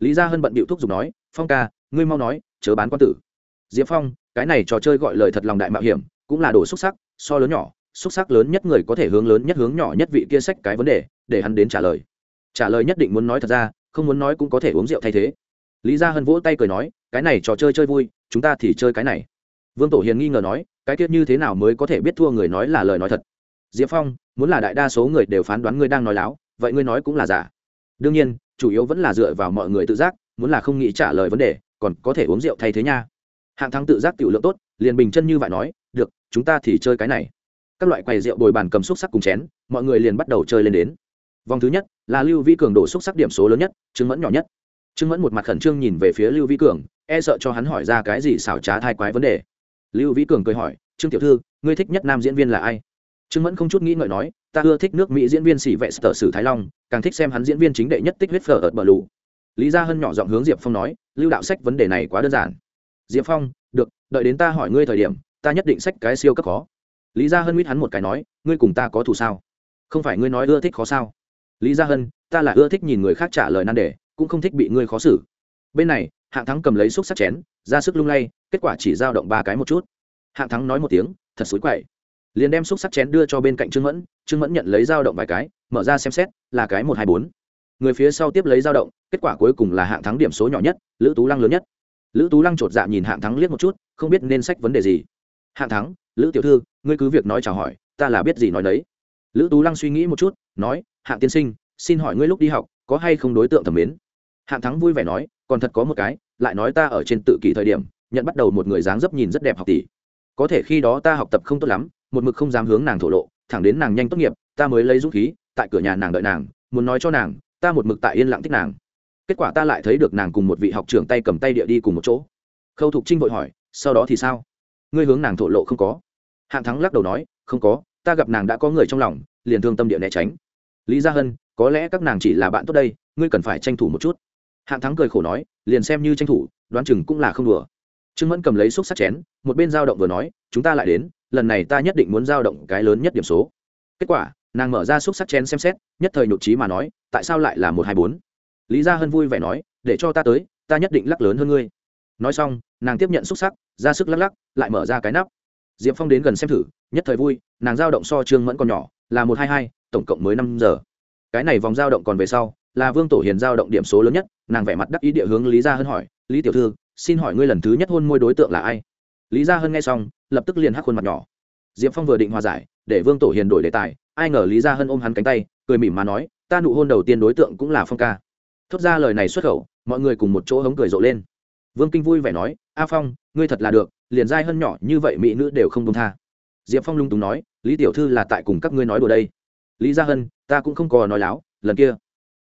lý gia hân bận bịu thuốc giục nói, phong ca, ngươi mau nói, chớ bán quan tử. Diệp phong, cái này trò chơi gọi lời thật lòng đại mạo hiểm, cũng là đồ xúc sắc, so lớn nhỏ, xúc sắc lớn nhất người có thể hướng lớn nhất hướng nhỏ nhất vị kia sách cái vấn đề, để hắn đến trả lời. Trả lời nhất định muốn nói thật ra, không muốn nói cũng có thể uống rượu thay thế. Lý gia hân vỗ tay cười nói, cái này trò chơi chơi vui, chúng ta thì chơi cái này. Vương tổ hiền nghi ngờ nói, cái tiết như thế nào mới có thể biết thua người nói là lời nói thật? Diệp phong, muốn là đại đa số người đều phán đoán ngươi đang nói láo, vậy ngươi nói cũng là giả. Đương nhiên chủ yếu vẫn là dựa vào mọi người tự giác, muốn là không nghĩ trả lời vấn đề, còn có thể uống rượu thay thế nha. Hạng thắng tự giác tiểu lượng tốt, liền bình chân như vậy nói, được, chúng ta thì chơi cái này. Các loại quầy rượu bồi bàn cầm xúc sắc cùng chén, mọi người liền bắt đầu chơi lên đến. Vòng thứ nhất, là lưu vi cường đổ xúc sắc điểm số lớn nhất chứng mẫn nhỏ nhất. Chứng mẫn một mặt khẩn trương nhìn về phía lưu vi cường e sợ cho hắn hỏi ra cái gì xảo trá thai quái vấn đề. Lưu vi cường cười hỏi, trương tiểu thư, ngươi thích nhất nam diễn viên là ai? Trương mẫn không chút nghĩ ngợi nói ta ưa thích nước mỹ diễn viên sĩ vệ sở sử thái long, càng thích xem hắn diễn viên chính đệ nhất tích huyết phở ợt bờ lù. Lý gia hân nhỏ giọng hướng diệp phong nói, lưu đạo sách vấn đề này quá đơn giản. Diệp phong, được, đợi đến ta hỏi ngươi thời điểm, ta nhất định sách cái siêu cấp khó. Lý gia hân mít hắn một cái nói, ngươi cùng ta có thù sao? Không phải ngươi nói ưa thích khó sao? Lý gia hân, ta là ưa thích nhìn người khác trả lời nan đề, cũng không thích bị ngươi khó xử. Bên này, hạng thắng cầm lấy xúc sắc chén, ra sức lung lay, kết quả chỉ dao động ba cái một chút. Hạng thắng nói một tiếng, thật xối quậy liền đem xúc sắc chén đưa cho bên cạnh trương mẫn trương mẫn nhận lấy dao động vài cái, mở ra xem xét, là cái một hai bốn. Người phía sau tiếp lấy dao động, kết quả cuối cùng là hạng thắng điểm số nhỏ nhất, lữ tú lăng lớn nhất. Lữ tú lăng chột dạ nhìn hạng thắng liếc một chút, không biết nên sách vấn đề gì. Hạng thắng, lữ tiểu thư, ngươi cứ việc nói chào hỏi, ta là biết gì nói đấy lữ tú lăng suy nghĩ một chút, nói, hạng tiên sinh, xin hỏi ngươi lúc đi học, có hay không đối tượng thẩm mến? Hạng thắng vui vẻ nói, còn thật có một cái, lại nói ta ở trên tự kỷ thời điểm, nhận bắt đầu một người dáng dấp nhìn rất đẹp học tỷ. Có thể khi đó ta học tập không tốt lắm một mực không dám hướng nàng thổ lộ, thẳng đến nàng nhanh tốt nghiệp, ta mới lấy dũng khí, tại cửa nhà nàng đợi nàng, muốn nói cho nàng, ta một mực tại yên lặng thích nàng. Kết quả ta lại thấy được nàng cùng một vị học trưởng tay cầm tay địa đi cùng một chỗ. Khâu thục trinh vội hỏi, sau đó thì sao? Ngươi hướng nàng thổ lộ không có. Hạng thắng lắc đầu nói, không có, ta gặp nàng đã có người trong lòng, liền thương tâm địa né tránh. Lý gia hân, có lẽ các nàng chỉ là bạn tốt đây, ngươi cần phải tranh thủ một chút. Hạng thắng cười khổ nói, liền xem như tranh thủ, đoán chừng cũng là không đùa. Trương mẫn cầm lấy xúc sắc chén, một bên dao động vừa nói, chúng ta lại đến lần này ta nhất định muốn giao động cái lớn nhất điểm số. Kết quả, nàng mở ra xúc sắc chén xem xét, nhất thời nhụt trí mà nói, tại sao lại là một hai bốn? Lý gia hân vui vẻ nói, để cho ta tới, ta nhất định lắc lớn hơn ngươi. Nói xong, nàng tiếp nhận xúc sắc, ra sức lắc lắc, lại mở ra cái nắp. Diệp phong đến gần xem thử, nhất thời vui, nàng giao động so trương mẫn còn nhỏ, là một hai hai, tổng cộng mới năm giờ. Cái này vòng giao động còn về sau, là vương tổ hiền giao động điểm số lớn nhất, nàng vẻ mặt đắc ý địa hướng lý gia hân hỏi, lý tiểu thư, xin hỏi ngươi lần thứ nhất hôn môi đối tượng là ai? Lý gia hân nghe xong, lập tức liền hắc khuôn mặt nhỏ. Diệp phong vừa định hòa giải, để vương tổ hiền đổi đề tài, ai ngờ lý gia hân ôm hắn cánh tay, cười mỉm mà nói, ta nụ hôn đầu tiên đối tượng cũng là phong ca. Thốt ra lời này xuất khẩu, mọi người cùng một chỗ hống cười rộ lên. Vương kinh vui vẻ nói, a phong, ngươi thật là được, liền dai hơn nhỏ như vậy mỹ nữ đều không công tha. Diệp phong lung túng nói, lý tiểu thư là tại cùng các ngươi nói đùa đây. Lý gia hân, ta cũng không có nói láo, lần kia.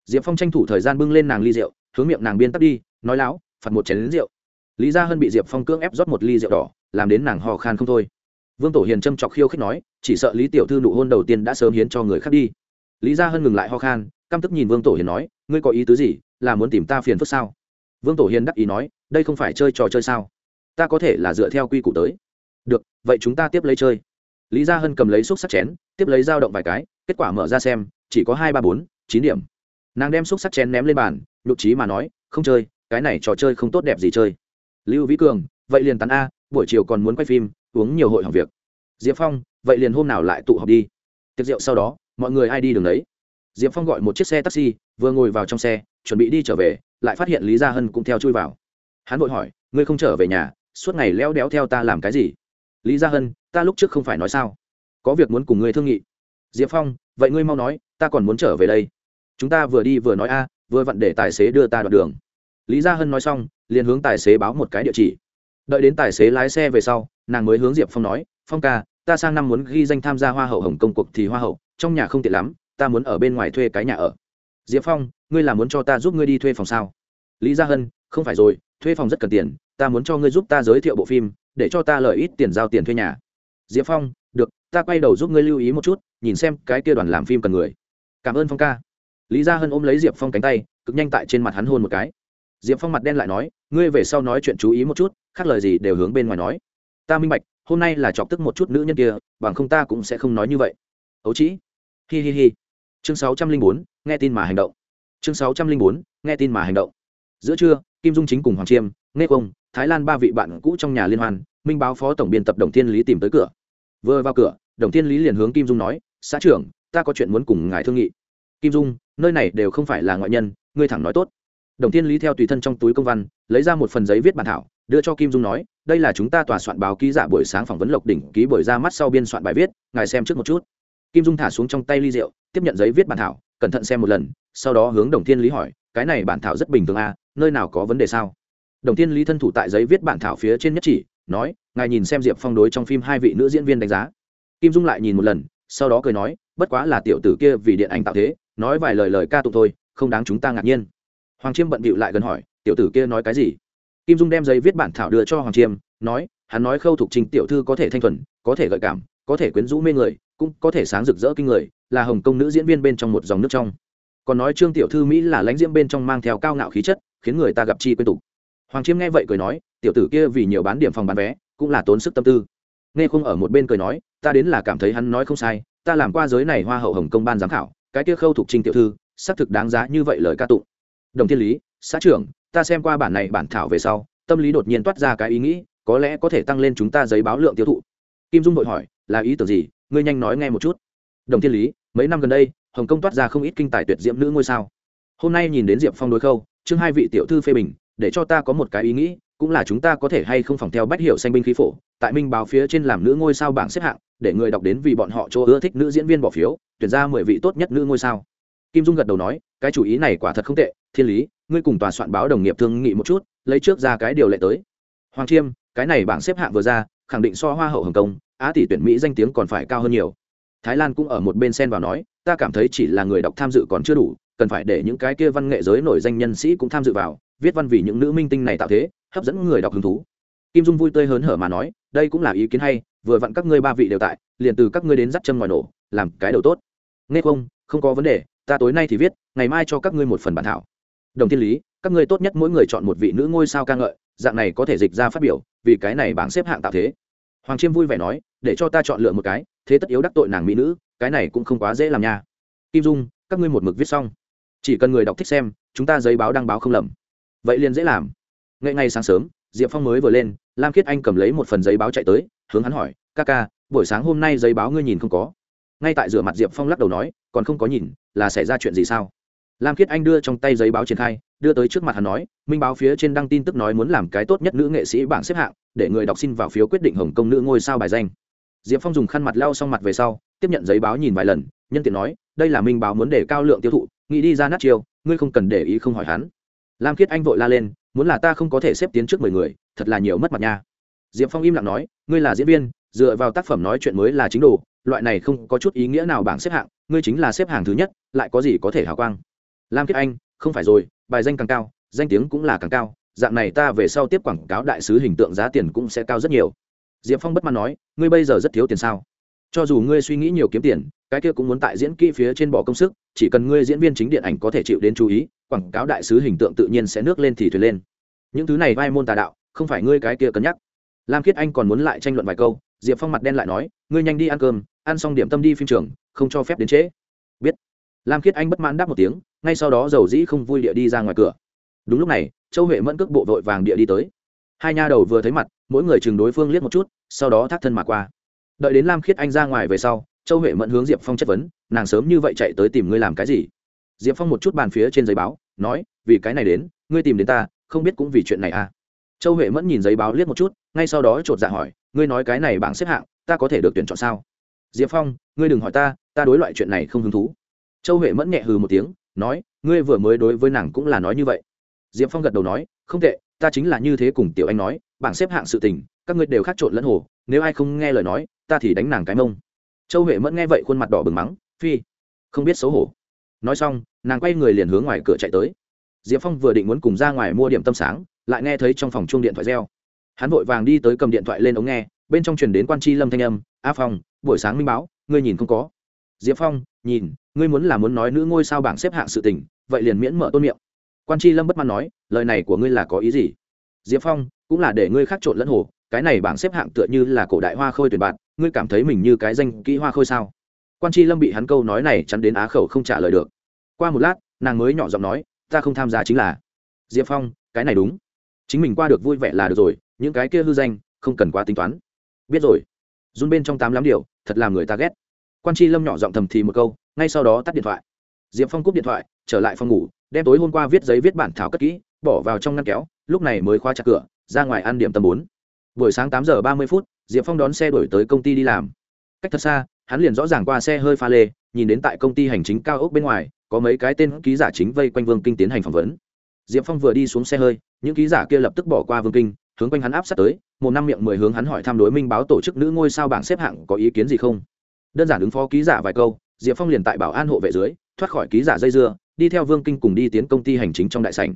Diệp phong tranh thủ thời gian bưng lên nàng ly rượu, hướng miệng nàng biên tắt đi, nói láo, phạt một chén lính rượu. Lý gia hân bị diệp phong cưỡng ép rót một ly rượu đỏ làm đến nàng hò khan không thôi. Vương tổ hiền châm chọc khiêu khích nói, chỉ sợ lý tiểu thư nụ hôn đầu tiên đã sớm hiến cho người khác đi. Lý gia hân ngừng lại ho khan, căm tức nhìn vương tổ hiền nói, ngươi có ý tứ gì, là muốn tìm ta phiền phức sao? Vương tổ hiền đắc ý nói, đây không phải chơi trò chơi sao? Ta có thể là dựa theo quy củ tới. Được, vậy chúng ta tiếp lấy chơi. Lý gia hân cầm lấy xúc sắc chén, tiếp lấy dao động vài cái, kết quả mở ra xem, chỉ có hai ba bốn, chín điểm. Nàng đem xúc sắc chén ném lên bàn, nhục trí mà nói, không chơi, cái này trò chơi không tốt đẹp gì chơi. Lưu vĩ cường, vậy liền tán a buổi chiều còn muốn quay phim, uống nhiều hội học việc. Diệp phong, vậy liền hôm nào lại tụ họp đi. Tiệc rượu sau đó, mọi người ai đi đường đấy diệp phong gọi một chiếc xe taxi, vừa ngồi vào trong xe, chuẩn bị đi trở về, lại phát hiện lý gia hân cũng theo chui vào. Hắn vội hỏi, ngươi không trở về nhà, suốt ngày leo đéo theo ta làm cái gì? Lý gia hân, ta lúc trước không phải nói sao? Có việc muốn cùng ngươi thương nghị. Diệp phong, vậy ngươi mau nói, ta còn muốn trở về đây. Chúng ta vừa đi vừa nói a, vừa vặn để tài xế đưa ta đoạn đường. Lý gia hân nói xong, liền hướng tài xế báo một cái địa chỉ đợi đến tài xế lái xe về sau, nàng mới hướng diệp phong nói, phong ca, ta sang năm muốn ghi danh tham gia hoa hậu hồng công cuộc thì hoa hậu, trong nhà không tiện lắm, ta muốn ở bên ngoài thuê cái nhà ở. Diệp phong, ngươi là muốn cho ta giúp ngươi đi thuê phòng sao? Lý gia hân, không phải rồi, thuê phòng rất cần tiền, ta muốn cho ngươi giúp ta giới thiệu bộ phim, để cho ta lợi ít tiền giao tiền thuê nhà. Diệp phong, được, ta quay đầu giúp ngươi lưu ý một chút, nhìn xem cái kia đoàn làm phim cần người. Cảm ơn phong ca. Lý gia hân ôm lấy diệp phong cánh tay, cực nhanh tại trên mặt hắn hôn một cái diệp phong mặt đen lại nói, ngươi về sau nói chuyện chú ý một chút, khác lời gì đều hướng bên ngoài nói. Ta minh bạch, hôm nay là chọc tức một chút nữ nhân kia, bằng không ta cũng sẽ không nói như vậy. Ấu trĩ. Hi hi hi. Chương sáu trăm linh bốn, nghe tin mà hành động. Chương sáu trăm linh bốn, nghe tin mà hành động. Giữa trưa, kim dung chính cùng hoàng chiêm nghe công, thái lan ba vị bạn cũ trong nhà liên hoan, minh báo phó tổng biên tập đồng thiên lý tìm tới cửa. Vừa vào cửa, đồng thiên lý liền hướng kim dung nói, xã trưởng, ta có chuyện muốn cùng ngài thương nghị. Kim dung, nơi này đều không phải là ngoại nhân, ngươi thẳng nói tốt đồng thiên lý theo tùy thân trong túi công văn, lấy ra một phần giấy viết bản thảo, đưa cho kim dung nói, đây là chúng ta tòa soạn báo ký giả buổi sáng phỏng vấn lộc đỉnh ký bởi ra mắt sau biên soạn bài viết, ngài xem trước một chút. Kim dung thả xuống trong tay ly rượu, tiếp nhận giấy viết bản thảo, cẩn thận xem một lần, sau đó hướng đồng thiên lý hỏi, cái này bản thảo rất bình thường à nơi nào có vấn đề sao? Đồng thiên lý thân thủ tại giấy viết bản thảo phía trên nhất chỉ, nói, ngài nhìn xem diệp phong đối trong phim hai vị nữ diễn viên đánh giá. Kim dung lại nhìn một lần, sau đó cười nói, bất quá là tiểu tử kia vì điện ảnh tạo thế, nói vài lời lời ca tụng thôi, không đáng chúng ta ngạc nhiên hoàng chiêm bận bịu lại gần hỏi, tiểu tử kia nói cái gì? Kim dung đem giấy viết bản thảo đưa cho hoàng chiêm, nói, hắn nói khâu thục trình tiểu thư có thể thanh thuần, có thể gợi cảm, có thể quyến rũ mê người, cũng có thể sáng rực rỡ kinh người, là hồng công nữ diễn viên bên trong một dòng nước trong. Còn nói trương tiểu thư mỹ là lãnh diễm bên trong mang theo cao ngạo khí chất, khiến người ta gặp chi quên tục. Hoàng chiêm nghe vậy cười nói, tiểu tử kia vì nhiều bán điểm phòng bán vé, cũng là tốn sức tâm tư. Nghe không ở một bên cười nói, ta đến là cảm thấy hắn nói không sai, ta làm qua giới này hoa hậu hồng công ban giám khảo, cái kia khâu thục trình tiểu thư, xác thực đáng giá như vậy lời ca tụng đồng thiên lý, xã trưởng, ta xem qua bản này bản thảo về sau, tâm lý đột nhiên toát ra cái ý nghĩ, có lẽ có thể tăng lên chúng ta giấy báo lượng tiêu thụ. Kim dung vội hỏi, là ý tưởng gì? Ngươi nhanh nói nghe một chút. Đồng thiên lý, mấy năm gần đây, hồng kông toát ra không ít kinh tài tuyệt diễm nữ ngôi sao. Hôm nay nhìn đến diệp phong đối khâu, chương hai vị tiểu thư phê bình, để cho ta có một cái ý nghĩ, cũng là chúng ta có thể hay không phòng theo bách hiệu xanh binh khí phổ, tại minh báo phía trên làm nữ ngôi sao bảng xếp hạng, để người đọc đến vì bọn họ chỗ ưa thích nữ diễn viên bỏ phiếu, tuyển ra mười vị tốt nhất nữ ngôi sao. Kim dung gật đầu nói cái chủ ý này quả thật không tệ, thiên lý, ngươi cùng tòa soạn báo đồng nghiệp thương nghị một chút, lấy trước ra cái điều lệ tới. Hoàng chiêm, cái này bảng xếp hạng vừa ra, khẳng định so hoa hậu hồng kông á tỷ tuyển mỹ danh tiếng còn phải cao hơn nhiều. Thái lan cũng ở một bên xen vào nói, ta cảm thấy chỉ là người đọc tham dự còn chưa đủ, cần phải để những cái kia văn nghệ giới nổi danh nhân sĩ cũng tham dự vào, viết văn vì những nữ minh tinh này tạo thế, hấp dẫn người đọc hứng thú. Kim dung vui tươi hớn hở mà nói, đây cũng là ý kiến hay, vừa vặn các ngươi ba vị đều tại, liền từ các ngươi đến dắt chân ngoài nổ, làm cái đầu tốt. Nghe không không có vấn đề ta tối nay thì viết, ngày mai cho các ngươi một phần bản thảo. Đồng thiên lý, các ngươi tốt nhất mỗi người chọn một vị nữ ngôi sao ca ngợi, dạng này có thể dịch ra phát biểu, vì cái này bảng xếp hạng tạo thế. Hoàng chiêm vui vẻ nói, để cho ta chọn lựa một cái, thế tất yếu đắc tội nàng mỹ nữ, cái này cũng không quá dễ làm nha. Kim dung, các ngươi một mực viết xong. Chỉ cần người đọc thích xem, chúng ta giấy báo đăng báo không lầm. Vậy liền dễ làm. Ngay ngay sáng sớm, diệp phong mới vừa lên, lam khiết anh cầm lấy một phần giấy báo chạy tới, hướng hắn hỏi, ca ca, buổi sáng hôm nay giấy báo ngươi nhìn không có? Ngay tại rửa mặt diệp phong lắc đầu nói, còn không có nhìn, là xảy ra chuyện gì sao? Lam khiết anh đưa trong tay giấy báo triển khai, đưa tới trước mặt hắn nói, minh báo phía trên đăng tin tức nói muốn làm cái tốt nhất nữ nghệ sĩ bảng xếp hạng, để người đọc xin vào phiếu quyết định hồng công nữ ngôi sao bài danh. Diệp phong dùng khăn mặt lau xong mặt về sau, tiếp nhận giấy báo nhìn vài lần, nhân tiện nói, đây là minh báo muốn để cao lượng tiêu thụ, nghĩ đi ra nát chiêu, ngươi không cần để ý không hỏi hắn. Lam khiết anh vội la lên, muốn là ta không có thể xếp tiến trước mười người, thật là nhiều mất mặt nha. Diệp phong im lặng nói, ngươi là diễn viên, dựa vào tác phẩm nói chuyện mới là chính đồ loại này không có chút ý nghĩa nào bảng xếp hạng, ngươi chính là xếp hàng thứ nhất, lại có gì có thể hào quang? Lam kiếp anh, không phải rồi, bài danh càng cao, danh tiếng cũng là càng cao, dạng này ta về sau tiếp quảng cáo đại sứ hình tượng giá tiền cũng sẽ cao rất nhiều. Diệp phong bất mãn nói, ngươi bây giờ rất thiếu tiền sao? Cho dù ngươi suy nghĩ nhiều kiếm tiền, cái kia cũng muốn tại diễn kỹ phía trên bỏ công sức, chỉ cần ngươi diễn viên chính điện ảnh có thể chịu đến chú ý, quảng cáo đại sứ hình tượng tự nhiên sẽ nước lên thì thuyền lên. Những thứ này vai môn tà đạo, không phải ngươi cái kia cân nhắc lam khiết anh còn muốn lại tranh luận vài câu, diệp phong mặt đen lại nói, ngươi nhanh đi ăn cơm, ăn xong điểm tâm đi phim trường, không cho phép đến trễ. Biết. Lam khiết anh bất mãn đáp một tiếng, ngay sau đó dầu dĩ không vui địa đi ra ngoài cửa. Đúng lúc này, châu huệ mẫn cước bộ vội vàng địa đi tới. Hai nha đầu vừa thấy mặt, mỗi người chừng đối phương liếc một chút, sau đó thác thân mà qua. Đợi đến lam khiết anh ra ngoài về sau, châu huệ mẫn hướng diệp phong chất vấn, nàng sớm như vậy chạy tới tìm ngươi làm cái gì? Diệp phong một chút bàn phía trên giấy báo, nói, vì cái này đến, ngươi tìm đến ta, không biết cũng vì chuyện này à châu huệ mẫn nhìn giấy báo liếc một chút, ngay sau đó chột dạ hỏi, ngươi nói cái này bảng xếp hạng, ta có thể được tuyển chọn sao? Diệp phong, ngươi đừng hỏi ta ta đối loại chuyện này không hứng thú. Châu huệ mẫn nhẹ hừ một tiếng, nói, ngươi vừa mới đối với nàng cũng là nói như vậy. Diệp phong gật đầu nói, không tệ, ta chính là như thế cùng tiểu anh nói, bảng xếp hạng sự tình, các ngươi đều khác trộn lẫn hồ, nếu ai không nghe lời nói, ta thì đánh nàng cái mông. Châu huệ mẫn nghe vậy khuôn mặt đỏ bừng mắng, phi, không biết xấu hổ. Nói xong, nàng quay người liền hướng ngoài cửa chạy tới. Diệp phong vừa định muốn cùng ra ngoài mua điểm tâm sáng lại nghe thấy trong phòng chuông điện thoại reo. Hắn vội vàng đi tới cầm điện thoại lên ống nghe, bên trong truyền đến quan tri lâm thanh âm, a phong, buổi sáng minh báo, ngươi nhìn không có. Diệp phong, nhìn, ngươi muốn là muốn nói nữ ngôi sao bảng xếp hạng sự tình, vậy liền miễn mở tôn miệng. Quan tri lâm bất mãn nói, lời này của ngươi là có ý gì? Diệp phong, cũng là để ngươi khác trộn lẫn hồ, cái này bảng xếp hạng tựa như là cổ đại hoa khôi tuyển bạn, ngươi cảm thấy mình như cái danh kỹ hoa khôi sao? Quan tri lâm bị hắn câu nói này chắn đến á khẩu không trả lời được. Qua một lát, nàng mới nhỏ giọng nói, ta không tham gia chính là. Diệp phong, cái này đúng chính mình qua được vui vẻ là được rồi, những cái kia hư danh, không cần quá tính toán. Biết rồi. Run bên trong tám lắm điều, thật làm người ta ghét. Quan c lâm nhỏ giọng thầm thì một câu, ngay sau đó tắt điện thoại. Diệp phong cúp điện thoại, trở lại phòng ngủ, đem tối hôm qua viết giấy viết bản thảo cất kỹ, bỏ vào trong ngăn kéo, lúc này mới khóa chặt cửa, ra ngoài ăn điểm tầm bốn. Buổi sáng tám giờ ba mươi phút, diệp phong đón xe đổi tới công ty đi làm. Cách thật xa, hắn liền rõ ràng qua xe hơi pha lê, nhìn đến tại công ty hành chính cao ốc bên ngoài, có mấy cái tên ký giả chính vây quanh vương kinh tiến hành phỏng vấn diệp phong vừa đi xuống xe hơi, những ký giả kia lập tức bỏ qua vương kinh, hướng quanh hắn áp sát tới, một năm miệng mười hướng hắn hỏi thăm đối minh báo tổ chức nữ ngôi sao bảng xếp hạng có ý kiến gì không. Đơn giản ứng phó ký giả vài câu, diệp phong liền tại bảo an hộ vệ dưới, thoát khỏi ký giả dây dưa, đi theo vương kinh cùng đi tiến công ty hành chính trong đại sảnh.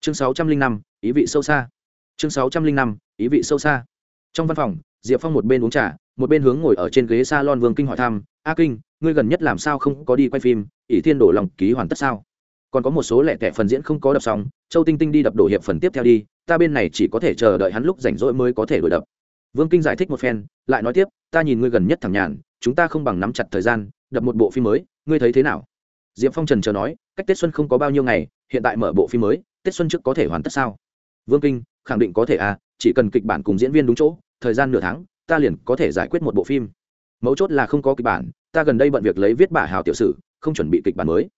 Chương sáu trăm linh năm, ý vị sâu xa. Chương sáu trăm linh năm, ý vị sâu xa. Trong văn phòng, diệp phong một bên uống trà, một bên hướng ngồi ở trên ghế s a lon vương kinh hỏi thăm, a kinh, ngươi gần nhất làm sao không có đi quay phim? Ỷ thiên đổ lòng ký hoàn tất sao? Còn có một số lẻ tẻ phần diễn không có đập xong, châu tinh tinh đi đập đổ hiệp phần tiếp theo đi, ta bên này chỉ có thể chờ đợi hắn lúc rảnh rỗi mới có thể đổi đập. Vương kinh giải thích một phen, lại nói tiếp, ta nhìn ngươi gần nhất thẳng nhàn, chúng ta không bằng nắm chặt thời gian, đập một bộ phim mới, ngươi thấy thế nào? Diệp phong trần chờ nói, cách tết xuân không có bao nhiêu ngày, hiện tại mở bộ phim mới, tết xuân trước có thể hoàn tất sao? Vương kinh, khẳng định có thể à chỉ cần kịch bản cùng diễn viên đúng chỗ, thời gian nửa tháng, ta liền có thể giải quyết một bộ phim. Mấu chốt là không có kịch bản, ta gần đây bận việc lấy viết bả hào tiểu sử, không chuẩn bị kịch bản mới.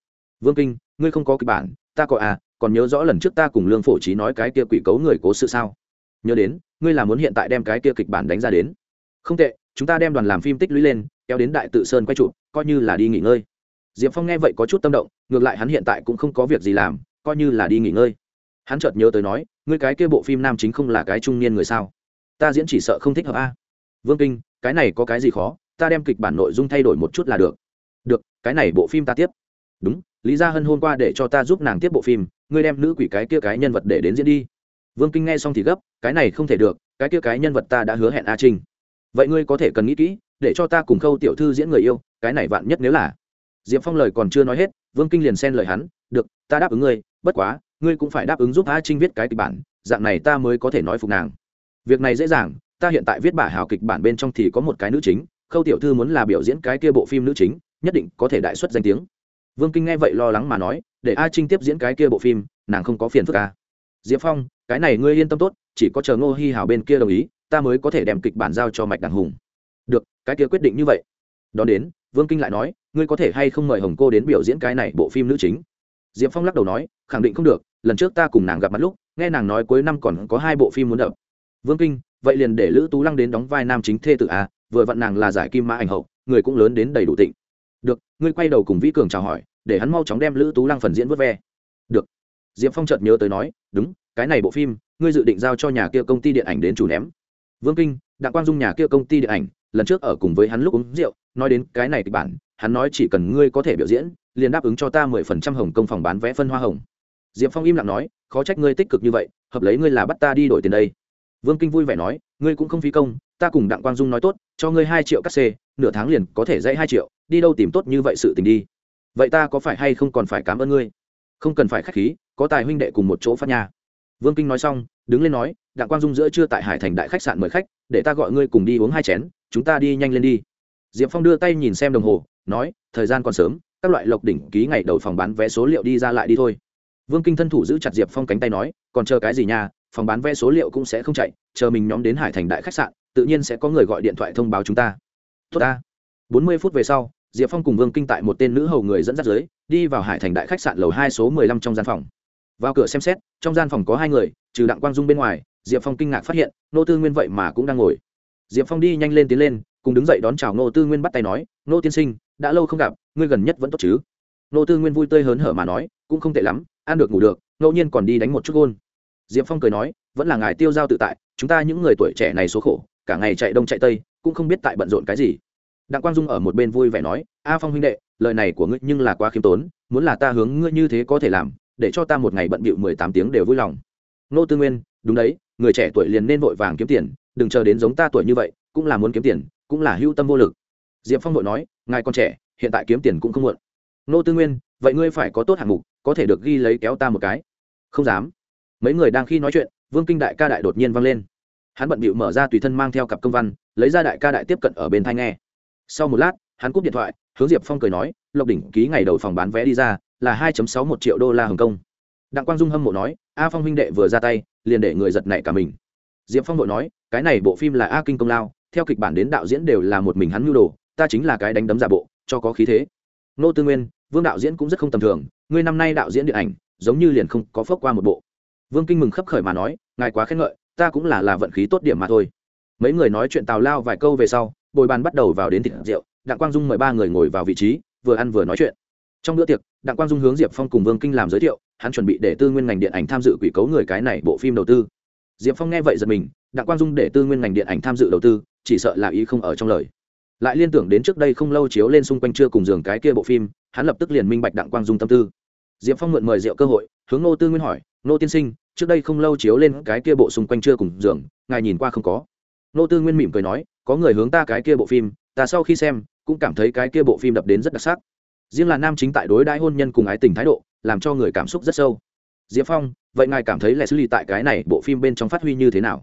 Vương kinh ngươi không có kịch bản, ta có à còn nhớ rõ lần trước ta cùng lương phổ trí nói cái kia quỷ cấu người cố sự sao? Nhớ đến, ngươi là muốn hiện tại đem cái kia kịch bản đánh ra đến. Không tệ, chúng ta đem đoàn làm phim tích lũy lên, kéo đến đại tự sơn quay chụp, coi như là đi nghỉ ngơi. Diệp phong nghe vậy có chút tâm động, ngược lại hắn hiện tại cũng không có việc gì làm, coi như là đi nghỉ ngơi. Hắn chợt nhớ tới nói, ngươi cái kia bộ phim nam chính không là cái trung niên người sao? Ta diễn chỉ sợ không thích hợp a. Vương kinh, cái này có cái gì khó, ta đem kịch bản nội dung thay đổi một chút là được. Được, cái này bộ phim ta tiếp. Đúng lý gia hân hôm qua để cho ta giúp nàng tiếp bộ phim, ngươi đem nữ quỷ cái kia cái nhân vật để đến diễn đi. Vương kinh nghe xong thì gấp, cái này không thể được, cái kia cái nhân vật ta đã hứa hẹn a trinh vậy ngươi có thể cần nghĩ kỹ, để cho ta cùng khâu tiểu thư diễn người yêu, cái này vạn nhất nếu là. Diệp phong lời còn chưa nói hết, vương kinh liền xen lời hắn, được, ta đáp ứng ngươi, bất quá, ngươi cũng phải đáp ứng giúp a trinh viết cái kịch bản, dạng này ta mới có thể nói phục nàng. Việc này dễ dàng, ta hiện tại viết bả hào kịch bản bên trong thì có một cái nữ chính, khâu tiểu thư muốn là biểu diễn cái kia bộ phim nữ chính, nhất định có thể đại xuất danh tiếng vương kinh nghe vậy lo lắng mà nói, để a trinh tiếp diễn cái kia bộ phim, nàng không có phiền phức à. diệp phong, cái này ngươi yên tâm tốt, chỉ có chờ ngô hi hào bên kia đồng ý, ta mới có thể đem kịch bản giao cho mạch đằng hùng. Được, cái kia quyết định như vậy. Đón đến, vương kinh lại nói, ngươi có thể hay không mời hồng cô đến biểu diễn cái này bộ phim nữ chính? Diệp phong lắc đầu nói, khẳng định không được, lần trước ta cùng nàng gặp mặt lúc, nghe nàng nói cuối năm còn có hai bộ phim muốn đập. Vương kinh, vậy liền để lữ tú lăng đến đóng vai nam chính thê tự a, vừa vặn nàng là giải kim mã ảnh hậu, người cũng lớn đến đầy đủ tịnh được, ngươi quay đầu cùng vĩ cường chào hỏi, để hắn mau chóng đem lữ tú lăng phần diễn vớt ve. Được. Diệp phong chợt nhớ tới nói, đúng, cái này bộ phim, ngươi dự định giao cho nhà kia công ty điện ảnh đến chủ ném. Vương kinh, đặng quang dung nhà kia công ty điện ảnh, lần trước ở cùng với hắn lúc uống rượu, nói đến cái này kịch bản, hắn nói chỉ cần ngươi có thể biểu diễn, liền đáp ứng cho ta mười phần trăm hồng công phòng bán vé phân hoa hồng. Diệp phong im lặng nói, khó trách ngươi tích cực như vậy, hợp lấy ngươi là bắt ta đi đổi tiền đây. Vương kinh vui vẻ nói, ngươi cũng không phí công, ta cùng đặng quang dung nói tốt, cho ngươi hai triệu cắt xê nửa tháng liền có thể dạy hai triệu, đi đâu tìm tốt như vậy sự tình đi. Vậy ta có phải hay không còn phải cảm ơn ngươi? Không cần phải k h á c h khí, có tài huynh đệ cùng một chỗ phát nhà vương kinh nói xong, đứng lên nói, đặng quang dung giữa chưa tại hải thành đại khách sạn mời khách, để ta gọi ngươi cùng đi uống hai chén, chúng ta đi nhanh lên đi. Diệp phong đưa tay nhìn xem đồng hồ, nói, thời gian còn sớm, các loại lộc đỉnh ký ngày đầu phòng bán vé số liệu đi ra lại đi thôi. Vương kinh thân thủ giữ chặt diệp phong cánh tay nói, còn chờ cái gì nha, phòng bán vé số liệu cũng sẽ không chạy, chờ mình nhóm đến hải thành đại khách sạn, tự nhiên sẽ có người gọi điện thoại thông báo chúng ta tốt ta. Bốn mươi phút về sau, diệp phong cùng vương kinh tại một tên nữ hầu người dẫn dắt dưới, đi vào hải thành đại khách sạn lầu hai số mười lăm trong gian phòng. Vào cửa xem xét, trong gian phòng có hai người, trừ đặng quang dung bên ngoài, diệp phong kinh ngạc phát hiện, nô tư nguyên vậy mà cũng đang ngồi. Diệp phong đi nhanh lên tiến lên, cùng đứng dậy đón chào nô tư nguyên bắt tay nói, nô tiên sinh, đã lâu không gặp, ngươi gần nhất vẫn tốt chứ? Nô tư nguyên vui tươi hớn hở mà nói, cũng không tệ lắm, ăn được ngủ được, ngẫu nhiên còn đi đánh một chút gôn. Diệp phong cười nói, vẫn là ngài tiêu giao tự tại, chúng ta những người tuổi trẻ này số khổ, cả ngày chạy đông chạy tây cũng không biết tại bận rộn cái gì. Đặng quang dung ở một bên vui vẻ nói, a phong huynh đệ, lời này của ngươi nhưng là quá khiêm tốn, muốn là ta hướng ngươi như thế có thể làm, để cho ta một ngày bận bịu mười tám tiếng đều vui lòng. Nô tư nguyên, đúng đấy, người trẻ tuổi liền nên vội vàng kiếm tiền, đừng chờ đến giống ta tuổi như vậy, cũng là muốn kiếm tiền, cũng là hưu tâm vô lực. Diệp phong vội nói, ngài còn trẻ, hiện tại kiếm tiền cũng không muộn. Nô tư nguyên, vậy ngươi phải có tốt hạng mục, có thể được ghi lấy kéo ta một cái. Không dám. Mấy người đang khi nói chuyện, vương kinh đại ca đại đột nhiên vang lên hắn bận bịu mở ra tùy thân mang theo cặp công văn, lấy ra đại ca đại tiếp cận ở bên thai nghe. Sau một lát, hắn cúp điện thoại, hướng diệp phong cười nói, lộc đỉnh, ký ngày đầu phòng bán vé đi ra, là hai sáu một triệu đô la hồng kông. Đặng quang dung hâm mộ nói, a phong huynh đệ vừa ra tay, liền để người giật nảy cả mình. Diệp phong vội nói, cái này bộ phim là a kinh công lao, theo kịch bản đến đạo diễn đều là một mình hắn mưu đồ, ta chính là cái đánh đấm giả bộ, cho có khí thế. Nô tư nguyên, vương đạo diễn cũng rất không tầm thường, ngươi năm nay đạo diễn điện ảnh, giống như liền không có phước qua một bộ. Vương kinh mừng khấp khởi mà nói, ngài quá khen ngợi ta cũng là là vận khí tốt điểm mà thôi. Mấy người nói chuyện tào lao vài câu về sau, bồi bàn bắt đầu vào đến thịt rượu, đặng quang dung mời ba người ngồi vào vị trí, vừa ăn vừa nói chuyện. Trong bữa tiệc, đặng quang dung hướng diệp phong cùng vương kinh làm giới thiệu, hắn chuẩn bị để tư nguyên ngành điện ảnh tham dự quỷ cấu người cái này bộ phim đầu tư. Diệp phong nghe vậy giật mình, đặng quang dung để tư nguyên ngành điện ảnh tham dự đầu tư, chỉ sợ là ý không ở trong lời. Lại liên tưởng đến trước đây không lâu chiếu lên xung quanh chưa cùng giường cái kia bộ phim, hắn lập tức liền minh bạch đặng quang dung tâm tư. Diệp phong mượn mời rượu cơ hội, hướng nô tư nguyên hỏi nô tiên sinh, trước đây không lâu chiếu lên cái kia bộ xung quanh chưa cùng giường, ngài nhìn qua không có? Nô tư nguyên mỉm cười nói, có người hướng ta cái kia bộ phim, ta sau khi xem, cũng cảm thấy cái kia bộ phim đập đến rất đặc sắc. Riêng là nam chính tại đối đãi hôn nhân cùng ái tình thái độ, làm cho người cảm xúc rất sâu. Diệp phong, vậy ngài cảm thấy lẽ xử lý tại cái này bộ phim bên trong phát huy như thế nào?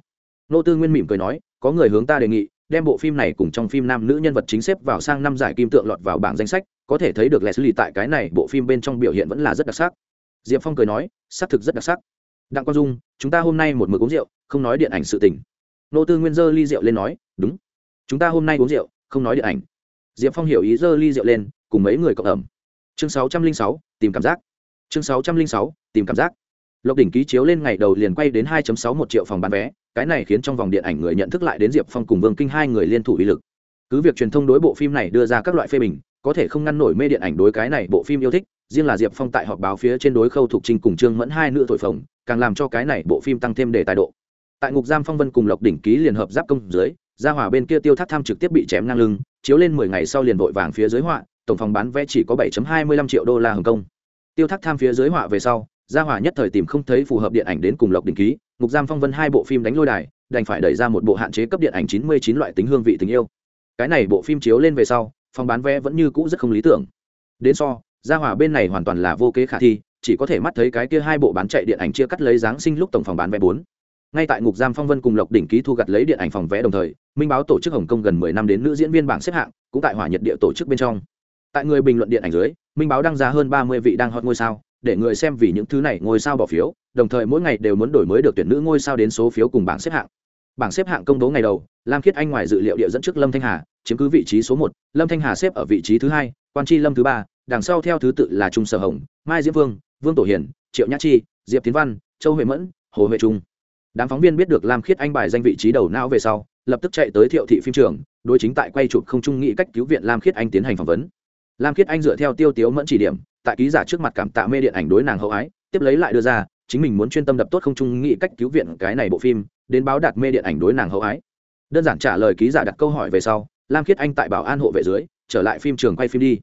Nô tư nguyên mỉm cười nói, có người hướng ta đề nghị, đem bộ phim này cùng trong phim nam nữ nhân vật chính xếp vào sang năm giải kim tượng lọt vào bảng danh sách, có thể thấy được lẽ xử lý tại cái này bộ phim bên trong biểu hiện vẫn là rất đặc sắc diệp phong cười nói, xác thực rất đặc sắc. Đặng quang dung, chúng ta hôm nay một mực uống rượu, không nói điện ảnh sự tình. Nô tư nguyên dơ ly rượu lên nói, đúng. Chúng ta hôm nay uống rượu, không nói điện ảnh. Diệp phong hiểu ý dơ ly rượu lên, cùng mấy người cộng ẩm. Chương sáu trăm linh sáu, tìm cảm giác. Chương sáu trăm linh sáu, tìm cảm giác. Lộc đỉnh ký chiếu lên ngày đầu liền quay đến 2 sáu một triệu phòng bán vé, cái này khiến trong vòng điện ảnh người nhận thức lại đến diệp phong cùng vương kinh hai người liên thủ uy lực. Cứ việc truyền thông đối bộ phim này đưa ra các loại phê bình, có thể không ngăn nổi mê điện ảnh đối cái này bộ phim yêu thích riêng là diệp phong tại họp báo phía trên đối khâu thục trinh cùng trương mẫn hai nữ thổi phồng, càng làm cho cái này bộ phim tăng thêm đề tài độ. Tại ngục giam phong vân cùng lộc đỉnh ký liền hợp giáp công dưới, gia hòa bên kia tiêu thác tham trực tiếp bị chém ngang lưng, chiếu lên mười ngày sau liền vội vàng phía dưới họa, tổng phòng bán vé chỉ có bảy hai mươi lăm triệu đô la hồng kông. Tiêu thác tham phía dưới họa về sau, gia hòa nhất thời tìm không thấy phù hợp điện ảnh đến cùng lộc đỉnh ký, ngục giam phong vân hai bộ phim đánh lôi đài, đành phải đẩy ra một bộ hạn chế cấp điện ảnh chín mươi chín loại tính hương vị tình yêu. Cái này bộ phim chiếu lên về sau, phòng bán vé vẫn như cũ rất không lý tưởng. Đến so gia hòa bên này hoàn toàn là vô kế khả thi, chỉ có thể mắt thấy cái kia hai bộ bán chạy điện ảnh chia cắt lấy giáng sinh lúc tổng phòng bán vé bốn. Ngay tại ngục giam phong vân cùng lộc đỉnh ký thu gặt lấy điện ảnh phòng vé đồng thời, minh báo tổ chức hồng kông gần mười năm đến nữ diễn viên bảng xếp hạng, cũng tại hỏa nhật địa tổ chức bên trong. Tại người bình luận điện ảnh dưới, minh báo đăng giá hơn ba mươi vị đang hot ngôi sao, để người xem vì những thứ này ngôi sao bỏ phiếu, đồng thời mỗi ngày đều muốn đổi mới được tuyển nữ ngôi sao đến số phiếu cùng bảng xếp hạng. Bảng xếp hạng công bố ngày đầu, lam khiết anh ngoài dự liệu địa dẫn trước lâm thanh hà, chiếm cứ vị trí số một, lâm thanh hà xếp ở vị trí thứ hai, quan tri lâm thứ ba đằng sau theo thứ tự là trung sở hồng, mai diễm vương vương tổ hiền triệu nhã chi, diệp tiến văn, châu huệ mẫn, hồ huệ trung. Đám phóng viên biết được lam khiết anh bài danh vị trí đầu não về sau, lập tức chạy tới thiệu thị phim trường, đối chính tại quay chụp không trung nghĩ cách cứu viện lam khiết anh tiến hành phỏng vấn. Lam khiết anh dựa theo tiêu tiếu mẫn chỉ điểm, tại ký giả trước mặt cảm tạ mê điện ảnh đối nàng hậu ái, tiếp lấy lại đưa ra, chính mình muốn chuyên tâm đập tốt không trung nghĩ cách cứu viện cái này bộ phim, đến báo đạt mê điện ảnh đối nàng hậu ái. Đơn giản trả lời ký giả đặt câu hỏi về sau, lam khiết anh tại bảo an hộ vệ dưới, trở lại phim trường quay phim đi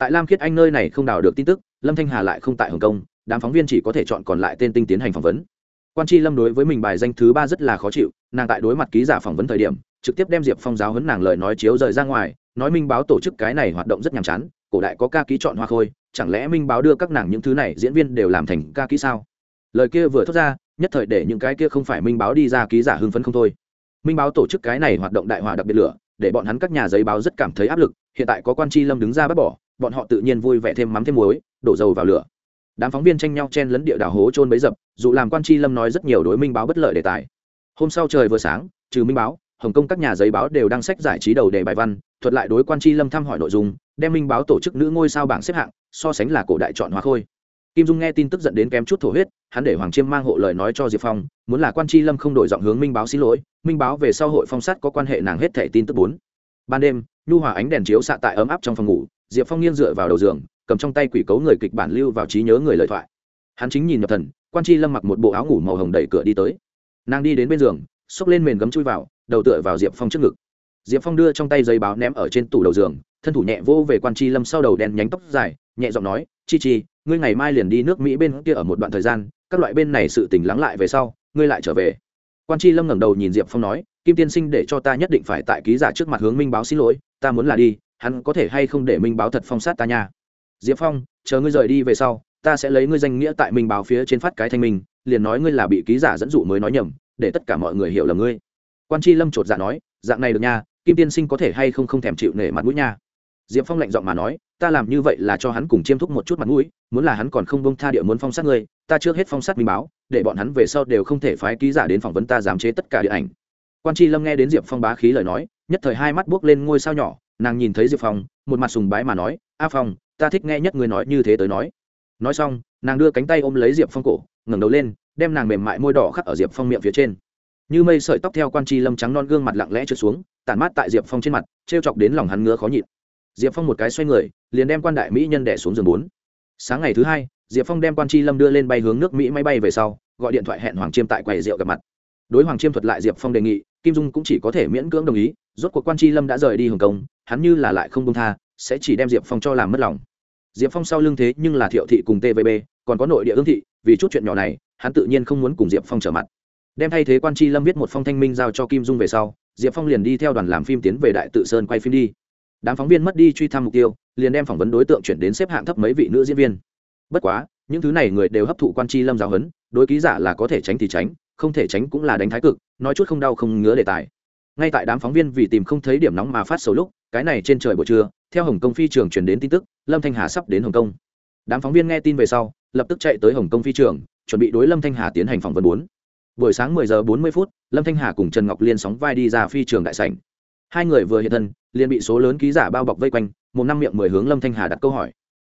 tại lam khiết anh nơi này không đào được tin tức, lâm thanh hà lại không tại hồng kông, đám phóng viên chỉ có thể chọn còn lại tên tinh tiến hành phỏng vấn. Quan tri lâm đối với mình bài danh thứ ba rất là khó chịu, nàng tại đối mặt ký giả phỏng vấn thời điểm, trực tiếp đem diệp phong giáo hấn nàng lời nói chiếu rời ra ngoài, nói minh báo tổ chức cái này hoạt động rất nhàm chán, cổ đại có ca ký chọn hoa khôi, chẳng lẽ minh báo đưa các nàng những thứ này diễn viên đều làm thành ca ký sao? Lời kia vừa thốt ra, nhất thời để những cái kia không phải minh báo đi ra ký giả hưng phấn không thôi. Minh báo tổ chức cái này hoạt động đại hòa đặc biệt lửa, để bọn hắn các nhà giấy báo rất cảm thấy áp lực, hiện tại có quan tri lâm đứng ra bắt bỏ bọn họ tự nhiên vui vẻ thêm mắm thêm muối, đổ dầu vào lửa. Đám phóng viên tranh nhau chen lấn địa đảo hố trôn bấy dập, dù làm quan tri lâm nói rất nhiều đối minh báo bất lợi đề tài. Hôm sau trời vừa sáng, trừ minh báo, hồng kông các nhà giấy báo đều đăng sách giải trí đầu đề bài văn, thuật lại đối quan tri lâm thăm hỏi nội dung, đem minh báo tổ chức nữ ngôi sao bảng xếp hạng, so sánh là cổ đại chọn hoa khôi. Kim dung nghe tin tức giận đến kém chút thổ huyết, hắn để hoàng chiêm mang hộ lời nói cho diệp phong, muốn là quan tri lâm không đổi giọng hướng minh báo xin lỗi, minh báo về sau hội phong sát có quan hệ nàng hết thẻ tin tức bốn. Ban đêm, nhu hòa ánh đèn chiếu xạ tại ấm áp trong phòng ngủ diệp phong nghiêng dựa vào đầu giường, cầm trong tay quỷ cấu người kịch bản lưu vào trí nhớ người lời thoại. Hắn chính nhìn nhập thần, quan tri lâm mặc một bộ áo ngủ màu hồng đẩy cửa đi tới. Nàng đi đến bên giường, xốc lên mền gấm chui vào, đầu tựa vào diệp phong trước ngực. Diệp phong đưa trong tay giấy báo ném ở trên tủ đầu giường, thân thủ nhẹ vô về quan tri lâm sau đầu đen nhánh tóc dài, nhẹ giọng nói, chi chi, ngươi ngày mai liền đi nước mỹ bên kia ở một đoạn thời gian, các loại bên này sự tình lắng lại về sau, ngươi lại trở về. Quan tri lâm ngẩng đầu nhìn diệp phong nói, kim tiên sinh để cho ta nhất định phải tại ký giả trước mặt hướng minh báo xin lỗi, ta muốn là đi hắn có thể hay không để minh báo thật phong sát ta nha? Diệp phong, chờ ngươi rời đi về sau, ta sẽ lấy ngươi danh nghĩa tại minh báo phía trên phát cái thanh minh, liền nói ngươi là bị ký giả dẫn dụ mới nói nhầm, để tất cả mọi người hiểu là ngươi. Quan tri lâm chột dạ nói, dạng này được nha, kim tiên sinh có thể hay không không thèm chịu nể mặt mũi nha? Diệp phong lạnh giọng mà nói, ta làm như vậy là cho hắn cùng chiêm thúc một chút mặt mũi, muốn là hắn còn không bông tha địa muốn phong sát ngươi, ta trước hết phong sát minh báo, để bọn hắn về sau đều không thể phái ký giả đến phỏng vấn ta giám chế tất cả điện ảnh. Quan tri lâm nghe đến diệp phong bá khí lời nói, nhất thời hai mắt buốc lên ngôi sao nhỏ nàng nhìn thấy diệp phong, một mặt sùng bái mà nói, a phong, ta thích nghe nhất người nói như thế tới nói. Nói xong, nàng đưa cánh tay ôm lấy diệp phong cổ, ngẩng đầu lên, đem nàng mềm mại môi đỏ khắc ở diệp phong miệng phía trên. Như mây sợi tóc theo quan tri lâm trắng non gương mặt lặng lẽ trượt xuống, tản mát tại diệp phong trên mặt t r e o chọc đến lòng hắn ngứa khó nhịn. Diệp phong một cái xoay người, liền đem quan đại mỹ nhân đẻ xuống giường bốn. Sáng ngày thứ hai, diệp phong đem quan tri lâm đưa lên bay hướng nước mỹ máy bay về sau, gọi điện thoại hẹn hoàng chiêm tại quầy rượu gặp mặt. Đối hoàng chiêm thuật lại diệp phong đề nghị kim dung cũng chỉ có thể miễn cưỡng đồng ý, rốt cuộc quan tri lâm đã rời đi hồng kông, hắn như là lại không công tha, sẽ chỉ đem diệp phong cho làm mất lòng. Diệp phong sau lưng thế nhưng là thiệu thị cùng tvb còn có nội địa ương thị, vì chút chuyện nhỏ này, hắn tự nhiên không muốn cùng diệp phong trở mặt. Đem thay thế quan tri lâm viết một phong thanh minh giao cho kim dung về sau, diệp phong liền đi theo đoàn làm phim tiến về đại tự sơn quay phim đi. Đám phóng viên mất đi truy thăm mục tiêu, liền đem phỏng vấn đối tượng chuyển đến xếp hạng thấp mấy vị nữ diễn viên. Bất quá, những thứ này người đều hấp thụ quan tri lâm giáo huấn, đối ký giả là có thể tránh thì tránh không thể tránh cũng là đánh thái cực, nói chút không đau không ngứa đề tài. Ngay tại đám phóng viên vì tìm không thấy điểm nóng mà phát sầu lúc, cái này trên trời buổi trưa, theo hồng kông phi trường chuyển đến tin tức, lâm thanh hà sắp đến hồng kông. Đám phóng viên nghe tin về sau, lập tức chạy tới hồng kông phi trường, chuẩn bị đối lâm thanh hà tiến hành phỏng vấn bốn. Buổi sáng 10 giờ 40 phút, lâm thanh hà cùng trần ngọc liên sóng vai đi ra phi trường đại sảnh. Hai người vừa hiện thân, liền bị số lớn ký giả bao bọc vây quanh, một năm miệng mười hướng lâm thanh hà đặt câu hỏi.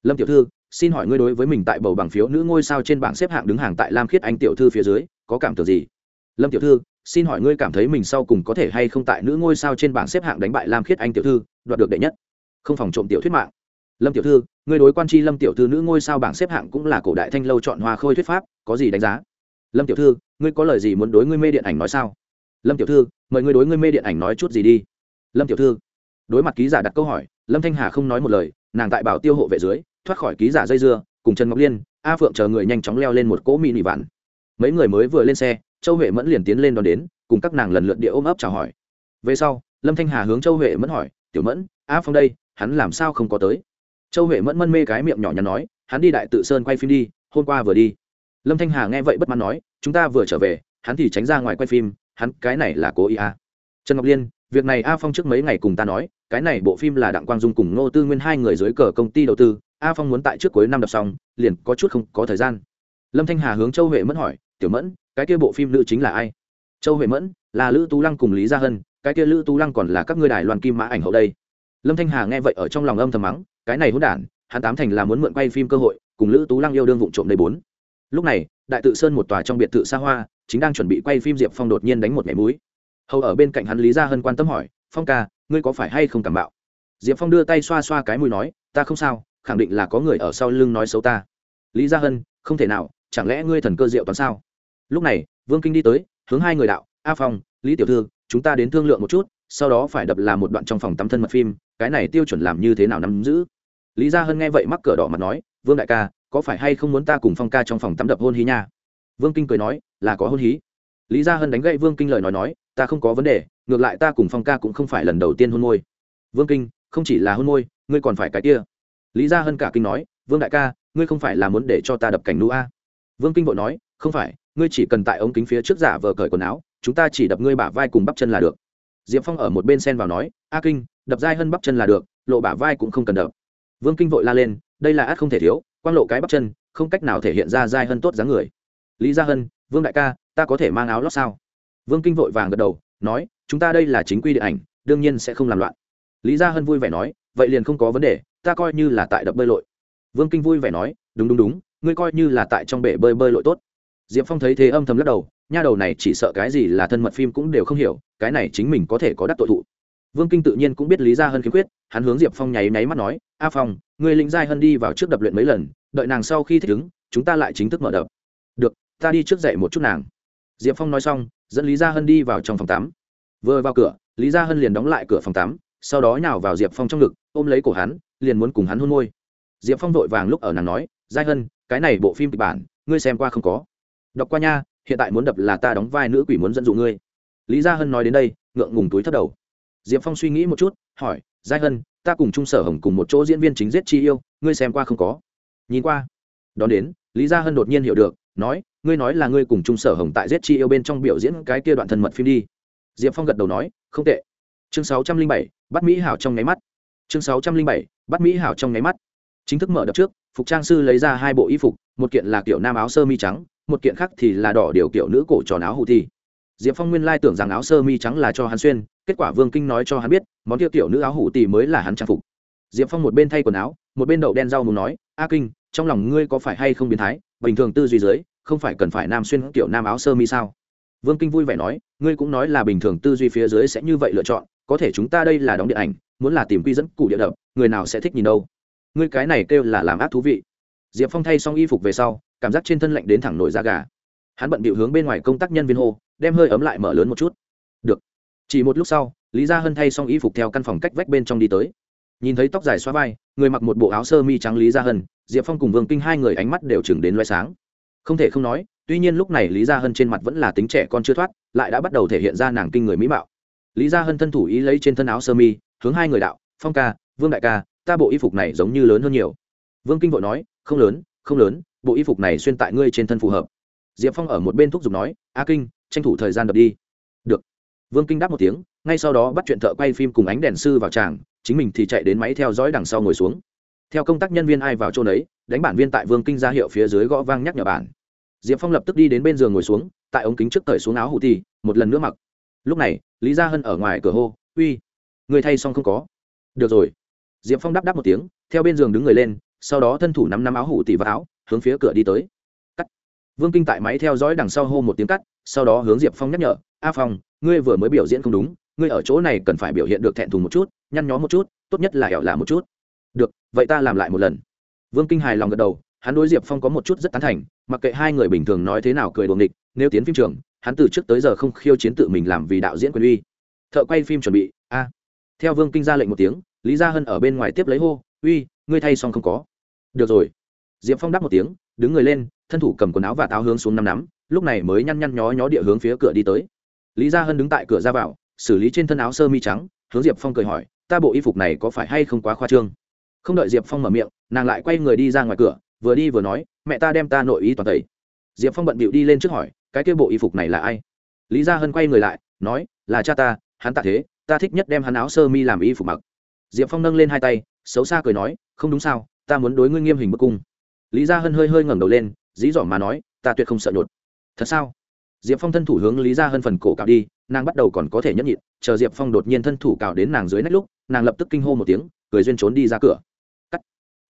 Lâm tiểu thư, xin hỏi ngươi đối với mình tại bầu bằng phiếu nữ ngôi sao trên bảng xếp hạng đứng hàng tại lam khiết anh tiểu thư phía dưới có cảm tưởng gì? Lâm tiểu thư, xin hỏi ngươi cảm thấy mình sau cùng có thể hay không tại nữ ngôi sao trên bảng xếp hạng đánh bại lam khiết anh tiểu thư, đoạt được đệ nhất? Không phòng trộm tiểu thuyết mạng. Lâm tiểu thư, ngươi đối quan tri lâm tiểu thư nữ ngôi sao bảng xếp hạng cũng là cổ đại thanh lâu chọn hoa khôi thuyết pháp, có gì đánh giá? Lâm tiểu thư, ngươi có lời gì muốn đối ngươi mê điện ảnh nói sao? Lâm tiểu thư, mời ngươi đối ngươi mê điện ảnh nói chút gì đi. Lâm tiểu thư, đối mặt ký giả đặt câu hỏi, lâm thanh hà không nói một lời, nàng tại bảo tiêu hộ vệ dưới, thoát khỏi ký giả dây dưa, cùng trần ngọc liên, a phượng chờ người nhanh chóng leo lên một cỗ mini nỉ vạn mấy người mới vừa lên xe, châu huệ mẫn liền tiến lên đón đến, cùng các nàng lần lượt địa ôm ấp chào hỏi. Về sau, lâm thanh hà hướng châu huệ mẫn hỏi, tiểu mẫn, a phong đây, hắn làm sao không có tới? Châu huệ mẫn mân mê cái miệng nhỏ nhắn nói, hắn đi đại tự sơn quay phim đi, hôm qua vừa đi. Lâm thanh hà nghe vậy bất mãn nói, chúng ta vừa trở về, hắn thì tránh ra ngoài quay phim, hắn cái này là cố ý à. trần ngọc liên, việc này a phong trước mấy ngày cùng ta nói, cái này bộ phim là đặng quang dung cùng ngô tư nguyên hai người dưới cờ công ty đầu tư, a phong muốn tại trước cuối năm đọc xong, liền có chút không có thời gian. Lâm thanh hà hướng châu huệ mẫn hỏi tiểu mẫn, cái kia bộ phim nữ chính là ai? Châu huệ mẫn, là lữ tú lăng cùng lý gia hân, cái kia lữ tú lăng còn là các ngươi đài loan kim mã ảnh hậu đây. Lâm thanh hà nghe vậy ở trong lòng âm thầm mắng, cái này hỗn đản, hắn tám thành là muốn mượn quay phim cơ hội, cùng lữ tú lăng yêu đương vụ trộm đầy bốn. Lúc này, đại tự sơn một tòa trong biệt thự xa hoa, chính đang chuẩn bị quay phim diệp phong đột nhiên đánh một mẻ múi. Hầu ở bên cạnh hắn lý gia hân quan tâm hỏi, phong ca, ngươi có phải hay không cảm bạo? Diệp phong đưa tay xoa xoa cái mùi nói, ta không sao, khẳng định là có người ở sau lưng nói xấu ta. Lý gia hân, không thể nào, chẳng lẽ ngươi thần cơ diệu toán sao? Lúc này, vương kinh đi tới, hướng hai người đạo, a phong, lý tiểu thư, chúng ta đến thương lượng một chút, sau đó phải đập là một đoạn trong phòng tắm thân mật phim, cái này tiêu chuẩn làm như thế nào nắm giữ? Lý gia hân nghe vậy mắc cửa đỏ mặt nói, vương đại ca, có phải hay không muốn ta cùng phong ca trong phòng tắm đập hôn hí nha? Vương kinh cười nói, là có hôn hí. Lý gia hân đánh gậy vương kinh lời nói nói, ta không có vấn đề, ngược lại ta cùng phong ca cũng không phải lần đầu tiên hôn môi. Vương kinh, không chỉ là hôn môi, ngươi còn phải cái kia. Lý gia hân cả kinh nói, vương đại ca, ngươi không phải là muốn để cho ta đập cảnh nú a? Vương kinh vội nói, không phải ngươi chỉ cần tại ống kính phía trước giả vờ cởi quần áo, chúng ta chỉ đập ngươi bả vai cùng bắp chân là được. Diệp phong ở một bên sen vào nói, a kinh, đập dai hơn bắp chân là được, lộ bả vai cũng không cần đập. Vương kinh vội la lên, đây là át không thể thiếu, quang lộ cái bắp chân, không cách nào thể hiện ra dai hơn tốt dáng người. Lý gia hân, vương đại ca, ta có thể mang áo lót sao? Vương kinh vội vàng gật đầu, nói, chúng ta đây là chính quy điện ảnh, đương nhiên sẽ không làm loạn. Lý gia hân vui vẻ nói, vậy liền không có vấn đề, ta coi như là tại đập bơi lội. Vương kinh vui vẻ nói, đúng đúng đúng, ngươi coi như là tại trong bể bơi bơi lội tốt diệp phong thấy thế âm thầm lắc đầu, nha đầu này chỉ sợ cái gì là thân mật phim cũng đều không hiểu, cái này chính mình có thể có đắc tội thụ. Vương kinh tự nhiên cũng biết lý gia hân khiếm khuyết, hắn hướng diệp phong nháy nháy mắt nói, a phong, người lĩnh giai hân đi vào trước đập luyện mấy lần, đợi nàng sau khi thích ứng, chúng ta lại chính thức mở đập. Được, ta đi trước dậy một chút nàng. Diệp phong nói xong, dẫn lý gia hân đi vào trong phòng tắm. Vừa vào cửa, lý gia hân liền đóng lại cửa phòng tắm, sau đó nhào vào diệp phong trong ngực, ôm lấy cổ hắn, liền muốn cùng hắn hôn môi. Diệp phong vội vàng lúc ở nàng nói giai hân, cái này bộ phim kịch bản, ngươi xem qua không có? Đọc qua nha, hiện tại muốn đập là ta đóng vai nữ quỷ muốn dẫn dụ ngươi. Lý gia hân nói đến đây, ngượng ngùng túi thất đầu. Diệp phong suy nghĩ một chút, hỏi giai hân, ta cùng trung sở hồng cùng một chỗ diễn viên chính giết chi yêu, ngươi xem qua không có? Nhìn qua. Đón đến, lý gia hân đột nhiên hiểu được, nói, ngươi nói là ngươi cùng trung sở hồng tại giết chi yêu bên trong biểu diễn cái kia đoạn thân mật phim đi. Diệp phong gật đầu nói, không tệ. Chương sáu trăm linh bảy, bắt mỹ hảo trong nháy mắt. Chương sáu trăm linh bảy, bắt mỹ hảo trong nháy mắt. Chính thức mở đập trước, phục trang sư lấy ra hai bộ y phục, một kiện là kiểu nam áo sơ mi trắng một kiện khác thì là đỏ điều kiểu nữ cổ tròn áo hụ thi. Diệp phong nguyên lai tưởng rằng áo sơ mi trắng là cho hắn xuyên, kết quả vương kinh nói cho hắn biết, món kia kiểu nữ áo hủ tì mới là hắn trang phục. Diệp phong một bên thay quần áo, một bên đậu đen rau muốn nói, a kinh, trong lòng ngươi có phải hay không biến thái? Bình thường tư duy dưới, không phải cần phải nam xuyên kiểu nam áo sơ mi sao? Vương kinh vui vẻ nói, ngươi cũng nói là bình thường tư duy phía dưới sẽ như vậy lựa chọn, có thể chúng ta đây là đóng điện ảnh, muốn là tìm quy dẫn cụ địa đập, người nào sẽ thích nhìn đâu? Ngươi cái này kêu là làm ác thú vị diệp phong thay xong y phục về sau, cảm giác trên thân lạnh đến thẳng nổi da gà. Hắn bận bịu hướng bên ngoài công tác nhân viên hô, đem hơi ấm lại mở lớn một chút. Được. Chỉ một lúc sau, lý gia hân thay xong y phục theo căn phòng cách vách bên trong đi tới. Nhìn thấy tóc dài xoa vai, người mặc một bộ áo sơ mi trắng lý gia hân, diệp phong cùng vương kinh hai người ánh mắt đều chừng đến loay sáng. Không thể không nói, tuy nhiên lúc này lý gia hân trên mặt vẫn là tính trẻ con chưa thoát, lại đã bắt đầu thể hiện ra nàng kinh người mỹ mạo. Lý gia hân thân thủ ý lấy trên thân áo sơ mi, hướng hai người đạo, phong ca, vương đại ca, ta bộ y phục này giống như lớn hơn nhiều. Vương kinh vội nói không lớn không lớn, bộ y phục này xuyên tại ngươi trên thân phù hợp. Diệp phong ở một bên thúc giục nói, a kinh, tranh thủ thời gian đập đi. Được. Vương kinh đáp một tiếng, ngay sau đó bắt chuyện thợ quay phim cùng ánh đèn sư vào tràng, chính mình thì chạy đến máy theo dõi đằng sau ngồi xuống. Theo công tác nhân viên ai vào chỗ đấy đánh bản viên tại vương kinh ra hiệu phía dưới gõ vang nhắc nhở bản. Diệp phong lập tức đi đến bên giường ngồi xuống, tại ống kính trước cởi xuống áo hụ thì, một lần nữa mặc. Lúc này, lý gia hân ở ngoài cửa hô, uy, người thay xong không có. Được rồi. Diệp phong đáp đáp một tiếng, theo bên giường đứng người lên sau đó thân thủ nắm nắm áo hủ tỷ và áo, hướng phía cửa đi tới. Cắt. Vương kinh tại máy theo dõi đằng sau hô một tiếng cắt, sau đó hướng diệp phong nhắc nhở, a phong, ngươi vừa mới biểu diễn không đúng, ngươi ở chỗ này cần phải biểu hiện được thẹn thùng một chút, nhăn nhó một chút, tốt nhất là ẻo lạ một chút. Được, vậy ta làm lại một lần. Vương kinh hài lòng gật đầu, hắn đối diệp phong có một chút rất tán thành, mặc kệ hai người bình thường nói thế nào cười đuồng địch nếu tiến phim trường, hắn từ trước tới giờ không khiêu chiến tự mình làm vì đạo diễn quyền uy. Thợ quay phim chuẩn bị, a. Theo vương kinh ra lệnh một tiếng, lý gia hân ở bên ngoài tiếp lấy hô, uy ngươi thay xong không có. Được rồi. Diệp phong đáp một tiếng, đứng người lên, thân thủ cầm quần áo và táo hướng xuống năm nắm, lúc này mới nhăn nhăn nhó nhó địa hướng phía cửa đi tới. Lý gia hân đứng tại cửa ra vào, xử lý trên thân áo sơ mi trắng, hướng diệp phong cười hỏi, ta bộ y phục này có phải hay không quá khoa trương? Không đợi diệp phong mở miệng, nàng lại quay người đi ra ngoài cửa, vừa đi vừa nói, mẹ ta đem ta nội ý toàn tẩy. Diệp phong bận bịu đi lên trước hỏi, cái kia bộ y phục này là ai? Lý gia hân quay người lại, nói, là cha ta, hắn tạ thế, ta thích nhất đem hắn áo sơ mi làm y phục mặc. Diệp phong nâng lên hai tay, xấu xa cười nói không đúng sao, ta muốn đối ngươi nghiêm hình bức cung. Lý gia hân hơi hơi ngẩng đầu lên, dí dỏm mà nói, ta tuyệt không sợ nhột. Thật sao? Diệp phong thân thủ hướng lý gia hân phần cổ cào đi, nàng bắt đầu còn có thể nhẫn nhịn, chờ diệp phong đột nhiên thân thủ cào đến nàng dưới nách lúc, nàng lập tức kinh hô một tiếng, cười duyên trốn đi ra cửa. Cắt.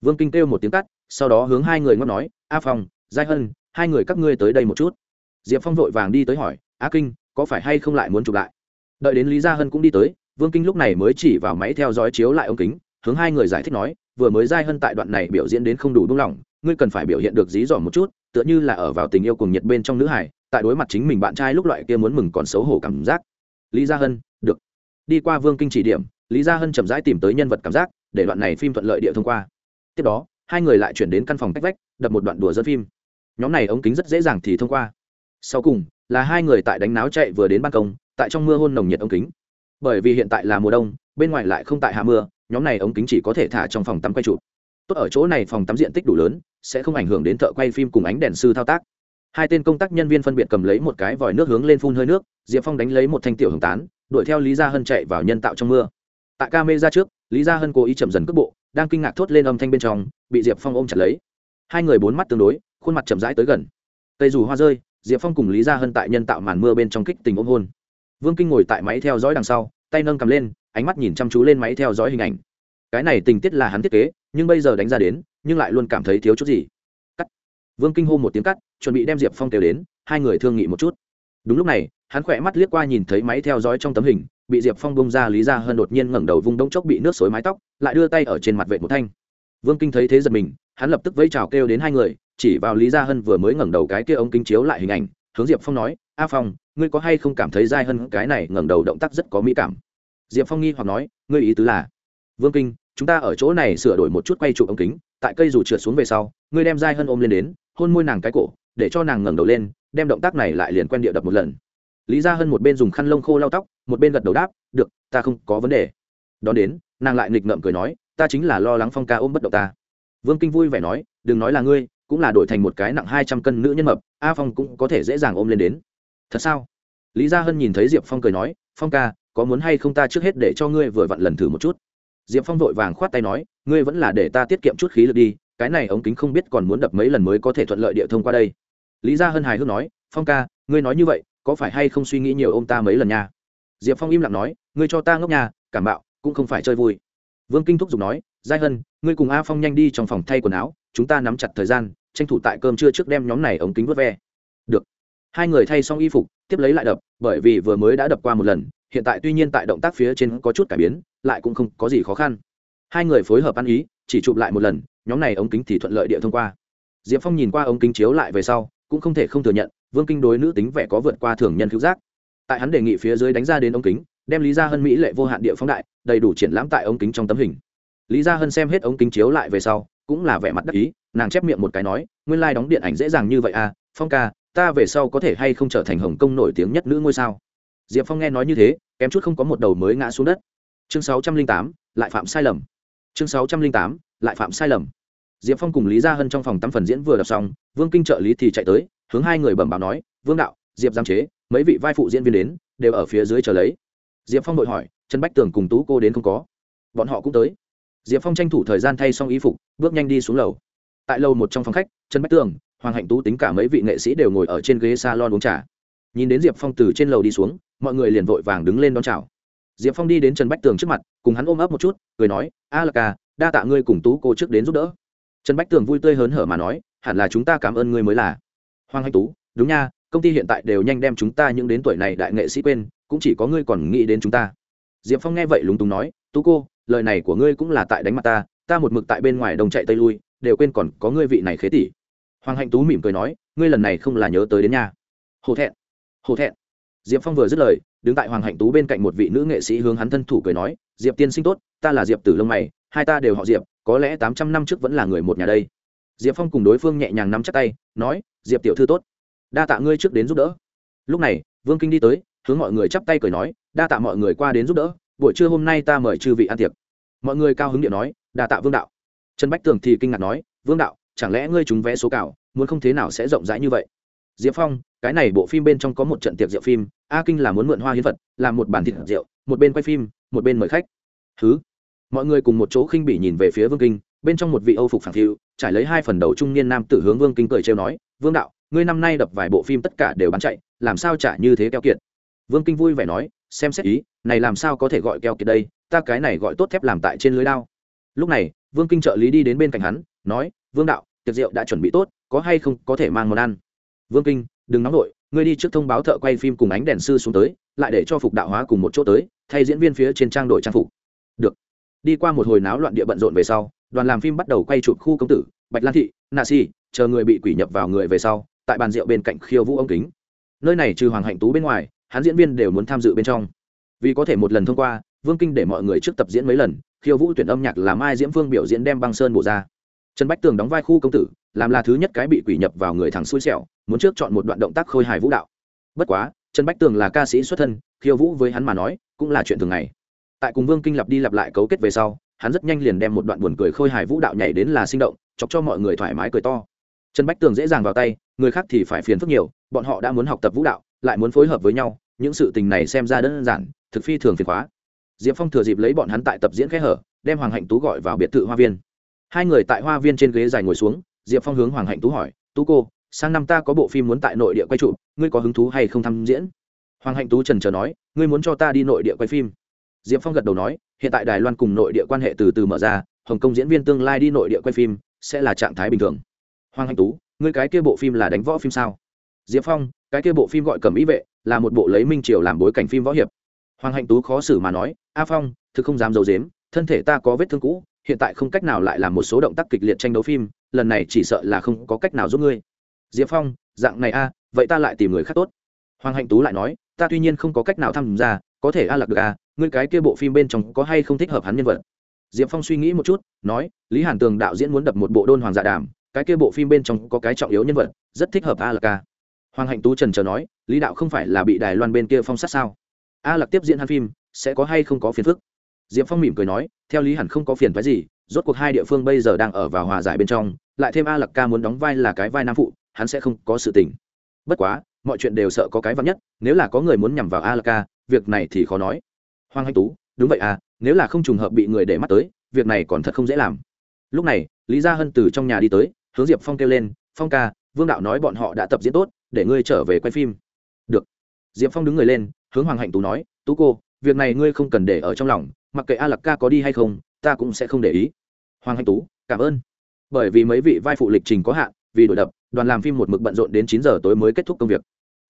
Vương kinh kêu một tiếng cắt, sau đó hướng hai người ngót nói, a phong, giai hân, hai người các ngươi tới đây một chút. Diệp phong vội vàng đi tới hỏi, a kinh, có phải hay không lại muốn chụp lại? Đợi đến lý gia hân cũng đi tới, vương kinh lúc này mới chỉ vào máy theo dõi chiếu lại ống kính hướng hai người giải thích nói, vừa mới giai hân tại đoạn này biểu diễn đến không đủ đúng lòng ngươi cần phải biểu hiện được dí dỏm một chút, tựa như là ở vào tình yêu cùng nhiệt bên trong nữ hải tại đối mặt chính mình bạn trai lúc loại kia muốn mừng còn xấu hổ cảm giác. Lý gia hân, được. Đi qua vương kinh chỉ điểm. Lý gia hân chậm rãi tìm tới nhân vật cảm giác, để đoạn này phim thuận lợi địa thông qua. Tiếp đó, hai người lại chuyển đến căn phòng cách vách, đập một đoạn đùa dẫn phim. Nhóm này ống kính rất dễ dàng thì thông qua. Sau cùng, là hai người tại đánh náo chạy vừa đến ban công, tại trong mưa hôn nồng nhiệt ống kính. Bởi vì hiện tại là mùa đông, bên ngoài lại không tại hạ mưa nhóm này ống kính chỉ có thể thả trong phòng tắm quay chụp. Tốt ở chỗ này phòng tắm diện tích đủ lớn, sẽ không ảnh hưởng đến thợ quay phim cùng ánh đèn sư thao tác. Hai tên công tác nhân viên phân biệt cầm lấy một cái vòi nước hướng lên phun hơi nước, diệp phong đánh lấy một thanh tiểu hưởng tán, đuổi theo lý gia hân chạy vào nhân tạo trong mưa. Tại ca mê ra trước, lý gia hân cố ý chậm dần cước bộ, đang kinh ngạc thốt lên âm thanh bên trong, bị diệp phong ôm chặt lấy. Hai người bốn mắt tương đối, khuôn mặt chậm rãi tới gần. Cây dù hoa rơi, diệp phong cùng lý gia hân tại nhân tạo màn mưa bên trong kích tình ôm hôn. Vương kinh ngồi tại máy theo dõi đằng sau tay nâng cầm lên, ánh mắt nhìn chăm chú lên máy theo dõi hình ảnh. Cái này tình tiết là hắn thiết kế, nhưng bây giờ đánh ra đến, nhưng lại luôn cảm thấy thiếu chút gì. Cắt. Vương kinh hô một tiếng cắt, chuẩn bị đem diệp phong kêu đến, hai người thương nghị một chút. Đúng lúc này, hắn khỏe mắt liếc qua nhìn thấy máy theo dõi trong tấm hình, bị diệp phong bông ra lý ra hơn đột nhiên ngẩng đầu vung đông chốc bị nước xối mái tóc, lại đưa tay ở trên mặt vệ một thanh. Vương kinh thấy thế giật mình, hắn lập tức vẫy chào kêu đến hai người, chỉ vào lý gia hân vừa mới ngẩng đầu cái kia ống kính chiếu lại hình ảnh, hướng diệp phong nói, a phong ngươi có hay không cảm thấy giai hân cái này ngẩng đầu động tác rất có mỹ cảm? Diệp phong nghi hoặc nói, ngươi ý tứ là, vương kinh, chúng ta ở chỗ này sửa đổi một chút quay trụ ống kính, tại cây dù trượt xuống về sau, ngươi đem giai hân ôm lên đến, hôn môi nàng cái cổ, để cho nàng ngẩng đầu lên, đem động tác này lại liền quen địa đập một lần. Lý gia hân một bên dùng khăn lông khô lau tóc, một bên gật đầu đáp, được, ta không có vấn đề. Đón đến, nàng lại nghịch ngợm cười nói, ta chính là lo lắng phong ca ôm bất động ta. Vương kinh vui vẻ nói, đừng nói là ngươi, cũng là đổi thành một cái nặng hai trăm cân nữ nhân mập, a phong cũng có thể dễ dàng ôm lên đến thật sao? Lý gia hân nhìn thấy diệp phong cười nói, phong ca, có muốn hay không ta trước hết để cho ngươi vừa vặn lần thử một chút? Diệp phong vội vàng khoát tay nói, ngươi vẫn là để ta tiết kiệm chút khí lực đi, cái này ống kính không biết còn muốn đập mấy lần mới có thể thuận lợi địa thông qua đây. Lý gia hân hài hước nói, phong ca, ngươi nói như vậy, có phải hay không suy nghĩ nhiều ô m ta mấy lần nha? Diệp phong im lặng nói, ngươi cho ta ngốc nhà cảm bạo, cũng không phải chơi vui. Vương kinh thúc giục nói giai hân, ngươi cùng a phong nhanh đi trong phòng thay quần áo, chúng ta nắm chặt thời gian, tranh thủ tại cơm trưa trước đem nhóm này ống kính vớt ve. Được hai người thay xong y phục, tiếp lấy lại đập, bởi vì vừa mới đã đập qua một lần, hiện tại tuy nhiên tại động tác phía trên có chút cải biến, lại cũng không có gì khó khăn. Hai người phối hợp ăn ý, chỉ chụp lại một lần, nhóm này ống kính thì thuận lợi địa thông qua. Diệp phong nhìn qua ống kính chiếu lại về sau, cũng không thể không thừa nhận, vương kinh đối nữ tính vẻ có vượt qua thường nhân cứu giác. Tại hắn đề nghị phía dưới đánh ra đến ống kính, đem lý gia hân mỹ lệ vô hạn địa phóng đại, đầy đủ triển lãm tại ống kính trong tấm hình. Lý gia hân xem hết ống kính chiếu lại về sau, cũng là vẻ mặt đắc ý, nàng chép miệng một cái nói, nguyên lai、like、đóng điện ảnh dễ dàng như vậy à phong ca ta về sau có thể hay không trở thành hồng kông nổi tiếng nhất nữ ngôi sao? Diệp phong nghe nói như thế, kém chút không có một đầu mới ngã xuống đất. Chương sáu trăm linh tám, lại phạm sai lầm. Chương sáu trăm linh tám, lại phạm sai lầm. Diệp phong cùng lý gia hân trong phòng tắm phần diễn vừa đọc xong, vương kinh trợ lý thì chạy tới, hướng hai người bẩm báo nói, vương đạo, diệp giam chế, mấy vị vai phụ diễn viên đến, đều ở phía dưới chờ lấy. Diệp phong đội hỏi, trần bách tường cùng tú cô đến không có? Bọn họ cũng tới. Diệp phong tranh thủ thời gian thay xong y phục, bước nhanh đi xuống lầu. Tại lầu một trong phòng khách, trần bách tường hoàng hạnh tú tính cả mấy vị nghệ sĩ đều ngồi ở trên ghế s a lon uống trà. Nhìn đến diệp phong từ trên lầu đi xuống, mọi người liền vội vàng đứng lên đón chào. Diệp phong đi đến trần bách tường trước mặt, cùng hắn ôm ấp một chút, cười nói, a là ca đa tạ ngươi cùng tú cô trước đến giúp đỡ. Trần bách tường vui tươi hớn hở mà nói, hẳn là chúng ta cảm ơn ngươi mới là. Hoàng hạnh tú, đúng nha, công ty hiện tại đều nhanh đem chúng ta những đến tuổi này đại nghệ sĩ quên, cũng chỉ có ngươi còn nghĩ đến chúng ta. Diệp phong nghe vậy lúng túng nói, tú cô, lời này của ngươi cũng là tại đánh mặt ta ta một mực tại bên ngoài đông chạy tây lui, đều quên còn có ngươi vị này khế tỷ hoàng hạnh tú mỉm cười nói, ngươi lần này không là nhớ tới đến nhà hổ thẹn hổ thẹn. Diệp phong vừa dứt lời, đứng tại hoàng hạnh tú bên cạnh một vị nữ nghệ sĩ hướng hắn thân thủ cười nói, diệp tiên sinh tốt, ta là diệp tử lông mày, hai ta đều họ diệp, có lẽ tám trăm năm trước vẫn là người một nhà đây. Diệp phong cùng đối phương nhẹ nhàng nắm chắc tay, nói, diệp tiểu thư tốt, đa tạ ngươi trước đến giúp đỡ. Lúc này, vương kinh đi tới, hướng mọi người chắp tay cười nói, đa tạ mọi người qua đến giúp đỡ, buổi trưa hôm nay ta mời chư vị ăn tiệc. Mọi người cao hứng điện nói, đa tạ vương đạo. Trần bách tường thì kinh ngạc nói, vương đạo chẳng lẽ ngươi trúng vé số cào, muốn không thế nào sẽ rộng rãi như vậy? Diệp phong, cái này bộ phim bên trong có một trận tiệc rượu phim, a kinh là muốn mượn hoa hiến vật, làm một bản thịt rượu, một bên quay phim, một bên mời khách. Thứ mọi người cùng một chỗ khinh bỉ nhìn về phía vương kinh, bên trong một vị âu phục phản phiu trải lấy hai phần đầu trung niên nam tử hướng vương kinh cười trêu nói, vương đạo, ngươi năm nay đập vài bộ phim tất cả đều bán chạy, làm sao trả như thế keo kiệt? Vương kinh vui vẻ nói, xem xét ý, này làm sao có thể gọi keo kiệt đây, ta cái này gọi tốt thép làm tại trên lưới đao. Lúc này, vương kinh trợ lý đi đến bên cạnh hắn, nói, vương đạo tiệc rượu đã chuẩn bị tốt, có hay không có thể mang món ăn? Vương kinh, đừng nóng nổi ngươi đi trước thông báo thợ quay phim cùng ánh đèn sư xuống tới, lại để cho phục đạo hóa cùng một chỗ tới, thay diễn viên phía trên trang đổi trang phục. Được. Đi qua một hồi náo loạn địa bận rộn về sau, đoàn làm phim bắt đầu quay chụp khu công tử, bạch lan thị nạ si, chờ người bị quỷ nhập vào người về sau, tại bàn rượu bên cạnh khiêu vũ ống kính. Nơi này trừ hoàng hạnh tú bên ngoài, hắn diễn viên đều muốn tham dự bên trong. Vì có thể một lần thông qua, vương kinh để mọi người trước tập diễn mấy lần, khiêu vũ tuyển âm nhạc làm mai diễm phương biểu diễn đem băng sơn bổ ra trần bách tường đóng vai khu công tử, làm là thứ nhất cái bị quỷ nhập vào người thằng xui xẻo, muốn trước chọn một đoạn động tác khôi hài vũ đạo. Bất quá, trần bách tường là ca sĩ xuất thân, khiêu vũ với hắn mà nói, cũng là chuyện thường ngày. Tại cùng vương kinh lặp đi lặp lại cấu kết về sau, hắn rất nhanh liền đem một đoạn buồn cười khôi hài vũ đạo nhảy đến là sinh động, chọc cho mọi người thoải mái cười to. Trần bách tường dễ dàng vào tay, người khác thì phải phiền phức nhiều, bọn họ đã muốn học tập vũ đạo, lại muốn phối hợp với nhau, những sự tình này xem ra đơn giản, thực phi thường phiền khóa. Diệp phong thừa dịp lấy bọn hắn tại tập diễn khẽ hở, đem hoàng hạnh tú gọi vào biệt thự hoa viên hai người tại hoa viên trên ghế dài ngồi xuống, diệp phong hướng hoàng hạnh tú hỏi, tú cô, sang năm ta có bộ phim muốn tại nội địa quay trụ ngươi có hứng thú hay không tham diễn? Hoàng hạnh tú trần trờ nói, ngươi muốn cho ta đi nội địa quay phim? Diệp phong gật đầu nói, hiện tại đài loan cùng nội địa quan hệ từ từ mở ra, hồng kông diễn viên tương lai đi nội địa quay phim sẽ là trạng thái bình thường. Hoàng hạnh tú, ngươi cái kia bộ phim là đánh võ phim sao? Diệp phong, cái kia bộ phim gọi cầm ý vệ, là một bộ lấy minh triều làm bối cảnh phim võ hiệp. Hoàng hạnh tú khó xử mà nói, a phong, thực không dám d i ấ u dếm thân thể ta có vết thương cũ hiện tại không cách nào lại làm một số động tác kịch liệt tranh đấu phim, lần này chỉ sợ là không có cách nào giúp ngươi. Diệp phong, dạng này a, vậy ta lại tìm người khác tốt. Hoàng hạnh tú lại nói, ta tuy nhiên không có cách nào tham gia, có thể a lạc được a, ngươi cái kia bộ phim bên trong có hay không thích hợp hắn nhân vật? Diệp phong suy nghĩ một chút, nói, lý hàn tường đạo diễn muốn đập một bộ đôn hoàng dạ đàm, cái kia bộ phim bên trong có cái trọng yếu nhân vật, rất thích hợp a lạc a. Hoàng hạnh tú trần trờ nói, lý đạo không phải là bị đài loan bên kia phong sát sao? A lạc tiếp diễn hắn phim, sẽ có hay không có phiền phức? Diệp phong mỉm cười nói, theo lý hẳn không có phiền phái gì, rốt cuộc hai địa phương bây giờ đang ở vào hòa giải bên trong, lại thêm a lạc ca muốn đóng vai là cái vai nam phụ, hắn sẽ không có sự tình. Bất quá, mọi chuyện đều sợ có cái vấp nhất, nếu là có người muốn nhằm vào a lạc ca, việc này thì khó nói. Hoàng hạnh tú, đúng vậy à nếu là không trùng hợp bị người để mắt tới, việc này còn thật không dễ làm. Lúc này, lý gia hân từ trong nhà đi tới, hướng diệp phong kêu lên, phong ca, vương đạo nói bọn họ đã tập diễn tốt, để ngươi trở về quay phim. Được. Diệp phong đứng người lên, hướng hoàng hạnh tú nói, tú cô, việc này ngươi không cần để ở trong lòng mặc kệ a lạc ca có đi hay không ta cũng sẽ không để ý. Hoàng hạnh tú cảm ơn. Bởi vì mấy vị vai phụ lịch trình có hạn vì đổi đập đoàn làm phim một mực bận rộn đến chín giờ tối mới kết thúc công việc.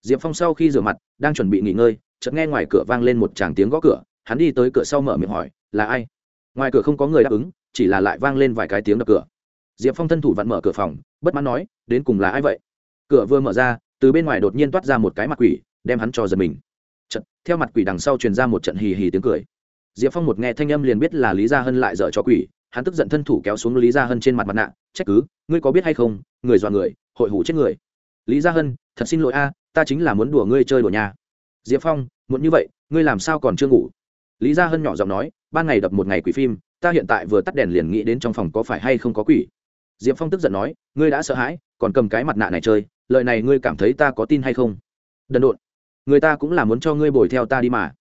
Diệp phong sau khi rửa mặt đang chuẩn bị nghỉ ngơi chợt nghe ngoài cửa vang lên một tràng tiếng gõ cửa hắn đi tới cửa sau mở miệng hỏi là ai? Ngoài cửa không có người đáp ứng chỉ là lại vang lên vài cái tiếng đập cửa. Diệp phong thân thủ vặn mở cửa phòng bất mãn nói đến cùng là ai vậy? Cửa vừa mở ra từ bên ngoài đột nhiên toát ra một cái mặt quỷ đem hắn cho giật mình. Chật, theo mặt quỷ đằng sau truyền ra một trận hì hì tiếng cười diệp phong một nghe thanh âm liền biết là lý gia hân lại dở cho quỷ, hắn tức giận thân thủ kéo xuống lý gia hân trên mặt mặt nạ, trách cứ, ngươi có biết hay không, người dọa người, hội hủ chết người. Lý gia hân, thật xin lỗi a, ta chính là muốn đùa ngươi chơi đùa nhà. Diệp phong muốn như vậy, ngươi làm sao còn chưa ngủ? Lý gia hân nhỏ giọng nói, ban ngày đập một ngày quỷ phim, ta hiện tại vừa tắt đèn liền nghĩ đến trong phòng có phải hay không có quỷ. Diệp phong tức giận nói, ngươi đã sợ hãi, còn cầm cái mặt nạ này chơi, lời này ngươi cảm thấy ta có tin hay không? Đần độn, người ta cũng là muốn cho ngươi bồi theo ta đi mà.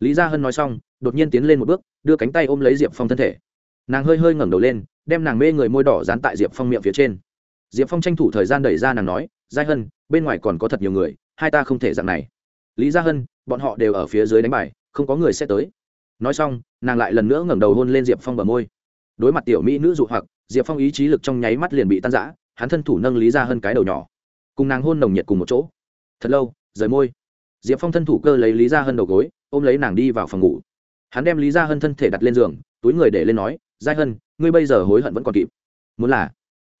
Lý gia hân nói xong đột nhiên tiến lên một bước, đưa cánh tay ôm lấy diệp phong thân thể. Nàng hơi hơi ngẩng đầu lên, đem nàng mê người môi đỏ dán tại diệp phong miệng phía trên. Diệp phong tranh thủ thời gian đẩy ra nàng nói, giai hân, bên ngoài còn có thật nhiều người, hai ta không thể dạng này. Lý gia hân, bọn họ đều ở phía dưới đánh bài, không có người sẽ tới. Nói xong, nàng lại lần nữa ngẩng đầu hôn lên diệp phong bờ môi. Đối mặt tiểu mỹ nữ dụ hoặc, diệp phong ý chí lực trong nháy mắt liền bị tan giã hắn thân thủ nâng lý gia hân cái đầu nhỏ. Cùng nàng hôn nồng nhiệt cùng một chỗ. Thật lâu, rời môi. Diệp phong thân thủ cơ lấy lý gia hân đầu gối, ôm lấy nàng đi vào phòng ngủ hắn đem lý gia hân thân thể đặt lên giường, túi người để lên nói giai hân, ngươi bây giờ hối hận vẫn còn kịp. Muốn là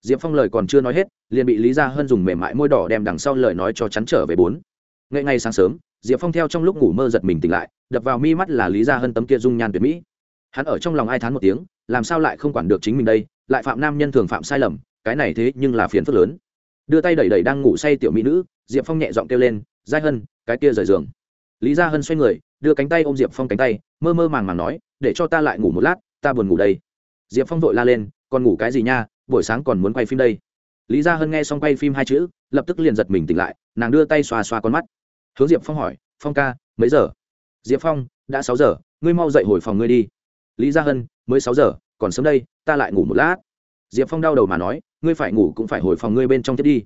diệp phong lời còn chưa nói hết, liền bị lý gia hân dùng mềm mại môi đỏ đem đằng sau lời nói cho chắn trở về bốn. Ngay ngay sáng sớm, diệp phong theo trong lúc ngủ mơ giật mình tỉnh lại, đập vào mi mắt là lý gia hân tấm kia dung nhan tuyệt mỹ. Hắn ở trong lòng ai thán một tiếng, làm sao lại không quản được chính mình đây, lại phạm nam nhân thường phạm sai lầm, cái này thế nhưng là phiền phức lớn. Đưa tay đẩy đẩy đang ngủ say tiểu mỹ nữ, diệp phong nhẹ giọng kêu lên giai hân, cái kia rời giường. Lý gia hân xoay người đưa cánh tay ôm diệp phong cánh tay, mơ mơ màng màng nói, để cho ta lại ngủ một lát, ta buồn ngủ đây. Diệp phong vội la lên, còn ngủ cái gì nha, buổi sáng còn muốn quay phim đây. Lý gia hân nghe xong quay phim hai chữ, lập tức liền giật mình tỉnh lại, nàng đưa tay xoa xoa con mắt. Hướng diệp phong hỏi, phong ca, mấy giờ? Diệp phong, đã sáu giờ, ngươi mau dậy hồi phòng ngươi đi. Lý gia hân, mới sáu giờ, còn sớm đây, ta lại ngủ một lát. Diệp phong đau đầu mà nói, ngươi phải ngủ cũng phải hồi phòng ngươi bên trong thiết đi.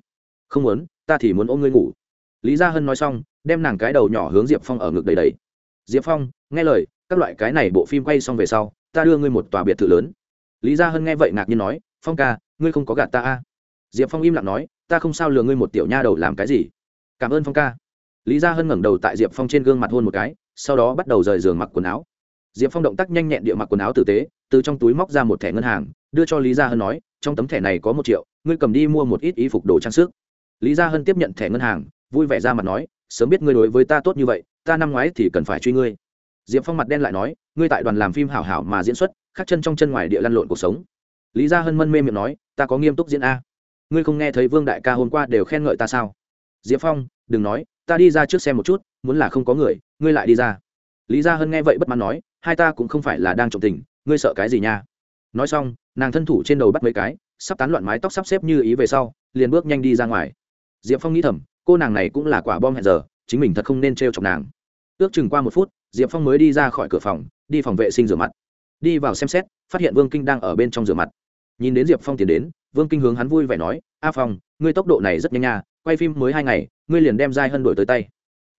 Không muốn, ta thì muốn ôm ngươi ngủ. Lý gia hân nói xong, đem nàng cái đầu nhỏ hướng diệp phong ở ngực đầy đầy diệp phong, nghe lời, các loại cái này bộ phim quay xong về sau, ta đưa ngươi một tòa biệt thự lớn. Lý gia hân nghe vậy ngạc nhiên nói, phong ca, ngươi không có gạt ta a? À? diệp phong im lặng nói, ta không sao lừa ngươi một tiểu nha đầu làm cái gì. Cảm ơn phong ca. Lý gia hân ngẩng đầu tại diệp phong trên gương mặt hôn một cái, sau đó bắt đầu rời giường mặc quần áo. Diệp phong động tác nhanh nhẹn địa mặc quần áo tử tế, từ trong túi móc ra một thẻ ngân hàng, đưa cho lý gia hân nói, trong tấm thẻ này có một triệu, ngươi cầm đi mua một ít y phục đồ trang sức. Lý gia hân tiếp nhận thẻ ngân hàng, vui vẻ ra mặt nói sớm biết ngươi đối với ta tốt như vậy, ta năm ngoái thì cần phải truy ngươi. Diệp phong mặt đen lại nói, ngươi tại đoàn làm phim hảo hảo mà diễn xuất khắc chân trong chân ngoài địa lăn lộn cuộc sống. Lý gia hân mân mê miệng nói, ta có nghiêm túc diễn a. Ngươi không nghe thấy vương đại ca hôm qua đều khen ngợi ta sao? Diệp phong, đừng nói, ta đi ra trước xem một chút, muốn là không có người, ngươi lại đi ra. Lý gia hân nghe vậy bất mãn nói, hai ta cũng không phải là đang trộm tình, ngươi sợ cái gì nha? Nói xong, nàng thân thủ trên đầu bắt mấy cái, sắp tán loạn mái tóc sắp xếp như ý về sau, liền bước nhanh đi ra ngoài. Diệp phong nghĩ thầm cô nàng này cũng là quả bom hẹn giờ, chính mình thật không nên t r e o chọc nàng. Ước chừng qua một phút, diệp phong mới đi ra khỏi cửa phòng, đi phòng vệ sinh rửa mặt. Đi vào xem xét, phát hiện vương kinh đang ở bên trong rửa mặt. Nhìn đến diệp phong tiến đến, vương kinh hướng hắn vui vẻ nói, a phong, ngươi tốc độ này rất nhanh nha, quay phim mới hai ngày, ngươi liền đem giai hân đổi tới tay.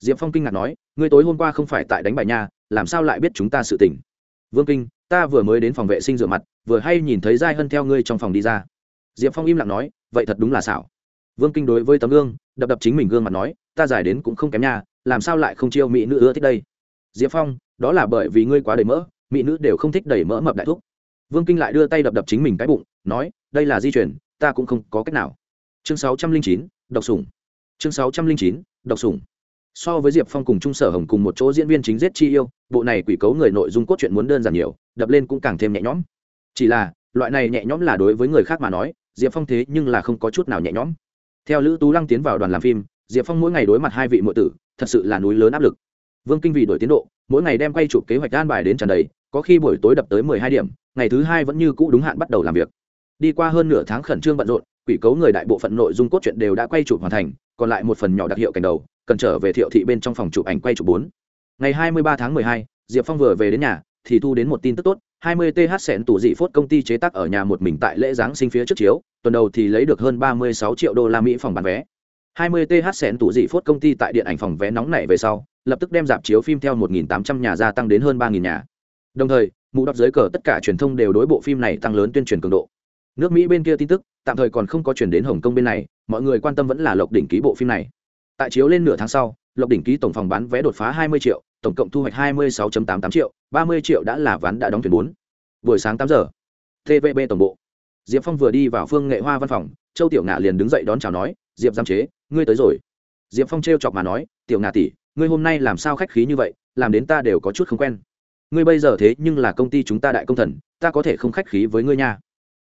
Diệp phong kinh ngạc nói, ngươi tối hôm qua không phải tại đánh bài nha, làm sao lại biết chúng ta sự tỉnh vương kinh, ta vừa mới đến phòng vệ sinh rửa mặt, vừa hay nhìn thấy giai hân theo ngươi trong phòng đi ra. Diệp phong im lặng nói, vậy thật đúng là xảo vương kinh đối với tấm gương, đập đập chính mình gương mặt nói, ta giải đến cũng không kém nha, làm sao lại không chiêu mỹ nữ ưa thích đây? Diệp phong, đó là bởi vì ngươi quá đầy mỡ, mỹ nữ đều không thích đầy mỡ mập đại thúc. Vương kinh lại đưa tay đập đập chính mình cái bụng, nói, đây là di chuyển ta cũng không có cách nào. Chương sáu trăm linh chín, độc sủng. Chương sáu trăm linh chín, độc sủng. So với diệp phong cùng trung sở hồng cùng một chỗ diễn viên chính giết chi yêu, bộ này quỷ cấu người nội dung cốt truyện muốn đơn giản nhiều, đập lên cũng càng thêm nhẹ nhõm. Chỉ là, loại này nhẹ nhõm là đối với người khác mà nói, diệp phong thế nhưng là không có chút nào nhẹ nhõm theo lữ tú lăng tiến vào đoàn làm phim, diệp phong mỗi ngày đối mặt hai vị mượn tử, thật sự là núi lớn áp lực. Vương kinh vì đổi tiến độ, mỗi ngày đem quay chụp kế hoạch an bài đến tràn đầy, có khi buổi tối đập tới mười hai điểm, ngày thứ hai vẫn như cũ đúng hạn bắt đầu làm việc. Đi qua hơn nửa tháng khẩn trương bận rộn, quỷ cấu người đại bộ phận nội dung cốt truyện đều đã quay chụp hoàn thành, còn lại một phần nhỏ đặc hiệu cảnh đầu, cần trở về thiệu thị bên trong phòng chụp ảnh quay chụp bốn. Ngày hai mươi ba tháng mười hai, diệp phong vừa về đến nhà, thì thu đến một tin tức tốt 20 th sẹn tủ dị phốt công ty chế tác ở nhà một mình tại lễ giáng sinh phía trước chiếu tuần đầu thì lấy được hơn 36 triệu đô la mỹ phòng bán vé. 20 th sẹn tủ dị phốt công ty tại điện ảnh phòng vé nóng này về sau, lập tức đem dạp chiếu phim theo 1.800 nhà gia tăng đến hơn 3.000 nhà. Đồng thời, mũ đọc dưới cờ tất cả truyền thông đều đối bộ phim này tăng lớn tuyên truyền cường độ. Nước mỹ bên kia tin tức, tạm thời còn không có truyền đến hồng kông bên này, mọi người quan tâm vẫn là lộc đỉnh ký bộ phim này. Tại chiếu lên nửa tháng sau, lộc đỉnh ký tổng phòng bán vé đột phá 20 triệu, tổng cộng thu hoạch 26.88 triệu 30 triệu đã là ván đã đóng thuyền bốn. Buổi sáng 8 giờ tvb tổng bộ diệp phong vừa đi vào phương nghệ hoa văn phòng, châu tiểu ngạ liền đứng dậy đón chào nói, diệp giam chế, ngươi tới rồi. Diệp phong t chọc mà nói, tiểu ngạ tỷ, ngươi hôm nay làm sao khách khí như vậy, làm đến ta đều có chút không quen. Ngươi bây giờ thế nhưng là công ty chúng ta đại công thần, ta có thể không khách khí với ngươi nha.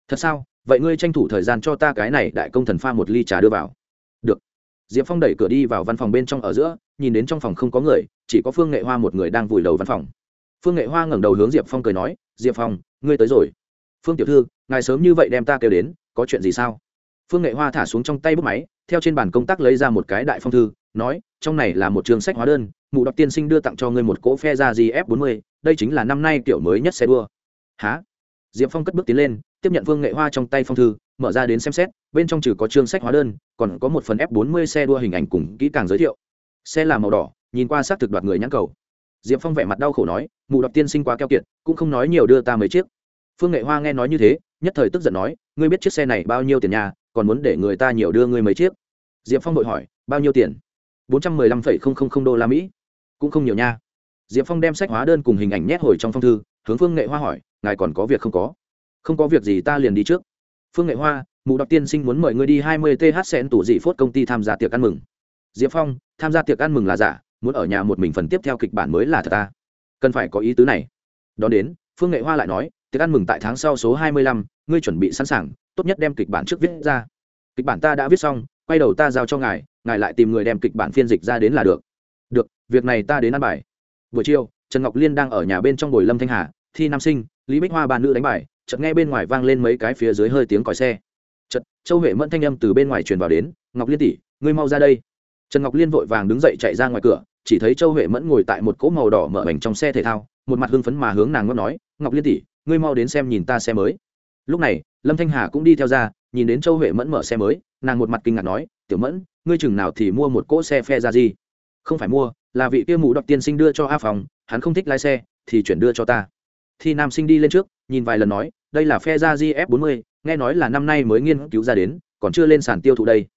Thật sao? Vậy ngươi tranh thủ thời gian cho ta cái này đại công thần pha một ly trà đưa vào. Được. Diệp phong đẩy cửa đi vào văn phòng bên trong ở giữa, nhìn đến trong phòng không có người, chỉ có phương nghệ hoa một người đang vùi đầu văn phòng. Phương nghệ hoa ngẩng đầu hướng diệp phong cười nói, diệp phong, ngươi tới rồi phương tiểu thư, ngài sớm như vậy đem ta kêu đến, có chuyện gì sao? Phương nghệ hoa thả xuống trong tay bút máy, theo trên bàn công tác lấy ra một cái đại phong thư, nói, trong này là một trường sách hóa đơn, mụ đọc tiên sinh đưa tặng cho ngươi một cỗ phe ra gf 40 đây chính là năm nay kiểu mới nhất xe đua. Há diệp phong cất bước tiến lên, tiếp nhận phương nghệ hoa trong tay phong thư, mở ra đến xem xét, bên trong trừ có chương sách hóa đơn, còn có một phần f 40 xe đua hình ảnh cùng kỹ càng giới thiệu. Xe là màu đỏ, nhìn qua xác thực đoạt người nhãn cầu. Diệp phong vẻ mặt đau khổ nói, mụ đọc tiên sinh quá keo kiệt, cũng không nói nhiều đưa ta mấy chiếc phương nghệ hoa nghe nói như thế, nhất thời tức giận nói, ngươi biết chiếc xe này bao nhiêu tiền nhà còn muốn để người ta nhiều đưa ngươi mấy chiếc? Diệp phong vội hỏi, bao nhiêu tiền? Bốn trăm mười lăm phẩy không không không đô la mỹ. Cũng không nhiều nha. Diệp phong đem sách hóa đơn cùng hình ảnh nhét hồi trong phong thư, hướng phương nghệ hoa hỏi, ngài còn có việc không có? Không có việc gì, ta liền đi trước. Phương nghệ hoa, mụ đọc tiên sinh muốn mời ngươi đi hai mươi th sen tủ dị phốt công ty tham gia tiệc ăn mừng. Diệp phong, tham gia tiệc ăn mừng là giả, muốn ở nhà một mình phần tiếp theo kịch bản mới là thật ta. Cần phải có ý tứ này. Đón đến, phương nghệ hoa lại nói tiệc ăn mừng tại tháng sau số hai mươi lăm, ngươi chuẩn bị sẵn sàng, tốt nhất đem kịch bản trước viết ra. Kịch bản ta đã viết xong, quay đầu ta giao cho ngài ngài lại tìm người đem kịch bản phiên dịch ra đến là được. Được, việc này ta đến ăn bài. Buổi chiều, trần ngọc liên đang ở nhà bên trong bồi lâm thanh hà, thi nam sinh, lý bích hoa ba nữ đánh bài, chợt nghe bên ngoài vang lên mấy cái phía dưới hơi tiếng còi xe. Chợt, châu huệ mẫn thanh âm từ bên ngoài truyền vào đến, ngọc liên tỷ, ngươi mau ra đây. Trần ngọc liên vội vàng đứng dậy chạy ra ngoài cửa, chỉ thấy châu huệ mẫn ngồi tại một cỗ màu đỏ mở bành trong xe thể thao, một mặt hưng phấn mà hướng nàng ngót nói, ngọc liên tỷ ngươi mau đến xem nhìn ta xe mới. Lúc này, lâm thanh hà cũng đi theo ra, nhìn đến châu huệ mẫn mở xe mới, nàng một mặt kinh ngạc nói, tiểu mẫn, ngươi chừng nào thì mua một cỗ xe phe ra gì? Không phải mua, là vị kia mụ đọc tiên sinh đưa cho a phòng hắn không thích lái xe, thì chuyển đưa cho ta. Thì nam sinh đi lên trước, nhìn vài lần nói, đây là phe ra gf 40 nghe nói là năm nay mới nghiên cứu ra đến, còn chưa lên sàn tiêu thụ đây.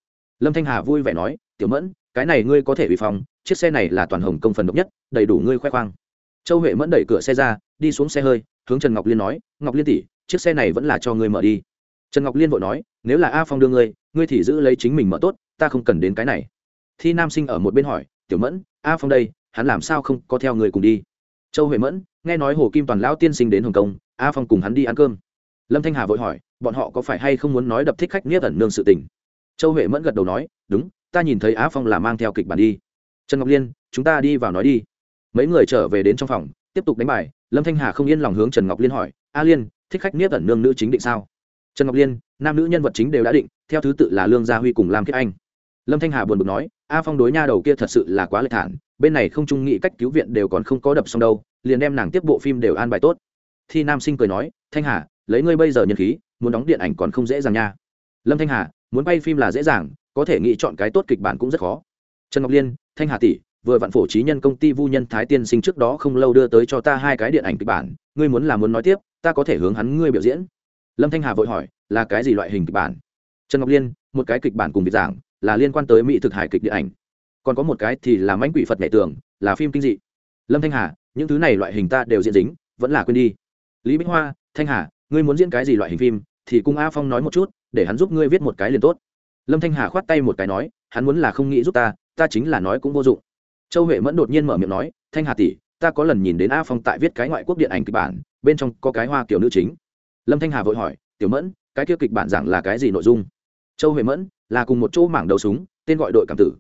Lâm thanh hà vui vẻ nói, tiểu mẫn, cái này ngươi có thể bị phòng chiếc xe này là toàn hồng công phần độc nhất, đầy đủ ngươi khoe khoang. Châu huệ mẫn đẩy cửa xe ra, đi xuống xe hơi hướng trần ngọc liên nói, ngọc liên tỷ, chiếc xe này vẫn là cho ngươi mở đi. Trần ngọc liên vội nói, nếu là a phong đưa ngươi ngươi thì giữ lấy chính mình mở tốt, ta không cần đến cái này. Thi nam sinh ở một bên hỏi, tiểu mẫn, a phong đây, hắn làm sao không có theo người cùng đi? Châu huệ mẫn, nghe nói hồ kim toàn lão tiên sinh đến hồng kông, a phong cùng hắn đi ăn cơm. Lâm thanh hà vội hỏi, bọn họ có phải hay không muốn nói đập thích khách niết ẩn nương sự tình? Châu huệ mẫn gật đầu nói, đúng, ta nhìn thấy a phong là mang theo kịch bản đi. Trần ngọc liên, chúng ta đi vào nói đi. Mấy người trở về đến trong phòng, tiếp tục đánh bài lâm thanh hà không yên lòng hướng trần ngọc liên hỏi, a liên, thích khách niết ẩn nương nữ chính định sao? Trần ngọc liên, nam nữ nhân vật chính đều đã định, theo thứ tự là lương gia huy cùng lam kiết anh. Lâm thanh hà buồn bực nói, a phong đối nha đầu kia thật sự là quá lệ thản, bên này không trung nghị cách cứu viện đều còn không có đập xong đâu, liền đem nàng tiếp bộ phim đều an bài tốt. Thi nam sinh cười nói, thanh hà, lấy ngươi bây giờ nhân khí, muốn đóng điện ảnh còn không dễ dàng nha. Lâm thanh hà, muốn bay phim là dễ dàng, có thể nghĩ chọn cái tốt kịch bản cũng rất khó. Trần ngọc liên, thanh hà tỷ vừa vạn phổ trí nhân công ty vu nhân thái tiên sinh trước đó không lâu đưa tới cho ta hai cái điện ảnh kịch bản, ngươi muốn làm muốn nói tiếp, ta có thể hướng hắn ngươi biểu diễn. Lâm thanh hà vội hỏi, là cái gì loại hình kịch bản? Trần ngọc liên, một cái kịch bản cùng việc giảng, là liên quan tới mỹ thực hải kịch điện ảnh. Còn có một cái thì là mãnh quỷ phật nhảy tường, là phim kinh dị. Lâm thanh hà, những thứ này loại hình ta đều diễn dính, vẫn là quên đi. Lý bích hoa, thanh hà, ngươi muốn diễn cái gì loại hình phim, thì cung a phong nói một chút, để hắn giúp ngươi viết một cái liền tốt. Lâm thanh hà khoát tay một cái nói, hắn muốn là không nghĩ giúp ta ta chính là nói cũng vô dụng châu huệ mẫn đột nhiên mở miệng nói, thanh hà tỷ, ta có lần nhìn đến a phong tại viết cái ngoại quốc điện ảnh kịch bản, bên trong có cái hoa kiểu nữ chính. Lâm thanh hà vội hỏi, tiểu mẫn, cái kia kịch bản giảng là cái gì nội dung? Châu huệ mẫn, là cùng một chỗ mảng đầu súng, tên gọi đội cảm tử.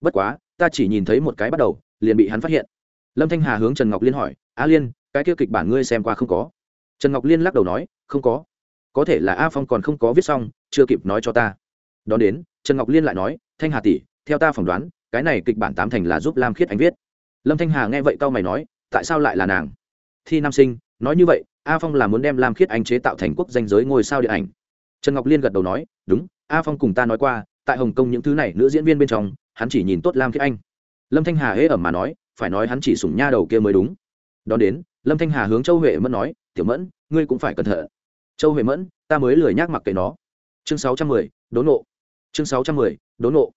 Bất quá, ta chỉ nhìn thấy một cái bắt đầu, liền bị hắn phát hiện. Lâm thanh hà hướng trần ngọc liên hỏi, a liên, cái kia kịch bản ngươi xem qua không có? Trần ngọc liên lắc đầu nói, không có. Có thể là a phong còn không có viết xong, chưa kịp nói cho ta. Đón đến, trần ngọc liên lại nói, thanh hà tỷ, theo ta phỏng đoán cái này kịch bản tám thành là giúp lam khiết anh viết. Lâm thanh hà nghe vậy tao mày nói, tại sao lại là nàng? Thi nam sinh, nói như vậy, a phong là muốn đem lam khiết anh chế tạo thành quốc danh giới ngôi sao điện ảnh. Trần ngọc liên gật đầu nói, đúng, a phong cùng ta nói qua, tại hồng kông những thứ này nữ diễn viên bên trong, hắn chỉ nhìn tốt lam khiết anh. Lâm thanh hà hễ ẩm mà nói, phải nói hắn chỉ sủng nha đầu kia mới đúng. Đón đến, lâm thanh hà hướng châu huệ mẫn nói, tiểu mẫn, ngươi cũng phải cẩn thận. Châu huệ mẫn, ta mới lười nhác mặc kệ nó. Chương sáu trăm mười, đốn nộ. Chương sáu trăm mười, đốn nộ.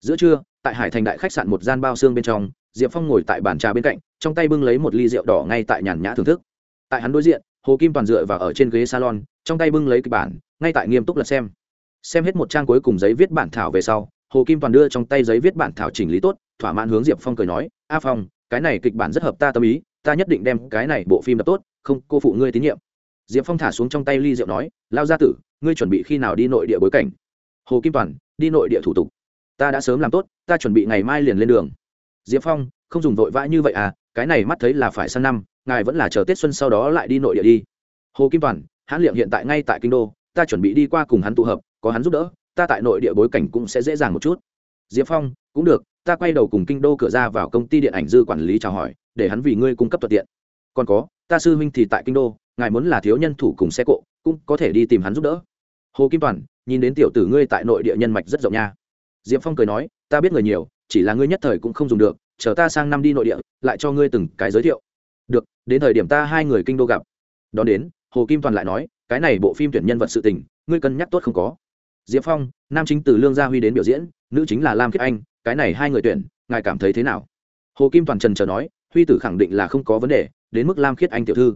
Giữa trưa tại hải thành đại khách sạn một gian bao xương bên trong, diệp phong ngồi tại bàn trà bên cạnh, trong tay bưng lấy một ly rượu đỏ ngay tại nhàn nhã thưởng thức. Tại hắn đối diện, hồ kim toàn dựa vào ở trên ghế salon, trong tay bưng lấy kịch bản, ngay tại nghiêm túc lật xem. Xem hết một trang cuối cùng giấy viết bản thảo về sau, hồ kim toàn đưa trong tay giấy viết bản thảo chỉnh lý tốt, thỏa mãn hướng diệp phong cười nói, a phong, cái này kịch bản rất hợp ta tâm ý, ta nhất định đem cái này bộ phim đập tốt, không, cô phụ ngươi tín nhiệm. Diệp phong thả xuống trong tay ly rượu nói, lao gia tử, ngươi chuẩn bị khi nào đi nội địa bối cảnh? Hồ kim toàn, đi nội địa thủ tục ta đã sớm làm tốt, ta chuẩn bị ngày mai liền lên đường. Diệp phong, không dùng vội vã như vậy à cái này mắt thấy là phải sang năm, ngài vẫn là chờ tết xuân sau đó lại đi nội địa đi. Hồ kim toàn hãn liệm hiện tại ngay tại kinh đô, ta chuẩn bị đi qua cùng hắn tụ hợp, có hắn giúp đỡ, ta tại nội địa bối cảnh cũng sẽ dễ dàng một chút. Diệp phong, cũng được, ta quay đầu cùng kinh đô cửa ra vào công ty điện ảnh dư quản lý chào hỏi, để hắn vì ngươi cung cấp thuận tiện. Còn có, ta sư huynh thì tại kinh đô, ngài muốn là thiếu nhân thủ cùng xe cộ, cũng có thể đi tìm hắn giúp đỡ. Hồ kim toàn, nhìn đến tiểu tử ngươi tại nội địa nhân mạch rất rộng nha diệp phong cười nói, ta biết người nhiều, chỉ là ngươi nhất thời cũng không dùng được, chờ ta sang năm đi nội địa, lại cho ngươi từng cái giới thiệu. Được, đến thời điểm ta hai người kinh đô gặp. Đón đến, hồ kim toàn lại nói, cái này bộ phim tuyển nhân vật sự tình, ngươi cân nhắc tốt không có. Diệp phong, nam chính từ lương gia huy đến biểu diễn, nữ chính là lam khiết anh, cái này hai người tuyển, ngài cảm thấy thế nào? Hồ kim toàn trần chờ nói, huy tử khẳng định là không có vấn đề, đến mức lam khiết anh tiểu thư.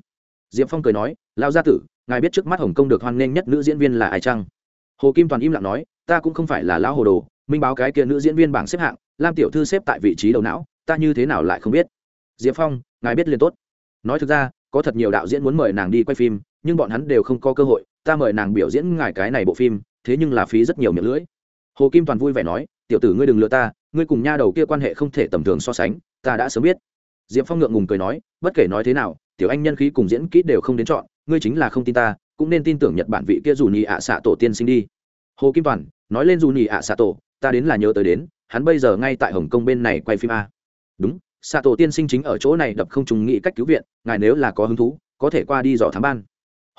Diệp phong cười nói lao gia tử, ngài biết trước mắt hồng kông được hoan nghênh nhất nữ diễn viên là ai chăng? Hồ kim toàn im lặng nói, ta cũng không phải là lão hồ đồ minh báo cái kia nữ diễn viên bảng xếp hạng, lam tiểu thư xếp tại vị trí đầu não, ta như thế nào lại không biết? Diệp phong, ngài biết liền tốt. Nói thực ra, có thật nhiều đạo diễn muốn mời nàng đi quay phim, nhưng bọn hắn đều không có cơ hội, ta mời nàng biểu diễn ngài cái này bộ phim, thế nhưng là phí rất nhiều miệng lưỡi. Hồ kim toàn vui vẻ nói, tiểu tử ngươi đừng lừa ta, ngươi cùng nha đầu kia quan hệ không thể tầm thường so sánh, ta đã sớm biết. Diệp phong ngượng ngùng cười nói, bất kể nói thế nào, tiểu anh nhân khí cùng diễn kỹ đều không đến chọn, ngươi chính là không tin ta, cũng nên tin tưởng nhật bản vị kia dù nhị ạ xạ tổ tiên sinh đi. Hồ kim toàn, nói lên dù nhị ạ xạ tổ ta đến là nhớ tới đến, hắn bây giờ ngay tại hồng kông bên này quay phim a. Đúng xạ tổ tiên sinh chính ở chỗ này đập không trùng nghị cách cứu viện, ngài nếu là có hứng thú, có thể qua đi dò thám ban.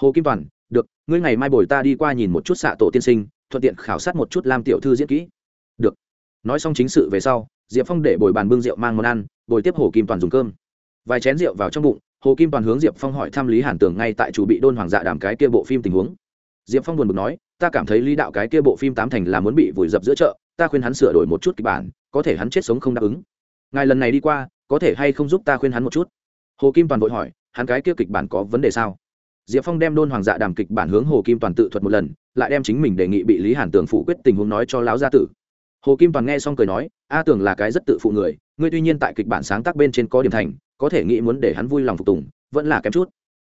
Hồ kim toàn, được, ngươi ngày mai bồi ta đi qua nhìn một chút xạ tổ tiên sinh, thuận tiện khảo sát một chút lam tiểu thư diễn kỹ. Được. Nói xong chính sự về sau, diệp phong để bồi bàn bưng rượu mang món ăn, bồi tiếp hồ kim toàn dùng cơm. Vài chén rượu vào trong bụng, hồ kim toàn hướng diệp phong hỏi thăm lý hàn tưởng ngay tại chủ bị đôn hoàng dạ đàm cái kia bộ phim tình huống. Diệp phong buồn bực nói, ta cảm thấy lý đạo cái kia bộ phim tám thành là muốn bị vùi dập giữa chợ ta khuyên hắn sửa đổi một chút kịch bản, có thể hắn chết sống không đáp ứng. Ngài lần này đi qua, có thể hay không giúp ta khuyên hắn một chút? Hồ kim toàn vội hỏi, hắn cái kia kịch bản có vấn đề sao? Diệp phong đem đôn hoàng dạ đàm kịch bản hướng hồ kim toàn tự thuật một lần, lại đem chính mình đề nghị bị lý hàn tường phụ quyết tình huống nói cho lão gia tử. Hồ kim toàn nghe xong cười nói, a tưởng là cái rất tự phụ người, ngươi tuy nhiên tại kịch bản sáng tác bên trên có điểm thành, có thể nghĩ muốn để hắn vui lòng phục tùng, vẫn là kém chút.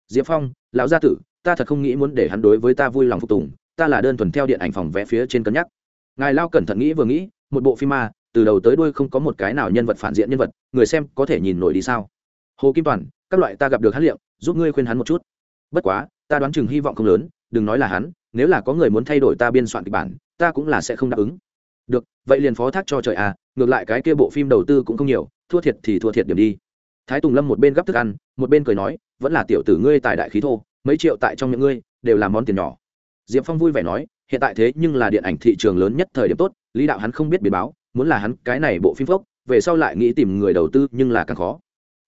Diệp phong, lão gia tử, ta thật không nghĩ muốn để hắn đối với ta vui lòng phục tùng, ta là đơn thuần theo điện ảnh phòng vẽ phía trên cân nhắc ngài lao cẩn thận nghĩ vừa nghĩ, một bộ phim ma, từ đầu tới đuôi không có một cái nào nhân vật phản diện nhân vật, người xem có thể nhìn nổi đi sao? Hồ kim toàn, các loại ta gặp được hắn liệu, giúp ngươi khuyên hắn một chút. Bất quá, ta đoán chừng hy vọng không lớn, đừng nói là hắn, nếu là có người muốn thay đổi ta biên soạn kịch bản, ta cũng là sẽ không đáp ứng. Được, vậy liền phó thác cho trời à ngược lại cái kia bộ phim đầu tư cũng không nhiều, thua thiệt thì thua thiệt điểm đi. Thái tùng lâm một bên gắp thức ăn, một bên cười nói, vẫn là tiểu tử ngươi tài đại khí thô, mấy triệu tại trong những ngươi, đều là món tiền nhỏ. Diệp phong vui vẻ nói hiện tại thế nhưng là điện ảnh thị trường lớn nhất thời điểm tốt, lý đạo hắn không biết biến báo, muốn là hắn cái này bộ phim phốc, về sau lại nghĩ tìm người đầu tư nhưng là càng khó.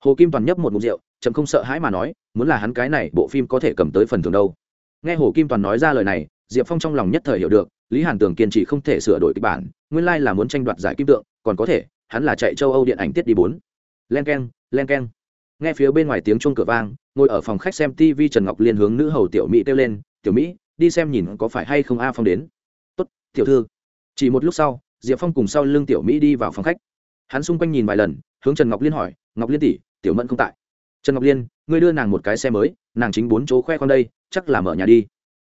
Hồ kim toàn nhấp một mục rượu chấm không sợ hãi mà nói, muốn là hắn cái này bộ phim có thể cầm tới phần thưởng đâu. Nghe hồ kim toàn nói ra lời này, diệp phong trong lòng nhất thời hiểu được, lý hàn tường kiên trì không thể sửa đổi kịch bản, nguyên lai là muốn tranh đoạt giải kim tượng, còn có thể, hắn là chạy châu âu điện ảnh tiết đi bốn. Len k e n len k e n nghe phía bên ngoài tiếng chuông cửa vang, ngồi ở phòng khách xem tv trần ngọc liên hướng nữ hầu tiểu mỹ kêu lên, tiểu mỹ đi xem nhìn có phải hay không a phong đến. Tốt, tiểu thư. Chỉ một lúc sau, diệp phong cùng sau lưng tiểu mỹ đi vào phòng khách. Hắn xung quanh nhìn vài lần, hướng trần ngọc liên hỏi, ngọc liên tỷ, tiểu mẫn không tại? Trần ngọc liên, ngươi đưa nàng một cái xe mới, nàng chính bốn chỗ khoe con đây, chắc là mở nhà đi.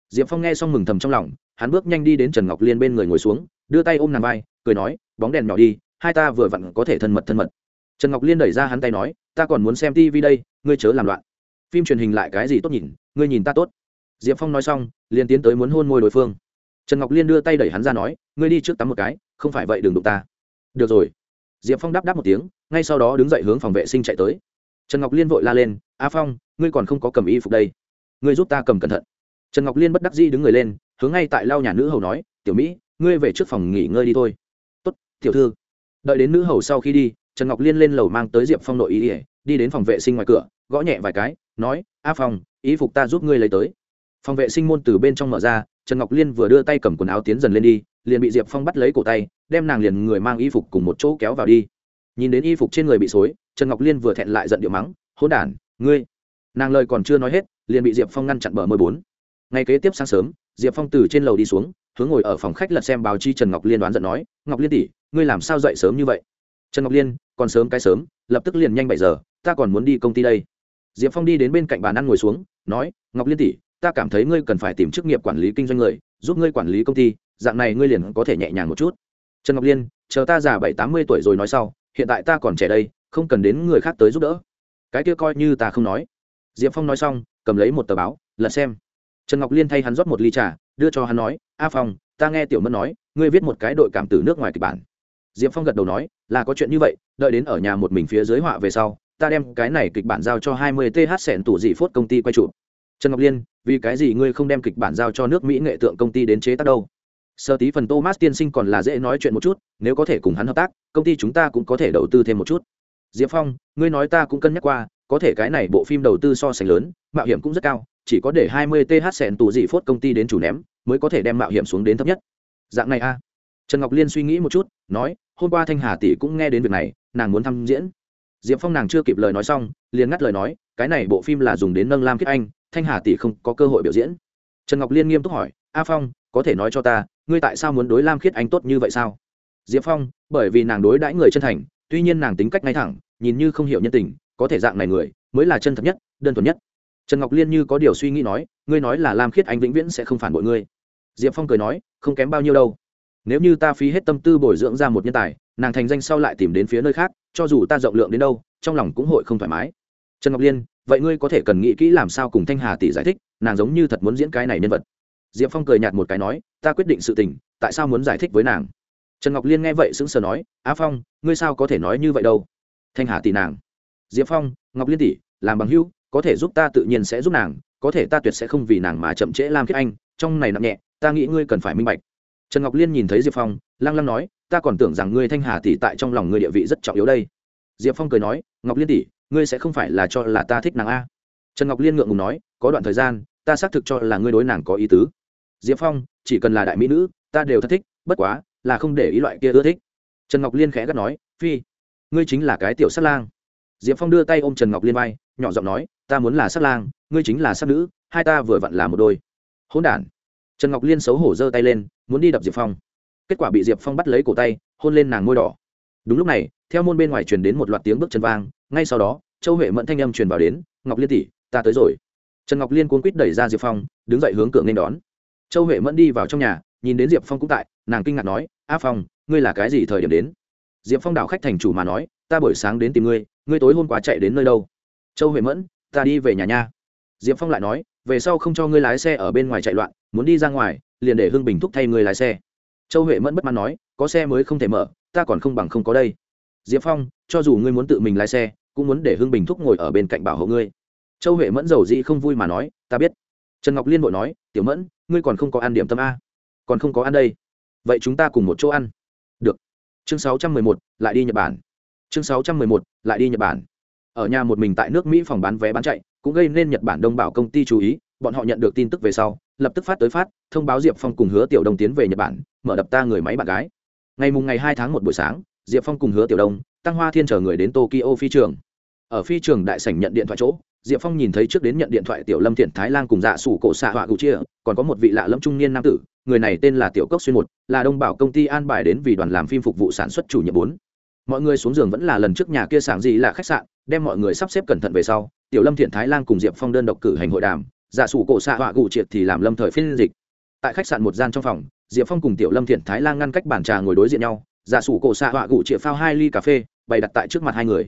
Diệp phong nghe xong mừng thầm trong lòng, hắn bước nhanh đi đến trần ngọc liên bên người ngồi xuống, đưa tay ôm nàng vai, cười nói, bóng đèn nhỏ đi, hai ta vừa vặn có thể thân mật thân mật. Trần ngọc liên đẩy ra hắn tay nói, ta còn muốn xem tv đây, ngươi chớ làm loạn. Phim truyền hình lại cái gì tốt nhìn, ngươi nhìn ta tốt diệp phong nói xong, liền tiến tới muốn hôn môi đối phương. Trần ngọc liên đưa tay đẩy hắn ra nói, ngươi đi trước tắm một cái, không phải vậy đừng đụng ta. Được rồi. Diệp phong đáp đáp một tiếng, ngay sau đó đứng dậy hướng phòng vệ sinh chạy tới. Trần ngọc liên vội la lên, a phong, ngươi còn không có cầm y phục đây. Ngươi giúp ta cầm cẩn thận. Trần ngọc liên bất đắc dĩ đứng người lên, hướng ngay tại lau nhà nữ hầu nói, tiểu mỹ, ngươi về trước phòng nghỉ ngơi đi thôi. Tốt, tiểu thư. Đợi đến nữ hầu sau khi đi, trần ngọc liên lên lầu mang tới diệp phong nội ý ỉa đi đến phòng vệ sinh ngoài cửa, gõ nhẹ vài cái, nói, a phong ý phục ta giúp ngươi lấy tới phòng vệ sinh môn từ bên trong mở ra, trần ngọc liên vừa đưa tay cầm quần áo tiến dần lên đi, liền bị diệp phong bắt lấy cổ tay, đem nàng liền người mang y phục cùng một chỗ kéo vào đi. Nhìn đến y phục trên người bị xối, trần ngọc liên vừa thẹn lại giận điệu mắng hôn đản, ngươi! Nàng lời còn chưa nói hết, liền bị diệp phong ngăn chặn bờ mười bốn. Ngày kế tiếp sáng sớm, diệp phong từ trên lầu đi xuống, hướng ngồi ở phòng khách lật xem báo chi trần ngọc liên đoán giận nói, ngọc liên tỷ, ngươi làm sao dậy sớm như vậy? Trần ngọc liên, còn sớm cái sớm, lập tức liền nhanh bảy giờ, ta còn muốn đi công ty đây. Diệp phong đi đến bên cạnh bàn ăn ngồi xuống, nói, ngọc liên tỷ ta cảm thấy ngươi cần phải tìm chức nghiệp quản lý kinh doanh người, giúp ngươi quản lý công ty, dạng này ngươi liền có thể nhẹ nhàng một chút. Trần ngọc liên, chờ ta già bảy tám mươi tuổi rồi nói sau, hiện tại ta còn trẻ đây, không cần đến người khác tới giúp đỡ. Cái kia coi như ta không nói. Diệp phong nói xong, cầm lấy một tờ báo, lật xem. Trần ngọc liên thay hắn rót một ly trà, đưa cho hắn nói, a phong, ta nghe tiểu mẫn nói, ngươi viết một cái đội cảm tử nước ngoài kịch bản. Diệp phong gật đầu nói, là có chuyện như vậy, đợi đến ở nhà một mình phía dưới họa về sau, ta đem cái này kịch bản giao cho hai mươi th sẹn tủ dị phốt công ty quay chụp trần ngọc liên, vì cái gì ngươi không đem kịch bản giao cho nước mỹ nghệ tượng công ty đến chế tác đâu? Sơ tí phần thomas tiên sinh còn là dễ nói chuyện một chút, nếu có thể cùng hắn hợp tác, công ty chúng ta cũng có thể đầu tư thêm một chút. Diệp phong, ngươi nói ta cũng cân nhắc qua, có thể cái này bộ phim đầu tư so sánh lớn, mạo hiểm cũng rất cao, chỉ có để hai mươi th sẹn tù dị phốt công ty đến chủ ném, mới có thể đem mạo hiểm xuống đến thấp nhất. Dạng này a. Trần ngọc liên suy nghĩ một chút, nói, hôm qua thanh hà tỷ cũng nghe đến việc này, nàng muốn thăm diễn. Diệp phong nàng chưa kịp lời nói xong, liền ngắt lời nói, cái này bộ phim là dùng đến nâng lam kiếp anh thanh hà tỷ không có cơ hội biểu diễn. Trần ngọc liên nghiêm túc hỏi, a phong, có thể nói cho ta, ngươi tại sao muốn đối lam khiết anh tốt như vậy sao? Diệp phong, bởi vì nàng đối đãi người chân thành, tuy nhiên nàng tính cách ngay thẳng, nhìn như không hiểu nhân tình, có thể dạng này người, mới là chân thật nhất, đơn thuần nhất. Trần ngọc liên như có điều suy nghĩ nói, ngươi nói là lam khiết anh vĩnh viễn sẽ không phản bội ngươi. Diệp phong cười nói, không kém bao nhiêu đâu. Nếu như ta phí hết tâm tư bồi dưỡng ra một nhân tài, nàng thành danh sau lại tìm đến phía nơi khác, cho dù ta rộng lượng đến đâu, trong lòng cũng hội không thoải mái trần ngọc liên, vậy ngươi có thể cần nghĩ kỹ làm sao cùng thanh hà tỷ giải thích, nàng giống như thật muốn diễn cái này nhân vật. Diệp phong cười nhạt một cái nói, ta quyết định sự tình, tại sao muốn giải thích với nàng? Trần ngọc liên nghe vậy sững sờ nói, á phong, ngươi sao có thể nói như vậy đâu? Thanh hà tỷ nàng. Diệp phong, ngọc liên tỷ, làm bằng hữu, có thể giúp ta tự nhiên sẽ giúp nàng, có thể ta tuyệt sẽ không vì nàng mà chậm trễ làm khiết anh, trong này nặng nhẹ, ta nghĩ ngươi cần phải minh bạch. Trần ngọc liên nhìn thấy diệp phong, lăng lăng nói, ta còn tưởng rằng ngươi thanh hà tỷ tại trong lòng ngươi địa vị rất trọng yếu đây. Diệp phong cười nói, ngọc liên tỷ ngươi sẽ không phải là cho là ta thích nàng a. Trần ngọc liên ngượng ngùng nói, có đoạn thời gian, ta xác thực cho là ngươi đối nàng có ý tứ. Diệp phong, chỉ cần là đại mỹ nữ, ta đều thất thích, bất quá, là không để ý loại kia ưa thích. Trần ngọc liên khẽ gắt nói, phi, ngươi chính là cái tiểu sát lang. Diệp phong đưa tay ôm trần ngọc liên vai, nhỏ giọng nói, ta muốn là sát lang, ngươi chính là sát nữ, hai ta vừa vặn là một đôi. Hôn đ trần ngọc liên xấu hổ giơ tay lên, muốn đi đập diệp phong. Kết quả bị diệp phong bắt lấy cổ tay, hôn lên nàng môi đỏ. Đúng lúc này, theo môn bên ngoài truyền đến một loạt tiếng bước chân vang ngay sau đó, châu huệ mẫn thanh âm truyền vào đến, ngọc liên tỷ, ta tới rồi. Trần ngọc liên cuốn quýt đẩy ra diệp phong, đứng dậy hướng cửa nên đón. Châu huệ mẫn đi vào trong nhà, nhìn đến diệp phong cũng tại, nàng kinh ngạc nói, a phong, ngươi là cái gì thời điểm đến? Diệp phong đảo khách thành chủ mà nói, ta buổi sáng đến tìm ngươi ngươi tối hôm qua chạy đến nơi đâu? Châu huệ mẫn, ta đi về nhà nha. Diệp phong lại nói, về sau không cho ngươi lái xe ở bên ngoài chạy loạn, muốn đi ra ngoài, liền để hưng bình thúc thay ngươi lái xe. Châu huệ mẫn bất mãn nói, có xe mới không thể mở, ta còn không bằng không có đây. Diệp phong, cho dù ngươi muốn tự mình lái xe cũng muốn để hưng bình thúc ngồi ở bên cạnh bảo hộ ngươi. Châu huệ mẫn giàu dĩ không vui mà nói, ta biết. Trần ngọc liên vội nói, tiểu mẫn, ngươi còn không có ăn điểm tâm a. Còn không có ăn đây. Vậy chúng ta cùng một chỗ ăn. Được. Chương sáu trăm mười một, lại đi nhật bản. Chương sáu trăm mười một, lại đi nhật bản. Ở nhà một mình tại nước mỹ phòng bán vé bán chạy, cũng gây nên nhật bản đông bảo công ty chú ý, bọn họ nhận được tin tức về sau, lập tức phát tới phát, thông báo diệp phong cùng hứa tiểu đông tiến về nhật bản, mở đập ta người máy bạn gái. Ngày mùng ngày hai tháng một buổi sáng, diệp phong cùng hứa tiểu đông, tăng hoa thiên chờ người đến tokyo phi trường ở phi trường đại sảnh nhận điện thoại chỗ, diệp phong nhìn thấy trước đến nhận điện thoại tiểu lâm thiện thái lan cùng dạ sủ cổ xạ họa cụ chia, còn có một vị lạ lâm trung niên nam tử, người này tên là tiểu cốc xuyên một, là đông bảo công ty an bài đến vì đoàn làm phim phục vụ sản xuất chủ nhiệm bốn. Mọi người xuống giường vẫn là lần trước nhà kia sảng gì là khách sạn, đem mọi người sắp xếp cẩn thận về sau, tiểu lâm thiện thái lan cùng diệp phong đơn độc cử hành hội đàm dạ sủ cổ xạ họa cụ triệt thì làm lâm thời phiên dịch. Tại khách sạn một gian trong phòng, diệp phong cùng tiểu lâm thiện thái lan ngăn cách bàn trà ngồi đối diện nhau dạ sủ cổ xạ họa cụ triệt phao hai ly cà phê, bày đặt tại trước mặt hai người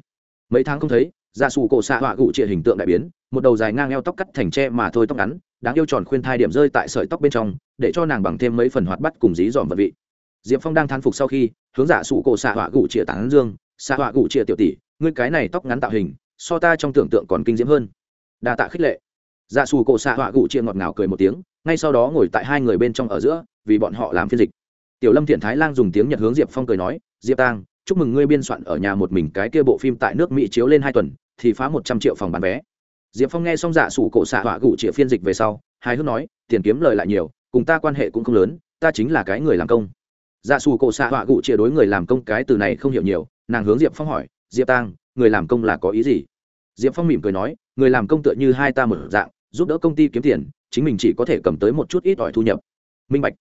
mấy tháng không thấy dạ gia sù cổ xạ họa cụ trịa hình tượng đại biến, một đầu dài ngang eo tóc cắt thành tre mà thôi tóc ngắn, đáng yêu tròn khuyên thai điểm rơi tại sợi tóc bên trong, để cho nàng bằng thêm mấy phần hoạt bắt cùng dí dòm vật vị. Diệp phong đang thán phục sau khi, hướng dạ giả sụ cổ xạ họa gụ trịa tán dương, xạ họa gụ trịa tiểu tỷ, ngươi cái này tóc ngắn tạo hình, so ta trong tưởng tượng còn kinh diễm hơn. Đa tạ khích lệ. Dạ giả sù cổ xạ họa gụ trịa ngọt ngào cười một tiếng, ngay sau đó ngồi tại hai người bên trong ở giữa, vì bọn họ làm phiên dịch. Tiểu lâm thiện thái lan dùng tiếng nhật hướng diệp phong cười nói, diệp tang chúc mừng ngươi biên soạn ở nhà một mình cái kia bộ phim tại nước mỹ chiếu lên hai tuần, thì phá một trăm triệu phòng bán vé. Diệp phong nghe xong dạ sủ cổ xạ họa gủ chĩa phiên dịch về sau, hài hước nói, tiền kiếm lời lại nhiều, cùng ta quan hệ cũng không lớn, ta chính là cái người làm công. Dạ sủ cổ xạ họa gủ chĩa đối người làm công cái từ này không hiểu nhiều, nàng hướng diệp phong hỏi, diệp tang, người làm công là có ý gì? Diệp phong mỉm cười nói, người làm công tựa như hai ta một dạng, giúp đỡ công ty kiếm tiền, chính mình chỉ có thể cầm tới một chút ít ỏi thu nhập. Minh bạch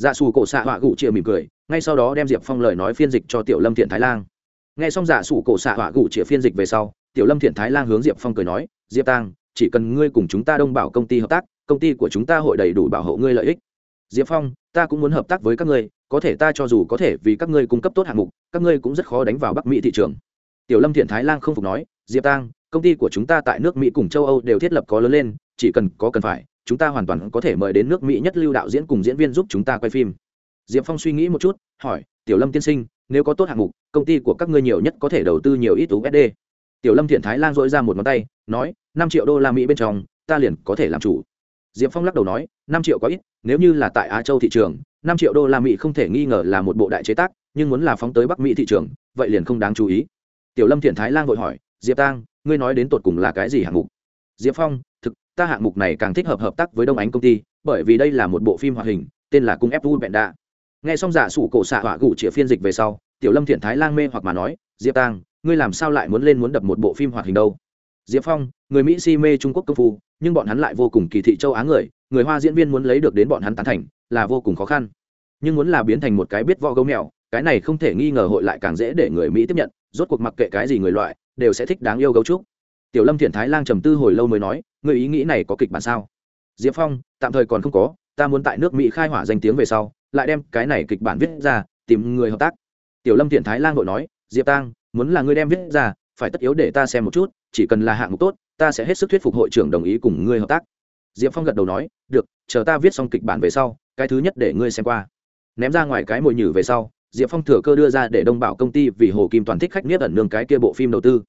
dạ xù cổ xạ họa gụ chia mỉm cười, ngay sau đó đem diệp phong lời nói phiên dịch cho tiểu lâm thiện thái lan n g h e xong dạ xù cổ xạ họa gụ chia phiên dịch về sau, tiểu lâm thiện thái lan hướng diệp phong cười nói, diệp tang chỉ cần ngươi cùng chúng ta đông bảo công ty hợp tác, công ty của chúng ta hội đầy đủ bảo hộ ngươi lợi ích. Diệp phong, ta cũng muốn hợp tác với các ngươi, có thể ta cho dù có thể vì các ngươi cung cấp tốt hạng mục, các ngươi cũng rất khó đánh vào bắc mỹ thị trường. Tiểu lâm thiện thái lan không phục nói, diệp tang công ty của chúng ta tại nước mỹ cùng châu âu đều thiết lập có lớn lên, chỉ cần có cần phải chúng ta hoàn toàn có thể mời đến nước mỹ nhất lưu đạo diễn cùng diễn viên giúp chúng ta quay phim. Diệp phong suy nghĩ một chút, hỏi, tiểu lâm tiên sinh, nếu có tốt hạng mục, công ty của các ngươi nhiều nhất có thể đầu tư nhiều ít usd tiểu lâm thiện thái lan dội ra một ngón tay, nói, năm triệu đô la mỹ bên trong, ta liền có thể làm chủ. Diệp phong lắc đầu nói, năm triệu có ít, nếu như là tại á châu thị trường, năm triệu đô la mỹ không thể nghi ngờ là một bộ đại chế tác, nhưng muốn là phóng tới bắc mỹ thị trường, vậy liền không đáng chú ý. Tiểu lâm thiện thái lan vội hỏi, diệp tang, ngươi nói đến tột cùng là cái gì hạng mục? Diệp phong, thực ta hạng mục này càng thích hợp hợp tác với đông ánh công ty, bởi vì đây là một bộ phim hoạt hình, tên là cung ép vu bẹn đa nghe xong giả sủ cổ xạ họa gủ chĩa phiên dịch về sau, tiểu lâm thiện thái lang mê hoặc mà nói, diệp tang ngươi làm sao lại muốn lên muốn đập một bộ phim hoạt hình đâu? Diệp phong, người mỹ si mê trung quốc công phu, nhưng bọn hắn lại vô cùng kỳ thị châu á người người hoa diễn viên muốn lấy được đến bọn hắn tán thành, là vô cùng khó khăn. Nhưng muốn là biến thành một cái biết võ gấu mèo, cái này không thể nghi ngờ hội lại càng dễ để người mỹ tiếp nhận, rốt cuộc mặc kệ cái gì người loại, đều sẽ thích đáng yêu gấu trúc tiểu lâm thiện thái lang trầm tư hồi lâu mới nói người ý nghĩ này có kịch bản sao? Diệp phong, tạm thời còn không có, ta muốn tại nước mỹ khai hỏa danh tiếng về sau, lại đem cái này kịch bản viết ra, tìm người hợp tác. Tiểu lâm thiện thái lang vội nói, diệp tang, muốn là ngươi đem viết ra, phải tất yếu để ta xem một chút, chỉ cần là hạng mục tốt, ta sẽ hết sức thuyết phục hội trưởng đồng ý cùng ngươi hợp tác. Diệp phong gật đầu nói, được, chờ ta viết xong kịch bản về sau, cái thứ nhất để ngươi xem qua. Ném ra ngoài cái mồi nhử về sau, diệp phong thừa cơ đưa ra để đông bảo công ty vì hồ kim toàn thích khách niết ẩn nương cái kia bộ phim đầu tư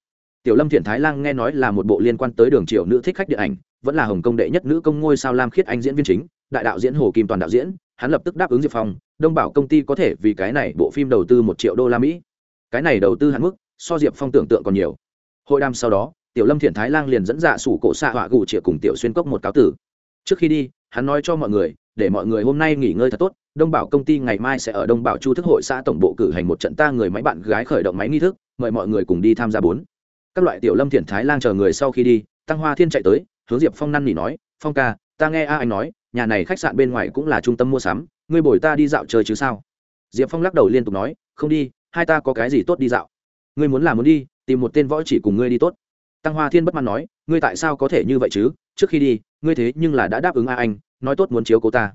tiểu lâm thiện thái lan nghe nói là một bộ liên quan tới đường triệu nữ thích khách điện ảnh, vẫn là hồng công đệ nhất nữ công ngôi sao lam khiết anh diễn viên chính, đại đạo diễn hồ kim toàn đạo diễn, hắn lập tức đáp ứng diệp phong, đông bảo công ty có thể vì cái này bộ phim đầu tư một triệu đô la mỹ. Cái này đầu tư hạn mức, so diệp phong tưởng tượng còn nhiều. Hội đàm sau đó, tiểu lâm thiện thái lan liền dẫn dạ sủ cổ xạ họa gù chĩa cùng tiểu xuyên cốc một cáo tử. Trước khi đi, hắn nói cho mọi người, để mọi người hôm nay nghỉ ngơi thật tốt, đông bảo công ty ngày mai sẽ ở đông bảo chu thức hội xã tổng bộ cử hành một trận ta người máy bạn gái khởi động máy nghi thức, mời mọi người cùng đi tham gia bốn các loại tiểu lâm thiện thái lang chờ người sau khi đi, tăng hoa thiên chạy tới, hướng diệp phong năn nỉ nói, phong ca, ta nghe a anh nói, nhà này khách sạn bên ngoài cũng là trung tâm mua sắm, ngươi bồi ta đi dạo chơi chứ sao? Diệp phong lắc đầu liên tục nói, không đi, hai ta có cái gì tốt đi dạo? Ngươi muốn làm muốn đi, tìm một tên võ chỉ cùng ngươi đi tốt. Tăng hoa thiên bất mãn nói, ngươi tại sao có thể như vậy chứ? Trước khi đi, ngươi thế nhưng là đã đáp ứng a anh, nói tốt muốn chiếu cố ta.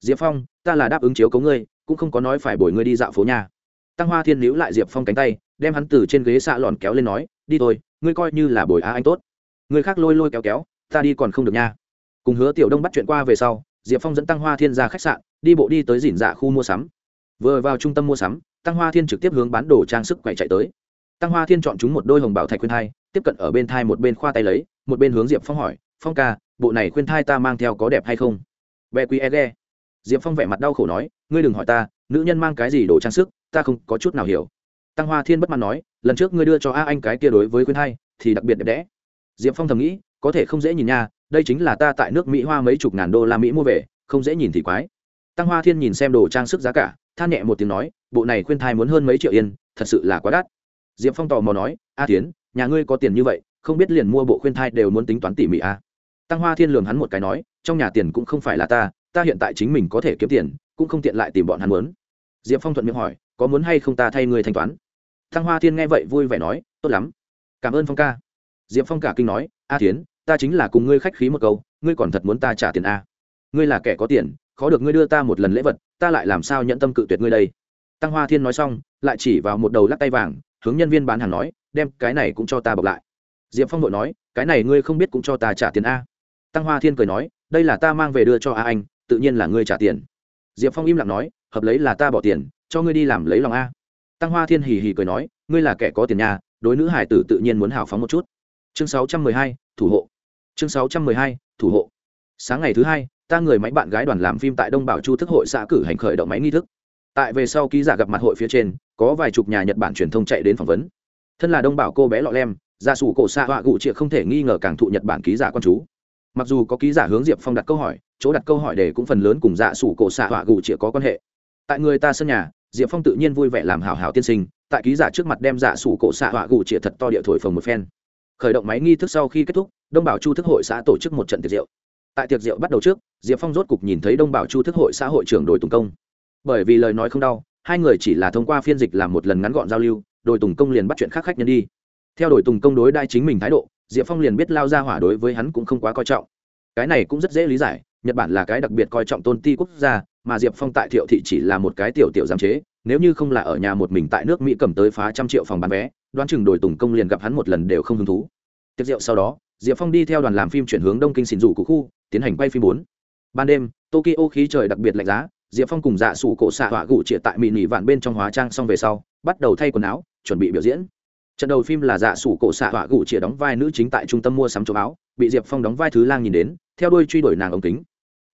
Diệp phong, ta là đáp ứng chiếu cố ngươi, cũng không có nói phải bồi ngươi đi dạo phố nhà. Tăng hoa thiên níu lại diệp phong cánh tay, đem hắn từ trên ghế xạ lòn kéo lên nói đi thôi, ngươi coi như là bồi á anh tốt. Người khác lôi lôi kéo kéo, ta đi còn không được nha. Cùng hứa tiểu đông bắt chuyện qua về sau, diệp phong dẫn tăng hoa thiên ra khách sạn, đi bộ đi tới dìn dạ khu mua sắm. Vừa vào trung tâm mua sắm, tăng hoa thiên trực tiếp hướng bán đồ trang sức quậy chạy tới. Tăng hoa thiên chọn chúng một đôi hồng bảo thạch khuyên thai, tiếp cận ở bên thai một bên khoa tay lấy, một bên hướng diệp phong hỏi, phong ca, bộ này khuyên thai ta mang theo có đẹp hay không? Bè quý e ghe diệp phong vẻ mặt đau khổ nói, ngươi đừng hỏi ta, nữ nhân mang cái gì đồ trang sức, ta không có chút nào hiểu. Tăng hoa thiên bất mãn nói lần trước ngươi đưa cho a anh cái kia đối với khuyên hai thì đặc biệt đẹp đẽ. Diệp phong thầm nghĩ, có thể không dễ nhìn nha, đây chính là ta tại nước mỹ hoa mấy chục ngàn đô la mỹ mua về, không dễ nhìn thì quái. Tăng hoa thiên nhìn xem đồ trang sức giá cả, than nhẹ một tiếng nói, bộ này khuyên thai muốn hơn mấy triệu yên, thật sự là quá đắt. Diệp phong tò mò nói, a tiến nhà ngươi có tiền như vậy, không biết liền mua bộ khuyên thai đều muốn tính toán tỉ mỉ a à. tăng hoa thiên lường hắn một cái nói, trong nhà tiền cũng không phải là ta ta hiện tại chính mình có thể kiếm tiền, cũng không tiện lại tìm bọn hắn muốn. Diệp phong thuận miệng hỏi, có muốn hay không ta thay người thanh toán? Thăng hoa thiên nghe vậy vui vẻ nói, tốt lắm. Cảm ơn phong ca. Diệp phong cả kinh nói, a tiến ta chính là cùng ngươi khách khí một câu, ngươi còn thật muốn ta trả tiền a? Ngươi là kẻ có tiền, khó được ngươi đưa ta một lần lễ vật, ta lại làm sao nhận tâm cự tuyệt ngươi đây? Tăng hoa thiên nói xong, lại chỉ vào một đầu lắc tay vàng, hướng nhân viên bán hàng nói, đem cái này cũng cho ta bọc lại. Diệp phong nội nói, cái này ngươi không biết cũng cho ta trả tiền a. Tăng hoa thiên cười nói, đây là ta mang về đưa cho a anh, tự nhiên là ngươi trả tiền. Diệp phong im lặng nói, hợp lấy là ta bỏ tiền, cho ngươi đi làm lấy lòng a tăng hoa thiên hì hì cười nói, ngươi là kẻ có tiền nhà, đối nữ hải tử tự nhiên muốn hào phóng một chút. Chương sáu trăm mười hai, thủ hộ. Chương sáu trăm mười hai, thủ hộ. Sáng ngày thứ hai, ta người máy bạn gái đoàn làm phim tại đông bảo chu thức hội xã cử hành khởi động máy nghi thức. Tại về sau ký giả gặp mặt hội phía trên, có vài chục nhà nhật bản truyền thông chạy đến phỏng vấn. Thân là đông bảo cô bé lọ lem, gia sủ cổ xạ họa gụ triệt không thể nghi ngờ càng thụ nhật bản ký giả con chú. Mặc dù có ký giả hướng diệp phong đặt câu hỏi, chỗ đặt câu hỏi để cũng phần lớn cùng dạ sủ cổ xạ họa gụ triệt có quan hệ. Tại người ta sân nhà diệp phong tự nhiên vui vẻ làm hảo hảo tiên sinh, tại ký giả trước mặt đem giả sủ cổ xạ họa gù triệt thật to địa thổi phồng một phen. Khởi động máy nghi thức sau khi kết thúc, đông bảo chu thức hội xã tổ chức một trận tiệc rượu. Tại tiệc rượu bắt đầu trước, diệp phong rốt cục nhìn thấy đông bảo chu thức hội xã hội trưởng đội tùng công. Bởi vì lời nói không đau, hai người chỉ là thông qua phiên dịch làm một lần ngắn gọn giao lưu đội tùng công liền bắt chuyện khác khách nhân đi. Theo đội tùng công đối đai chính mình thái độ, diệp phong liền biết lao ra hỏa đối với hắn cũng không quá coi trọng. Cái này cũng rất dễ lý giải, nhật bản là cái đặc biệt coi trọng tôn ti quốc gia mà diệp phong tại thiệu thị chỉ là một cái tiểu tiểu giám chế, nếu như không là ở nhà một mình tại nước mỹ cầm tới phá trăm triệu phòng bán vé, đoán chừng đổi tùng công liền gặp hắn một lần đều không hứng thú. Tiệc rượu sau đó, diệp phong đi theo đoàn làm phim chuyển hướng đông kinh xin rủ cụ khu, tiến hành quay phim bốn. Ban đêm, tokyo khí trời đặc biệt lạnh giá, diệp phong cùng dạ sủ cổ xạ hỏa gụ trịa tại mị nỉ vạn bên trong hóa trang xong về sau, bắt đầu thay quần áo, chuẩn bị biểu diễn. Trận đầu phim là dạ sủ cổ xạ hỏa gụ trịa đóng vai nữ chính tại trung tâm mua sắm châu áo, bị diệp phong đóng vai thứ lang nhìn đến, theo đuôi truy đuổi nàng ống kính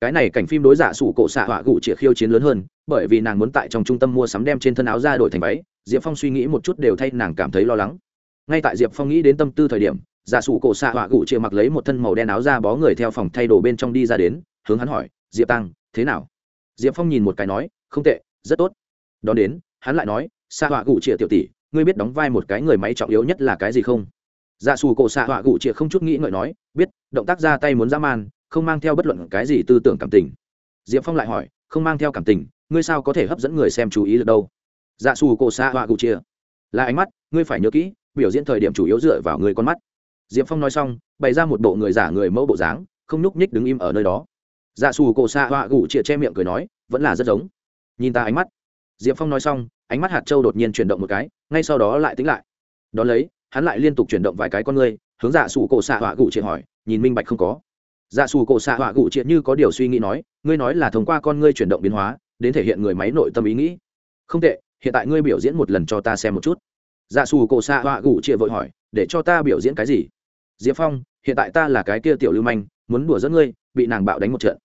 cái này cảnh phim đối giả sủ cổ xạ họa gụ triệt khiêu chiến lớn hơn, bởi vì nàng muốn tại trong trung tâm mua sắm đem trên thân áo ra đổi thành váy, diệp phong suy nghĩ một chút đều thay nàng cảm thấy lo lắng. Ngay tại diệp phong nghĩ đến tâm tư thời điểm, giả sủ cổ xạ họa gụ chia mặc lấy một thân màu đen áo ra bó người theo phòng thay đồ bên trong đi ra đến, hướng hắn hỏi, diệp tăng, thế nào? Diệp phong nhìn một cái nói, không tệ, rất tốt. Đón đến, hắn lại nói, xạ họa gụ chia tiểu tỷ, ngươi biết đóng vai một cái người máy trọng yếu nhất là cái gì không? Dạ xù cổ xạ họa gụ chia không chút nghĩ ngợi nói, biết, động tác ra tay muốn dã man không mang theo bất luận cái gì tư tưởng cảm tình. Diệp phong lại hỏi, không mang theo cảm tình, ngươi sao có thể hấp dẫn người xem chú ý được đâu? Dạ xù cổ xa họa Cụ chia. Là ánh mắt, ngươi phải nhớ kỹ, biểu diễn thời điểm chủ yếu dựa vào người con mắt. Diệp phong nói xong, bày ra một bộ người giả người mẫu bộ dáng, không nhúc nhích đứng im ở nơi đó. Dạ xù cổ xa họa cụ chia che miệng cười nói, vẫn là rất giống. Nhìn ta ánh mắt. Diệp phong nói xong, ánh mắt hạt châu đột nhiên chuyển động một cái, ngay sau đó lại tính lại. Đ ó lấy, hắn lại liên tục chuyển động vài cái con ngươi, hướng dạ xù cổ xạ họa cụ chia hỏi, nhìn minh bạch không có dạ xù cổ xạ họa gụ triệt như có điều suy nghĩ nói, ngươi nói là thông qua con ngươi chuyển động biến hóa, đến thể hiện người máy nội tâm ý nghĩ. Không tệ, hiện tại ngươi biểu diễn một lần cho ta xem một chút. Dạ xù cổ xạ họa gụ triệt vội hỏi, để cho ta biểu diễn cái gì? Diệp phong, hiện tại ta là cái kia tiểu lưu manh, muốn đùa dẫn ngươi, bị nàng bạo đánh một trận.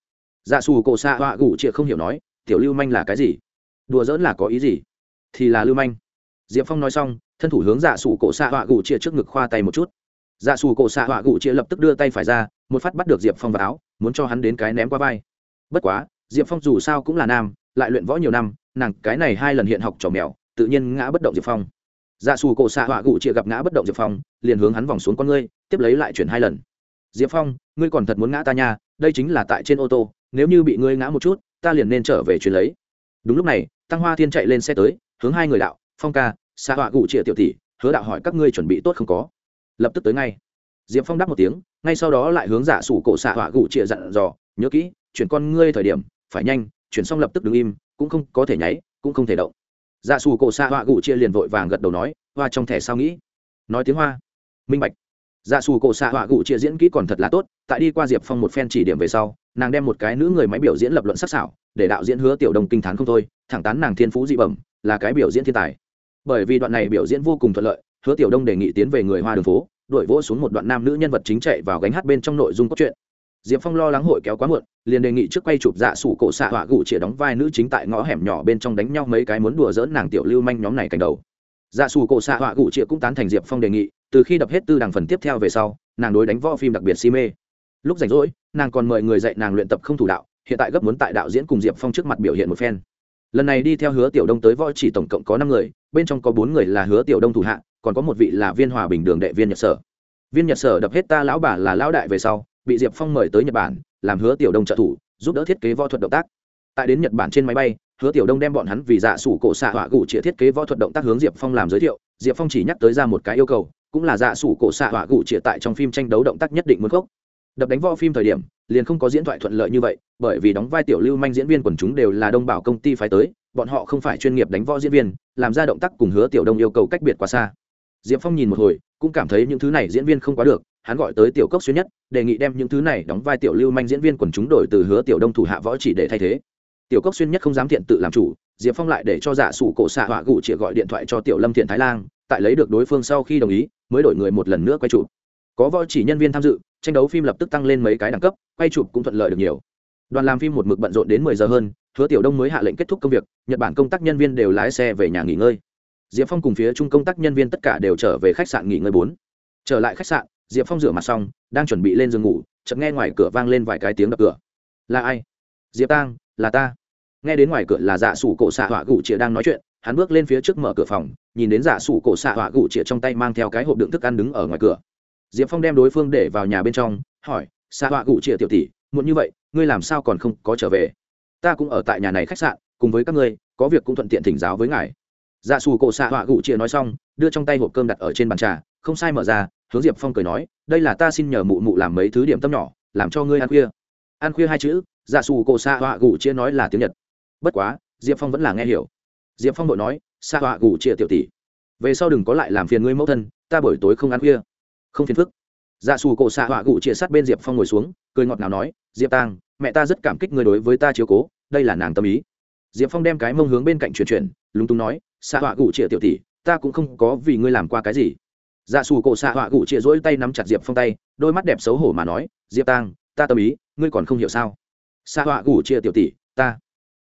Dạ xù cổ xạ họa gụ triệt không hiểu nói, tiểu lưu manh là cái gì? Đùa dỡn là có ý gì? Thì là lưu manh. Diệp phong nói xong, thân thủ hướng dạ xù cổ xạ họa gủ triệt trước ngực khoa tay một chút dạ xù cổ xạ họa gụ chia lập tức đưa tay phải ra, một phát bắt được diệp phong vào áo, muốn cho hắn đến cái ném qua vai. Bất quá, diệp phong dù sao cũng là nam, lại luyện võ nhiều năm, nàng cái này hai lần hiện học trò mèo, tự nhiên ngã bất động diệp phong. Dạ xù cổ xạ họa gụ chia gặp ngã bất động diệp phong, liền hướng hắn vòng xuống con ngươi, tiếp lấy lại chuyển hai lần. Diệp phong, ngươi còn thật muốn ngã ta nha, đây chính là tại trên ô tô, nếu như bị ngươi ngã một chút, ta liền nên trở về chuyển lấy. Đúng lúc này, tăng hoa thiên chạy lên xe tới, hướng hai người đạo, phong ca, xạ họa gụ chia tiểu tỷ, hứa đạo hỏi các ngươi chuẩn bị tốt không có? Lập tức tới ngay. Diệp phong đáp một tiếng, ngay sau đó lại hướng giả sủ cổ xạ họa gụ trịa dặn dò, nhớ kỹ, chuyển con ngươi thời điểm, phải nhanh, chuyển xong lập tức đứng im, cũng không có thể nháy, cũng không thể động. Giả sủ cổ xạ họa gụ chia liền vội vàng gật đầu nói, hoa trong thẻ sao nghĩ? Nói tiếng hoa. Minh bạch. Dạ xù cổ xạ họa gụ chia diễn kỹ còn thật là tốt, tại đi qua diệp phong một phen chỉ điểm về sau, nàng đem một cái nữ người máy biểu diễn lập luận sắc sảo, để đạo diễn hứa tiểu đồng kinh t h á n không thôi, thẳng tán nàng thiên phú dị bẩm, là cái biểu diễn thiên tài. Bởi vì đoạn này biểu diễn vô cùng thuận lợi hứa tiểu đông đề nghị tiến về người hoa đường phố, đuổi vỗ xuống một đoạn nam nữ nhân vật chính chạy vào gánh hát bên trong nội dung cốt truyện. Diệp phong lo lắng hội kéo quá muộn, liền đề nghị trước quay chụp dạ sủ cổ xạ họa gụ chĩa đóng vai nữ chính tại ngõ hẻm nhỏ bên trong đánh nhau mấy cái muốn đùa dỡn nàng tiểu lưu manh nhóm này cành đầu. Dạ sủ cổ xạ họa gụ chĩa cũng tán thành diệp phong đề nghị, từ khi đập hết tư đằng phần tiếp theo về sau, nàng đối đánh võ phim đặc biệt si mê. Lúc rảnh rỗi, nàng còn mời người dạy nàng luyện tập không thủ đạo, hiện tại gấp muốn tại đạo diễn cùng diệp phong trước mặt biểu hiện một phen. Lần này đi theo hứa tiểu đông tới võ chỉ tổng cộng có năm người, bên trong có bốn người là hứa tiểu đông thủ hạ còn có một vị là viên hòa bình đường đệ viên nhật sở. Viên nhật sở đập hết ta lão bà là lão đại về sau, bị diệp phong mời tới nhật bản, làm hứa tiểu đông trợ thủ, giúp đỡ thiết kế võ thuật động tác. Tại đến nhật bản trên máy bay, hứa tiểu đông đem bọn hắn vì dạ sủ cổ xạ họa gủ chĩa thiết kế võ thuật động tác hướng diệp phong làm giới thiệu. Diệp phong chỉ nhắc tới ra một cái yêu cầu, cũng là dạ sủ cổ xạ họa gủ chĩa tại trong phim tranh đấu động tác nhất định muốn gốc đập đánh võ phim thời điểm, liền không có diễn thoại thuận lợi như vậy, bởi vì đóng vai tiểu lưu manh diễn viên quần chúng đều là đông bảo công ty phái tới, bọn họ không phải chuyên nghiệp đánh võ diễn viên, làm ra động tác cùng hứa tiểu đông yêu cầu cách biệt quá xa diệp phong nhìn một hồi, cũng cảm thấy những thứ này diễn viên không quá được, hắn gọi tới tiểu cốc xuyên nhất, đề nghị đem những thứ này đóng vai tiểu lưu manh diễn viên quần chúng đổi từ hứa tiểu đông thủ hạ võ chỉ để thay thế. Tiểu cốc xuyên nhất không dám thiện tự làm chủ, diệp phong lại để cho giả sủ cổ xạ họa gụ chỉ gọi điện thoại cho tiểu lâm thiện thái lan tại lấy được đối phương sau khi đồng ý, mới đổi người một lần nữa quay chụp. có võ chỉ nhân viên tham dự, tranh đấu phim lập tức tăng lên mấy cái đẳng cấp, quay chụp cũng thuận lợi được nhiều. Đoàn làm phim một mực bận rộn đến mười giờ hơn, hứa tiểu đông mới hạ lệnh kết thúc công việc, nhật bản công tác nhân viên đều lái xe về nhà nghỉ ngơi diệp phong cùng phía trung công tác nhân viên tất cả đều trở về khách sạn nghỉ ngơi bốn. Trở lại khách sạn, diệp phong rửa mặt xong, đang chuẩn bị lên giường ngủ, chợt nghe ngoài cửa vang lên vài cái tiếng đập cửa. Là ai? Diệp tang, là ta. Nghe đến ngoài cửa là dạ sủ cổ xạ họa gụ chĩa đang nói chuyện, hắn bước lên phía trước mở cửa phòng, nhìn đến dạ sủ cổ xạ họa gụ chĩa trong tay mang theo cái hộp đựng thức ăn đứng ở ngoài cửa. Diệp phong đem đối phương để vào nhà bên trong, hỏi, xạ họa gụ chĩa tiểu tỷ, muộn như vậy, ngươi làm sao còn không có trở về? Ta cũng ở tại nhà này khách sạn, cùng với các ngươi, có việc cũng thuận tiện thỉnh giáo với ngài dạ xù cổ xạ họa gụ chia nói xong, đưa trong tay hộp cơm đặt ở trên bàn trà, không sai mở ra, hướng diệp phong cười nói, đây là ta xin nhờ mụ mụ làm mấy thứ điểm tâm nhỏ, làm cho ngươi ăn khuya. Ăn khuya hai chữ dạ xù cổ xạ họa gụ chia nói là tiếng nhật. Bất quá, diệp phong vẫn là nghe hiểu. Diệp phong đội nói, xạ họa gụ chia tiểu tỷ, về sau đừng có lại làm phiền ngươi mẫu thân, ta buổi tối không ăn khuya. Không phiền phức. Dạ xù cổ xạ họa gụ chia sát bên diệp phong ngồi xuống, cười ngọt nào nói, diệp tàng, mẹ ta rất cảm kích người đối với ta chiếu cố, đây là nàng tâm ý. Diệp phong đem cái mông hướng bên cạnh chuyển chuyển lúng túng nói, xạ họa gủ chĩa tiểu tỷ, ta cũng không có vì ngươi làm qua cái gì. Dạ xù cổ xạ họa gủ chĩa rỗi tay nắm chặt diệp phong tay, đôi mắt đẹp xấu hổ mà nói, diệp tang, ta tâm ý, ngươi còn không hiểu sao? Xạ họa gủ chĩa tiểu tỷ, ta.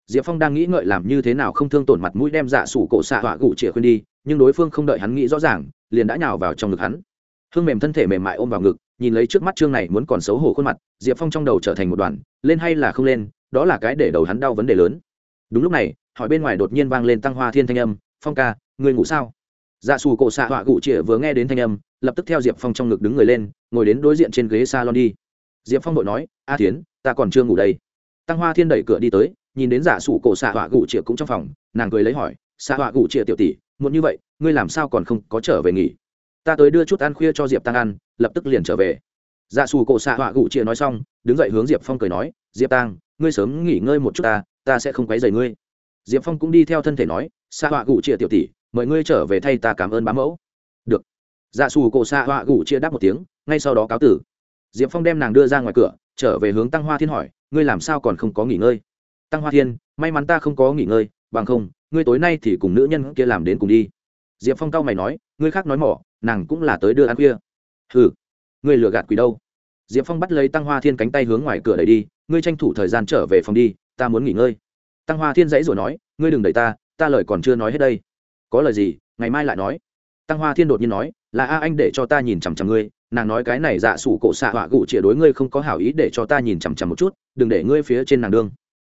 Diệp phong đang nghĩ ngợi làm như thế nào không thương tổn mặt mũi đem dạ sủ cổ xạ họa gủ chĩa khuyên đi, nhưng đối phương không đợi hắn nghĩ rõ ràng, liền đã nhào vào trong ngực hắn. Hương mềm thân thể mềm mại ôm vào ngực, nhìn lấy trước mắt chương này muốn còn xấu hổ khuôn mặt, diệp phong trong đầu trở thành một đoàn, lên hay là không lên, đó là cái để đầu hắn đau vấn đề lớn. Đúng lúc này hỏi bên ngoài đột nhiên vang lên tăng hoa thiên thanh âm, phong ca, người ngủ sao? Dạ xù cổ xạ họa gụ chĩa vừa nghe đến thanh âm, lập tức theo diệp phong trong ngực đứng người lên, ngồi đến đối diện trên ghế s a lon đi. Diệp phong đội nói, a tiến ta còn chưa ngủ đây. Tăng hoa thiên đẩy cửa đi tới, nhìn đến dạ giả sủ cổ xạ họa gụ chĩa cũng trong phòng, nàng cười lấy hỏi, xạ họa gụ chĩa tiểu tỷ muốn như vậy, ngươi làm sao còn không có trở về nghỉ? Ta tới đưa chút ăn khuya cho diệp tăng ăn, lập tức liền trở về. Dạ xù cổ xạ họa gụ chĩa nói xong, đứng dậy hướng diệp phong cười nói, diệp tăng, ngươi sớm nghỉ ngơi một chút ta ta sẽ không quấy rầy ngươi diệp phong cũng đi theo thân thể nói xạ họa gủ chia tiểu tỷ, mời ngươi trở về thay ta cảm ơn bá mẫu. Được. Dạ xù cổ xạ họa gủ chia đáp một tiếng, ngay sau đó cáo tử. Diệp phong đem nàng đưa ra ngoài cửa, trở về hướng tăng hoa thiên hỏi, ngươi làm sao còn không có nghỉ ngơi? Tăng hoa thiên, may mắn ta không có nghỉ ngơi, bằng không, ngươi tối nay thì cùng nữ nhân kia làm đến cùng đi. Diệp phong cao mày nói, ngươi khác nói mỏ, nàng cũng là tới đưa ăn khuya. Hừ, ngươi lừa gạt quỷ đâu? Diệp phong bắt lấy tăng hoa thiên cánh tay hướng ngoài cửa đẩy đi, ngươi tranh thủ thời gian trở về phòng đi, ta muốn nghỉ ngơi tăng hoa thiên dãy rồi nói, ngươi đừng đẩy ta ta lời còn chưa nói hết đây. Có lời gì? Ngày mai lại nói. Tăng hoa thiên đột nhiên nói, là a anh để cho ta nhìn chằm chằm ngươi, nàng nói cái này dạ sủ cổ xạ họa gụ chĩa đối ngươi không có hảo ý để cho ta nhìn chằm chằm một chút, đừng để ngươi phía trên nàng đương.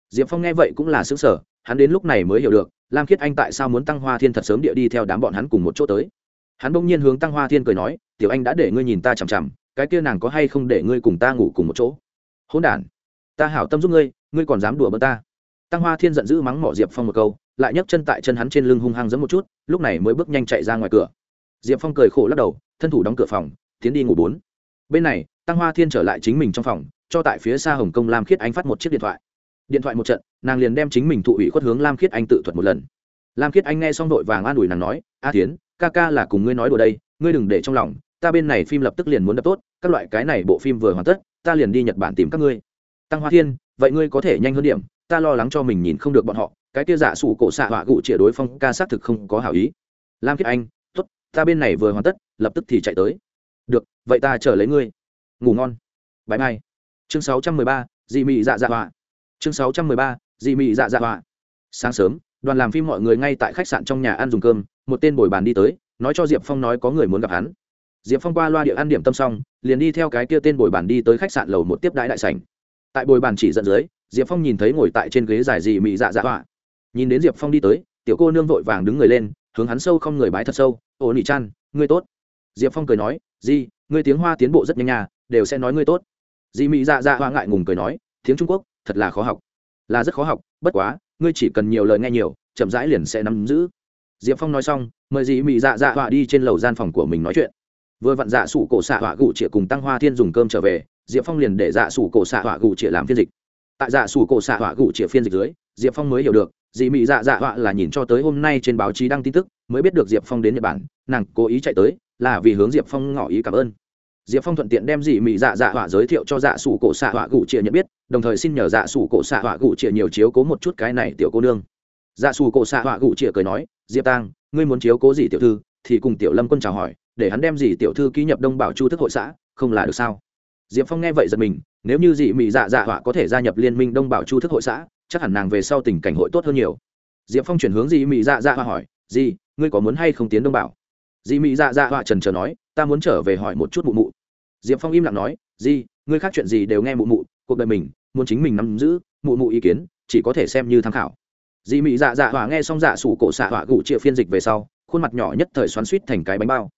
Diệp phong nghe vậy cũng là xứng sở hắn đến lúc này mới hiểu được, lam khiết anh tại sao muốn tăng hoa thiên thật sớm địa đi theo đám bọn hắn cùng một chỗ tới. Hắn bỗng nhiên hướng tăng hoa thiên cười nói, tiểu anh đã để ngươi nhìn ta chằm chằm, cái kia nàng có hay không để ngươi cùng ta ngủ cùng một chỗ? Hỗn đản, ta hảo tâm giúp ngươi ngươi còn dám đùa bỡ ta? Tăng hoa thiên giận dữ mắng mỏ diệp phong một câu, lại nhấc chân tại chân hắn trên lưng hung hăng giấm một chút, lúc này mới bước nhanh chạy ra ngoài cửa. Diệp phong cười khổ lắc đầu, thân thủ đóng cửa phòng, tiến đi ngủ bốn. Bên này, tăng hoa thiên trở lại chính mình trong phòng, cho tại phía xa hồng kông lam khiết anh phát một chiếc điện thoại. Điện thoại một trận, nàng liền đem chính mình thụ ủy khuất hướng lam khiết anh tự thuật một lần. Lam khiết anh nghe xong đội vàng an ủi nàng nói, a tiến ca ca là cùng ngươi nói đùa đây, ngươi đừng để trong lòng, ta bên này phim lập tức liền muốn đập tốt, các loại cái này bộ phim vừa hoàn tất, ta liền đi nhật bản tìm các ngươi. Tăng hoa thiên, vậy ngươi có thể nhanh hơn điểm ta lo lắng cho mình nhìn không được bọn họ, cái kia giả sủ cổ xạ họa gụ chĩa đối phong ca xác thực không có hảo ý. Lam Kiệt anh t ố t ta bên này vừa hoàn tất, lập tức thì chạy tới. Được, vậy ta chờ lấy ngươi. Ngủ ngon. Bãi mai chương sáu trăm mười ba, dị mị dạ dạ họa. Chương sáu trăm mười ba, dị mị dạ dạ họa. Sáng sớm, đoàn làm phim mọi người ngay tại khách sạn trong nhà ăn dùng cơm, một tên bồi bàn đi tới, nói cho diệp phong nói có người muốn gặp hắn. Diệp phong qua loa địa ăn điểm tâm xong, liền đi theo cái kia tên bồi bàn đi tới khách sạn lầu một tiếp đãi đại sảnh. Tại bồi bàn chỉ dẫn dưới diệp phong nhìn thấy ngồi tại trên ghế dài dị mị dạ dạ họa. Nhìn đến diệp phong đi tới, tiểu cô nương vội vàng đứng người lên, hướng hắn sâu không người bái thật sâu ồ nị chăn ngươi tốt. Diệp phong cười nói, di, ngươi tiếng hoa tiến bộ rất nhanh nhà đều sẽ nói ngươi tốt. Dị mỹ dạ dạ hoa ngại ngùng cười nói, tiếng trung quốc, thật là khó học. Là rất khó học, bất quá, ngươi chỉ cần nhiều lời nghe nhiều, chậm rãi liền sẽ nắm giữ. Diệp phong nói xong, mời dị mỹ dạ dạ họa đi trên lầu gian phòng của mình nói chuyện. Vừa vặn dạ sủ cổ xạ họa gụ chĩa cùng tăng hoa thiên dùng cơm trở về, diệp phong liền để dạ sủ cổ xạ họa gụ chĩa làm phiên dịch tại dạ sủ cổ xạ họa gủ chĩa phiên dịch dưới, diệp phong mới hiểu được dị mị dạ dạ họa là nhìn cho tới hôm nay trên báo chí đăng tin tức, mới biết được diệp phong đến nhật bản, nàng cố ý chạy tới, là vì hướng diệp phong ngỏ ý cảm ơn. Diệp phong thuận tiện đem dị mị dạ dạ họa giới thiệu cho dạ sủ cổ xạ họa gụ chịa nhận biết, đồng thời xin nhờ dạ sủ cổ xạ họa gụ chịa nhiều chiếu cố một chút cái này tiểu cô nương. Dạ sủ cổ xạ họa gụ chịa cười nói, diệp tang, ngươi muốn chiếu cố gì tiểu thư? Thì cùng tiểu lâm quân chào hỏi, để hắn đem gì tiểu thư ký nhập đông bảo chu thức hội xã, không là được sao? Diệp phong nghe vậy giật mình nếu như dị mị dạ dạ họa có thể gia nhập liên minh đông bảo chu thức hội xã, chắc hẳn nàng về sau tình cảnh hội tốt hơn nhiều. Diệp phong chuyển hướng dị mị dạ dạ họa hỏi dị ngươi có muốn hay không tiến đông bảo? Dị mị dạ dạ họa trần trờ nói, ta muốn trở về hỏi một chút mụ mụ. Diệp phong im lặng nói dị ngươi khác chuyện gì đều nghe mụ mụ, cuộc đời mình, muốn chính mình nắm giữ, mụ mụ ý kiến, chỉ có thể xem như tham khảo. Dị mị dạ dạ họa nghe xong dạ sủ cổ xạ họa gụ triệu phiên dịch về sau, khuôn mặt nhỏ nhất thời xoắn suýt thành cái bánh bao.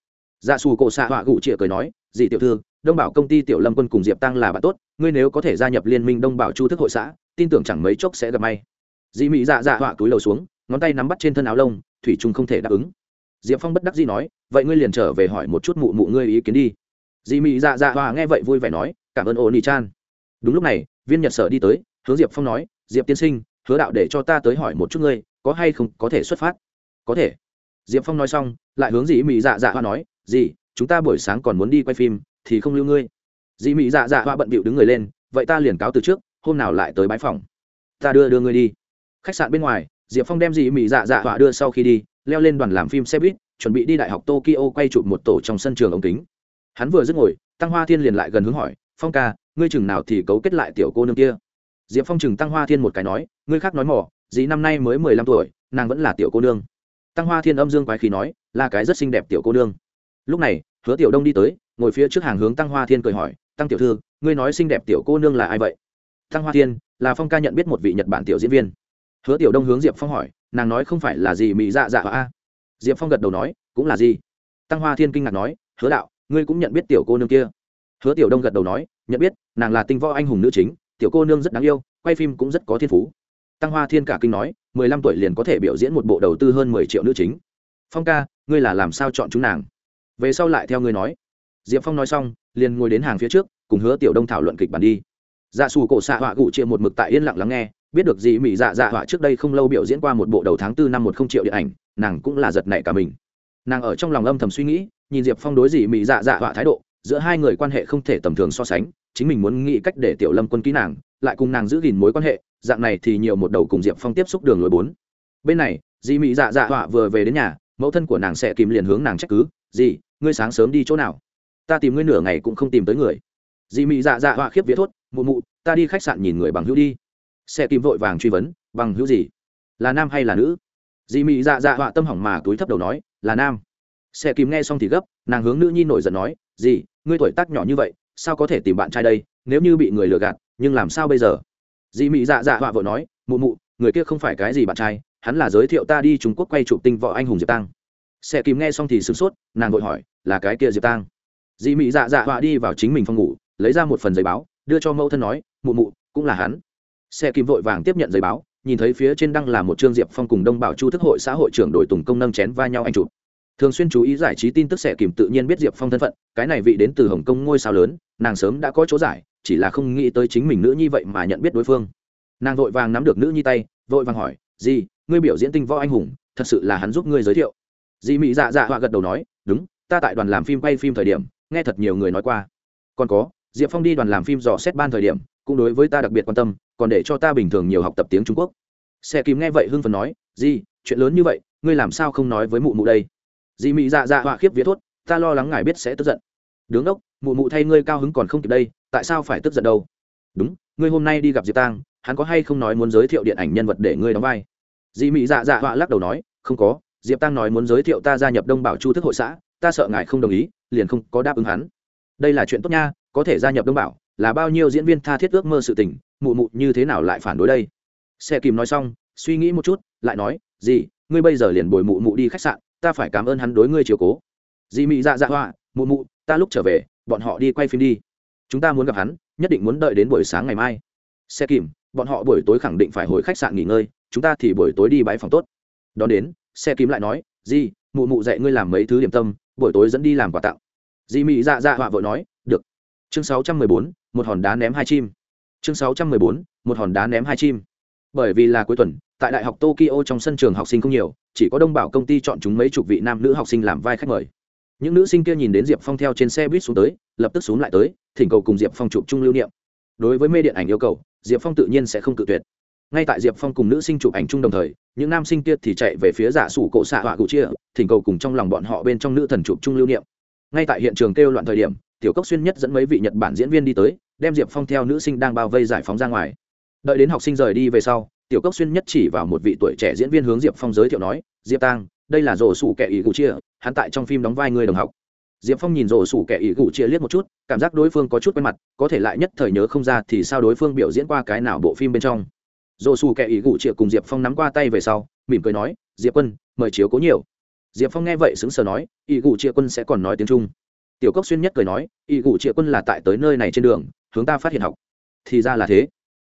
Dạ xù cổ xạ họa gụ chĩa cười nói dị tiểu thư đông bảo công ty tiểu lâm quân cùng diệp tăng là bạn tốt, ngươi nếu có thể gia nhập liên minh đông bảo chu thức hội xã, tin tưởng chẳng mấy chốc sẽ gặp may. Dị mị dạ dạ họa túi lầu xuống, ngón tay nắm bắt trên thân áo lông, thủy trung không thể đáp ứng. Diệp phong bất đắc dĩ nói, vậy ngươi liền trở về hỏi một chút mụ mụ ngươi ý kiến đi. Dị mị dạ dạ họa nghe vậy vui vẻ nói, cảm ơn ô nị chan đúng lúc này, viên nhật sở đi tới, hướng diệp phong nói, diệp tiên sinh, hứa đạo để cho ta tới hỏi một chút ngươi, có hay không có thể xuất phát? Có thể. Diệp phong nói xong, lại hướng dị mị dạ dạ hoa nói gì chúng ta buổi sáng còn muốn đi quay phim thì không lưu ngươi. Dị mị dạ dạ hoa bận bịu đứng người lên, vậy ta liền cáo từ trước, hôm nào lại tới bãi phòng? Ta đưa đưa ngươi đi. Khách sạn bên ngoài, diệp phong đem dị mị dạ dạ hoa đưa sau khi đi, leo lên đoàn làm phim xe buýt, chuẩn bị đi đại học tokyo quay chụp một tổ trong sân trường ống kính. Hắn vừa dứt ngồi, tăng hoa thiên liền lại gần hướng hỏi, phong ca, ngươi chừng nào thì cấu kết lại tiểu cô nương kia? Diệp phong chừng tăng hoa thiên một cái nói, ngươi khác nói mỏ dì năm nay mới mười lăm tuổi, nàng vẫn là tiểu cô nương. Tăng hoa thiên âm dương quái khí nói, là cái rất xinh đẹp tiểu cô nương. Lúc này, hứa tiểu đông đi tới ngồi phía trước hàng hướng tăng hoa thiên cười hỏi, tăng tiểu thư, ngươi nói xinh đẹp tiểu cô nương là ai vậy? Tăng hoa thiên, là phong ca nhận biết một vị nhật bản tiểu diễn viên. Hứa tiểu đông hướng diệp phong hỏi, nàng nói không phải là gì mỹ dạ dạ a diệp phong gật đầu nói, cũng là gì? Tăng hoa thiên kinh ngạc nói, hứa đạo, ngươi cũng nhận biết tiểu cô nương kia. Hứa tiểu đông gật đầu nói, nhận biết, nàng là tinh võ anh hùng nữ chính, tiểu cô nương rất đáng yêu, quay phim cũng rất có thiên phú. Tăng hoa thiên cả kinh nói, mười lăm tuổi liền có thể biểu diễn một bộ đầu tư hơn mười triệu nữ chính. Phong ca, ngươi là làm sao chọn chúng nàng? Về sau lại theo ngươi nói diệp phong nói xong, liền ngồi đến hàng phía trước, cùng hứa tiểu đông thảo luận kịch bản đi. Dạ xù cổ xạ họa cụ chia một mực tại yên lặng lắng nghe, biết được gì mỹ dạ dạ họa trước đây không lâu biểu diễn qua một bộ đầu tháng tư năm một không triệu điện ảnh, nàng cũng là giật nảy cả mình. Nàng ở trong lòng âm thầm suy nghĩ, nhìn diệp phong đối dị mỹ dạ dạ họa thái độ, giữa hai người quan hệ không thể tầm thường so sánh, chính mình muốn nghĩ cách để tiểu lâm quân ký nàng, lại cùng nàng giữ gìn mối quan hệ, dạng này thì nhiều một đầu cùng diệp phong tiếp xúc đường lối bốn. Bên này, dì mị dạ dạ họa vừa về đến nhà, mẫu thân của nàng sẽ kìm liền hướng nàng trách cứ, dì, ngươi sáng sớm đi chỗ nào? Ta tìm ngươi nửa ngày cũng không tìm tới người. Dì mị dạ dạ họa khiếp vía thốt, mụ mụ, ta đi khách sạn nhìn người bằng hữu đi. Sẽ kim vội vàng truy vấn, bằng hữu gì? Là nam hay là nữ? Dì mị dạ dạ họa tâm hỏng mà túi thấp đầu nói, là nam. Sẽ kim nghe xong thì gấp, nàng hướng nữ nhi nổi giận nói, dì, ngươi tuổi tác nhỏ như vậy, sao có thể tìm bạn trai đây? Nếu như bị người lừa gạt, nhưng làm sao bây giờ? Dì mị dạ dạ họa vợ nói, mụ mụ, người kia không phải cái gì bạn trai, hắn là giới thiệu ta đi trung quốc quay chụp tinh võ anh hùng diệp tăng. Xe kim nghe xong thì sửng sốt, nàng vội hỏi, là cái kia diệp tăng? Dị mị dạ dạ họa đi vào chính mình phòng ngủ, lấy ra một phần giấy báo, đưa cho mẫu thân nói, mụ mụ, cũng là hắn. Xe Kim vội vàng tiếp nhận giấy báo, nhìn thấy phía trên đăng là một trương diệp phong cùng đông bảo chu thức hội xã hội trưởng đội tùng công nâng chén va nhau anh chụp. Thường xuyên chú ý giải trí tin tức sẽ kìm tự nhiên biết diệp phong thân phận, cái này vị đến từ hồng kông ngôi sao lớn, nàng sớm đã có chỗ giải, chỉ là không nghĩ tới chính mình nữ nhi vậy mà nhận biết đối phương. Nàng vội vàng nắm được nữ nhi tay, vội vàng hỏi gì ngươi biểu diễn tinh võ anh hùng, thật sự là hắn giúp ngươi giới thiệu. Dì mị dạ dạ họa gật đầu nói, đúng, ta tại đoàn làm phim quay phim thời điểm nghe thật nhiều người nói qua. Còn có, diệp phong đi đoàn làm phim dò xét ban thời điểm, cũng đối với ta đặc biệt quan tâm, còn để cho ta bình thường nhiều học tập tiếng trung quốc. Xe kìm nghe vậy hưng phần nói gì chuyện lớn như vậy, ngươi làm sao không nói với mụ mụ đây? Dì mị dạ dạ họa khiếp viết thốt, ta lo lắng ngài biết sẽ tức giận. Đứng đốc, mụ mụ thay ngươi cao hứng còn không kịp đây, tại sao phải tức giận đâu? Đúng, ngươi hôm nay đi gặp diệp tang, hắn có hay không nói muốn giới thiệu điện ảnh nhân vật để ngươi đóng vai? Dì mị dạ dạ họa lắc đầu nói, không có, diệp Tang nói muốn giới thiệu ta gia nhập đông bảo chu thức hội xã, ta sợ ngài không đồng ý liền không có đáp ứng hắn. Đây là chuyện tốt nha có thể gia nhập đông bảo là bao nhiêu diễn viên tha thiết ước mơ sự tình mụ mụ như thế nào lại phản đối đây? Xe kìm nói xong suy nghĩ một chút lại nói gì ngươi bây giờ liền bồi mụ mụ đi khách sạn ta phải cảm ơn hắn đối ngươi chiều cố. Dì mị dạ dạ họa mụ mụ ta lúc trở về bọn họ đi quay phim đi. Chúng ta muốn gặp hắn nhất định muốn đợi đến buổi sáng ngày mai. Xe kìm bọn họ buổi tối khẳng định phải hồi khách sạn nghỉ ngơi chúng ta thì buổi tối đi bãi phòng tốt. Đón đến xe kìm lại nói gì, mụ mụ dạy ngươi làm mấy thứ điểm tâm buổi tối dẫn đi làm quà tặng. Di mị dạ dạ họa vợ nói, được. Chương sáu trăm mười bốn, một hòn đá ném hai chim. Chương sáu trăm mười bốn, một hòn đá ném hai chim. Bởi vì là cuối tuần, tại đại học tokyo trong sân trường học sinh không nhiều, chỉ có đông bảo công ty chọn chúng mấy chục vị nam nữ học sinh làm vai khách mời. Những nữ sinh kia nhìn đến diệp phong theo trên xe buýt xuống tới, lập tức xuống lại tới, thỉnh cầu cùng diệp phong chụp chung lưu niệm. Đối với mê điện ảnh yêu cầu, diệp phong tự nhiên sẽ không cự tuyệt ngay tại diệp phong cùng nữ sinh chụp ảnh chung đồng thời, những nam sinh kia thì chạy về phía giả sủ cổ xạ họa cụ chia, thỉnh cầu cùng trong lòng bọn họ bên trong nữ thần chụp chung lưu niệm. Ngay tại hiện trường kêu loạn thời điểm, tiểu cốc xuyên nhất dẫn mấy vị nhật bản diễn viên đi tới, đem diệp phong theo nữ sinh đang bao vây giải phóng ra ngoài. Đợi đến học sinh rời đi về sau, tiểu cốc xuyên nhất chỉ vào một vị tuổi trẻ diễn viên hướng diệp phong giới thiệu nói, diệp tang, đây là rổ sủ kẻ ý cụ chia, hắn tại trong phim đóng vai người đồng học. Diệp phong nhìn rổ sủ kẻ ý cụ chia liếc một chút, cảm giác đối phương có chút quen mặt, có thể lại nhất thời nhớ không ra thì sao đối phương biểu diễn qua cái nào bộ phim bên trong dồ xù kẻ ý gụ chia cùng diệp phong nắm qua tay về sau, mỉm cười nói, diệp quân, mời chiếu cố nhiều. Diệp phong nghe vậy xứng sờ nói, ý gụ chia quân sẽ còn nói tiếng trung. Tiểu cốc xuyên nhất cười nói, ý gụ chia quân là tại tới nơi này trên đường, hướng ta phát hiện học. Thì ra là thế.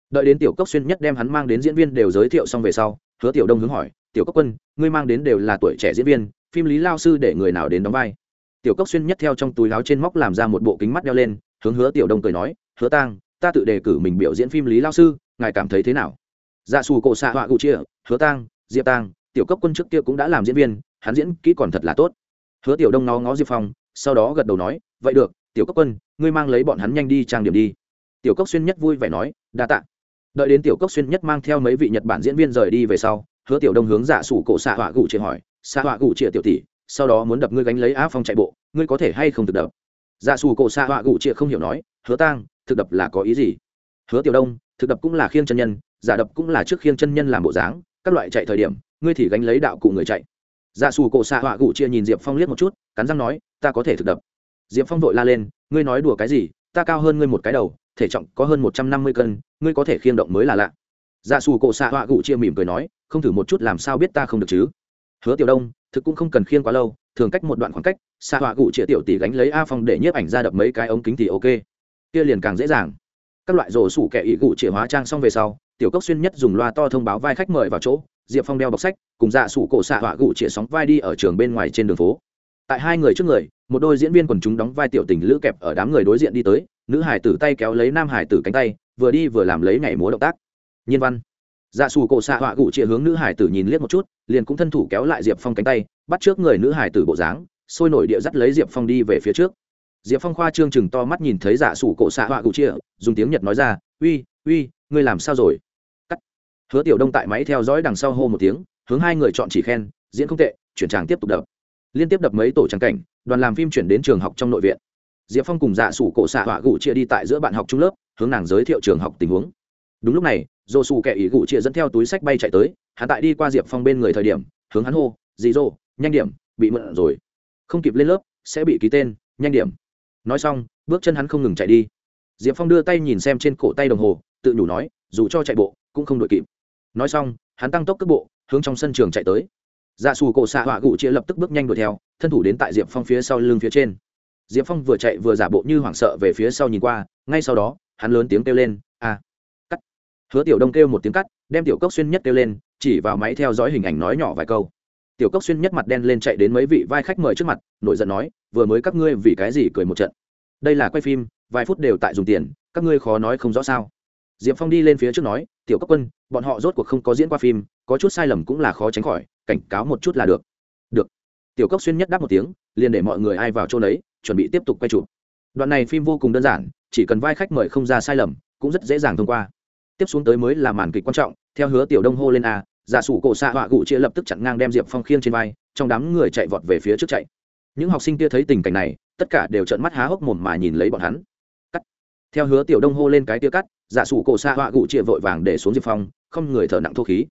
Đợi đến tiểu cốc xuyên nhất đem hắn mang đến diễn viên đều giới thiệu xong về sau, hứa tiểu đông hướng hỏi, tiểu cốc quân, ngươi mang đến đều là tuổi trẻ diễn viên, phim lý lao sư để người nào đến đóng vai? Tiểu cốc xuyên nhất theo trong túi láo trên móc làm ra một bộ kính mắt đeo lên, hướng hứa tiểu đông cười nói, hứa tang, ta tự đề cử mình biểu diễn phim lý lao sư, ngài cảm thấy thế nào? Dạ xù cổ xạ họa cụ chia hứa tang, diệp tang, tiểu cấp quân trước kia cũng đã làm diễn viên, hắn diễn kỹ còn thật là tốt. Hứa tiểu đông nó ngó diệp phong, sau đó gật đầu nói, vậy được, tiểu cấp quân, ngươi mang lấy bọn hắn nhanh đi trang điểm đi. Tiểu cốc xuyên nhất vui vẻ nói, đa tạ. Đợi đến tiểu cốc xuyên nhất mang theo mấy vị nhật bản diễn viên rời đi về sau, hứa tiểu đông hướng dạ xù cổ xạ họa gụ chia hỏi, xạ họa gụ chia tiểu tỷ, sau đó muốn đập ngươi gánh lấy á phong chạy bộ, ngươi có thể hay không thực đập? Dạ xù cổ xạ họa gụ chia không hiểu nói, hứa tang, thực đập là có ý gì? Hứa tiểu đông, thực đập cũng là khiêng chân nhân giả đập cũng là trước khiêng chân nhân làm bộ dáng, các loại chạy thời điểm, ngươi thì gánh lấy đạo cụ người chạy. Dạ xù cổ xạ họa gụ chia nhìn diệp phong liếc một chút, cắn răng nói, ta có thể thực đập. Diệp phong vội la lên, ngươi nói đùa cái gì, ta cao hơn ngươi một cái đầu, thể trọng có hơn một trăm năm mươi cân, ngươi có thể khiêng động mới là lạ. Dạ xù cổ xạ họa gụ chia mỉm cười nói, không thử một chút làm sao biết ta không được chứ? Hứa tiểu đông, thực cũng không cần khiêng quá lâu, thường cách một đoạn khoảng cách, xạ họa gụ chia tiểu tỷ gánh lấy a phong để nhiếp ảnh ra đập mấy cái ống kính thì ok. Kia liền càng dễ dàng. Các loại rổ sủ kẻ ý gụ chĩa hóa trang xong về sau tiểu cốc xuyên nhất dùng loa to thông báo vai khách mời vào chỗ, diệp phong đeo bọc sách, cùng dạ sủ cổ xạ họa gụ chĩa sóng vai đi ở trường bên ngoài trên đường phố. Tại hai người trước người, một đôi diễn viên quần chúng đóng vai tiểu tình lữ kẹp ở đám người đối diện đi tới, nữ hải tử tay kéo lấy nam hải tử cánh tay, vừa đi vừa làm lấy nhảy múa động tác. Nhiên văn. Dạ Sủ cổ xạ họa gụ chĩa hướng nữ hải tử nhìn liếc một chút, liền cũng thân thủ kéo lại diệp phong cánh tay, bắt trước người nữ hải tử bộ dáng, sôi nổi địa dắt lấy diệp phong đi về phía trước. Diệp phong khoa trương chừng to mắt nhìn thấy dạ sủ cổ xạ họa gụ chia dùng tiếng nhật nói ra, uy uy, ngươi làm sao rồi? Hứa tiểu đông tại máy theo dõi đằng sau hô một tiếng, hướng hai người chọn chỉ khen, diễn không tệ, chuyển tràng tiếp tục đập. Liên tiếp đập mấy tổ tràng cảnh, đoàn làm phim chuyển đến trường học trong nội viện. Diệp phong cùng dạ sủ cổ xạ họa gụ chia đi tại giữa bạn học trung lớp, hướng nàng giới thiệu trường học tình huống. Đúng lúc này dồ sủ kẻ ý gụ chia dẫn theo túi sách bay chạy tới, hắn tại đi qua diệp phong bên người thời điểm, hướng hắn hô, dì dỗ nhanh điểm, bị mượn rồi. Không kịp lên lớp, sẽ bị ký tên, nhanh điểm. Nói xong, bước chân hắn không ngừng chạy đi. Diệp phong đưa tay nhìn xem trên cổ tay đồng hồ, tự nhủ nói, dù cho chạy bộ, cũng không đội kịp nói xong, hắn tăng tốc cước bộ, hướng trong sân trường chạy tới. Dạ xù cổ xạ họa gụ chia lập tức bước nhanh đuổi theo, thân thủ đến tại diệp phong phía sau lưng phía trên. Diệp phong vừa chạy vừa giả bộ như hoảng sợ về phía sau nhìn qua, ngay sau đó, hắn lớn tiếng kêu lên a cắt. Hứa tiểu đông kêu một tiếng cắt, đem tiểu cốc xuyên nhất kêu lên, chỉ vào máy theo dõi hình ảnh nói nhỏ vài câu. Tiểu cốc xuyên nhất mặt đen lên chạy đến mấy vị vai khách mời trước mặt, nổi giận nói, vừa mới các ngươi vì cái gì cười một trận? Đây là quay phim, vài phút đều tại dùng tiền, các ngươi khó nói không rõ sao. Diệp phong đi lên phía trước nói tiểu cốc quân, bọn họ rốt cuộc không có diễn qua phim, có chút sai lầm cũng là khó tránh khỏi, cảnh cáo một chút là được. Được. Tiểu cốc xuyên nhất đáp một tiếng, liền để mọi người ai vào chỗ đấy chuẩn bị tiếp tục quay chụp. Đoạn này phim vô cùng đơn giản, chỉ cần vai khách mời không ra sai lầm, cũng rất dễ dàng thông qua. Tiếp xuống tới mới là màn kịch quan trọng, theo hứa tiểu đông hô lên a, giả sủ cổ xạ họa gụ chia lập tức chặn ngang đem diệp phong khiêng trên vai, trong đám người chạy vọt về phía trước chạy. Những học sinh kia thấy tình cảnh này, tất cả đều trợn mắt há hốc mồm mà nhìn lấy bọn hắn. Cắt. Theo hứa tiểu đông hô lên cái tia cắt giả sủ cổ xạ họa gụ chia vội vàng để xuống diệp phong, không người thở nặng thô khí.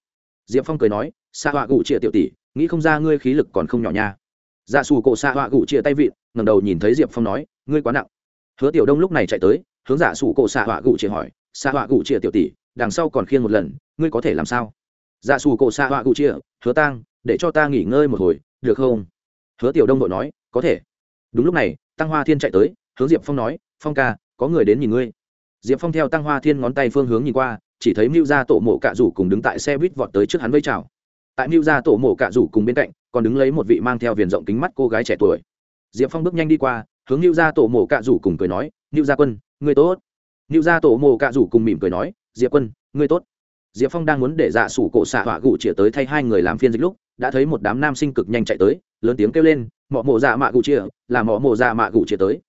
Diệp phong cười nói xạ họa gụ chia tiểu tỷ, nghĩ không ra ngươi khí lực còn không nhỏ nha. Giả sủ cổ xạ họa gụ chia tay vịn ngầm đầu nhìn thấy diệp phong nói, ngươi quá nặng. Hứa tiểu đông lúc này chạy tới, hướng giả sủ cổ xạ họa gụ chia hỏi xạ họa gụ chia tiểu tỷ, đằng sau còn khiêng một lần, ngươi có thể làm sao? Dạ xù cổ xạ họa cụ chia hứa tang, để cho ta nghỉ ngơi một hồi, được không? Hứa tiểu đông đội nói, có thể. Đúng lúc này, tăng hoa thiên chạy tới, hướng diệp phong nói, phong ca, có người đến nhìn ngươi diệp phong theo tăng hoa thiên ngón tay phương hướng nhìn qua, chỉ thấy mưu gia tổ mộ cạ rủ cùng đứng tại xe buýt vọt tới trước hắn với chào. Tại mưu gia tổ mộ cạ rủ cùng bên cạnh, còn đứng lấy một vị mang theo viền rộng kính mắt cô gái trẻ tuổi. Diệp phong bước nhanh đi qua, hướng mưu gia tổ mộ cạ rủ cùng cười nói, mưu gia quân người tốt. Mưu gia tổ mộ cạ rủ cùng mỉm cười nói, diệp quân người tốt. Diệp phong đang muốn để dạ sủ cổ xạ hỏa gụ chĩa tới thay hai người làm phiên dịch lúc, đã thấy một đám nam sinh cực nhanh chạy tới, lớn tiếng kêu lên, mọ mộ dạ mạ gụ chĩa là mọ mộ dạ mạ gụ chĩa tới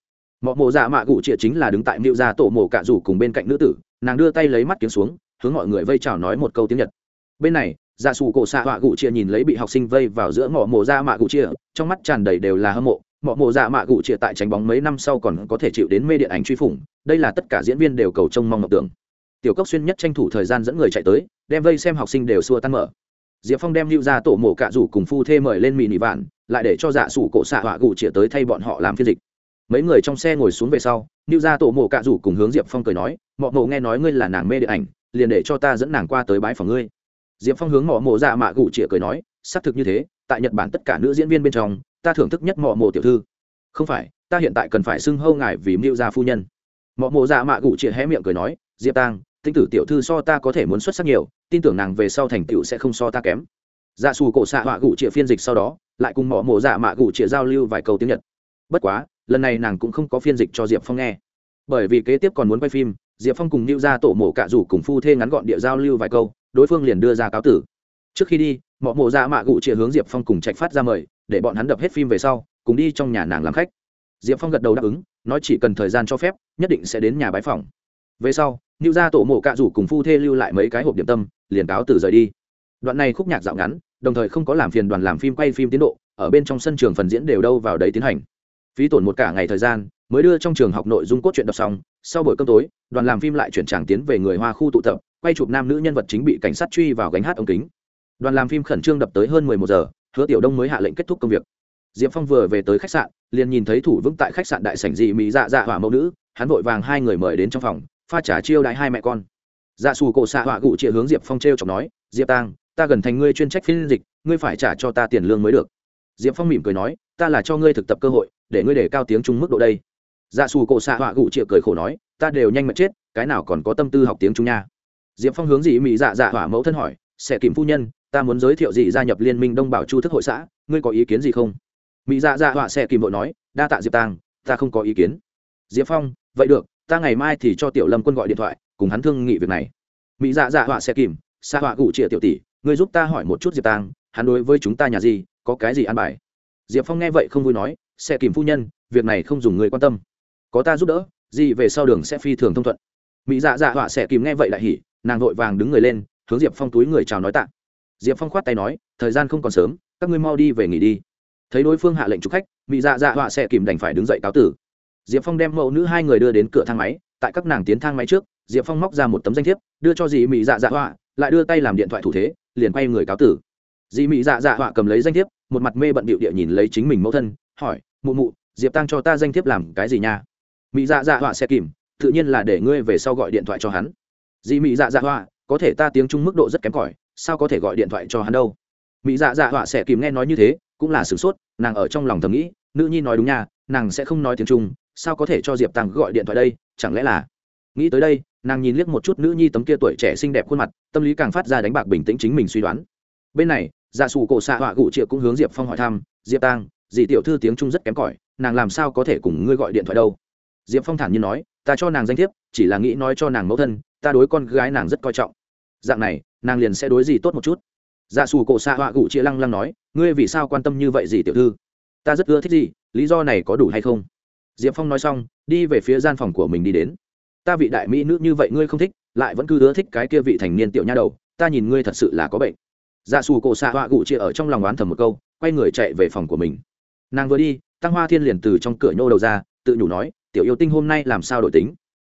mọ mộ dạ mạ gụ chĩa chính là đứng tại mịu gia tổ mộ cạ rủ cùng bên cạnh nữ tử, nàng đưa tay lấy mắt kiếm xuống, hướng mọi người vây chào nói một câu tiếng nhật. Bên này dạ xù cổ xạ họa gụ chĩa nhìn lấy bị học sinh vây vào giữa mọ mộ dạ mạ gụ chĩa trong mắt tràn đầy đều là hâm mộ. Mọi mộ dạ mạ gụ trịa tại tránh bóng mấy năm sau còn có thể chịu đến mê điện ảnh truy phủng, đây là tất cả diễn viên đều cầu trông mong ngọc tưởng. Tiểu cốc xuyên nhất tranh thủ thời gian dẫn người chạy tới, đem vây xem học sinh đều xua tan mở. Diệp phong đem lưu ra tổ mổ cạ rủ cùng phu thê mời lên mì nị vạn, lại để cho dạ sủ cổ xạ họa gù chĩa tới thay bọn họ làm phiên dịch mấy người trong xe ngồi xuống về sau nữ gia tổ mộ cạ rủ cùng hướng diệp phong cười nói, mọ mộ nghe nói ngươi là nàng mê điện ảnh, liền để cho ta dẫn nàng qua tới bãi phòng ngươi. Diệp phong hướng mọ mộ dạ mạ gủ chĩa cười nói, xác thực như thế, tại nhật bản tất cả nữ diễn viên bên trong, ta thưởng thức nhất mọ mộ tiểu thư. Không phải, ta hiện tại cần phải xưng hâu ngài vì mưu gia phu nhân. Mọ mộ dạ mạ gủ chĩa hé miệng cười nói, diệp tang, tinh tử tiểu thư so ta có thể muốn xuất sắc nhiều, tin tưởng nàng về sau thành tựu sẽ không so ta kém. Dạ xù cổ xạ họa gủ chĩa phiên dịch sau đó, lại cùng mọ mộ dạ mạ gủ chĩa giao lưu vài câu tiếng nhật. Bất quá lần này nàng cũng không có phiên dịch cho diệp phong nghe bởi vì kế tiếp còn muốn quay phim diệp phong cùng lưu ra tổ mộ cạ rủ cùng phu thê ngắn gọn địa giao lưu vài câu đối phương liền đưa ra cáo tử trước khi đi mọi mộ dạ mạ gụ chĩa hướng diệp phong cùng trạch phát ra mời để bọn hắn đập hết phim về sau cùng đi trong nhà nàng làm khách diệp phong gật đầu đáp ứng nói chỉ cần thời gian cho phép nhất định sẽ đến nhà bái phòng về sau Nưu gia tổ mộ cạ rủ cùng phu thê lưu lại mấy cái hộp điểm tâm, liền cáo từ rời đi. Đoạn này khúc nhạc dạo ngắn, đồng thời không có làm phiền đoàn làm phim quay phim tiến độ, ở bên trong sân trường phần diễn đều đâu vào đấy tiến hành. Phí tổn một cả ngày thời gian, mới đưa trong trường học nội dung cốt truyện đọc xong, sau buổi cơm tối, đoàn làm phim lại chuyển tràng tiến về người Hoa khu tụ tập, quay chụp nam nữ nhân vật chính bị cảnh sát truy vào gánh hát ống kính. Đoàn làm phim khẩn trương đập tới hơn mười một giờ, Hứa Tiểu Đông mới hạ lệnh kết thúc công việc. Diệp Phong vừa về tới khách sạn, liền nhìn thấy thủ vững tại khách sạn đại sảnh dị mỹ dạ dạ hỏa mẫu nữ, hắn vội vàng hai người mời đến trong phòng, pha trả chiêu đại hai mẹ con dạ xù cổ xạ họa gụ chĩa hướng diệp phong t r e o chọc nói diệp tang ta gần thành ngươi chuyên trách phiên dịch ngươi phải trả cho ta tiền lương mới được diệp phong mỉm cười nói ta là cho ngươi thực tập cơ hội để ngươi để cao tiếng trung mức độ đây. Dạ xù cổ xạ họa gụ chịa cười khổ nói ta đều nhanh mệt chết cái nào còn có tâm tư học tiếng trung nha. Diệp phong hướng dị mỹ dạ dạ hỏa mẫu thân hỏi sẽ kìm phu nhân ta muốn giới thiệu dị gia nhập liên minh đông bảo chu thức hội xã ngươi có ý kiến gì không? Mỹ dạ dạ họa sẽ kìm vội nói đa tạ diệp tàng, ta không có ý kiến. Diệp phong vậy được ta ngày mai thì cho tiểu lâm quân gọi điện thoại cùng hắn thương nghị việc này. Mỹ dạ dạ họa sẽ kìm xa họa gụ chịa tiểu tỷ ngươi giúp ta hỏi một chút diệp tàng, hắn đối với chúng ta nhà gì có cái gì ăn bài? Diệp phong nghe vậy không vui nói xe kìm phu nhân, việc này không dùng người quan tâm. Có ta giúp đỡ, gì về sau đường sẽ phi thường thông thuận. Mỹ dạ dạ họa xe kìm nghe vậy lại hỉ, nàng vội vàng đứng người lên, hướng diệp phong túi người chào nói tạ. Diệp phong khoát tay nói, thời gian không còn sớm, các ngươi mau đi về nghỉ đi. Thấy đối phương hạ lệnh chụp khách, mỹ dạ dạ họa xe kìm đành phải đứng dậy cáo tử. Diệp phong đem mẫu nữ hai người đưa đến cửa thang máy, tại các nàng tiến thang máy trước, diệp phong móc ra một tấm danh thiếp, đưa cho dì mỹ dạ dạ họa, lại đưa tay làm điện thoại thủ thế, liền quay người cáo tử. Dì mỹ dạ dạ họa cầm lấy danh thiếp, một mặt mê bận bịu địa nhìn lấy chính mình mẫu thân hỏi, mụ mụ, diệp tăng cho ta danh thiếp làm cái gì nha? Mỹ dạ dạ họa sẽ kìm, tự nhiên là để ngươi về sau gọi điện thoại cho hắn. Dì mỹ dạ dạ họa, có thể ta tiếng trung mức độ rất kém cỏi, sao có thể gọi điện thoại cho hắn đâu? Mỹ dạ dạ họa sẽ kìm nghe nói như thế, cũng là sửng sốt, nàng ở trong lòng thầm nghĩ, nữ nhi nói đúng nha, nàng sẽ không nói tiếng trung, sao có thể cho diệp tăng gọi điện thoại đây, chẳng lẽ là nghĩ tới đây, nàng nhìn liếc một chút nữ nhi tấm kia tuổi trẻ xinh đẹp khuôn mặt, tâm lý càng phát ra đánh bạc bình tĩnh chính mình suy đoán. Bên này dạ xù cổ xạ họa gụ triệu cũng hướng diệp phong hỏi thăm, diệp tăng dì tiểu thư tiếng trung rất kém cỏi, nàng làm sao có thể cùng ngươi gọi điện thoại đâu? Diệp phong thản nhiên nói, ta cho nàng danh thiếp, chỉ là nghĩ nói cho nàng mẫu thân, ta đối con gái nàng rất coi trọng. Dạng này, nàng liền sẽ đối gì tốt một chút. Dạ xù cổ xạ họa gụ chia lăng lăng nói, ngươi vì sao quan tâm như vậy gì tiểu thư? Ta rất ưa thích gì lý do này có đủ hay không? Diệp phong nói xong, đi về phía gian phòng của mình đi đến. Ta vị đại mỹ nữ như vậy ngươi không thích, lại vẫn cứ ưa thích cái kia vị thành niên tiểu nha đầu, ta nhìn ngươi thật sự là có bệnh. Dạ xù cổ xạ họa gụ chia ở trong lòng oán thầm một câu, quay người chạy về phòng của mình nàng vừa đi, tăng hoa thiên liền từ trong cửa nhô đầu ra, tự nhủ nói, tiểu yêu tinh hôm nay làm sao đổi tính?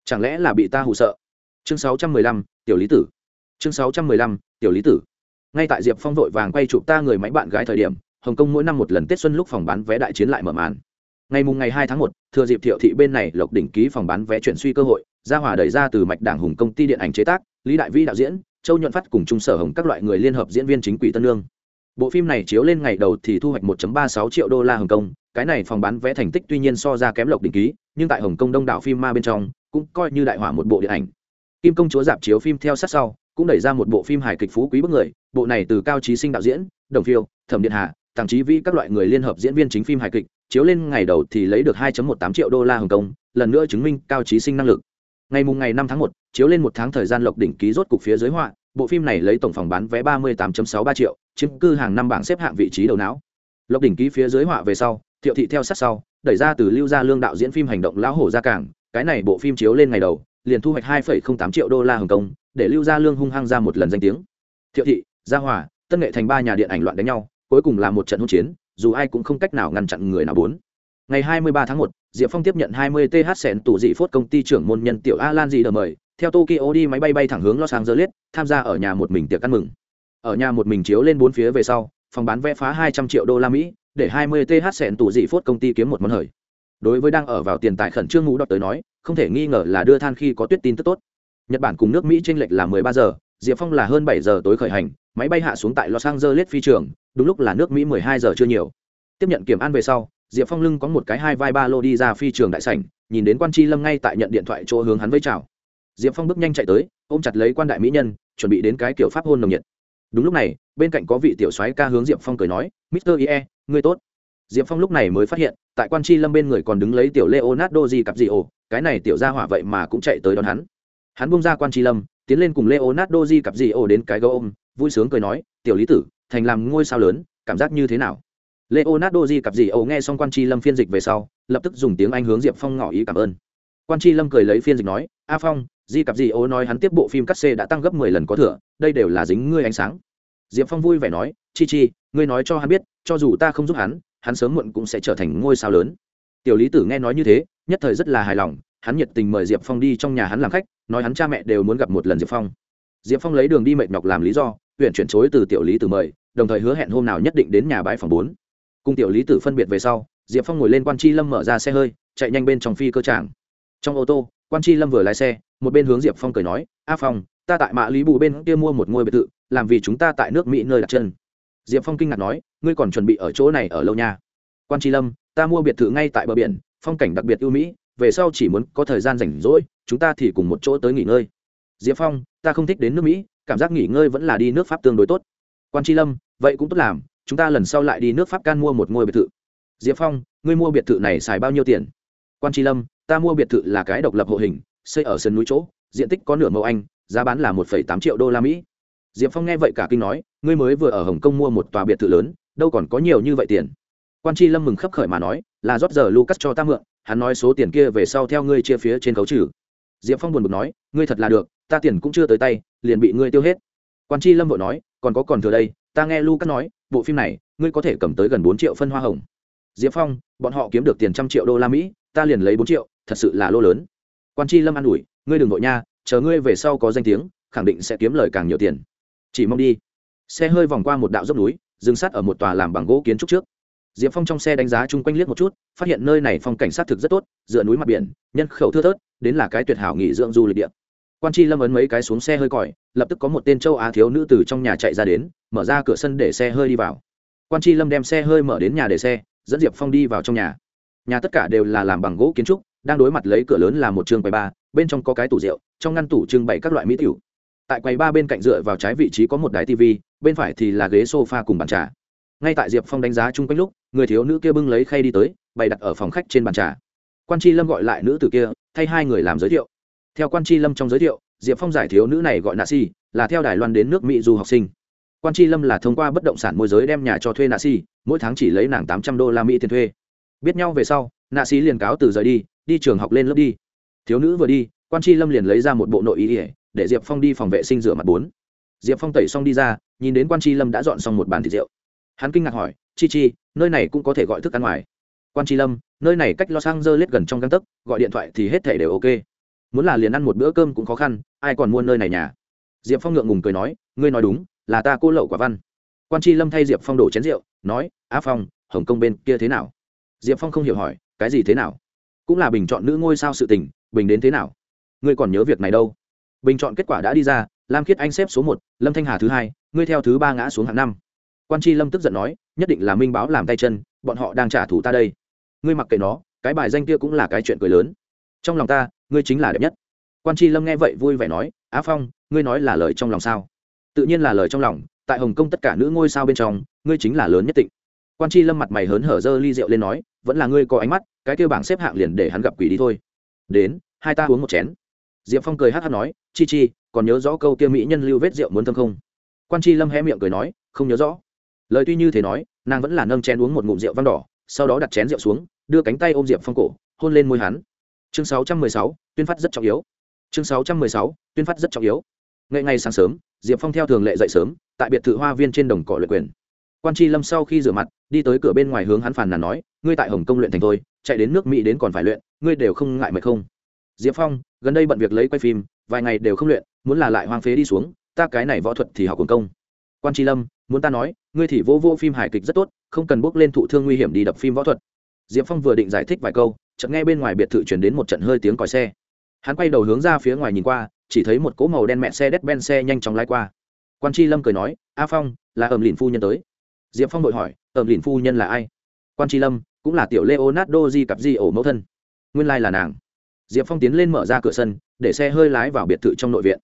Chẳng lẽ là bị ta hụ sợ? Chương sáu trăm mười lăm, tiểu lý tử. Chương sáu trăm mười lăm, tiểu lý tử. Ngay tại diệp phong vội vàng quay chụp ta người máy bạn gái thời điểm, hồng kông mỗi năm một lần tết xuân lúc phòng bán vé đại chiến lại mở màn. Ngày mùng ngày hai tháng một, thừa dịp thiệu thị bên này lộc đỉnh ký phòng bán vé chuyển suy cơ hội, ra hòa đẩy ra từ mạch đảng hùng công ty điện ảnh chế tác, lý đại vi đạo diễn, châu nhuận phát cùng trung sở hồng các loại người liên hợp diễn viên chính quỷ tân lương bộ phim này chiếu lên ngày đầu thì thu hoạch 1.36 triệu đô la hồng kông. Cái này phòng bán vé thành tích tuy nhiên so ra kém lộc đỉnh ký nhưng tại hồng kông đông đảo phim ma bên trong cũng coi như đại hỏa một bộ điện ảnh. Kim công chúa dạp chiếu phim theo sát sau cũng đẩy ra một bộ phim hài kịch phú quý bức người. Bộ này từ cao trí sinh đạo diễn đồng phiêu thẩm điện hà thằng trí vi các loại người liên hợp diễn viên chính phim hài kịch chiếu lên ngày đầu thì lấy được 2.18 triệu đô la hồng kông lần nữa chứng minh cao trí sinh năng lực. Ngày mùng ngày 5 tháng 1, chiếu lên một tháng thời gian lộc đỉnh ký rốt cục phía dưới họa. Bộ phim này lấy tổng phòng bán vé 38.63 triệu chiếm cư hàng năm bảng xếp hạng vị trí đầu não. Lộc đỉnh ký phía dưới họa về sau thiệu thị theo sát sau đẩy ra từ lưu gia lương đạo diễn phim hành động lão hổ ra cảng cái này bộ phim chiếu lên ngày đầu liền thu hoạch 2,08 triệu đô la hồng kông để lưu gia lương hung hăng ra một lần danh tiếng. Thiệu thị gia hòa tân nghệ thành ba nhà điện ảnh loạn đánh nhau cuối cùng là một trận hỗn chiến dù ai cũng không cách nào ngăn chặn người nào bốn. Ngày 23 tháng 1, diệp phong tiếp nhận 20 th sẹn tủ dị phốt công ty trưởng môn nhân tiểu a lan dị đờ mời theo tokyo đi máy bay bay thẳng hướng los angeles tham gia ở nhà một mình tiệc ăn mừng ở nhà một mình chiếu lên bốn phía về sau, phòng bán vé phá 200 triệu đô la mỹ, để 20 th sẹn tủ dị phốt công ty kiếm một món hời. Đối với đang ở vào tiền tài khẩn trương ngũ đọc tới nói, không thể nghi ngờ là đưa than khi có tuyết tin tức tốt. Nhật bản cùng nước mỹ tranh lệch là 13 giờ, diệp phong là hơn 7 giờ tối khởi hành, máy bay hạ xuống tại los angeles phi trường, đúng lúc là nước mỹ 12 giờ chưa nhiều. Tiếp nhận kiểm an về sau, diệp phong lưng có một cái hai vai ba lô đi ra phi trường đại sảnh, nhìn đến quan tri lâm ngay tại nhận điện thoại chỗ hướng hắn với chào. Diệp phong bước nhanh chạy tới, ôm chặt lấy quan đại mỹ nhân, chuẩn bị đến cái kiểu pháp hôn nồng nhiệt đúng lúc này, bên cạnh có vị tiểu soái ca hướng diệp phong cười nói, mister ie, ngươi tốt. Diệp phong lúc này mới phát hiện, tại quan tri lâm bên người còn đứng lấy tiểu leonardo di cặp di ổ cái này tiểu ra hỏa vậy mà cũng chạy tới đón hắn. Hắn bung ra quan tri lâm, tiến lên cùng leonardo di cặp di ổ đến cái gấu ôm, vui sướng cười nói, tiểu lý tử, thành làm ngôi sao lớn, cảm giác như thế nào? Leonardo di cặp gì ổ nghe xong quan tri lâm phiên dịch về sau, lập tức dùng tiếng anh hướng diệp phong ngỏ ý cảm ơn. Quan tri lâm cười lấy phiên dịch nói, a phong di cặp gì ố nói hắn tiếp bộ phim cắt xê đã tăng gấp mười lần có thừa, đây đều là dính ngươi ánh sáng. Diệp phong vui vẻ nói, chi chi, ngươi nói cho hắn biết, cho dù ta không giúp hắn hắn sớm muộn cũng sẽ trở thành ngôi sao lớn. Tiểu lý tử nghe nói như thế, nhất thời rất là hài lòng, hắn nhiệt tình mời diệp phong đi trong nhà hắn làm khách, nói hắn cha mẹ đều muốn gặp một lần diệp phong. Diệp phong lấy đường đi mệt nhọc làm lý do, huyện chuyển chối từ tiểu lý tử mời, đồng thời hứa hẹn hôm nào nhất định đến nhà bãi phòng bốn. Cùng tiểu lý tử phân biệt về sau, diệp phong ngồi lên quan chi lâm mở ra xe hơi, chạy nhanh bên trong phi cơ tràng. Trong ô tô, quan chi lâm vừa lái xe một bên hướng diệp phong cười nói, a phong, ta tại mạ lý bù bên kia mua một ngôi biệt thự, làm vì chúng ta tại nước mỹ nơi đặt chân. Diệp phong kinh ngạc nói, ngươi còn chuẩn bị ở chỗ này ở lâu nha? Quan tri lâm, ta mua biệt thự ngay tại bờ biển, phong cảnh đặc biệt ưu mỹ, về sau chỉ muốn có thời gian rảnh rỗi, chúng ta thì cùng một chỗ tới nghỉ ngơi. Diệp phong, ta không thích đến nước mỹ, cảm giác nghỉ ngơi vẫn là đi nước pháp tương đối tốt. Quan tri lâm, vậy cũng tốt làm, chúng ta lần sau lại đi nước pháp can mua một ngôi biệt thự. Diệp phong, ngươi mua biệt thự này xài bao nhiêu tiền? Quan tri lâm, ta mua biệt thự là cái độc lập hộ hình xây ở sân núi chỗ, diện tích có nửa mẫu anh, giá bán là một tám triệu đô la mỹ. Diệp phong nghe vậy cả kinh nói, ngươi mới vừa ở hồng kông mua một tòa biệt thự lớn, đâu còn có nhiều như vậy tiền. Quan tri lâm mừng khấp khởi mà nói, là rót giờ lucas cho ta mượn, hắn nói số tiền kia về sau theo ngươi chia phía trên khấu trừ. Diệp phong buồn bực nói, ngươi thật là được, ta tiền cũng chưa tới tay, liền bị ngươi tiêu hết. Quan tri lâm vội nói, còn có còn thừa đây, ta nghe lucas nói, bộ phim này, ngươi có thể cầm tới gần bốn triệu phân hoa hồng. Diệp phong, bọn họ kiếm được tiền trăm triệu đô la mỹ, ta liền lấy bốn triệu, thật sự là lô lớn quan tri lâm an ủi, ngươi đừng nội nha, chờ ngươi về sau có danh tiếng, khẳng định sẽ kiếm lời càng nhiều tiền. Chỉ mong đi. Xe hơi vòng qua một đạo dốc núi, dừng sát ở một tòa làm bằng gỗ kiến trúc trước. Diệp phong trong xe đánh giá chung quanh liếc một chút, phát hiện nơi này phong cảnh sát thực rất tốt, dựa núi mặt biển, nhân khẩu thưa thớt, đến là cái tuyệt hảo nghỉ dưỡng du lịch địa. Quan tri lâm ấn mấy cái xuống xe hơi còi, lập tức có một tên châu á thiếu nữ từ trong nhà chạy ra đến, mở ra cửa sân để xe hơi đi vào. Quan tri lâm đem xe hơi mở đến nhà để xe, dẫn diệp phong đi vào trong nhà. Nhà tất cả đều là làm bằng gỗ kiến trúc đang đối mặt lấy cửa lớn là một trường quầy ba, bên trong có cái tủ rượu, trong ngăn tủ trưng bày các loại mỹ tiểu. Tại quầy ba bên cạnh dựa vào trái vị trí có một đài tv bên phải thì là ghế sofa cùng bàn trà. Ngay tại diệp phong đánh giá chung quanh lúc, người thiếu nữ kia bưng lấy khay đi tới, bày đặt ở phòng khách trên bàn trà. Quan tri lâm gọi lại nữ tử kia, thay hai người làm giới thiệu. Theo quan tri lâm trong giới thiệu, diệp phong giải thiếu nữ này gọi nạ si, là theo đài loan đến nước mỹ du học sinh. Quan tri lâm là thông qua bất động sản môi giới đem nhà cho thuê nạ si, mỗi tháng chỉ lấy nàng tám trăm đô la mỹ tiền thuê. Biết nhau về sau, nạ si liền cáo từ rời đi đi trường học lên lớp đi. Thiếu nữ vừa đi, quan tri lâm liền lấy ra một bộ nội ý ỉa để diệp phong đi phòng vệ sinh rửa mặt bốn. Diệp phong tẩy xong đi ra, nhìn đến quan tri lâm đã dọn xong một bàn thịt rượu. Hắn kinh ngạc hỏi, chi chi, nơi này cũng có thể gọi thức ăn ngoài? Quan tri lâm, nơi này cách lo sang dơ lết gần trong găng tấc, gọi điện thoại thì hết thể đều ok. Muốn là liền ăn một bữa cơm cũng khó khăn, ai còn mua nơi này nhà? Diệp phong ngượng ngùng cười nói, ngươi nói đúng, là ta cô lậu quả văn. Quan tri lâm thay diệp phong đổ chén rượu, nói, á phong, hồng kông bên kia thế nào? Diệp phong không hiểu hỏi, cái gì thế nào? Cũng là bình chọn nữ ngôi sao sự tình, bình đến thế nào? Ngươi còn nhớ việc này đâu? Bình chọn kết quả đã đi ra, lam khiết anh xếp số một, lâm thanh hà thứ hai, ngươi theo thứ ba ngã xuống hạng năm. Quan tri lâm tức giận nói, nhất định là minh báo làm tay chân, bọn họ đang trả thù ta đây. Ngươi mặc kệ nó, cái bài danh kia cũng là cái chuyện cười lớn. Trong lòng ta, ngươi chính là đẹp nhất. Quan tri lâm nghe vậy vui vẻ nói, á phong, ngươi nói là lời trong lòng sao? Tự nhiên là lời trong lòng, tại hồng kông tất cả nữ ngôi sao bên trong, ngươi chính là lớn nhất định quan tri lâm mặt mày hớn hở dơ ly rượu lên nói, vẫn là ngươi có ánh mắt cái kêu bảng xếp hạng liền để hắn gặp quỷ đi thôi. Đến, hai ta uống một chén. Diệp phong cười hát hát nói, chi chi, còn nhớ rõ câu kia mỹ nhân lưu vết rượu muốn thâm không? Quan Chi lâm hé miệng cười nói, không nhớ rõ. Lời tuy như thế nói, nàng vẫn là nâng chén uống một ngụm rượu vang đỏ, sau đó đặt chén rượu xuống, đưa cánh tay ôm diệp phong cổ, hôn lên môi hắn. Chương sáu trăm mười sáu, tuyên phát rất trọng yếu. Chương sáu trăm mười sáu, tuyên phát rất trọng yếu. Ngay ngày sáng sớm, diệp phong theo thường lệ dậy sớm, tại biệt thự hoa viên trên đồng cỏ luyện quyền. Quan tri lâm sau khi rửa mặt, đi tới cửa bên ngoài hướng hắn phàn nàn nói, ngươi tại hồng kông luyện thành thôi chạy đến nước mỹ đến còn phải luyện, ngươi đều không ngại mệt không? Diệp phong, gần đây bận việc lấy quay phim, vài ngày đều không luyện, muốn là lại hoang phế đi xuống, ta cái này võ thuật thì học quần công. Quan tri lâm, muốn ta nói, ngươi thì vô vô phim hài kịch rất tốt, không cần bước lên thụ thương nguy hiểm đi đập phim võ thuật. Diệp phong vừa định giải thích vài câu, chợt nghe bên ngoài biệt thự chuyển đến một trận hơi tiếng còi xe. Hắn quay đầu hướng ra phía ngoài nhìn qua, chỉ thấy một cỗ màu đen mẹ xe đét ben xe nhanh chóng lai qua. Quan tri lâm cười nói, a phong, là ẩm lìn phu nhân tới. Diệp phong vội hỏi, ẩm lìn phu nhân là ai? Quan tri lâm cũng là tiểu leonardo di cặp di ổ mẫu thân. Nguyên lai、like、là nàng. Diệp phong tiến lên mở ra cửa sân, để xe hơi lái vào biệt thự trong nội viện.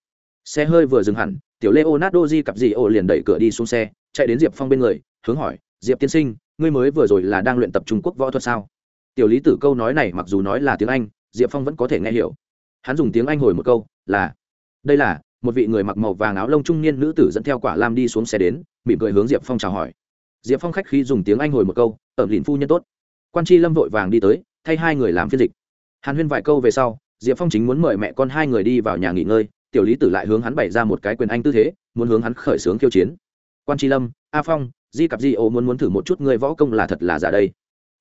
Xe hơi vừa dừng hẳn, tiểu leonardo di cặp di ổ liền đẩy cửa đi xuống xe, chạy đến diệp phong bên người, hướng hỏi, diệp tiên sinh, ngươi mới vừa rồi là đang luyện tập trung quốc võ thuật sao? Tiểu lý tử câu nói này mặc dù nói là tiếng anh, diệp phong vẫn có thể nghe hiểu. Hắn dùng tiếng anh hồi một câu, là, đây là, một vị người mặc màu vàng áo lông trung niên nữ tử dẫn theo quả lam đi xuống xe đến, mỉm cười hướng diệp phong chào hỏi. Diệp phong khách khi dùng tiếng anh hồi một câu ở lìn phu nhân tốt quan tri lâm vội vàng đi tới, thay hai người làm phiên dịch. Hàn huyên vài câu về sau, diệp phong chính muốn mời mẹ con hai người đi vào nhà nghỉ ngơi, tiểu lý tử lại hướng hắn bày ra một cái quyền anh tư thế, muốn hướng hắn khởi xướng khiêu chiến. Quan tri lâm, a phong, di cặp di ô muốn muốn thử một chút người võ công là thật là giả đây.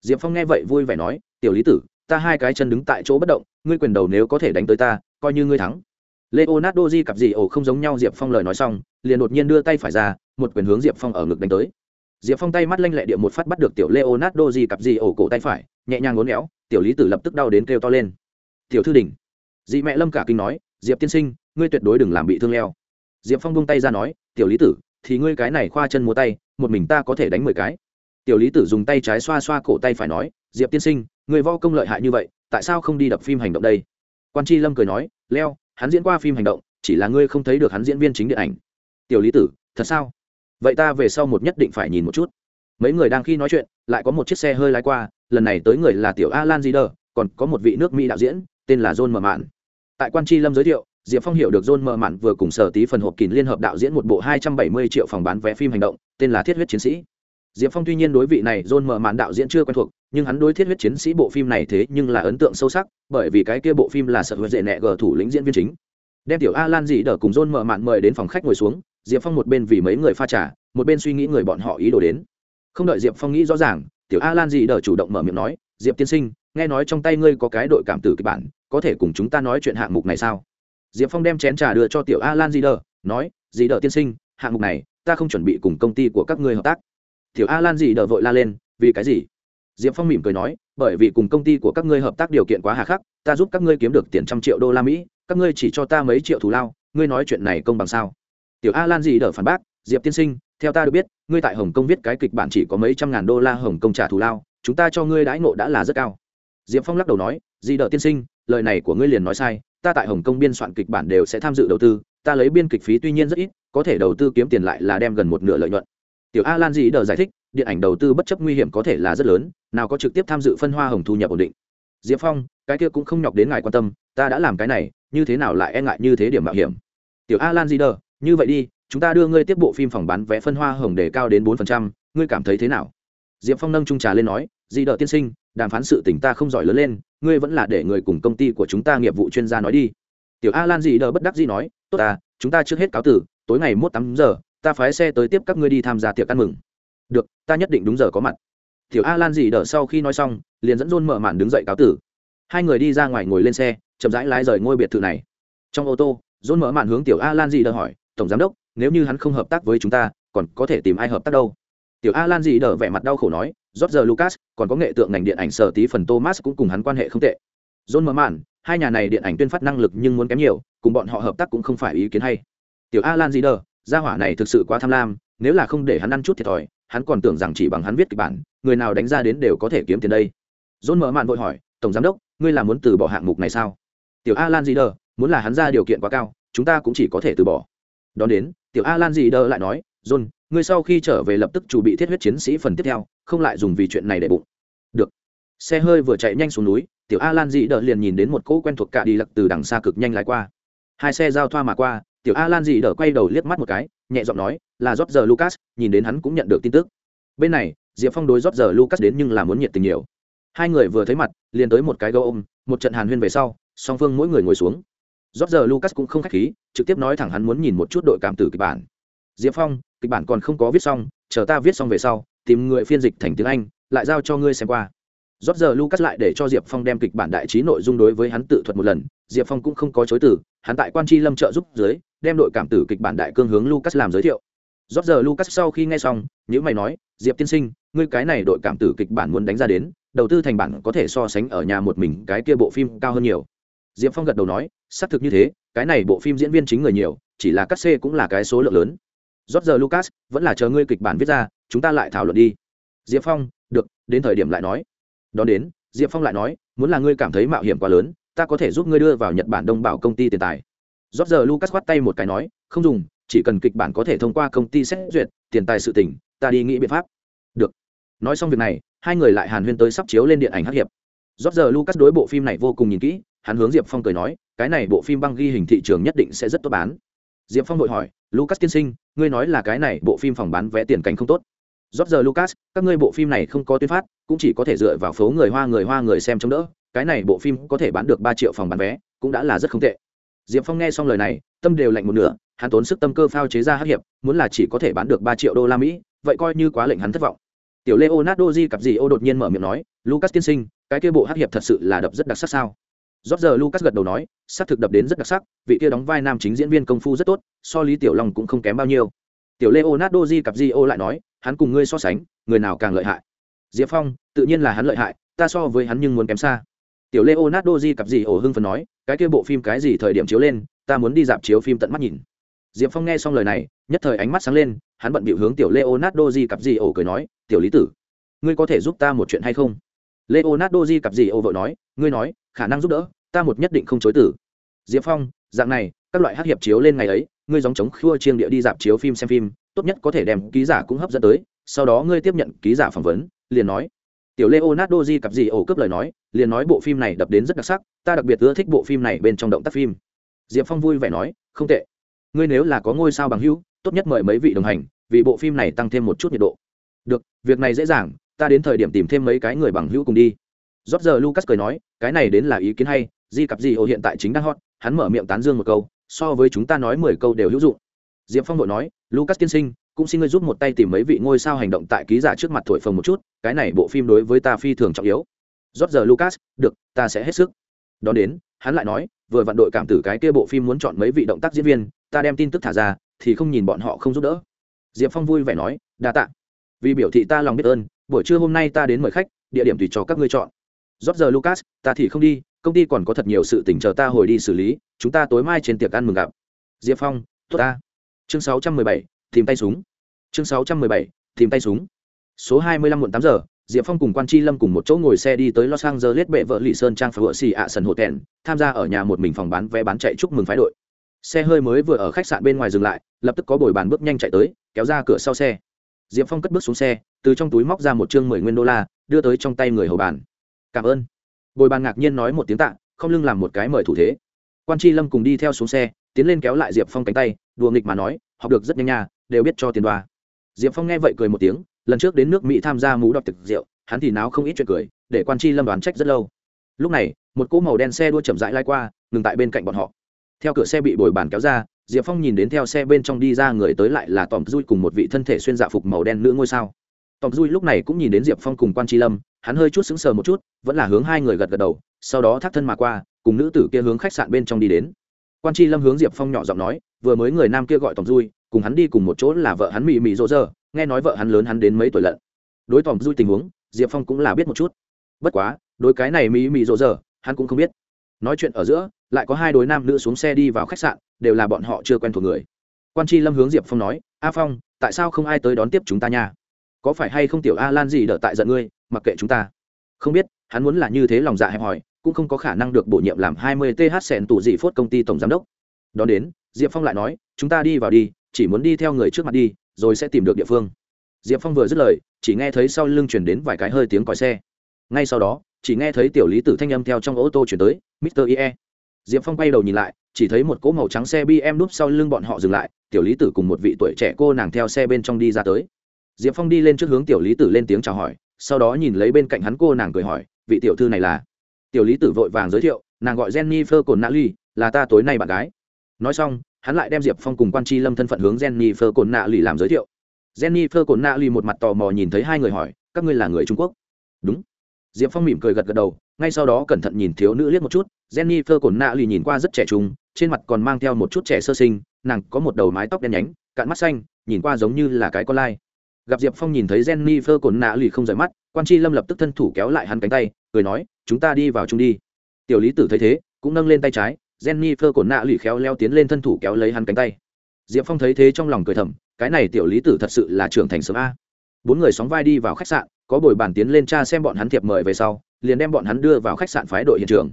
Diệp phong nghe vậy vui vẻ nói, tiểu lý tử, ta hai cái chân đứng tại chỗ bất động, ngươi quyền đầu nếu có thể đánh tới ta, coi như ngươi thắng. Leonardo di cặp di ổ không giống nhau diệp phong lời nói xong, liền đột nhiên đưa tay phải ra, một quyền hướng diệp phong ở ngực đánh tới diệp phong tay mắt lanh lẹ địa một phát bắt được tiểu leonardo di cặp di ổ cổ tay phải, nhẹ nhàng ngốn éo, tiểu lý tử lập tức đau đến kêu to lên. Tiểu thư đình dị mẹ lâm cả kinh nói, diệp tiên sinh, ngươi tuyệt đối đừng làm bị thương leo. Diệp phong buông tay ra nói, tiểu lý tử, thì ngươi cái này khoa chân múa tay, một mình ta có thể đánh mười cái. Tiểu lý tử dùng tay trái xoa xoa cổ tay phải nói, diệp tiên sinh người vo công lợi hại như vậy, tại sao không đi đập phim hành động đây? Quan tri lâm cười nói, leo, hắn diễn qua phim hành động, chỉ là ngươi không thấy được hắn diễn viên chính điện ảnh. Tiểu lý tử, thật sao? Vậy ta về sau một nhất định phải nhìn một chút. Mấy người đang khi nói chuyện, lại có một chiếc xe hơi lái qua, lần này tới người là tiểu alan zider, còn có một vị nước mỹ đạo diễn, tên là john mờ mạn tại quan tri lâm giới thiệu, diệp phong hiểu được john mờ mạn vừa cùng sở tí phần hộp kín liên hợp đạo diễn một bộ hai trăm bảy mươi triệu phòng bán vé phim hành động, tên là thiết huyết chiến sĩ. Diệp phong tuy nhiên đối vị này john mờ mạn đạo diễn chưa quen thuộc, nhưng hắn đối thiết huyết chiến sĩ bộ phim này thế nhưng là ấn tượng sâu sắc, bởi vì cái kia bộ phim là sợ huệ dễ nẹ gờ thủ lĩnh diễn viên chính. Đem tiểu alan dị đờ cùng john mờ mạn mời đến phòng khách ngồi xuống diệp phong một bên vì mấy người pha trà một bên suy nghĩ người bọn họ ý đồ đến. Không đợi diệp phong nghĩ rõ ràng tiểu alan dị đờ chủ động mở miệng nói diệp tiên sinh nghe nói trong tay ngươi có cái đội cảm tử kịch bản có thể cùng chúng ta nói chuyện hạng mục này sao? Diệp phong đem chén trà đưa cho tiểu alan dị đờ, nói dị đờ tiên sinh hạng mục này ta không chuẩn bị cùng công ty của các ngươi hợp tác. Tiểu alan dị đờ vội la lên vì cái gì? Diệp phong mỉm cười nói bởi vì cùng công ty của các ngươi hợp tác điều kiện quá hà khắc ta giúp các ngươi kiếm được tiền trăm triệu đô la mỹ các ngươi chỉ cho ta mấy triệu thù lao ngươi nói chuyện này công bằng sao? Tiểu a lan gì đỡ phản bác, diệp tiên sinh, theo ta được biết, ngươi tại hồng kông viết cái kịch bản chỉ có mấy trăm ngàn đô la hồng kông trả thù lao, chúng ta cho ngươi đãi ngộ đã là rất cao. Diệp phong lắc đầu nói di đỡ tiên sinh, lời này của ngươi liền nói sai, ta tại hồng kông biên soạn kịch bản đều sẽ tham dự đầu tư, ta lấy biên kịch phí tuy nhiên rất ít, có thể đầu tư kiếm tiền lại là đem gần một nửa lợi nhuận. Tiểu a lan dĩ đờ giải thích, điện ảnh đầu tư bất chấp nguy hiểm có thể là rất lớn, nào có trực tiếp tham dự phân hoa hồng thu nhập ổn định. Diệp phong, cái kia cũng không nhọc đến ngài quan tâm, ta đã làm cái này, như thế nào lại e ngại như thế điểm mạo hiểm? Tiểu a lan dĩ đờ như vậy đi, chúng ta đưa ngươi tiếp bộ phim phòng bán vé phân hoa hồng để cao đến bốn phần trăm, ngươi cảm thấy thế nào? Diệp phong nâng trung trà lên nói dị đợi tiên sinh, đàm phán sự tỉnh ta không giỏi lớn lên, ngươi vẫn là để người cùng công ty của chúng ta nghiệp vụ chuyên gia nói đi. Tiểu a lan dị đợi bất đắc dĩ nói, tốt ta, chúng ta trước hết cáo tử, tối ngày mốt tám giờ, ta phái xe tới tiếp các ngươi đi tham gia tiệc ăn mừng. Được, ta nhất định đúng giờ có mặt. Tiểu a lan dị đợi sau khi nói xong, liền dẫn dôn mở màn đứng dậy cáo tử. Hai người đi ra ngoài ngồi lên xe, chậm rãi lái rời ngôi biệt thự này. Trong ô tô dôn mở màn hướng tiểu a lan dị đợi hỏi tổng giám đốc, nếu như hắn không hợp tác với chúng ta, còn có thể tìm ai hợp tác đâu? Tiểu a lan dị đờ vẻ mặt đau khổ nói, george lucas, còn có nghệ tượng ngành điện ảnh sở tí phần thomas cũng cùng hắn quan hệ không tệ. John mở màn hai nhà này điện ảnh tuyên phát năng lực nhưng muốn kém nhiều, cùng bọn họ hợp tác cũng không phải ý kiến hay. Tiểu a lan dị đờ gia hỏa này thực sự quá tham lam, nếu là không để hắn ăn chút thiệt thòi, hắn còn tưởng rằng chỉ bằng hắn viết kịch bản, người nào đánh ra đến đều có thể kiếm tiền đây. John mở màn vội hỏi, tổng giám đốc, ngươi là muốn từ bỏ hạng mục này sao? Tiểu a lan dị đờ muốn là hắn ra điều kiện quá cao, chúng ta cũng chỉ có thể từ bỏ đón đến, tiểu a lan dị đờ lại nói, john, ngươi sau khi trở về lập tức chuẩn bị thiết huyết chiến sĩ phần tiếp theo, không lại dùng vì chuyện này để bụng. Được. Xe hơi vừa chạy nhanh xuống núi, tiểu a lan dị đờ liền nhìn đến một cỗ quen thuộc cả đi lặc từ đằng xa cực nhanh lái qua. Hai xe giao thoa mà qua, tiểu a lan dị đờ quay đầu liếc mắt một cái, nhẹ giọng nói, là rót giờ lucas, nhìn đến hắn cũng nhận được tin tức. Bên này, diệp phong đối rót giờ lucas đến nhưng là muốn nhiệt tình nhiều. Hai người vừa thấy mặt, liền tới một cái gấu ôm, một trận hàn huyên về sau, song phương mỗi người ngồi xuống rót giờ lucas cũng không k h á c h khí, trực tiếp nói thẳng hắn muốn nhìn một chút đội cảm tử kịch bản. Diệp phong, kịch bản còn không có viết xong, chờ ta viết xong về sau, tìm người phiên dịch thành tiếng anh, lại giao cho ngươi xem qua. Rót giờ lucas lại để cho diệp phong đem kịch bản đại trí nội dung đối với hắn tự thuật một lần, diệp phong cũng không có chối từ, hắn tại quan tri lâm trợ giúp dưới, đem đội cảm tử kịch bản đại cương hướng lucas làm giới thiệu. Rót giờ lucas sau khi nghe xong nhữ mày nói, diệp tiên sinh, ngươi cái này đội cảm tử kịch bản muốn đánh ra đến, đầu tư thành bản có thể so sánh ở nhà một mình cái kia bộ phim cao hơn nhiều diệp phong gật đầu nói, xác thực như thế, cái này bộ phim diễn viên chính người nhiều, chỉ là cắt xê cũng là cái số lượng lớn. Rót giờ lucas, vẫn là chờ ngươi kịch bản viết ra, chúng ta lại thảo luận đi. Diệp phong, được, đến thời điểm lại nói. Đón đến, diệp phong lại nói, muốn là ngươi cảm thấy mạo hiểm quá lớn, ta có thể giúp ngươi đưa vào nhật bản đông bảo công ty tiền tài. Rót giờ lucas khoát tay một cái nói, không dùng, chỉ cần kịch bản có thể thông qua công ty xét duyệt, tiền tài sự tỉnh ta đi nghĩ biện pháp. Được. Nói xong việc này, hai người lại hàn huyên tới sắp chiếu lên điện ảnh hát hiệp. Rót giờ lucas đối bộ phim này vô cùng nhìn kỹ hắn hướng diệp phong cười nói, cái này bộ phim băng ghi hình thị trường nhất định sẽ rất tốt bán. Diệp phong vội hỏi, lucas tiên sinh, ngươi nói là cái này bộ phim phòng bán vé tiền cảnh không tốt? Rót giờ, lucas, các ngươi bộ phim này không có tuyên phát, cũng chỉ có thể dựa vào phố người hoa người hoa, người xem chống đỡ, cái này bộ phim có thể bán được ba triệu phòng bán vé, cũng đã là rất không tệ. Diệp phong nghe xong lời này, tâm đều lạnh một nửa, hắn tốn sức tâm cơ phao chế ra hát hiệp, muốn là chỉ có thể bán được ba triệu đô la mỹ, vậy coi như quá lệnh hắn thất vọng. Tiểu leonardo di cặp gì ô đột nhiên mở miệng nói, lucas tiên sinh, cái kia bộ hát hiệp thật sự là đập rất đặc sắc sao? Rót giờ lucas gật đầu nói xác thực đập đến rất đặc sắc, vị kia đóng vai nam chính diễn viên công phu rất tốt, so lý tiểu long cũng không kém bao nhiêu. Tiểu leonardo di cặp di ô lại nói, hắn cùng ngươi so sánh, người nào càng lợi hại? Diệp phong, tự nhiên là hắn lợi hại, ta so với hắn nhưng muốn kém xa. Tiểu leonardo di cặp gì ô hưng phần nói, cái kia bộ phim cái gì thời điểm chiếu lên, ta muốn đi dạp chiếu phim tận mắt nhìn. Diệp phong nghe xong lời này, nhất thời ánh mắt sáng lên, hắn bận bịu hướng tiểu leonardo di cặp gì ô cười nói, tiểu lý tử, ngươi có thể giúp ta một chuyện hay không? Leonardo di cặp gì ô vội nói, ngươi nói, khả năng giúp đỡ, ta một nhất định không chối tử diệp phong, dạng này, các loại hát hiệp chiếu lên ngày ấy, ngươi dòng chống khua chiêng địa đi dạp chiếu phim xem phim, tốt nhất có thể đem ký giả cũng hấp dẫn tới, sau đó ngươi tiếp nhận ký giả phỏng vấn, liền nói. Tiểu leonardo di cặp gì ổ cướp lời nói, liền nói bộ phim này đập đến rất đặc sắc, ta đặc biệt ưa thích bộ phim này bên trong động tác phim. Diệp phong vui vẻ nói, không tệ. Ngươi nếu là có ngôi sao bằng hữu, tốt nhất mời mấy vị đồng hành, vì bộ phim này tăng thêm một chút nhiệt độ. Được, việc này dễ dàng ta đến thời điểm tìm thêm mấy cái người bằng hữu cùng đi. Rót giờ lucas cười nói, cái này đến là ý kiến hay, di cặp gì ổ hiện tại chính đang hot, hắn mở miệng tán dương một câu, so với chúng ta nói mười câu đều hữu dụng. Diệp phong vội nói, lucas tiên sinh, cũng xin ngươi giúp một tay tìm mấy vị ngôi sao hành động tại ký giả trước mặt thổi phồng một chút, cái này bộ phim đối với ta phi thường trọng yếu. Rót giờ lucas, được, ta sẽ hết sức. Đón đến, hắn lại nói, vừa vặn đội cảm tử cái kia bộ phim muốn chọn mấy vị động tác diễn viên, ta đem tin tức thả ra, thì không nhìn bọn họ không giúp đỡ. Diệp phong vui vẻ nói, đa tạ. Vì biểu thị ta lòng biết ơn buổi trưa hôm nay ta đến mời khách, địa điểm tùy cho các ngươi chọn. Rót giờ, lucas, ta thì không đi, công ty còn có thật nhiều sự tỉnh chờ ta hồi đi xử lý, chúng ta tối mai trên tiệc ăn mừng gặp. Diệp phong, tốt ta. Chương sáu trăm mười bảy, tìm tay súng. Chương sáu trăm mười bảy, tìm tay súng. Số hai mươi lăm muộn 8 giờ, diệp phong cùng quan tri lâm cùng một chỗ ngồi xe đi tới los angeles bệ vợ lì sơn trang phở xì ạ sần hộ tèn tham gia ở nhà một mình phòng bán vé bán chạy chúc mừng phái đội. Xe hơi mới vừa ở khách sạn bên ngoài dừng lại, lập tức có bồi bàn bước nhanh chạy tới, kéo ra cửa sau xe diệp phong cất bước xuống xe, từ trong túi móc ra một chương mười nguyên đô la, đưa tới trong tay người hầu bàn. Cảm ơn. Bồi bàn ngạc nhiên nói một tiếng tạ, không lưng làm một cái mời thủ thế. Quan tri lâm cùng đi theo xuống xe, tiến lên kéo lại diệp phong cánh tay, đùa nghịch mà nói, học được rất nhanh nha, đều biết cho tiền đoa. Diệp phong nghe vậy cười một tiếng, lần trước đến nước mỹ tham gia mú đọc thực rượu, hắn thì náo không ít chuyện cười, để quan tri lâm đoán trách rất lâu. Lúc này, một cỗ màu đen xe đua chậm rãi lai qua, ngừng tại bên cạnh bọn họ. Theo cửa xe bị bồi bàn kéo ra diệp phong nhìn đến theo xe bên trong đi ra người tới lại là tòm dui cùng một vị thân thể xuyên dạ phục màu đen nữ ngôi sao. Tòm dui lúc này cũng nhìn đến diệp phong cùng quan tri lâm, hắn hơi chút sững sờ một chút, vẫn là hướng hai người gật gật đầu, sau đó thác thân mà qua, cùng nữ tử kia hướng khách sạn bên trong đi đến. Quan tri lâm hướng diệp phong nhỏ giọng nói, vừa mới người nam kia gọi tòm dui, cùng hắn đi cùng một chỗ là vợ hắn mị mị rỗ rơ, nghe nói vợ hắn lớn hắn đến mấy tuổi lận. Đối tòm dui tình huống, diệp phong cũng là biết một chút. Bất quá, đối cái này mị mị rỗ rơ, hắn cũng không biết. Nói chuyện ở giữa, lại có hai đối nam nữ xuống xe đi vào khách sạn đều là bọn họ chưa quen thuộc người. Quan tri lâm hướng diệp phong nói, a phong, tại sao không ai tới đón tiếp chúng ta nha? Có phải hay không tiểu a lan gì đỡ tại giận ngươi, mặc kệ chúng ta? Không biết, hắn muốn là như thế lòng dạ hẹp hòi, cũng không có khả năng được bổ nhiệm làm hai mươi th sẹn tủ dị phốt công ty tổng giám đốc. Đón đến, diệp phong lại nói, chúng ta đi vào đi, chỉ muốn đi theo người trước mặt đi, rồi sẽ tìm được địa phương. Diệp phong vừa dứt lời, chỉ nghe thấy sau lưng chuyển đến vài cái hơi tiếng còi xe. Ngay sau đó, chỉ nghe thấy tiểu lý tử thanh âm theo trong ô tô chuyển tới, mister ie diệp phong quay đầu nhìn lại chỉ thấy một cỗ màu trắng xe bm núp sau lưng bọn họ dừng lại, tiểu lý tử cùng một vị tuổi trẻ cô nàng theo xe bên trong đi ra tới. Diệp phong đi lên trước hướng tiểu lý tử lên tiếng chào hỏi, sau đó nhìn lấy bên cạnh hắn cô nàng cười hỏi, vị tiểu thư này là? Tiểu lý tử vội vàng giới thiệu, nàng gọi jenny phơ cồn nạ ly là ta tối nay bạn gái. Nói xong, hắn lại đem diệp phong cùng quan chi lâm thân phận hướng jenny phơ cồn nạ ly làm giới thiệu. Jenny phơ cồn nạ ly một mặt tò mò nhìn thấy hai người hỏi, các ngươi là người trung quốc? Đúng. Diệp phong mỉm cười gật gật đầu ngay sau đó cẩn thận nhìn thiếu nữ liếc một chút jenny phơ cồn nạ lì nhìn qua rất trẻ trung, trên mặt còn mang theo một chút trẻ sơ sinh, nàng có một đầu mái tóc đen nhánh, cạn mắt xanh, nhìn qua giống như là cái con lai. Gặp diệp phong nhìn thấy jenny phơ cồn nạ lì không rời mắt, quan tri lâm lập tức thân thủ kéo lại hắn cánh tay, cười nói, chúng ta đi vào chung đi. Tiểu lý tử thấy thế, cũng nâng lên tay trái jenny phơ cồn nạ lì khéo leo tiến lên thân thủ kéo lấy hắn cánh tay. Diệp phong thấy thế trong lòng cười thầm, cái này tiểu lý tử thật sự là trưởng thành sớm a. Bốn người sóng vai đi vào khách sạn, có bồi bàn tiến lên cha xem bọn hắn thiệp mời về sau liền đem bọn hắn đưa vào khách sạn phái đội hiện trường.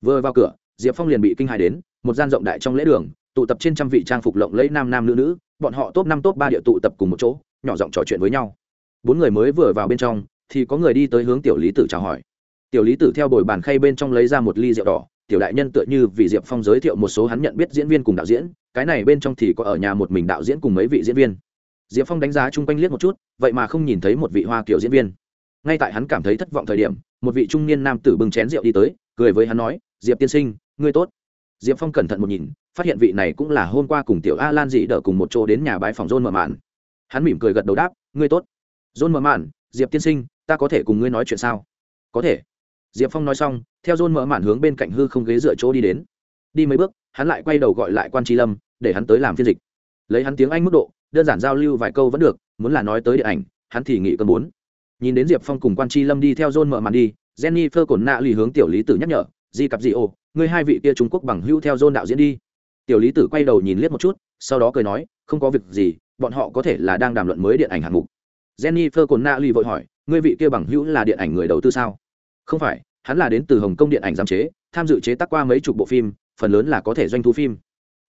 Vừa vào cửa, diệp phong liền bị kinh hài đến, một gian rộng đại trong lễ đường, tụ tập trên trăm vị trang phục lộng lẫy nam nam nữ nữ, bọn họ top năm top ba địa tụ tập cùng một chỗ, nhỏ giọng trò chuyện với nhau. Bốn người mới vừa vào bên trong, thì có người đi tới hướng tiểu lý tử chào hỏi. Tiểu lý tử theo bồi bàn khay bên trong lấy ra một ly rượu đỏ, tiểu đại nhân tựa như vì diệp phong giới thiệu một số hắn nhận biết diễn viên cùng đạo diễn, cái này bên trong thì có ở nhà một mình đạo diễn cùng mấy vị diễn viên. Diệp phong đánh giá chung quanh liếc một chút, vậy mà không nhìn thấy một vị hoa kiểu diễn viên. Ngay tại hắn cảm thấy thất vọng thời điểm một vị trung niên nam tử bưng chén rượu đi tới, cười với hắn nói, diệp tiên sinh, ngươi tốt. Diệp phong cẩn thận một nhìn, phát hiện vị này cũng là hôm qua cùng tiểu a lan dị đỡ cùng một chỗ đến nhà bãi phòng john mở màn hắn mỉm cười gật đầu đáp, ngươi tốt. John mở màn diệp tiên sinh, ta có thể cùng ngươi nói chuyện sao? Có thể. Diệp phong nói xong, theo john mở màn hướng bên cạnh hư không ghế dựa chỗ đi đến. Đi mấy bước, hắn lại quay đầu gọi lại quan tri lâm, để hắn tới làm phiên dịch. Lấy hắn tiếng anh mức độ, đơn giản giao lưu vài câu vẫn được, muốn là nói tới điện ảnh, hắn thì nghị cơn muốn nhìn đến diệp phong cùng quan tri lâm đi theo john mở màn đi jenny phơ cổn nạ lì hướng tiểu lý tử nhắc nhở, di cặp di ô ngươi hai vị kia trung quốc bằng hữu theo john đạo diễn đi. Tiểu lý tử quay đầu nhìn liếc một chút, sau đó cười nói, không có việc gì, bọn họ có thể là đang đàm luận mới điện ảnh hạng mục. Jenny phơ cổn nạ lì vội hỏi, ngươi vị kia bằng hữu là điện ảnh người đầu tư sao? Không phải, hắn là đến từ hồng kông điện ảnh giám chế, tham dự chế tác qua mấy chục bộ phim, phần lớn là có thể doanh thu phim.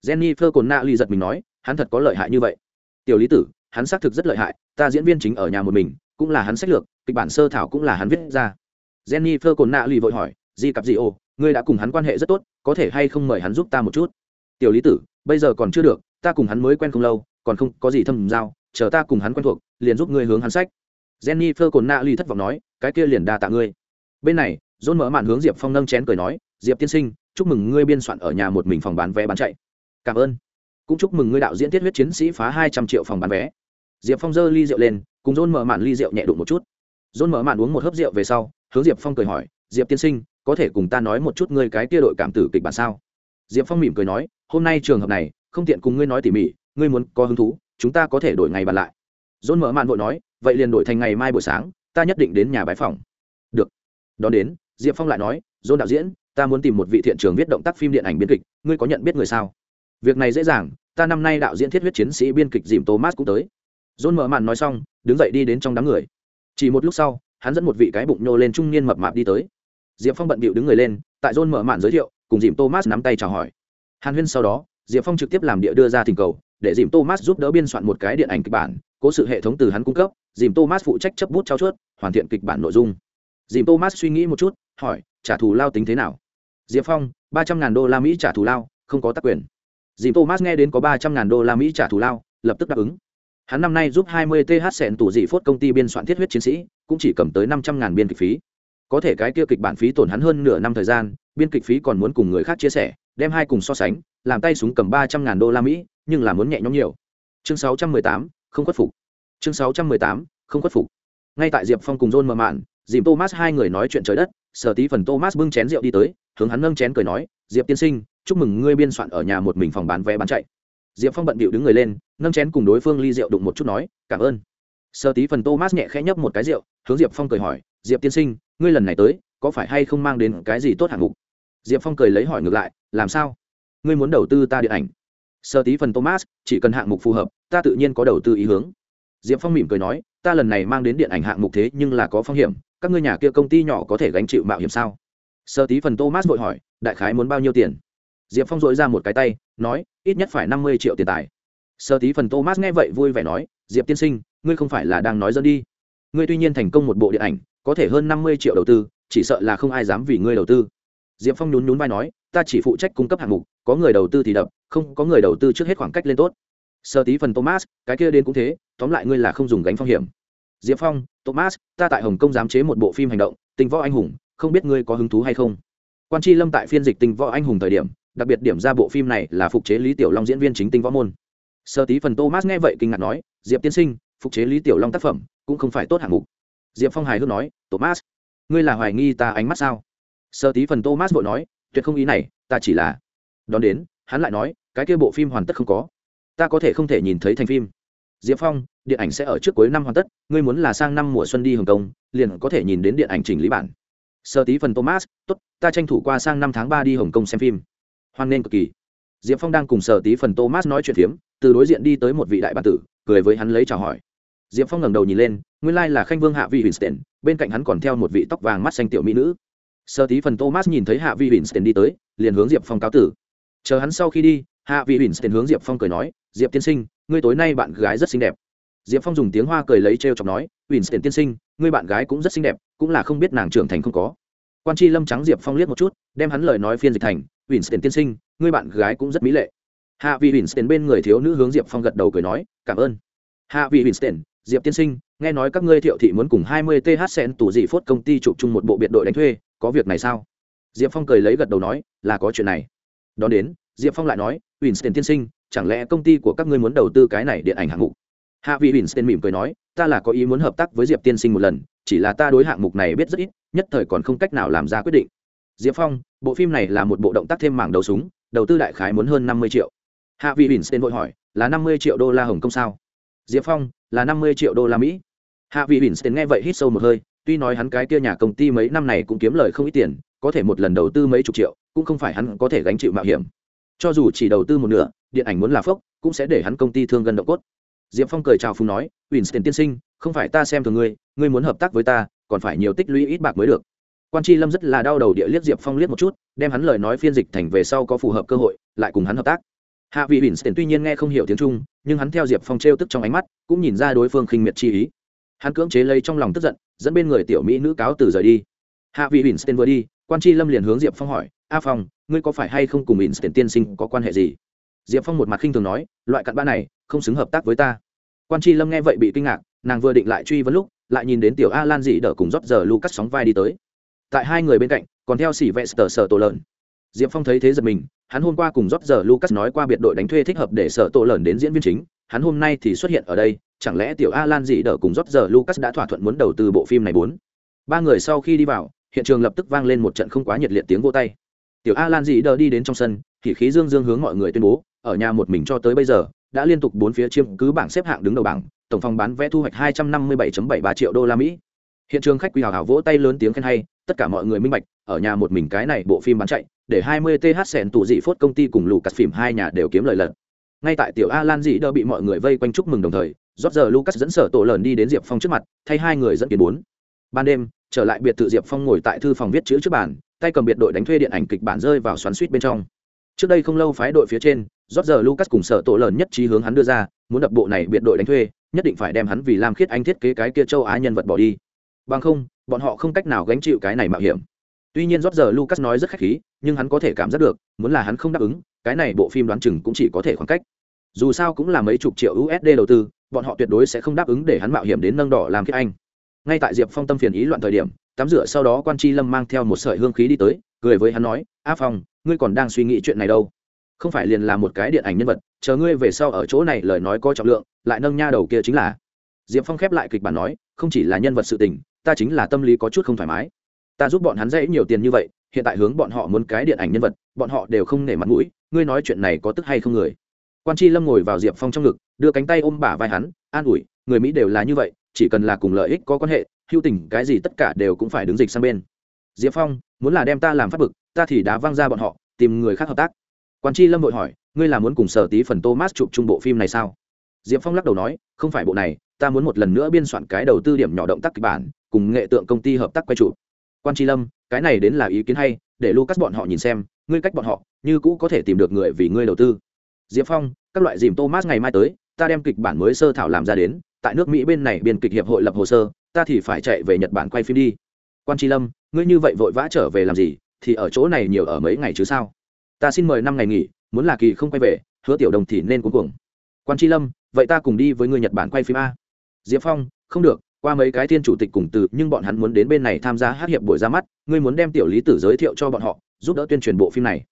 Jenny phơ cổn nạ lì giật mình nói, hắn thật có lợi hại như vậy. Tiểu lý tử, hắn xác thực rất lợi hại, ta diễn viên chính ở nhà một mình cũng là hắn sách lược, kịch bản sơ thảo cũng là hắn viết ra. Jenny phơ cồn nạ lì vội hỏi, di cặp di ô, ngươi đã cùng hắn quan hệ rất tốt, có thể hay không mời hắn giúp ta một chút? Tiểu lý tử, bây giờ còn chưa được, ta cùng hắn mới quen không lâu, còn không có gì thâm giao, chờ ta cùng hắn quen thuộc, liền giúp ngươi hướng hắn sách. Jenny phơ cồn nạ lì thất vọng nói, cái kia liền đa tạ ngươi. Bên này dôn mở màn hướng diệp phong nâng chén cười nói, diệp tiên sinh, chúc mừng ngươi biên soạn ở nhà một mình phòng bán vé bán chạy. Cảm ơn. Cũng chúc mừng ngươi đạo diễn tiết huyết chiến sĩ phá hai trăm triệu phòng bán vé diệp phong giơ ly rượu lên, cùng dôn mở màn ly rượu nhẹ đụng một chút. Dôn mở màn uống một hớp rượu về sau, hướng diệp phong cười hỏi, diệp tiên sinh, có thể cùng ta nói một chút ngươi cái kia đội cảm tử kịch bản sao? Diệp phong mỉm cười nói, hôm nay trường hợp này, không tiện cùng ngươi nói tỉ mỉ, ngươi muốn có hứng thú, chúng ta có thể đổi ngày bàn lại. Dôn mở màn vội nói, vậy liền đổi thành ngày mai buổi sáng, ta nhất định đến nhà bãi phòng. Được. Đón đến, diệp phong lại nói dôn đạo diễn, ta muốn tìm một vị thiện trường viết động tác phim điện ảnh biên kịch, ngươi có nhận biết người sao? Việc này dễ dàng, ta năm nay đạo diễn thiết huyết chiến sĩ biên kịch dìm thomas cũng tới dôn mở màn nói xong, đứng dậy đi đến trong đám người. Chỉ một lúc sau, hắn dẫn một vị cái bụng nhô lên trung niên mập mạp đi tới. Diệp phong bận bịu đứng người lên, tại dôn mở màn giới thiệu, cùng dìm thomas nắm tay chào hỏi. Hàn huyên sau đó, diệp phong trực tiếp làm địa đưa ra thỉnh cầu, để dìm thomas giúp đỡ biên soạn một cái điện ảnh kịch bản, cố sự hệ thống từ hắn cung cấp, dìm thomas phụ trách chấp bút trao chuốt, hoàn thiện kịch bản nội dung. Dìm thomas suy nghĩ một chút, hỏi, trả thù lao tính thế nào? Diệp phong, ba trăm ngàn đô la mỹ trả thù lao, không có tác quyền. Dìm thomas nghe đến có ba trăm ngàn đô la mỹ trả thù lao, lập tức đáp ứng hắn năm nay giúp hai mươi th sẹn tủ dị phốt công ty biên soạn thiết huyết chiến sĩ, cũng chỉ cầm tới năm trăm ngàn biên kịch phí. Có thể cái kia kịch bản phí tổn hắn hơn nửa năm thời gian, biên kịch phí còn muốn cùng người khác chia sẻ, đem hai cùng so sánh, làm tay súng cầm ba trăm ngàn đô la mỹ, nhưng là muốn nhẹ nhõm nhiều. Chương sáu trăm mười tám, không khuất phục. Chương sáu trăm mười tám, không khuất phục. Ngay tại diệp phong cùng john mờ mạn dìm thomas hai người nói chuyện trời đất, sở tí phần thomas bưng chén rượu đi tới, hướng hắn nâng chén cười nói, diệp tiên sinh, chúc mừng ngươi biên soạn ở nhà một mình phòng bán vé bán chạy diệp phong bận bịu đứng người lên, nâng chén cùng đối phương ly rượu đụng một chút nói, cảm ơn. Sơ tí phần thomas nhẹ khẽ nhấp một cái rượu, hướng diệp phong cười hỏi, diệp tiên sinh, ngươi lần này tới, có phải hay không mang đến cái gì tốt hạng mục? Diệp phong cười lấy hỏi ngược lại, làm sao? Ngươi muốn đầu tư ta điện ảnh? Sơ tí phần thomas, chỉ cần hạng mục phù hợp, ta tự nhiên có đầu tư ý hướng. Diệp phong mỉm cười nói, ta lần này mang đến điện ảnh hạng mục thế nhưng là có phong hiểm, các ngươi nhà kia công ty nhỏ có thể gánh chịu mạo hiểm sao? Sơ tí phần thomas vội hỏi, đại khái muốn bao nhiêu tiền? Diệp phong dội ra một cái tay, nói, ít nhất phải năm mươi triệu tiền tài. Sơ tí phần thomas nghe vậy vui vẻ nói, diệp tiên sinh, ngươi không phải là đang nói dân đi. Ngươi tuy nhiên thành công một bộ điện ảnh, có thể hơn năm mươi triệu đầu tư, chỉ sợ là không ai dám vì ngươi đầu tư. Diệp phong nhún nhún vai nói, ta chỉ phụ trách cung cấp hạng mục, có người đầu tư thì đập, không, có người đầu tư trước hết khoảng cách lên tốt. Sơ tí phần thomas, cái kia đến cũng thế, tóm lại ngươi là không dùng gánh phong hiểm. Diệp phong, thomas, ta tại hồng kông giám chế một bộ phim hành động tình võ anh hùng, không biết ngươi có hứng thú hay không? Quan tri lâm tại phiên dịch tình võ anh hùng thời điểm đặc biệt điểm ra bộ phim này là phục chế lý tiểu long diễn viên chính tinh võ môn. Sơ tí phần thomas nghe vậy kinh ngạc nói, diệp tiên sinh, phục chế lý tiểu long tác phẩm cũng không phải tốt hạng mục. Diệp phong hài hước nói, thomas, ngươi là hoài nghi ta ánh mắt sao? Sơ tí phần thomas vội nói, tuyệt không ý này, ta chỉ là đón đến, hắn lại nói, cái kia bộ phim hoàn tất không có. Ta có thể không thể nhìn thấy thành phim. Diệp phong, điện ảnh sẽ ở trước cuối năm hoàn tất, ngươi muốn là sang năm mùa xuân đi hồng kông, liền có thể nhìn đến điện ảnh chỉnh lý bản. Sơ tí phần thomas, tốt, ta tranh thủ qua sang năm tháng ba đi hồng kông xem phim hoan nghênh cực kỳ. Diệp phong đang cùng sở tí phần thomas nói chuyện phiếm, từ đối diện đi tới một vị đại bản tử, cười với hắn lấy chào hỏi. Diệp phong ngẩng đầu nhìn lên, nguyên lai là khanh vương hạ vi winston bên cạnh hắn còn theo một vị tóc vàng mắt xanh tiểu mỹ nữ. Sơ tí phần thomas nhìn thấy hạ vi winston đi tới, liền hướng diệp phong cáo tử. Chờ hắn sau khi đi, hạ vi winston hướng diệp phong cười nói, diệp tiên sinh, ngươi tối nay bạn gái rất xinh đẹp. Diệp phong dùng tiếng hoa cười lấy t r e o chọc nói winston tiên sinh, ngươi bạn gái cũng rất xinh đẹp, cũng là không biết nàng trưởng thành không có. Quan tri lâm trắng diệp phong liếc một chút, đem hắn lời nói phiên dịch thành winston tiên sinh, ngươi bạn gái cũng rất mỹ lệ. Hạ vị winston bên người thiếu nữ hướng diệp phong gật đầu cười nói, cảm ơn. Hạ vị winston, diệp tiên sinh, nghe nói các ngươi thiệu thị muốn cùng hai mươi th sen tủ dị phốt công ty chụp chung một bộ biệt đội đánh thuê, có việc này sao? Diệp phong cười lấy gật đầu nói, là có chuyện này. Đón đến, diệp phong lại nói, winston tiên sinh, chẳng lẽ công ty của các ngươi muốn đầu tư cái này điện ảnh hạng mục? Hạ vị winston mỉm cười nói, ta là có ý muốn hợp tác với diệp tiên sinh một lần, chỉ là ta đối hạng mục này biết rất ít, nhất thời còn không cách nào làm ra quyết định diệp phong, bộ phim này là một bộ động tác thêm mảng đầu súng, đầu tư đại khái muốn hơn năm mươi triệu. Hạ vị winston vội hỏi, là năm mươi triệu đô la hồng kông sao? Diệp phong, là năm mươi triệu đô la mỹ. Hạ vị winston nghe vậy hít sâu một hơi, tuy nói hắn cái kia nhà công ty mấy năm này cũng kiếm lời không ít tiền, có thể một lần đầu tư mấy chục triệu, cũng không phải hắn có thể gánh chịu mạo hiểm. Cho dù chỉ đầu tư một nửa, điện ảnh muốn là phốc, cũng sẽ để hắn công ty thương gần động cốt. Diệp phong cười chào phùng nói winston tiên sinh, không phải ta xem thường ngươi ngươi muốn hợp tác với ta, còn phải nhiều tích lũy ít bạc mới được quan tri lâm rất là đau đầu địa liếc diệp phong liếc một chút đem hắn lời nói phiên dịch thành về sau có phù hợp cơ hội lại cùng hắn hợp tác hạ vị winston tuy nhiên nghe không hiểu tiếng trung nhưng hắn theo diệp phong t r e o tức trong ánh mắt cũng nhìn ra đối phương khinh miệt chi ý hắn cưỡng chế lấy trong lòng tức giận dẫn bên người tiểu mỹ nữ cáo từ rời đi hạ vị winston vừa đi quan tri lâm liền hướng diệp phong hỏi a phong ngươi có phải hay không cùng winston tiên sinh có quan hệ gì diệp phong một mặt khinh thường nói loại cặn bã này không xứng hợp tác với ta quan tri lâm nghe vậy bị kinh ngạc nàng vừa định lại truy vấn lúc lại nhìn đến tiểu a lan dị đỡ cùng rót giờ lucas sóng vai đi tới tại hai người bên cạnh, còn theo xỉ vệ sở sở tổ lợn. Diệp phong thấy thế giật mình, hắn hôm qua cùng rót giờ lucas nói qua biệt đội đánh thuê thích hợp để sở tổ lợn đến diễn viên chính, hắn hôm nay thì xuất hiện ở đây, chẳng lẽ tiểu a lan dị đỡ cùng rót giờ lucas đã thỏa thuận muốn đầu tư bộ phim này bốn? Ba người sau khi đi vào, hiện trường lập tức vang lên một trận không quá nhiệt liệt tiếng vô tay. Tiểu a lan dị đỡ đi đến trong sân, thì khí dương dương hướng mọi người tuyên bố, ở nhà một mình cho tới bây giờ, đã liên tục bốn phía chiêm cứ bảng xếp hạng đứng đầu bảng, tổng phòng bán vé thu hoạch 257.73 triệu đô la Mỹ. Hiện trường khách quý hào hào vỗ tay lớn tiếng khen hay, tất cả mọi người minh bạch, ở nhà một mình cái này bộ phim bán chạy, để 20 TH sẹn tụ dị phốt công ty cùng Lucas phim hai nhà đều kiếm lợi lận. Ngay tại tiểu Alan dị đỡ bị mọi người vây quanh chúc mừng đồng thời, rót giờ Lucas dẫn sở tổ lợn đi đến Diệp Phong trước mặt, thay hai người dẫn kiến bốn. Ban đêm, trở lại biệt thự Diệp Phong ngồi tại thư phòng viết chữ trước bàn, tay cầm biệt đội đánh thuê điện ảnh kịch bản rơi vào xoắn suýt bên trong. Trước đây không lâu phái đội phía trên, rót giờ Lucas cùng sở tổ lợn nhất trí hướng hắn đưa ra, muốn đập bộ này biệt đội đánh thuê, nhất định phải đem hắn vì lam khiết anh thiết kế cái kia châu á nhân vật bỏ đi bằng không, bọn họ không cách nào gánh chịu cái này mạo hiểm. Tuy nhiên rót giờ lucas nói rất khách khí, nhưng hắn có thể cảm giác được, muốn là hắn không đáp ứng, cái này bộ phim đoán chừng cũng chỉ có thể khoảng cách. Dù sao cũng là mấy chục triệu usd đầu tư, bọn họ tuyệt đối sẽ không đáp ứng để hắn mạo hiểm đến nâng đỏ làm khiết anh. Ngay tại diệp phong tâm phiền ý loạn thời điểm, tắm rửa sau đó quan tri lâm mang theo một sợi hương khí đi tới, cười với hắn nói, a phong, ngươi còn đang suy nghĩ chuyện này đâu? Không phải liền là một cái điện ảnh nhân vật, chờ ngươi về sau ở chỗ này lời nói có trọng lượng, lại nâng nha đầu kia chính là. Diệp phong khép lại kịch bản nói, không chỉ là nhân vật sự tình ta chính là tâm lý có chút không thoải mái. Ta giúp bọn hắn dễ nhiều tiền như vậy, hiện tại hướng bọn họ muốn cái điện ảnh nhân vật, bọn họ đều không nể mặt mũi, ngươi nói chuyện này có tức hay không người? Quan tri lâm ngồi vào diệp phong trong ngực, đưa cánh tay ôm bả vai hắn, an ủi, người mỹ đều là như vậy, chỉ cần là cùng lợi ích có quan hệ hưu tình cái gì tất cả đều cũng phải đứng dịch sang bên. Diệp phong, muốn là đem ta làm phát bực, ta thì đá văng ra bọn họ, tìm người khác hợp tác. Quan tri lâm vội hỏi, ngươi là muốn cùng sở tí phần thomas chụp chung bộ phim này sao? Diệp phong lắc đầu nói, không phải bộ này, ta muốn một lần nữa biên soạn cái đầu tư điểm nhỏ động tác kịch bản cùng nghệ tượng công ty hợp tác quay trụ quan tri lâm, cái này đến là ý kiến hay, để lucas bọn họ nhìn xem, ngươi cách bọn họ, như cũ có thể tìm được người vì ngươi đầu tư. Diệp phong, các loại dìm thomas ngày mai tới, ta đem kịch bản mới sơ thảo làm ra đến, tại nước mỹ bên này biên kịch hiệp hội lập hồ sơ, ta thì phải chạy về nhật bản quay phim đi. Quan tri lâm, ngươi như vậy vội vã trở về làm gì, thì ở chỗ này nhiều ở mấy ngày chứ sao? Ta xin mời năm ngày nghỉ, muốn là kỳ không quay về, hứa tiểu đồng thì nên cuối cùng quan tri lâm, vậy ta cùng đi với người nhật bản quay phim a. Diệp phong, không được qua mấy cái thiên chủ tịch cùng từ, nhưng bọn hắn muốn đến bên này tham gia hát hiệp buổi ra mắt, ngươi muốn đem tiểu lý tử giới thiệu cho bọn họ, giúp đỡ tuyên truyền bộ phim này.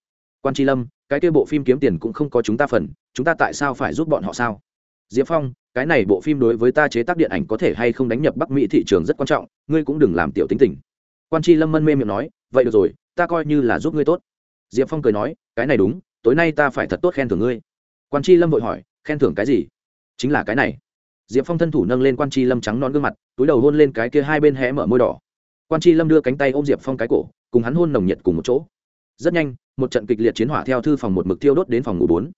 Quan tri lâm, cái kia bộ phim kiếm tiền cũng không có chúng ta phần, chúng ta tại sao phải giúp bọn họ sao? Diệp phong, cái này bộ phim đối với ta chế tác điện ảnh có thể hay không đánh nhập bắc mỹ thị trường rất quan trọng, ngươi cũng đừng làm tiểu tính tình. Quan tri lâm mân mê miệng nói, vậy được rồi, ta coi như là giúp ngươi tốt. Diệp phong cười nói, cái này đúng, tối nay ta phải thật tốt khen thưởng ngươi. Quan tri lâm vội hỏi, khen thưởng cái gì? Chính là cái này diệp phong thân thủ nâng lên quan tri lâm trắng non gương mặt, túi đầu hôn lên cái kia hai bên hé mở môi đỏ. Quan tri lâm đưa cánh tay ôm diệp phong cái cổ, cùng hắn hôn nồng nhiệt cùng một chỗ. Rất nhanh, một trận kịch liệt chiến hỏa theo thư phòng một mực tiêu đốt đến phòng ngủ bốn.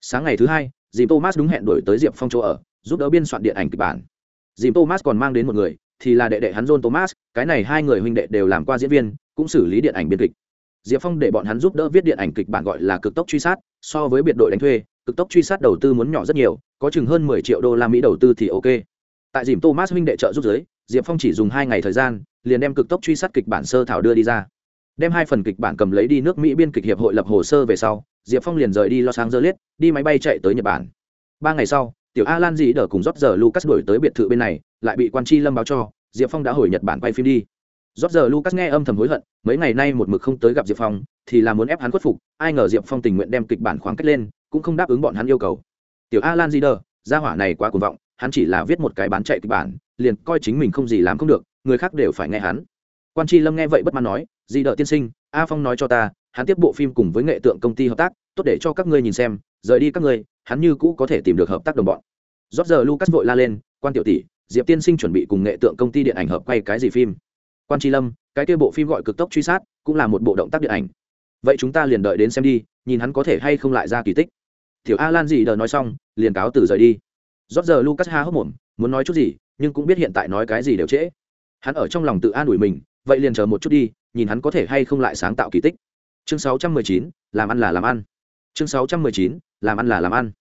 Sáng ngày thứ hai, dìm thomas đúng hẹn đổi tới diệp phong chỗ ở, giúp đỡ biên soạn điện ảnh kịch bản. Dìm thomas còn mang đến một người, thì là đệ đệ hắn john thomas, cái này hai người huynh đệ đều làm qua diễn viên, cũng xử lý điện ảnh biên kịch. Diệp phong để bọn hắn giúp đỡ viết điện ảnh kịch bản gọi là cực tốc truy sát, so với biệt đội đánh thuê cực tốc truy sát đầu tư muốn nhỏ rất nhiều, có chừng hơn mười triệu đô la mỹ đầu tư thì ok. Tại dìm thomas huynh đệ trợ giúp giới diệp phong chỉ dùng hai ngày thời gian, liền đem cực tốc truy sát kịch bản sơ thảo đưa đi ra. Đem hai phần kịch bản cầm lấy đi nước mỹ biên kịch hiệp hội lập hồ sơ về sau, diệp phong liền rời đi los angeles, đi máy bay chạy tới nhật bản. Ba ngày sau, tiểu alan dĩ đờ cùng rót giờ lucas đổi tới biệt thự bên này, lại bị quan tri lâm báo cho, diệp phong đã hồi nhật bản quay phim đi. Rót giờ lucas nghe âm thầm hối hận, mấy ngày nay một mực không tới gặp diệp phong, thì là muốn ép hắn khuất phục, ai ngờ diệp phong tình nguyện đem kịch bản khoảng cách lên cũng không đáp ứng bọn hắn yêu cầu. Tiểu alan Di đờ gia hỏa này quá cuồng vọng, hắn chỉ là viết một cái bán chạy kịch bản, liền coi chính mình không gì làm không được, người khác đều phải nghe hắn. Quan tri lâm nghe vậy bất mãn nói di Đờ tiên sinh, a phong nói cho ta, hắn tiếp bộ phim cùng với nghệ tượng công ty hợp tác, tốt để cho các ngươi nhìn xem, rời đi các ngươi, hắn như cũ có thể tìm được hợp tác đồng bọn. Rót giờ lucas vội la lên, quan tiểu tỷ, diệp tiên sinh chuẩn bị cùng nghệ tượng công ty điện ảnh hợp quay cái gì phim? Quan tri lâm, cái kia bộ phim gọi cực tốc truy sát, cũng là một bộ động tác điện ảnh. Vậy chúng ta liền đợi đến xem đi, nhìn hắn có thể hay không lại ra kỳ tích tiểu a lan đờ nói xong liền cáo từ rời đi. Rót giờ lucas ha hốc mồm muốn nói chút gì nhưng cũng biết hiện tại nói cái gì đều trễ. Hắn ở trong lòng tự an ủi mình vậy liền chờ một chút đi nhìn hắn có thể hay không lại sáng tạo kỳ tích. Chương 619, làm ăn là làm ăn. Chương 619, làm ăn là làm ăn.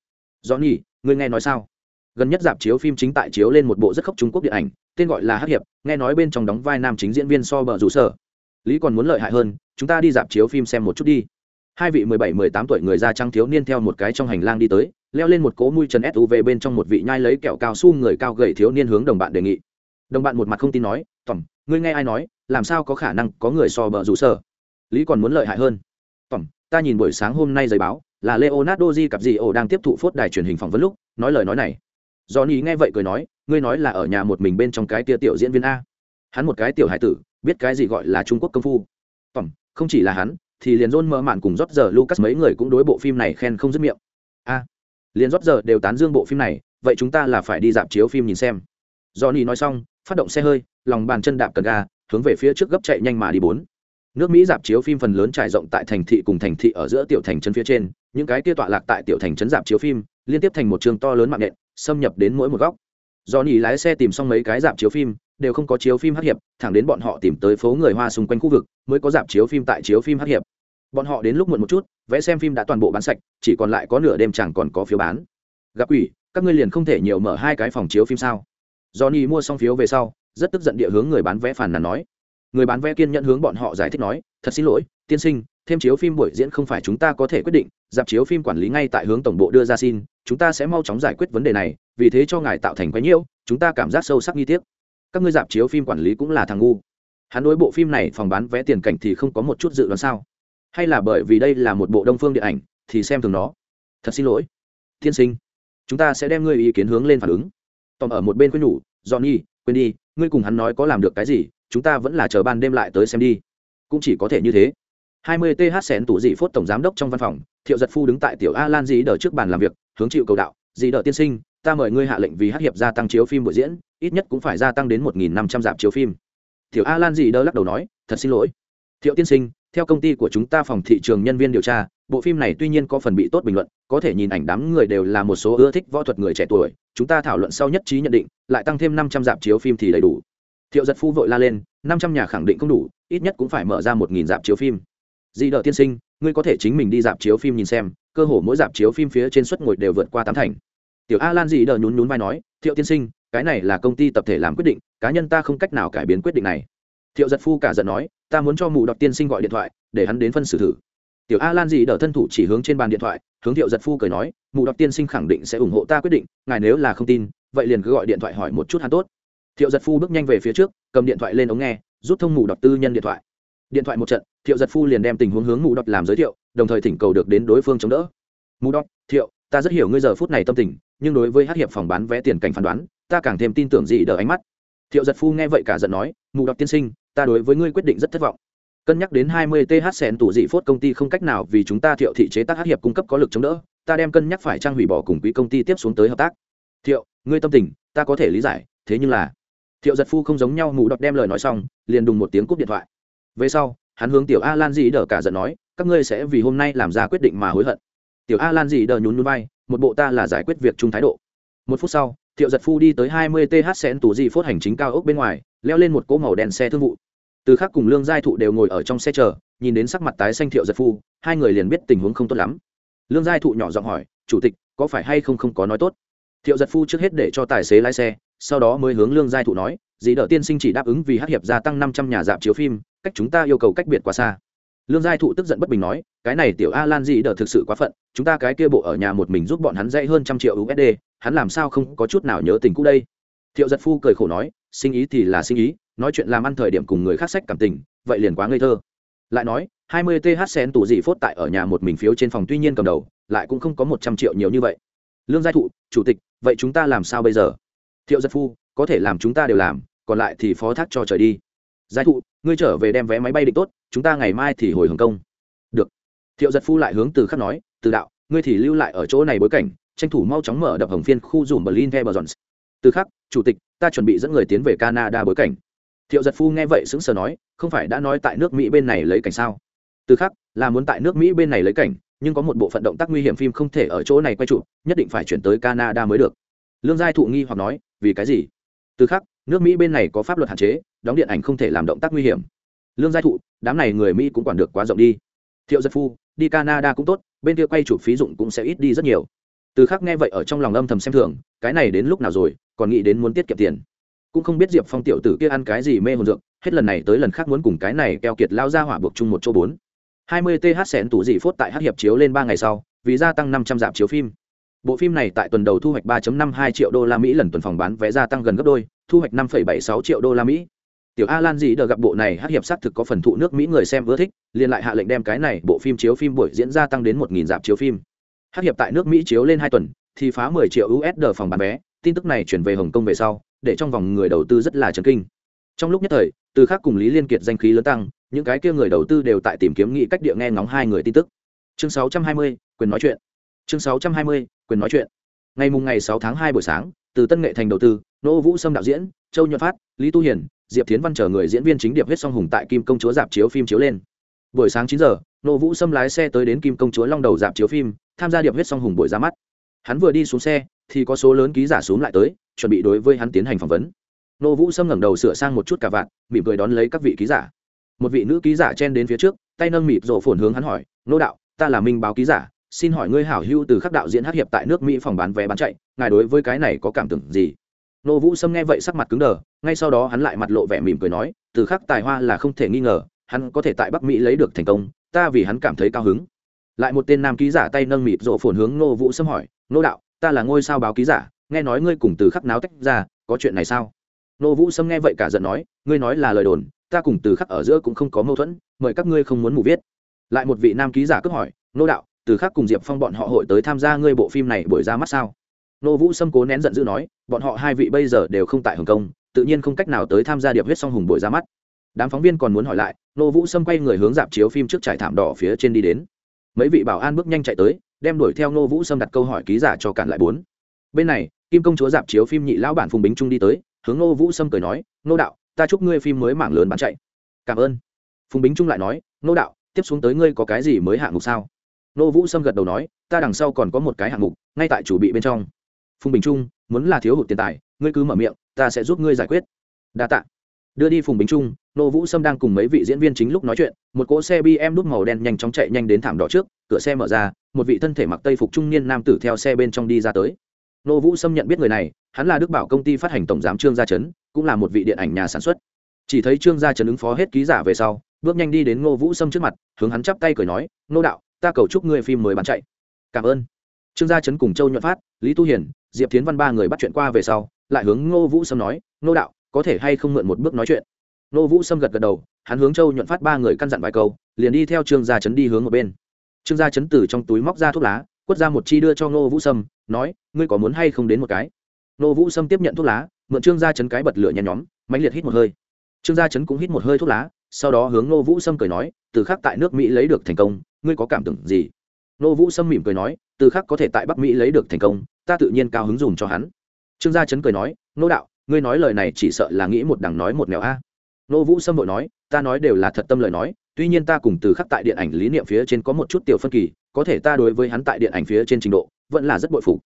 Johnny nhỉ ngươi nghe nói sao? Gần nhất dạp chiếu phim chính tại chiếu lên một bộ rất khốc trung quốc điện ảnh tên gọi là Hắc hiệp nghe nói bên trong đóng vai nam chính diễn viên so bờ rủ sở. Lý còn muốn lợi hại hơn chúng ta đi dạp chiếu phim xem một chút đi hai vị mười bảy, mười tám tuổi người da trắng thiếu niên theo một cái trong hành lang đi tới, leo lên một cỗ mui trần suv bên trong một vị nhai lấy kẹo cao su người cao gầy thiếu niên hướng đồng bạn đề nghị. Đồng bạn một mặt không tin nói, tỏm, ngươi nghe ai nói, làm sao có khả năng có người so bờ rủ sở lý còn muốn lợi hại hơn. Tỏm, ta nhìn buổi sáng hôm nay giấy báo, là leonardo di cặp gì ổ đang tiếp thụ phốt đài truyền hình phỏng vấn lúc, nói lời nói này. Do nhí nghe vậy cười nói, ngươi nói là ở nhà một mình bên trong cái tia tiểu diễn viên a. Hắn một cái tiểu hải tử, biết cái gì gọi là trung quốc công phu. Tỏm, không chỉ là hắn thì liền John mơ mạn cùng rót giờ lucas mấy người cũng đối bộ phim này khen không dứt miệng. A, liền rót giờ đều tán dương bộ phim này, vậy chúng ta là phải đi dạp chiếu phim nhìn xem. Do nói xong, phát động xe hơi, lòng bàn chân đạp cần ga, hướng về phía trước gấp chạy nhanh mà đi bốn. Nước mỹ dạp chiếu phim phần lớn trải rộng tại thành thị cùng thành thị ở giữa tiểu thành trấn phía trên, những cái kia tọa lạc tại tiểu thành trấn dạp chiếu phim, liên tiếp thành một trường to lớn mạng nện xâm nhập đến mỗi một góc. Do lái xe tìm xong mấy cái dạp chiếu phim đều không có chiếu phim hát hiệp, thẳng đến bọn họ tìm tới phố người hoa xung quanh khu vực, mới có dạp chiếu phim tại chiếu phim hát hiệp. Bọn họ đến lúc muộn một chút, vẽ xem phim đã toàn bộ bán sạch, chỉ còn lại có nửa đêm chẳng còn có phiếu bán. Gặp quỷ, các ngươi liền không thể nhiều mở hai cái phòng chiếu phim sao? Johnny mua xong phiếu về sau, rất tức giận địa hướng người bán vé phản nàn nói. Người bán vé kiên nhận hướng bọn họ giải thích nói, thật xin lỗi, tiên sinh, thêm chiếu phim buổi diễn không phải chúng ta có thể quyết định, dạp chiếu phim quản lý ngay tại hướng tổng bộ đưa ra xin, chúng ta sẽ mau chóng giải quyết vấn đề này, vì thế cho ngài tạo thành quái nhiễu, chúng ta cảm giác sâu sắc nghi tiếc các ngươi dạp chiếu phim quản lý cũng là thằng ngu. Hắn đối bộ phim này phòng bán vé tiền cảnh thì không có một chút dự đoán sao? Hay là bởi vì đây là một bộ đông phương điện ảnh, thì xem thường nó? Thật xin lỗi. Tiên sinh, chúng ta sẽ đem ngươi ý kiến hướng lên phản ứng. Tòm ở một bên quên nhủ, johnny, quên đi, ngươi cùng hắn nói có làm được cái gì, chúng ta vẫn là chờ ban đêm lại tới xem đi. Cũng chỉ có thể như thế. 20 th sén tủ dị phốt tổng giám đốc trong văn phòng, thiệu giật phu đứng tại tiểu a lan dĩ đờ trước bàn làm việc, hướng chịu cầu đạo dĩ đờ tiên sinh ta mời ngươi hạ lệnh vì hát hiệp gia tăng chiếu phim buổi diễn, ít nhất cũng phải gia tăng đến 1.500 dạp chiếu phim. Thiểu a lan dị đờ lắc đầu nói, thật xin lỗi. Thiệu tiên sinh, theo công ty của chúng ta phòng thị trường nhân viên điều tra, bộ phim này tuy nhiên có phần bị tốt bình luận, có thể nhìn ảnh đám người đều là một số ưa thích võ thuật người trẻ tuổi, chúng ta thảo luận sau nhất trí nhận định, lại tăng thêm 500 dạp chiếu phim thì đầy đủ. Thiệu giật phu vội la lên 500 nhà khẳng định không đủ, ít nhất cũng phải mở ra 1.000 dạp chiếu phim. Dị đợi tiên sinh, ngươi có thể chính mình đi dạp chiếu phim nhìn xem, cơ hồ mỗi dạp chiếu phim phía trên suất ngồi đều vượt qua tám thành tiểu a lan dị đờ nhún nhún vai nói, thiệu tiên sinh, cái này là công ty tập thể làm quyết định, cá nhân ta không cách nào cải biến quyết định này. Thiệu giật phu cả giận nói, ta muốn cho mụ đọc tiên sinh gọi điện thoại, để hắn đến phân xử thử. Tiểu a lan dị đờ thân thủ chỉ hướng trên bàn điện thoại, hướng thiệu giật phu cười nói, mụ đọc tiên sinh khẳng định sẽ ủng hộ ta quyết định, ngài nếu là không tin, vậy liền cứ gọi điện thoại hỏi một chút hắn tốt. Thiệu giật phu bước nhanh về phía trước, cầm điện thoại lên ống nghe, rút thông mù đọc tư nhân điện thoại. Điện thoại một trận, thiệu giật phu liền đem tình huống hướng mù đọc làm giới thiệu, đồng thời thỉnh cầu được đến đối phương chống đỡ. Mù đọc, thiệu, ta rất hiểu ngươi giờ phút này tâm tình nhưng đối với hát hiệp phòng bán vé tiền cảnh phán đoán, ta càng thêm tin tưởng gì đỡ ánh mắt. Thiệu giật phu nghe vậy cả giận nói mù đọc tiên sinh, ta đối với ngươi quyết định rất thất vọng. Cân nhắc đến 20 th sen tủ dị phốt công ty không cách nào vì chúng ta thiệu thị chế tác hát hiệp cung cấp có lực chống đỡ, ta đem cân nhắc phải trang hủy bỏ cùng quỹ công ty tiếp xuống tới hợp tác. Thiệu, ngươi tâm tình, ta có thể lý giải, thế nhưng là thiệu giật phu không giống nhau mù đọc đem lời nói xong, liền đùng một tiếng cúp điện thoại. Về sau, hắn hướng tiểu a lan dĩ đờ cả giận nói, các ngươi sẽ vì hôm nay làm ra quyết định mà hối hận. Tiểu a lan dĩ đờ nhún núi bay một bộ ta là giải quyết việc chung thái độ. Một phút sau, thiệu giật phu đi tới 20 th sen tủ di phốt hành chính cao ốc bên ngoài, leo lên một cỗ màu đen xe thương vụ. Từ khác cùng lương giai thụ đều ngồi ở trong xe chờ, nhìn đến sắc mặt tái xanh thiệu giật phu, hai người liền biết tình huống không tốt lắm. Lương giai thụ nhỏ giọng hỏi, chủ tịch, có phải hay không không có nói tốt? Thiệu giật phu trước hết để cho tài xế lái xe, sau đó mới hướng lương giai thụ nói dì đỡ tiên sinh chỉ đáp ứng vì hát hiệp gia tăng năm trăm nhà dạp chiếu phim, cách chúng ta yêu cầu cách biệt quá xa lương giai thụ tức giận bất bình nói, cái này tiểu a lan gì đỡ thực sự quá phận, chúng ta cái kia bộ ở nhà một mình giúp bọn hắn dạy hơn trăm triệu usd hắn làm sao không có chút nào nhớ tình cũ đây? Thiệu giật phu cười khổ nói, sinh ý thì là sinh ý, nói chuyện làm ăn thời điểm cùng người khác sách cảm tình, vậy liền quá ngây thơ. Lại nói, hai mươi th sen tù dị phốt tại ở nhà một mình phiếu trên phòng tuy nhiên cầm đầu, lại cũng không có một trăm triệu nhiều như vậy. Lương giai thụ, chủ tịch, vậy chúng ta làm sao bây giờ? Thiệu giật phu, có thể làm chúng ta đều làm, còn lại thì phó thác cho trời đi giai thụ, ngươi trở về đem vé máy bay định tốt, chúng ta ngày mai thì hồi hồng kông. Được. Thiệu giật phu lại hướng từ khắc nói, từ đạo, ngươi thì lưu lại ở chỗ này bối cảnh, tranh thủ mau chóng mở đập hồng phiên khu dùm berlin ve bờ jones. Từ khắc, chủ tịch, ta chuẩn bị dẫn người tiến về canada bối cảnh. Thiệu giật phu nghe vậy sững sờ nói, không phải đã nói tại nước mỹ bên này lấy cảnh sao? Từ khắc, là muốn tại nước mỹ bên này lấy cảnh, nhưng có một bộ phận động tác nguy hiểm phim không thể ở chỗ này quay trụ nhất định phải chuyển tới canada mới được. Lương giai thụ nghi hoặc nói, vì cái gì? Từ khắc, nước mỹ bên này có pháp luật hạn chế đóng điện ảnh không thể làm động tác nguy hiểm. Lương giai thụ, đám này người mỹ cũng quản được quá rộng đi. Thiệu giật phu, đi canada cũng tốt, bên kia quay chụp phí dụng cũng sẽ ít đi rất nhiều. Từ khắc nghe vậy ở trong lòng âm thầm xem thường, cái này đến lúc nào rồi, còn nghĩ đến muốn tiết kiệm tiền. Cũng không biết diệp phong tiểu tử kia ăn cái gì mê hồn dược, hết lần này tới lần khác muốn cùng cái này keo kiệt lao ra hỏa buộc chung một chỗ bốn. Hai mươi th sẽ tủ dị phốt tại hát hiệp chiếu lên ba ngày sau, vì gia tăng năm trăm dạp chiếu phim. Bộ phim này tại tuần đầu thu hoạch ba năm hai triệu đô la mỹ, lần tuần phòng bán vé gia tăng gần gấp đôi, thu hoạch năm bảy sáu triệu đô la mỹ tiểu a lan dĩ đờ gặp bộ này hát hiệp xác thực có phần thụ nước mỹ người xem ưa thích liền lại hạ lệnh đem cái này bộ phim chiếu phim buổi diễn ra tăng đến một nghìn dạp chiếu phim. Hát hiệp tại nước mỹ chiếu lên hai tuần thì phá mười triệu usd phòng bán vé tin tức này chuyển về hồng kông về sau để trong vòng người đầu tư rất là chấn kinh. Trong lúc nhất thời từ khác cùng lý liên kiệt danh khí lớn tăng những cái kia người đầu tư đều tại tìm kiếm nghị cách địa nghe ngóng hai người tin tức. Chương 620, quyền nói chuyện. Chương 620, quyền nói chuyện. Ngày mùng ngày sáu tháng hai buổi sáng từ tân nghệ thành đầu tư nỗ vũ sâm đạo diễn châu nhuận phát lý tu hiền diệp thiến văn chờ người diễn viên chính điệp huyết song hùng tại kim công chúa dạp chiếu phim chiếu lên. Buổi sáng chín giờ, nô vũ sâm lái xe tới đến kim công chúa long đầu dạp chiếu phim, tham gia điệp huyết song hùng buổi ra mắt. Hắn vừa đi xuống xe, thì có số lớn ký giả xuống lại tới, chuẩn bị đối với hắn tiến hành phỏng vấn. Nô vũ sâm ngẩng đầu sửa sang một chút cả vạn mỉm cười đón lấy các vị ký giả. Một vị nữ ký giả chen đến phía trước, tay nâng mịt rộ phồn hướng hắn hỏi, nô đạo, ta là minh báo ký giả, xin hỏi ngươi hảo hưu từ khắc đạo diễn hát hiệp tại nước mỹ phòng bán vé bán chạy, ngài đối với cái này có cảm tưởng gì? Nô vũ sâm nghe vậy sắc mặt cứng đờ, ngay sau đó hắn lại mặt lộ vẻ mỉm cười nói, từ khắc tài hoa là không thể nghi ngờ, hắn có thể tại bắc mỹ lấy được thành công, ta vì hắn cảm thấy cao hứng. Lại một tên nam ký giả tay nâng mịt rộ phồn hướng nô vũ sâm hỏi, nô đạo, ta là ngôi sao báo ký giả, nghe nói ngươi cùng từ khắc náo tách ra, có chuyện này sao? Nô vũ sâm nghe vậy cả giận nói, ngươi nói là lời đồn, ta cùng từ khắc ở giữa cũng không có mâu thuẫn, mời các ngươi không muốn mù viết. Lại một vị nam ký giả cướp hỏi, nô đạo, từ khắc cùng diệp phong bọn họ hội tới tham gia ngươi bộ phim này buổi ra mắt sao? Nô vũ sâm cố nén giận dữ nói, bọn họ hai vị bây giờ đều không tại hồng kông, tự nhiên không cách nào tới tham gia điệp huyết song hùng buổi ra mắt. Đám phóng viên còn muốn hỏi lại, nô vũ sâm quay người hướng dạp chiếu phim trước trải thảm đỏ phía trên đi đến. Mấy vị bảo an bước nhanh chạy tới, đem đuổi theo nô vũ sâm đặt câu hỏi ký giả cho cản lại bốn. Bên này, kim công chúa dạp chiếu phim nhị lão bản phùng bính trung đi tới, hướng nô vũ sâm cười nói, nô đạo, ta chúc ngươi phim mới mảng lớn bán chạy. Cảm ơn. Phùng bính trung lại nói, nô đạo, tiếp xuống tới ngươi có cái gì mới hạng mục sao? Nô vũ sâm gật đầu nói, ta đằng sau còn có một cái hạng mục, ngay tại chủ bị bên trong phùng bình trung, muốn là thiếu hụt tiền tài, ngươi cứ mở miệng, ta sẽ giúp ngươi giải quyết. Đa t ạ đưa đi phùng bình trung, nô vũ sâm đang cùng mấy vị diễn viên chính lúc nói chuyện, một cỗ xe bm đúc màu đen nhanh chóng chạy nhanh đến thảm đỏ trước, cửa xe mở ra, một vị thân thể mặc tây phục trung niên nam tử theo xe bên trong đi ra tới. Nô vũ sâm nhận biết người này, hắn là đức bảo công ty phát hành tổng giám trương gia trấn, cũng là một vị điện ảnh nhà sản xuất. Chỉ thấy trương gia trấn ứng phó hết ký giả về sau, bước nhanh đi đến ngô vũ sâm trước mặt, hướng hắn chắp tay cười nói, nô đạo, ta cầu chúc ngươi phim mới bán chạy. Cảm ơn. Trương gia trấn cùng châu nhuận phát, lý tu hiền diệp tiến văn ba người bắt chuyện qua về sau, lại hướng ngô vũ sâm nói, Ngô đạo, có thể hay không mượn một bước nói chuyện? Ngô vũ sâm gật gật đầu, hắn hướng châu nhuận phát ba người căn dặn vài câu, liền đi theo trương gia trấn đi hướng một bên. Trương gia trấn từ trong túi móc ra thuốc lá, quất ra một chi đưa cho ngô vũ sâm, nói, ngươi có muốn hay không đến một cái? Ngô vũ sâm tiếp nhận thuốc lá, mượn trương gia chấn cái bật lửa nhen nhóm mãnh liệt hít một hơi. Trương gia chấn cũng hít một hơi thuốc lá, sau đó hướng Ngô vũ sâm cười nói, từ khác tại nước mỹ lấy được thành công, ngươi có cảm tưởng gì? Ngô vũ sâm mỉm cười nói từ khắc có thể tại bắc mỹ lấy được thành công, ta tự nhiên cao hứng dùm cho hắn. Trương gia chấn cười nói, nô đạo, ngươi nói lời này chỉ sợ là nghĩ một đằng nói một nẻo a. Nô vũ sâm vội nói, ta nói đều là thật tâm lời nói, tuy nhiên ta cùng từ khắc tại điện ảnh lý niệm phía trên có một chút tiểu phân kỳ, có thể ta đối với hắn tại điện ảnh phía trên trình độ, vẫn là rất bội phụ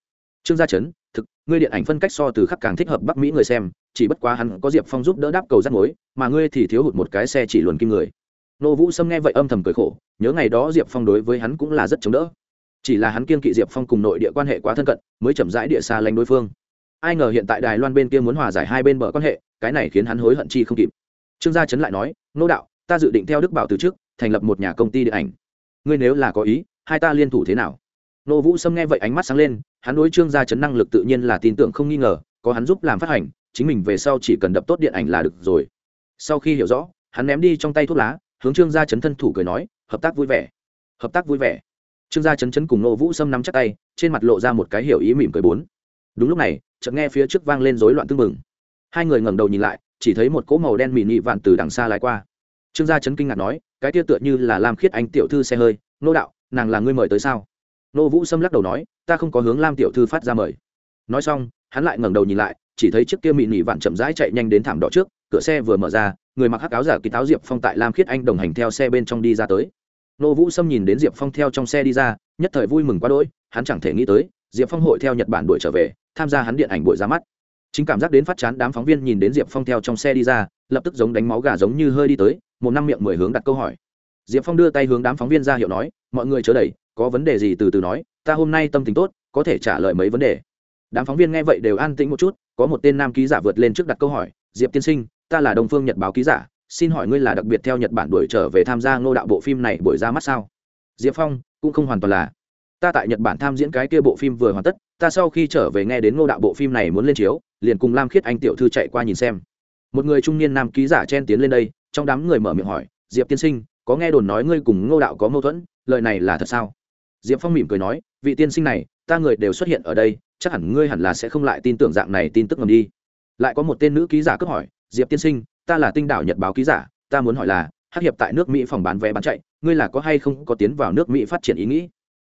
trương gia chấn, thực, ngươi điện ảnh phân cách so từ khắc càng thích hợp bắc mỹ người xem, chỉ bất quá hắn có diệp phong giúp đỡ đáp cầu rắt mối, mà ngươi thì thiếu hụt một cái xe chỉ luồn kim người. Nô vũ sâm nghe vậy âm thầm cười khổ, nhớ ngày đó diệp phong đối với hắn cũng là rất chống đỡ chỉ là hắn kiên kỵ diệp phong cùng nội địa quan hệ quá thân cận, mới chậm rãi địa xa lánh đối phương. Ai ngờ hiện tại đài loan bên kia muốn hòa giải hai bên bờ quan hệ, cái này khiến hắn hối hận chi không kịp. Trương gia chấn lại nói, nô đạo, ta dự định theo đức bảo từ trước, thành lập một nhà công ty điện ảnh. Ngươi nếu là có ý, hai ta liên thủ thế nào? Nô vũ sâm nghe vậy ánh mắt sáng lên, hắn đối trương gia chấn năng lực tự nhiên là tin tưởng không nghi ngờ, có hắn giúp làm phát hành, chính mình về sau chỉ cần đập tốt điện ảnh là được rồi. Sau khi hiểu rõ, hắn ném đi trong tay thuốc lá, hướng trương gia chấn thân thủ cười nói, hợp tác vui vẻ. Hợp tác vui vẻ trương gia chấn chấn cùng nô vũ sâm nắm chắc tay, trên mặt lộ ra một cái hiểu ý mỉm cười bốn. Đúng lúc này, chợt nghe phía trước vang lên rối loạn tưng mừng hai người ngẩng đầu nhìn lại, chỉ thấy một cỗ màu đen mì nị vạn từ đằng xa lái qua. Trương gia chấn kinh ngạc nói, cái tia tựa như là lam khiết anh tiểu thư xe hơi nô đạo, nàng là ngươi mời tới sao? Nô vũ sâm lắc đầu nói, ta không có hướng lam tiểu thư phát ra mời. Nói xong, hắn lại ngẩng đầu nhìn lại, chỉ thấy chiếc kia mị nị vạn chậm rãi chạy nhanh đến thảm đỏ trước, cửa xe vừa mở ra, người mặc hắc áo giả kỳ táo diệp phong tại lam khiết anh đồng hành theo xe bên trong đi ra tới nô vũ sâm nhìn đến diệp phong theo trong xe đi ra, nhất thời vui mừng quá đỗi, hắn chẳng thể nghĩ tới, diệp phong hội theo nhật bản đuổi trở về, tham gia hắn điện ảnh buổi ra mắt. Chính cảm giác đến phát chán đám phóng viên nhìn đến diệp phong theo trong xe đi ra, lập tức giống đánh máu gà giống như hơi đi tới, một năm miệng mười hướng đặt câu hỏi. Diệp phong đưa tay hướng đám phóng viên ra hiệu nói, mọi người chờ đẩy, có vấn đề gì từ từ nói, ta hôm nay tâm tình tốt, có thể trả lời mấy vấn đề. Đám phóng viên nghe vậy đều an tĩnh một chút, có một tên nam ký giả vượt lên trước đặt câu hỏi, diệp tiên sinh, ta là đồng phương nhật báo ký giả xin hỏi ngươi là đặc biệt theo nhật bản đuổi trở về tham gia ngô đạo bộ phim này buổi ra mắt sao? Diệp phong, cũng không hoàn toàn là. Ta tại nhật bản tham diễn cái kia bộ phim vừa hoàn tất, ta sau khi trở về nghe đến ngô đạo bộ phim này muốn lên chiếu, liền cùng lam khiết anh tiểu thư chạy qua nhìn xem. Một người trung niên nam ký giả chen tiến lên đây, trong đám người mở miệng hỏi, diệp tiên sinh, có nghe đồn nói ngươi cùng ngô đạo có mâu thuẫn, lời này là thật sao? Diệp phong mỉm cười nói, vị tiên sinh này, ta người đều xuất hiện ở đây, chắc hẳn ngươi hẳn là sẽ không lại tin tưởng dạng này tin tức ngầm đi. Lại có một tên nữ ký giả cướp hỏi, diệp tiên sinh ta là tinh đảo nhật báo ký giả, ta muốn hỏi là hát hiệp tại nước mỹ phòng bán vé bán chạy, ngươi là có hay không có tiến vào nước mỹ phát triển ý nghĩ?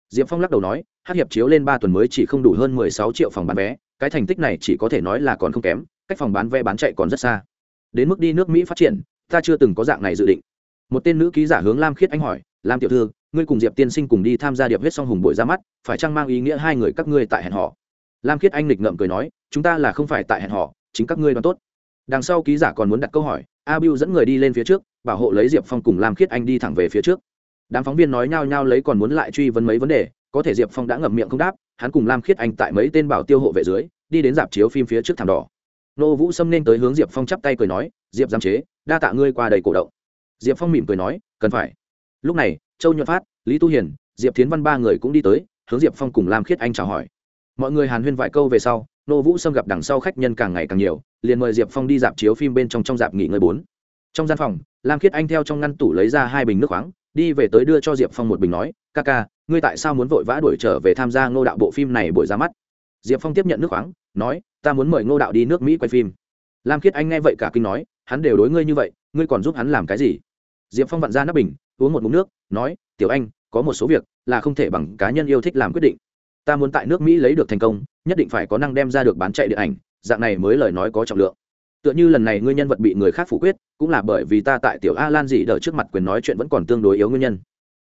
Diệp phong lắc đầu nói hát hiệp chiếu lên ba tuần mới chỉ không đủ hơn mười sáu triệu phòng bán vé, cái thành tích này chỉ có thể nói là còn không kém, cách phòng bán vé bán chạy còn rất xa. Đến mức đi nước mỹ phát triển, ta chưa từng có dạng này dự định. Một tên nữ ký giả hướng lam khiết anh hỏi, lam tiểu thư, ngươi cùng diệp tiên sinh cùng đi tham gia điệp huyết song hùng bội ra mắt, phải chăng mang ý nghĩa hai người các ngươi tại hẹn họ lam khiết anh lịch ngậm cười nói, chúng ta là không phải tại hẹn họ chính các ngươi đoán tốt đằng sau ký giả còn muốn đặt câu hỏi a biu dẫn người đi lên phía trước, bảo hộ lấy diệp phong cùng lam khiết anh đi thẳng về phía trước. Đám phóng viên nói nhao nhao lấy còn muốn lại truy vấn mấy vấn đề, có thể diệp phong đã ngậm miệng không đáp, hắn cùng lam khiết anh tại mấy tên bảo tiêu hộ vệ dưới, đi đến dạp chiếu phim phía trước thảm đỏ. Nô vũ xâm nên tới hướng diệp phong chắp tay cười nói, diệp giám chế, đa tạ ngươi qua đầy cổ động. Diệp phong mỉm cười nói, cần phải. Lúc này, châu nhuận phát, lý tu hiền, diệp tiến văn ba người cũng đi tới, hướng diệp phong cùng lam khiết anh chào hỏi. Mọi người hàn huyên vài câu về sau nô vũ xâm gặp đằng sau khách nhân càng ngày càng nhiều, liền mời diệp phong đi dạp chiếu phim bên trong trong dạp nghỉ ngơi bốn. Trong gian phòng, lam khiết anh theo trong ngăn tủ lấy ra hai bình nước khoáng, đi về tới đưa cho diệp phong một bình nói, ca ca, ngươi tại sao muốn vội vã đuổi trở về tham gia ngô đạo bộ phim này buổi ra mắt? Diệp phong tiếp nhận nước khoáng, nói, ta muốn mời ngô đạo đi nước mỹ quay phim. Lam khiết anh nghe vậy cả kinh nói, hắn đều đối ngươi như vậy, ngươi còn giúp hắn làm cái gì? Diệp phong vặn ra nắp bình, uống một mụn nước, nói, tiểu anh, có một số việc là không thể bằng cá nhân yêu thích làm quyết định ta muốn tại nước mỹ lấy được thành công, nhất định phải có năng đem ra được bán chạy điện ảnh, dạng này mới lời nói có trọng lượng. Tựa như lần này ngươi nhân vật bị người khác phủ quyết, cũng là bởi vì ta tại tiểu a lan dị đờ trước mặt quyền nói chuyện vẫn còn tương đối yếu nguyên nhân.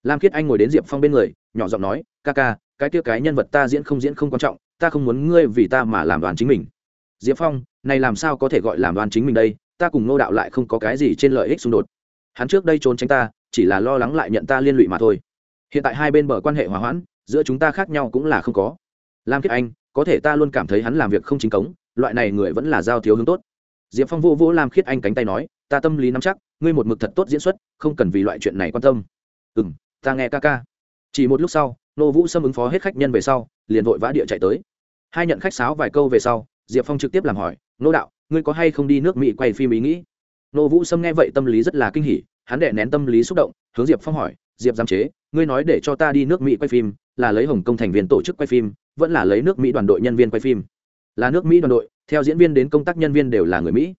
Lam khiết anh ngồi đến diệp phong bên người, nhỏ giọng nói, ca ca, cái kia cái nhân vật ta diễn không diễn không quan trọng, ta không muốn ngươi vì ta mà làm đoàn chính mình. Diệp phong, này làm sao có thể gọi làm đoàn chính mình đây? Ta cùng nô đạo lại không có cái gì trên lợi ích xung đột. Hắn trước đây trốn tránh ta, chỉ là lo lắng lại nhận ta liên lụy mà thôi. Hiện tại hai bên bờ quan hệ hòa hoãn giữa chúng ta khác nhau cũng là không có. Lam kiết anh, có thể ta luôn cảm thấy hắn làm việc không chính cống, loại này người vẫn là giao thiếu hướng tốt. Diệp phong vô vỗ lam khiết anh cánh tay nói, ta tâm lý nắm chắc, ngươi một mực thật tốt diễn xuất, không cần vì loại chuyện này quan tâm. Ừ m ta nghe ca ca. Chỉ một lúc sau, nô vũ xâm ứng phó hết khách nhân về sau, liền vội vã địa chạy tới. Hai nhận khách sáo vài câu về sau, diệp phong trực tiếp làm hỏi, nô đạo, ngươi có hay không đi nước mỹ quay phim ý nghĩ? Nô vũ xâm nghe vậy tâm lý rất là kinh hỉ, hắn đệ nén tâm lý xúc động, hướng diệp phong hỏi diệp giám chế, ngươi nói để cho ta đi nước mỹ quay phim, là lấy hồng kông thành viên tổ chức quay phim, vẫn là lấy nước mỹ đoàn đội nhân viên quay phim? Là nước mỹ đoàn đội, theo diễn viên đến công tác nhân viên đều là người mỹ.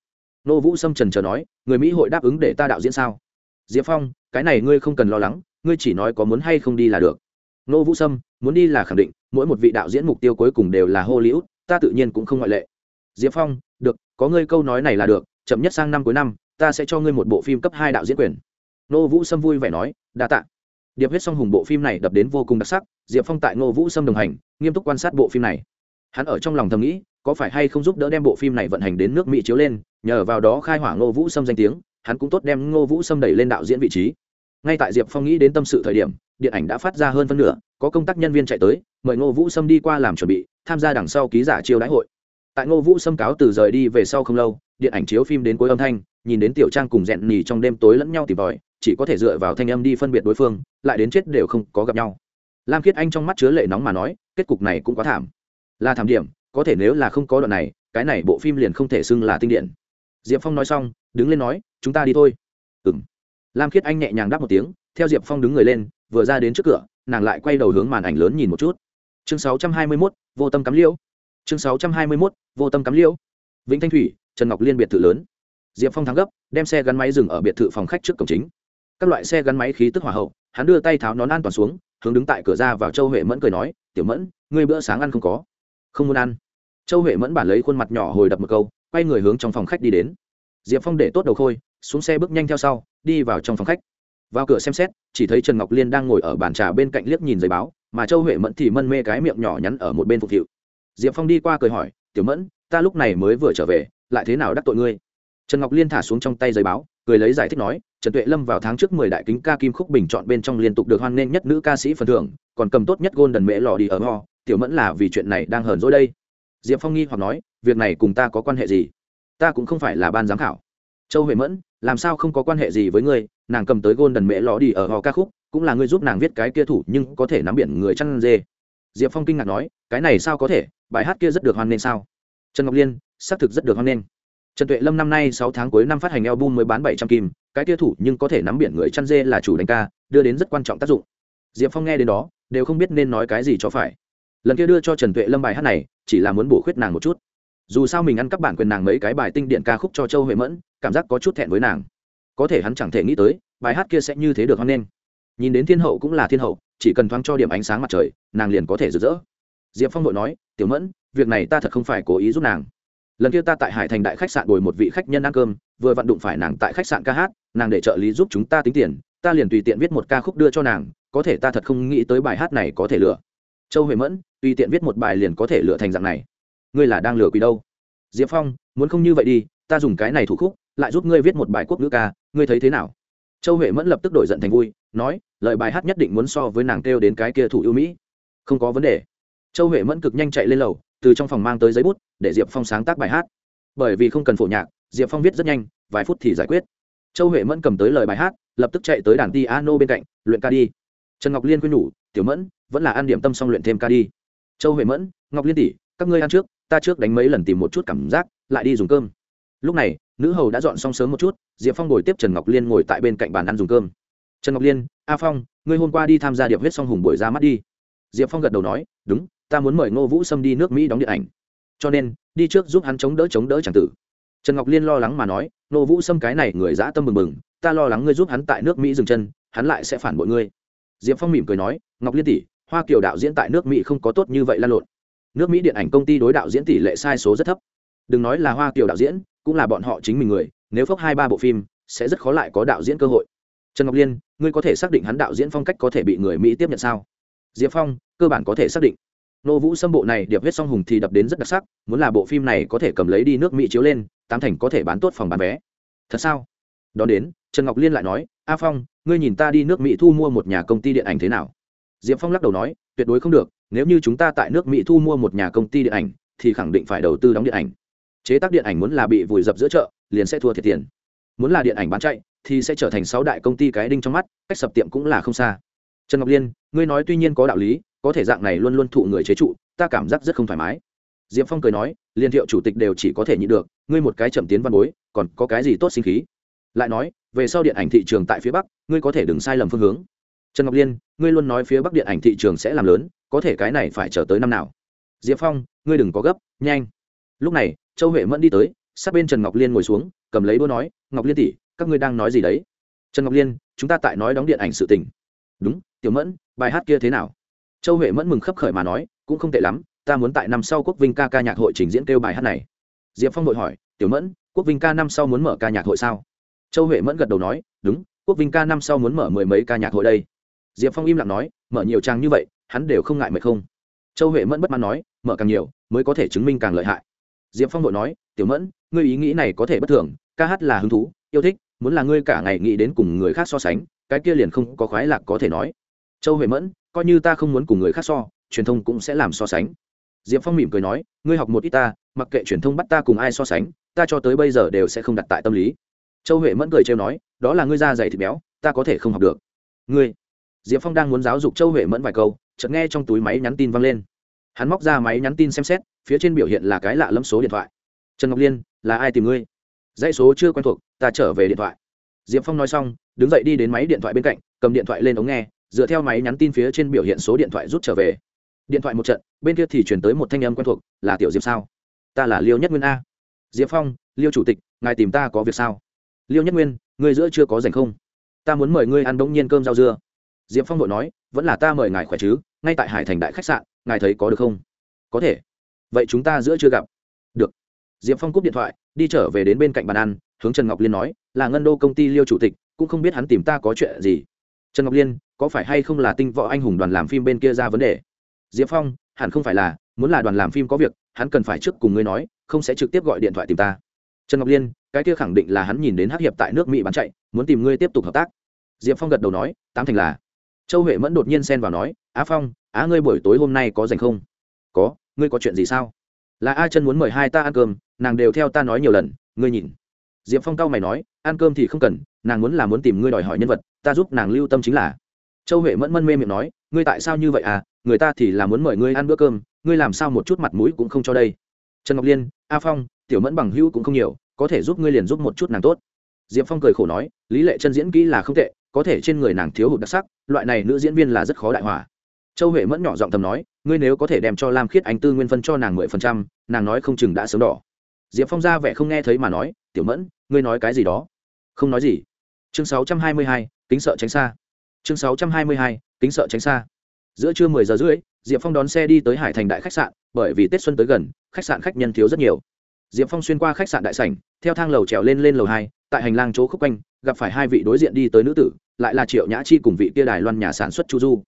Nô vũ sâm trần chờ nói, người mỹ hội đáp ứng để ta đạo diễn sao? Diệp phong, cái này ngươi không cần lo lắng, ngươi chỉ nói có muốn hay không đi là được. Nô vũ sâm, muốn đi là khẳng định, mỗi một vị đạo diễn mục tiêu cuối cùng đều là hollywood, ta tự nhiên cũng không ngoại lệ. Diệp phong, được, có ngươi câu nói này là được, chậm nhất sang năm cuối năm, ta sẽ cho ngươi một bộ phim cấp hai đạo diễn quyền nô vũ sâm vui vẻ nói, đa tạ. Điệp huyết song hùng bộ phim này đập đến vô cùng đặc sắc, diệp phong tại nô vũ sâm đồng hành, nghiêm túc quan sát bộ phim này. Hắn ở trong lòng thầm nghĩ, có phải hay không giúp đỡ đem bộ phim này vận hành đến nước mỹ chiếu lên, nhờ vào đó khai hỏa ngô vũ sâm danh tiếng, hắn cũng tốt đem ngô vũ sâm đẩy lên đạo diễn vị trí. Ngay tại diệp phong nghĩ đến tâm sự thời điểm, điện ảnh đã phát ra hơn phân nửa, có công tác nhân viên chạy tới, mời ngô vũ sâm đi qua làm chuẩn bị, tham gia đằng sau ký giả chiêu đãi hội. Tại ngô vũ sâm cáo từ rời đi về sau không lâu, điện ảnh chiếu phim đến cuối âm thanh, nhìn đến tiểu trang cùng rẽn nhì trong đêm tối lẫn nhau tìm tòi chỉ có thể dựa vào thanh âm đi phân biệt đối phương, lại đến chết đều không có gặp nhau. Lam khiết anh trong mắt chứa lệ nóng mà nói, kết cục này cũng quá thảm. Là thảm điểm, có thể nếu là không có đoạn này, cái này bộ phim liền không thể xưng là tinh điện. Diệp phong nói xong, đứng lên nói, chúng ta đi thôi. Ừ m lam khiết anh nhẹ nhàng đáp một tiếng, theo diệp phong đứng người lên, vừa ra đến trước cửa, nàng lại quay đầu hướng màn ảnh lớn nhìn một chút. Chương sáu trăm hai mươi mốt, vô tâm cắm liễu. Chương sáu trăm hai mươi mốt, vô tâm cắm liễu. Vĩnh thanh thủy, trần ngọc liên biệt thự lớn. Diệp phong thắng gấp, đem xe gắn máy dừng ở biệt thự phòng khách trước cổng chính các loại xe gắn máy khí tức hỏa hậu, hắn đưa tay tháo nón an toàn xuống, hướng đứng tại cửa ra vào châu huệ mẫn cười nói, tiểu mẫn, ngươi bữa sáng ăn không có? Không muốn ăn. Châu huệ mẫn bản lấy khuôn mặt nhỏ hồi đập một câu, quay người hướng trong phòng khách đi đến. Diệp phong để tốt đầu khôi, xuống xe bước nhanh theo sau, đi vào trong phòng khách. Vào cửa xem xét, chỉ thấy trần ngọc liên đang ngồi ở bàn trà bên cạnh liếc nhìn giấy báo, mà châu huệ mẫn thì mân mê cái miệng nhỏ nhắn ở một bên phục vụ. Diệp phong đi qua cười hỏi, tiểu mẫn, ta lúc này mới vừa trở về, lại thế nào đắc tội ngươi? Trần ngọc liên thả xuống trong tay giấy báo cười lấy giải thích nói, trần tuệ lâm vào tháng trước mười đại kính ca kim khúc bình chọn bên trong liên tục được hoan nghênh nhất nữ ca sĩ phần thưởng, còn cầm tốt nhất gôn đần mễ lò đi ở ho, tiểu mẫn là vì chuyện này đang hờn dỗi đây. Diệp phong nghi hoặc nói, việc này cùng ta có quan hệ gì? Ta cũng không phải là ban giám khảo. Châu huệ mẫn, làm sao không có quan hệ gì với ngươi? Nàng cầm tới gôn đần mễ lò đi ở ho ca khúc, cũng là ngươi giúp nàng viết cái kia thủ, nhưng có thể nắm biển người chăn dê. Diệp phong kinh ngạc nói, cái này sao có thể? Bài hát kia rất được hoan nghênh sao? Trần ngọc liên, xác thực rất được hoan nghênh trần tuệ lâm năm nay sáu tháng cuối năm phát hành album mới bán bảy trăm kim, cái tiêu thủ nhưng có thể nắm biển người chăn dê là chủ đánh ca, đưa đến rất quan trọng tác dụng. Diệp phong nghe đến đó, đều không biết nên nói cái gì cho phải. Lần kia đưa cho trần tuệ lâm bài hát này, chỉ là muốn bổ khuyết nàng một chút. Dù sao mình ăn các bản quyền nàng mấy cái bài tinh điện ca khúc cho châu huệ mẫn, cảm giác có chút thẹn với nàng. Có thể hắn chẳng thể nghĩ tới, bài hát kia sẽ như thế được hơn nên. nhìn đến thiên hậu cũng là thiên hậu, chỉ cần thoáng cho điểm ánh sáng mặt trời, nàng liền có thể rực rỡ. Diệp phong nội nói, tiểu mẫn, việc này ta thật không phải cố ý giúp nàng lần kia ta tại hải thành đại khách sạn đổi một vị khách nhân ăn cơm, vừa vặn đụng phải nàng tại khách sạn ca hát, nàng để trợ lý giúp chúng ta tính tiền, ta liền tùy tiện viết một ca khúc đưa cho nàng, có thể ta thật không nghĩ tới bài hát này có thể lựa. Châu huệ mẫn, tùy tiện viết một bài liền có thể lựa thành dạng này. Ngươi là đang lừa quỷ đâu? Diệp phong, muốn không như vậy đi, ta dùng cái này thủ khúc, lại giúp ngươi viết một bài quốc ngữ ca, ngươi thấy thế nào? Châu huệ mẫn lập tức đổi giận thành vui, nói, lời bài hát nhất định muốn so với nàng kêu đến cái kia thủ yêu mỹ. Không có vấn đề châu huệ mẫn cực nhanh chạy lên lầu, từ trong phòng mang tới giấy bút, để diệp phong sáng tác bài hát. Bởi vì không cần phổ nhạc, diệp phong viết rất nhanh, vài phút thì giải quyết. Châu huệ mẫn cầm tới lời bài hát, lập tức chạy tới đàn ti ano bên cạnh, luyện ca đi. Trần ngọc liên quyên nhủ, tiểu mẫn, vẫn là ăn điểm tâm xong luyện thêm ca đi. Châu huệ mẫn, ngọc liên tỷ, các ngươi ăn trước, ta trước đánh mấy lần tìm một chút cảm giác, lại đi dùng cơm. Lúc này, nữ hầu đã dọn xong sớm một chút, diệp phong ngồi tiếp trần ngọc liên ngồi tại bên cạnh bàn ăn dùng cơm. Trần ngọc liên, a phong, ngươi hôm qua đi tham gia điệp huyết song hùng buổi ra mắt đi. Diệp phong gật đầu nói, đúng ta muốn mời ngô vũ sâm đi nước mỹ đóng điện ảnh. Cho nên, đi trước giúp hắn chống đỡ chống đỡ c tử. Trần ngọc liên lo lắng mà nói, ngô vũ sâm cái này người dã tâm mừng mừng ta lo lắng ngươi giúp hắn tại nước mỹ dừng chân, hắn lại sẽ phản bội ngươi. Diệp phong mỉm cười nói, ngọc liên tỷ, hoa kiều đạo diễn tại nước mỹ không có tốt như vậy lan lộn. Nước mỹ điện ảnh công ty đối đạo diễn tỷ lệ sai số rất thấp. Đừng nói là hoa kiều đạo diễn, cũng là bọn họ chính mình người, nếu phốc hai ba bộ phim, sẽ rất khó lại có đạo diễn cơ hội. Trần ngọc liên, ngươi có thể xác định hắn đạo diễn phong cách có thể bị người mỹ tiếp nhận sao? Diệp phong, cơ bản có thể xác định nô vũ xâm bộ này điệp huyết song hùng thì đập đến rất đặc sắc, muốn là bộ phim này có thể cầm lấy đi nước mỹ chiếu lên, tám thành có thể bán tốt phòng bán vé. Thật sao? Đón đến, trần ngọc liên lại nói, a phong, ngươi nhìn ta đi nước mỹ thu mua một nhà công ty điện ảnh thế nào? Diệp phong lắc đầu nói, tuyệt đối không được, nếu như chúng ta tại nước mỹ thu mua một nhà công ty điện ảnh, thì khẳng định phải đầu tư đóng điện ảnh. Chế tác điện ảnh muốn là bị vùi dập giữa chợ, liền sẽ thua thiệt tiền. Muốn là điện ảnh bán chạy, thì sẽ trở thành sáu đại công ty cái đinh trong mắt, cách sập tiệm cũng là không xa. Trần ngọc liên, ngươi nói tuy nhiên có đạo lý có thể dạng này luôn luôn thụ người chế trụ, ta cảm giác rất không thoải mái. Diệp phong cười nói, liên thiệu chủ tịch đều chỉ có thể nhịn được, ngươi một cái chậm tiến văn bối, còn có cái gì tốt sinh khí? Lại nói, về sau điện ảnh thị trường tại phía bắc, ngươi có thể đừng sai lầm phương hướng. Trần ngọc liên, ngươi luôn nói phía bắc điện ảnh thị trường sẽ làm lớn, có thể cái này phải chờ tới năm nào? Diệp phong, ngươi đừng có gấp, nhanh. Lúc này, châu huệ mẫn đi tới, sát bên trần ngọc liên ngồi xuống, cầm lấy đũa nói, ngọc liên tỷ, các ngươi đang nói gì đấy? Trần ngọc liên, chúng ta tại nói đóng điện ảnh sự tình. Đúng, tiểu mẫn, bài hát kia thế nào? Châu huệ mẫn mừng khấp khởi mà nói, cũng không tệ lắm, ta muốn tại năm sau quốc vinh ca ca nhạc hội trình diễn kêu bài hát này. Diệp phong vội hỏi, tiểu mẫn, quốc vinh ca năm sau muốn mở ca nhạc hội sao? Châu huệ mẫn gật đầu nói, đúng, quốc vinh ca năm sau muốn mở mười mấy ca nhạc hội đây. Diệp phong im lặng nói, mở nhiều trang như vậy, hắn đều không ngại mệt không? Châu huệ mẫn bất mãn nói, mở càng nhiều, mới có thể chứng minh càng lợi hại. Diệp phong vội nói, tiểu mẫn, ngươi ý nghĩ này có thể bất thường, ca hát là hứng thú, yêu thích, muốn là ngươi cả ngày nghĩ đến cùng người khác so sánh, cái kia liền không có khoái lạc có thể nói. Châu huệ mẫn coi như ta không muốn cùng người khác so, truyền thông cũng sẽ làm so sánh. Diệp phong mỉm cười nói, ngươi học một ít ta, mặc kệ truyền thông bắt ta cùng ai so sánh, ta cho tới bây giờ đều sẽ không đặt tại tâm lý. Châu huệ mẫn cười trêu nói, đó là ngươi da dày thịt béo, ta có thể không học được. Ngươi. Diệp phong đang muốn giáo dục châu huệ mẫn vài câu, chợt nghe trong túi máy nhắn tin văng lên. Hắn móc ra máy nhắn tin xem xét, phía trên biểu hiện là cái lạ lẫm số điện thoại. Trần ngọc liên, là ai tìm ngươi? Dãy số chưa quen thuộc, ta trở về điện thoại. Diệp phong nói xong, đứng dậy đi đến máy điện thoại bên cạnh, cầm điện thoại lên ống nghe dựa theo máy nhắn tin phía trên biểu hiện số điện thoại rút trở về. Điện thoại một trận, bên kia thì chuyển tới một thanh âm quen thuộc, là tiểu diệp sao? Ta là liêu nhất nguyên a. Diệp phong, liêu chủ tịch, ngài tìm ta có việc sao? Liêu nhất nguyên, người giữa chưa có dành không? Ta muốn mời ngươi ăn bỗng nhiên cơm rau dưa. Diệp phong đội nói, vẫn là ta mời ngài khỏe chứ, ngay tại hải thành đại khách sạn, ngài thấy có được không? Có thể. Vậy chúng ta giữa chưa gặp. Được. Diệp phong cúp điện thoại, đi trở về đến bên cạnh bàn ăn, hướng trần ngọc liên nói, là ngân đô công ty liêu chủ tịch, cũng không biết hắn tìm ta có chuyện gì trần ngọc liên, có phải hay không là tinh võ anh hùng đoàn làm phim bên kia ra vấn đề? Diệp phong, hẳn không phải là, muốn là đoàn làm phim có việc, hắn cần phải trước cùng ngươi nói, không sẽ trực tiếp gọi điện thoại tìm ta. Trần ngọc liên, cái kia khẳng định là hắn nhìn đến hắc hiệp tại nước mỹ bán chạy, muốn tìm ngươi tiếp tục hợp tác. Diệp phong gật đầu nói, tám thành là. Châu huệ mẫn đột nhiên xen vào nói, á phong, á ngươi buổi tối hôm nay có dành không? Có, ngươi có chuyện gì sao? Là a chân muốn mời hai ta ăn cơm, nàng đều theo ta nói nhiều lần, ngươi nhìn. Diệp phong cao mày nói, ăn cơm thì không cần, nàng muốn là muốn tìm ngươi đòi hỏi nhân vật ta giúp nàng lưu tâm chính là. Châu huệ mẫn mân mê miệng nói, ngươi tại sao như vậy à? Người ta thì là muốn mời ngươi ăn bữa cơm, ngươi làm sao một chút mặt mũi cũng không cho đây? Trần ngọc liên, a phong, tiểu mẫn bằng hữu cũng không nhiều, có thể giúp ngươi liền giúp một chút nàng tốt. Diệp phong cười khổ nói, lý lệ chân diễn kỹ là không tệ, có thể trên người nàng thiếu hụt đặc sắc, loại này nữ diễn viên là rất khó đại hòa. châu huệ mẫn nhỏ giọng thầm nói, ngươi nếu có thể đem cho lam khiết anh tư nguyên phân cho nàng mười phần trăm, nàng nói không chừng đã sớm đỏ. Diệp phong ra vẻ không nghe thấy mà nói, tiểu mẫn, ngươi nói cái gì đó? Không nói gì. Chương sáu trăm hai mươi hai kính sợ tránh xa. Chương sáu trăm hai mươi hai, kính sợ tránh xa. Giữa trưa mười giờ rưỡi, diệp phong đón xe đi tới hải thành đại khách sạn, bởi vì tết xuân tới gần, khách sạn khách nhân thiếu rất nhiều. Diệp phong xuyên qua khách sạn đại sảnh, theo thang lầu trèo lên lên lầu hai, tại hành lang chỗ khúc quanh, gặp phải hai vị đối diện đi tới nữ tử, lại là triệu nhã chi cùng vị kia đài loan nhà sản xuất chu du.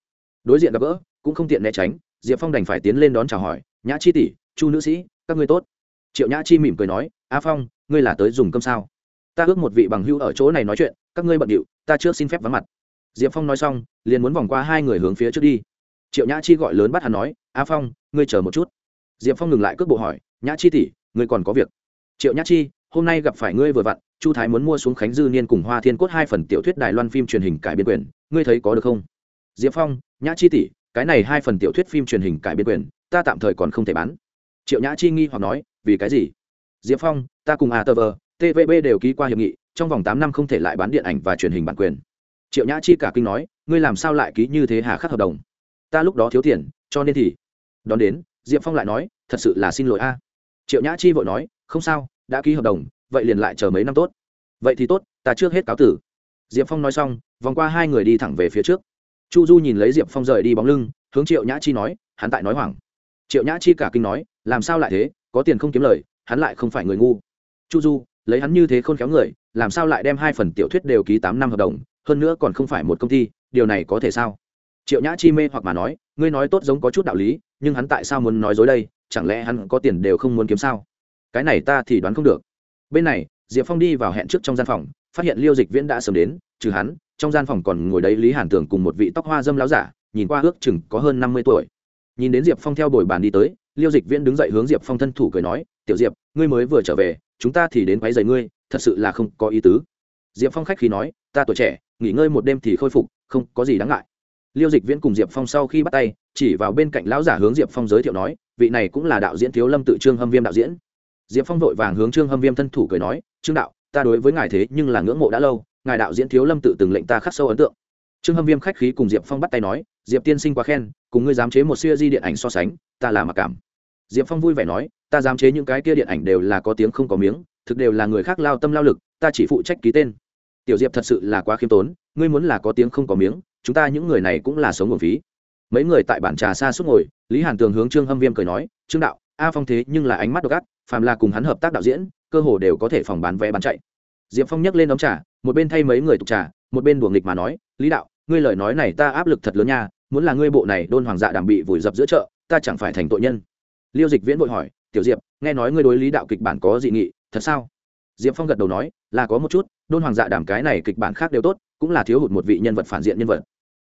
Đối diện gặp gỡ, cũng không tiện né tránh, diệp phong đành phải tiến lên đón chào hỏi, nhã chi tỷ, chu nữ sĩ, các ngươi tốt. Triệu nhã chi mỉm cười nói, a phong, ngươi là tới dùng cơm sao? Ta ước một vị bằng hưu ở chỗ này nói chuyện, các ngươi bận điệu ta trước xin phép vắng mặt. Diệp phong nói xong, liền muốn vòng qua hai người hướng phía trước đi. Triệu nhã chi gọi lớn bắt hắn nói, a phong, ngươi chờ một chút. Diệp phong ngừng lại cước bộ hỏi, nhã chi tỷ, ngươi còn có việc? Triệu nhã chi, hôm nay gặp phải ngươi vừa vặn, chu thái muốn mua xuống khánh dư niên cùng hoa thiên cốt hai phần tiểu thuyết đài loan phim truyền hình cải biên quyền, ngươi thấy có được không? Diệp phong, nhã chi tỷ, cái này hai phần tiểu thuyết phim truyền hình cải biên quyền, ta tạm thời còn không thể bán. Triệu nhã chi nghi hoặc nói, vì cái gì? Diệp phong, ta cùng a tờ vờ tvb đều ký qua hiệp nghị trong vòng tám năm không thể lại bán điện ảnh và truyền hình bản quyền. Triệu nhã chi cả kinh nói, ngươi làm sao lại ký như thế hà khắc hợp đồng? Ta lúc đó thiếu tiền, cho nên thì đón đến, diệp phong lại nói, thật sự là xin lỗi a. Triệu nhã chi vội nói, không sao, đã ký hợp đồng, vậy liền lại chờ mấy năm tốt. Vậy thì tốt, ta trước hết cáo tử. Diệp phong nói xong, vòng qua hai người đi thẳng về phía trước. Chu du nhìn lấy diệp phong rời đi bóng lưng, hướng triệu nhã chi nói, hắn tại nói hoảng. Triệu nhã chi cả kinh nói, làm sao lại thế? Có tiền không kiếm lời, hắn lại không phải người ngu. Chu du lấy hắn như thế khôn khéo người, làm sao lại đem hai phần tiểu thuyết đều ký tám năm hợp đồng, hơn nữa còn không phải một công ty, điều này có thể sao? Triệu nhã chi mê hoặc mà nói, ngươi nói tốt giống có chút đạo lý, nhưng hắn tại sao muốn nói dối đây, chẳng lẽ hắn có tiền đều không muốn kiếm sao? Cái này ta thì đoán không được. Bên này, diệp phong đi vào hẹn trước trong gian phòng, phát hiện liêu dịch viễn đã sớm đến, trừ hắn, trong gian phòng còn ngồi đấy lý hàn tường cùng một vị tóc hoa dâm láo giả, nhìn qua ước chừng có hơn năm mươi tuổi. Nhìn đến diệp phong theo bồi bàn đi tới, liêu dịch viễn đứng dậy hướng diệp phong thân thủ cười nói tiểu diệp, ngươi mới vừa trở về, chúng ta thì đến quấy giày ngươi, thật sự là không có ý tứ. Diệp phong khách khí nói, ta tuổi trẻ, nghỉ ngơi một đêm thì khôi phục, không có gì đáng ngại. Liêu dịch viễn cùng diệp phong sau khi bắt tay, chỉ vào bên cạnh lão giả hướng diệp phong giới thiệu nói, vị này cũng là đạo diễn thiếu lâm tự trương hâm viêm đạo diễn. Diệp phong vội vàng hướng trương hâm viêm thân thủ cười nói, trương đạo, ta đối với ngài thế nhưng là ngưỡng mộ đã lâu, ngài đạo diễn thiếu lâm tự từng lệnh ta khắc sâu ấn tượng. Trương hâm viêm khách khí cùng diệp phong bắt tay nói, diệp tiên sinh quá khen, cùng ngươi dám chế một siêu di điện ảnh so sánh, ta là mặc cảm diệp phong vui vẻ nói, ta dám chế những cái kia điện ảnh đều là có tiếng không có miếng, thực đều là người khác lao tâm lao lực, ta chỉ phụ trách ký tên. Tiểu diệp thật sự là quá khiêm tốn, ngươi muốn là có tiếng không có miếng, chúng ta những người này cũng là sống nguồn phí. Mấy người tại bản trà xa suốt ngồi, lý hàn tường hướng trương hâm viêm cười nói, trương đạo, a phong thế nhưng là ánh mắt độc ác, phàm là cùng hắn hợp tác đạo diễn, cơ hồ đều có thể phòng bán vé bán chạy. Diệp phong nhấc lên đóng trà, một bên thay mấy người tục trà, một bên đùa nghịch mà nói, lý đạo, ngươi lời nói này ta áp lực thật lớn nha, muốn là ngươi bộ này đôn hoàng dạ đảm bị vùi dập giữa chợ, ta chẳng phải thành tội nhân liêu dịch viễn vội hỏi, tiểu diệp, nghe nói ngươi đối lý đạo kịch bản có dị nghị, thật sao? Diệp phong gật đầu nói, là có một chút, đôn hoàng dạ đảm cái này kịch bản khác đều tốt, cũng là thiếu hụt một vị nhân vật phản diện nhân vật.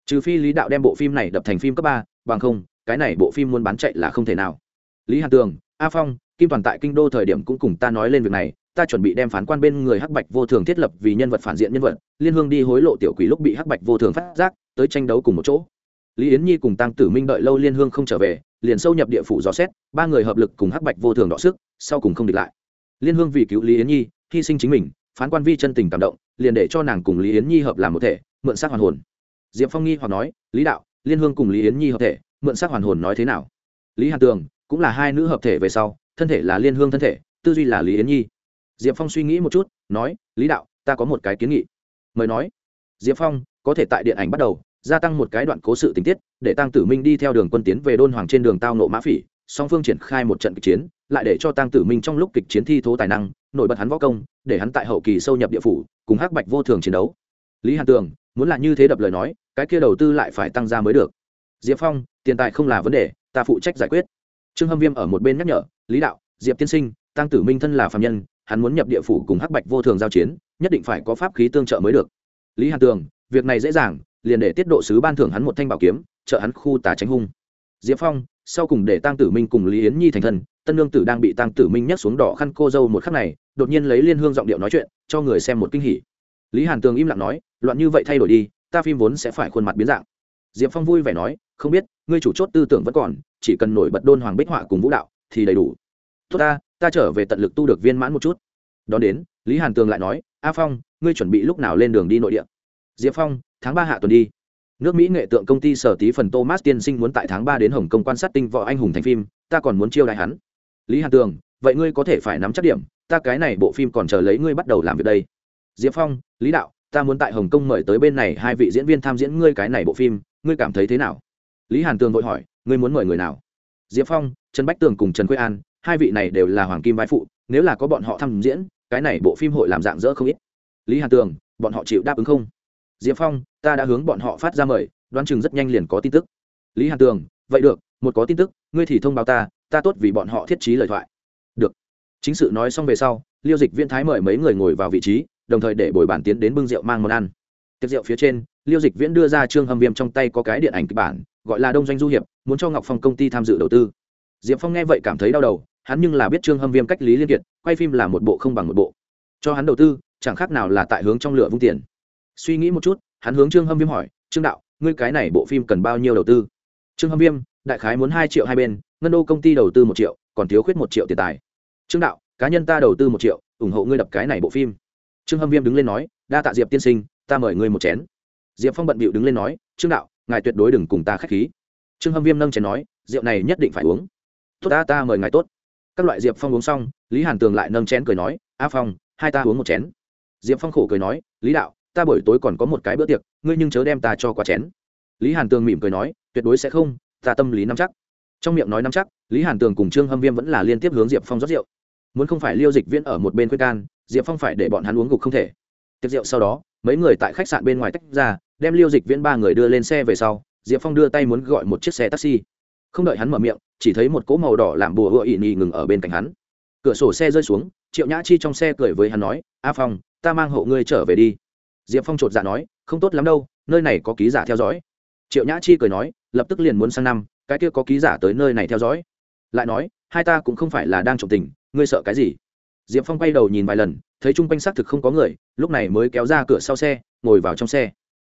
Trừ phi lý đạo đem bộ phim này đập thành phim cấp ba, bằng không, cái này bộ phim muốn bán chạy là không thể nào. Lý hàn tường, a phong, kim toàn tại kinh đô thời điểm cũng cùng ta nói lên việc này, ta chuẩn bị đem phán quan bên người hắc bạch vô thường thiết lập vì nhân vật phản diện nhân vật, liên hương đi hối lộ tiểu quỷ lúc bị hắc bạch vô thường phát giác, tới tranh đấu cùng một chỗ. Lý yến nhi cùng tăng tử minh đợi lâu liên hương không trở về liền sâu nhập địa phủ dò xét, ba người hợp lực cùng hắc bạch vô thường đọ sức, sau cùng không địch lại. Liên hương vì cứu lý yến nhi, hy sinh chính mình, phán quan vi chân tình cảm động, liền để cho nàng cùng lý yến nhi hợp làm một thể, mượn xác hoàn hồn. Diệp phong nghi hoặc nói, lý đạo, liên hương cùng lý yến nhi hợp thể, mượn xác hoàn hồn nói thế nào? Lý hàn tường, cũng là hai nữ hợp thể về sau, thân thể là liên hương thân thể, tư duy là lý yến nhi. Diệp phong suy nghĩ một chút, nói, lý đạo, ta có một cái kiến nghị. Mời nói. Diệp phong, có thể tại điện ảnh bắt đầu gia tăng một cái đoạn cố sự tình tiết, để tăng tử minh đi theo đường quân tiến về đôn hoàng trên đường tao nộ mã phỉ, song phương triển khai một trận kịch chiến, lại để cho tăng tử minh trong lúc kịch chiến thi thố tài năng, nổi bật hắn võ công, để hắn tại hậu kỳ sâu nhập địa phủ, cùng hắc bạch vô thường chiến đấu. Lý hàn tường, muốn là như thế đập lời nói, cái kia đầu tư lại phải tăng ra mới được. Diệp phong, tiền tài không là vấn đề, ta phụ trách giải quyết. Trương hâm viêm ở một bên nhắc nhở, lý đạo, diệp tiên sinh tăng tử minh thân là phạm nhân, hắn muốn nhập địa phủ cùng hắc bạch vô thường giao chiến, nhất định phải có pháp khí tương trợ mới được. Lý hàn tường, việc này dễ dàng liền để tiết độ sứ ban thưởng hắn một thanh bảo kiếm, trợ hắn khu tà tránh hung. Diệp phong, sau cùng để tăng tử minh cùng lý yến nhi thành thân, tân lương tử đang bị tăng tử minh nhắc xuống đỏ khăn cô dâu một khắc này, đột nhiên lấy liên hương giọng điệu nói chuyện, cho người xem một kinh hỉ. Lý hàn tường im lặng nói, loạn như vậy thay đổi đi, ta phim vốn sẽ phải khuôn mặt biến dạng. Diệp phong vui vẻ nói, không biết, ngươi chủ chốt tư tưởng vẫn còn, chỉ cần nổi bật đôn hoàng bích họa cùng vũ đạo, thì đầy đủ. Tốt ta ta trở về tận lực tu được viên mãn một chút. Đón đến, lý hàn tường lại nói, a phong, ngươi chuẩn bị lúc nào lên đường đi nội địa? Diệp phong, tháng ba hạ tuần đi. Nước mỹ nghệ tượng công ty sở tí phần thomas tiên sinh muốn tại tháng ba đến hồng kông quan sát tinh võ anh hùng thành phim, ta còn muốn chiêu đại hắn. Lý hàn tường, vậy ngươi có thể phải nắm chắc điểm, ta cái này bộ phim còn chờ lấy ngươi bắt đầu làm việc đây. Diệp phong, lý đạo, ta muốn tại hồng kông mời tới bên này hai vị diễn viên tham diễn ngươi cái này bộ phim, ngươi cảm thấy thế nào? Lý hàn tường vội hỏi, ngươi muốn mời người nào? Diệp phong, trần bách tường cùng trần quế an, hai vị này đều là hoàng kim vai phụ, nếu là có bọn họ tham diễn, cái này bộ phim hội làm dạng dỡ không ít. Lý hàn tường, bọn họ chịu đáp ứng không? Diệp phong, ta đã hướng bọn họ phát ra mời, đoán chừng rất nhanh liền có tin tức. Lý hàn tường, vậy được, một có tin tức, ngươi thì thông báo ta ta tốt vì bọn họ thiết trí lời thoại. Được. Chính sự nói xong về sau, liêu dịch viên thái mời mấy người ngồi vào vị trí, đồng thời để bồi bản tiến đến bưng rượu mang món ăn. Tiệc rượu phía trên, liêu dịch viễn đưa ra trương hâm viêm trong tay có cái điện ảnh kịch bản, gọi là đông doanh du hiệp, muốn cho ngọc phong công ty tham dự đầu tư. Diệp phong nghe vậy cảm thấy đau đầu, hắn nhưng là biết trương hâm viêm cách lý liên kiệt, quay phim là một bộ không bằng một bộ. Cho hắn đầu tư, chẳng khác nào là tại hướng trong lửa vung tiền suy nghĩ một chút, hắn hướng trương hâm viêm hỏi, trương đạo, ngươi cái này bộ phim cần bao nhiêu đầu tư? Trương hâm viêm, đại khái muốn hai triệu hai bên, ngân đô công ty đầu tư một triệu, còn thiếu khuyết một triệu tiền tài. Trương đạo, cá nhân ta đầu tư một triệu, ủng hộ ngươi đập cái này bộ phim. Trương hâm viêm đứng lên nói, đa tạ diệp tiên sinh, ta mời ngươi một chén. Diệp phong bận bịu đứng lên nói, trương đạo, ngài tuyệt đối đừng cùng ta k h á c h khí. Trương hâm viêm nâng chén nói, rượu này nhất định phải uống. Tốt ta ta mời ngài tốt. Các loại diệp phong uống xong, lý hàn tường lại nâng chén cười nói, a phong, hai ta uống một chén. Diệp phong khổ cười nói, lý đạo ta buổi tối còn có một cái bữa tiệc, ngươi nhưng chớ đem ta cho qua chén. Lý hàn tường mỉm cười nói, tuyệt đối sẽ không, ta tâm lý nắm chắc. Trong miệng nói nắm chắc, lý hàn tường cùng trương hâm viêm vẫn là liên tiếp hướng diệp phong rót rượu. Muốn không phải liêu dịch viễn ở một bên khuyên can, diệp phong phải để bọn hắn uống gục không thể. Tiệc rượu sau đó, mấy người tại khách sạn bên ngoài tách ra, đem liêu dịch viễn ba người đưa lên xe về sau, diệp phong đưa tay muốn gọi một chiếc xe taxi. Không đợi hắn mở miệng, chỉ thấy một cỗ màu đỏ làm bùa hựa ỵ nhì ngừng ở bên cạnh hắn. Cửa sổ xe rơi xuống, triệu nhã chi trong xe cười với hắn nói, a phong, ta mang hộ ngươi trở về đi diệp phong chột dạ nói, không tốt lắm đâu, nơi này có ký giả theo dõi. Triệu nhã chi cười nói, lập tức liền muốn sang năm, cái kia có ký giả tới nơi này theo dõi. Lại nói, hai ta cũng không phải là đang trộm tình, ngươi sợ cái gì? Diệp phong quay đầu nhìn vài lần, thấy chung quanh xác thực không có người, lúc này mới kéo ra cửa sau xe, ngồi vào trong xe.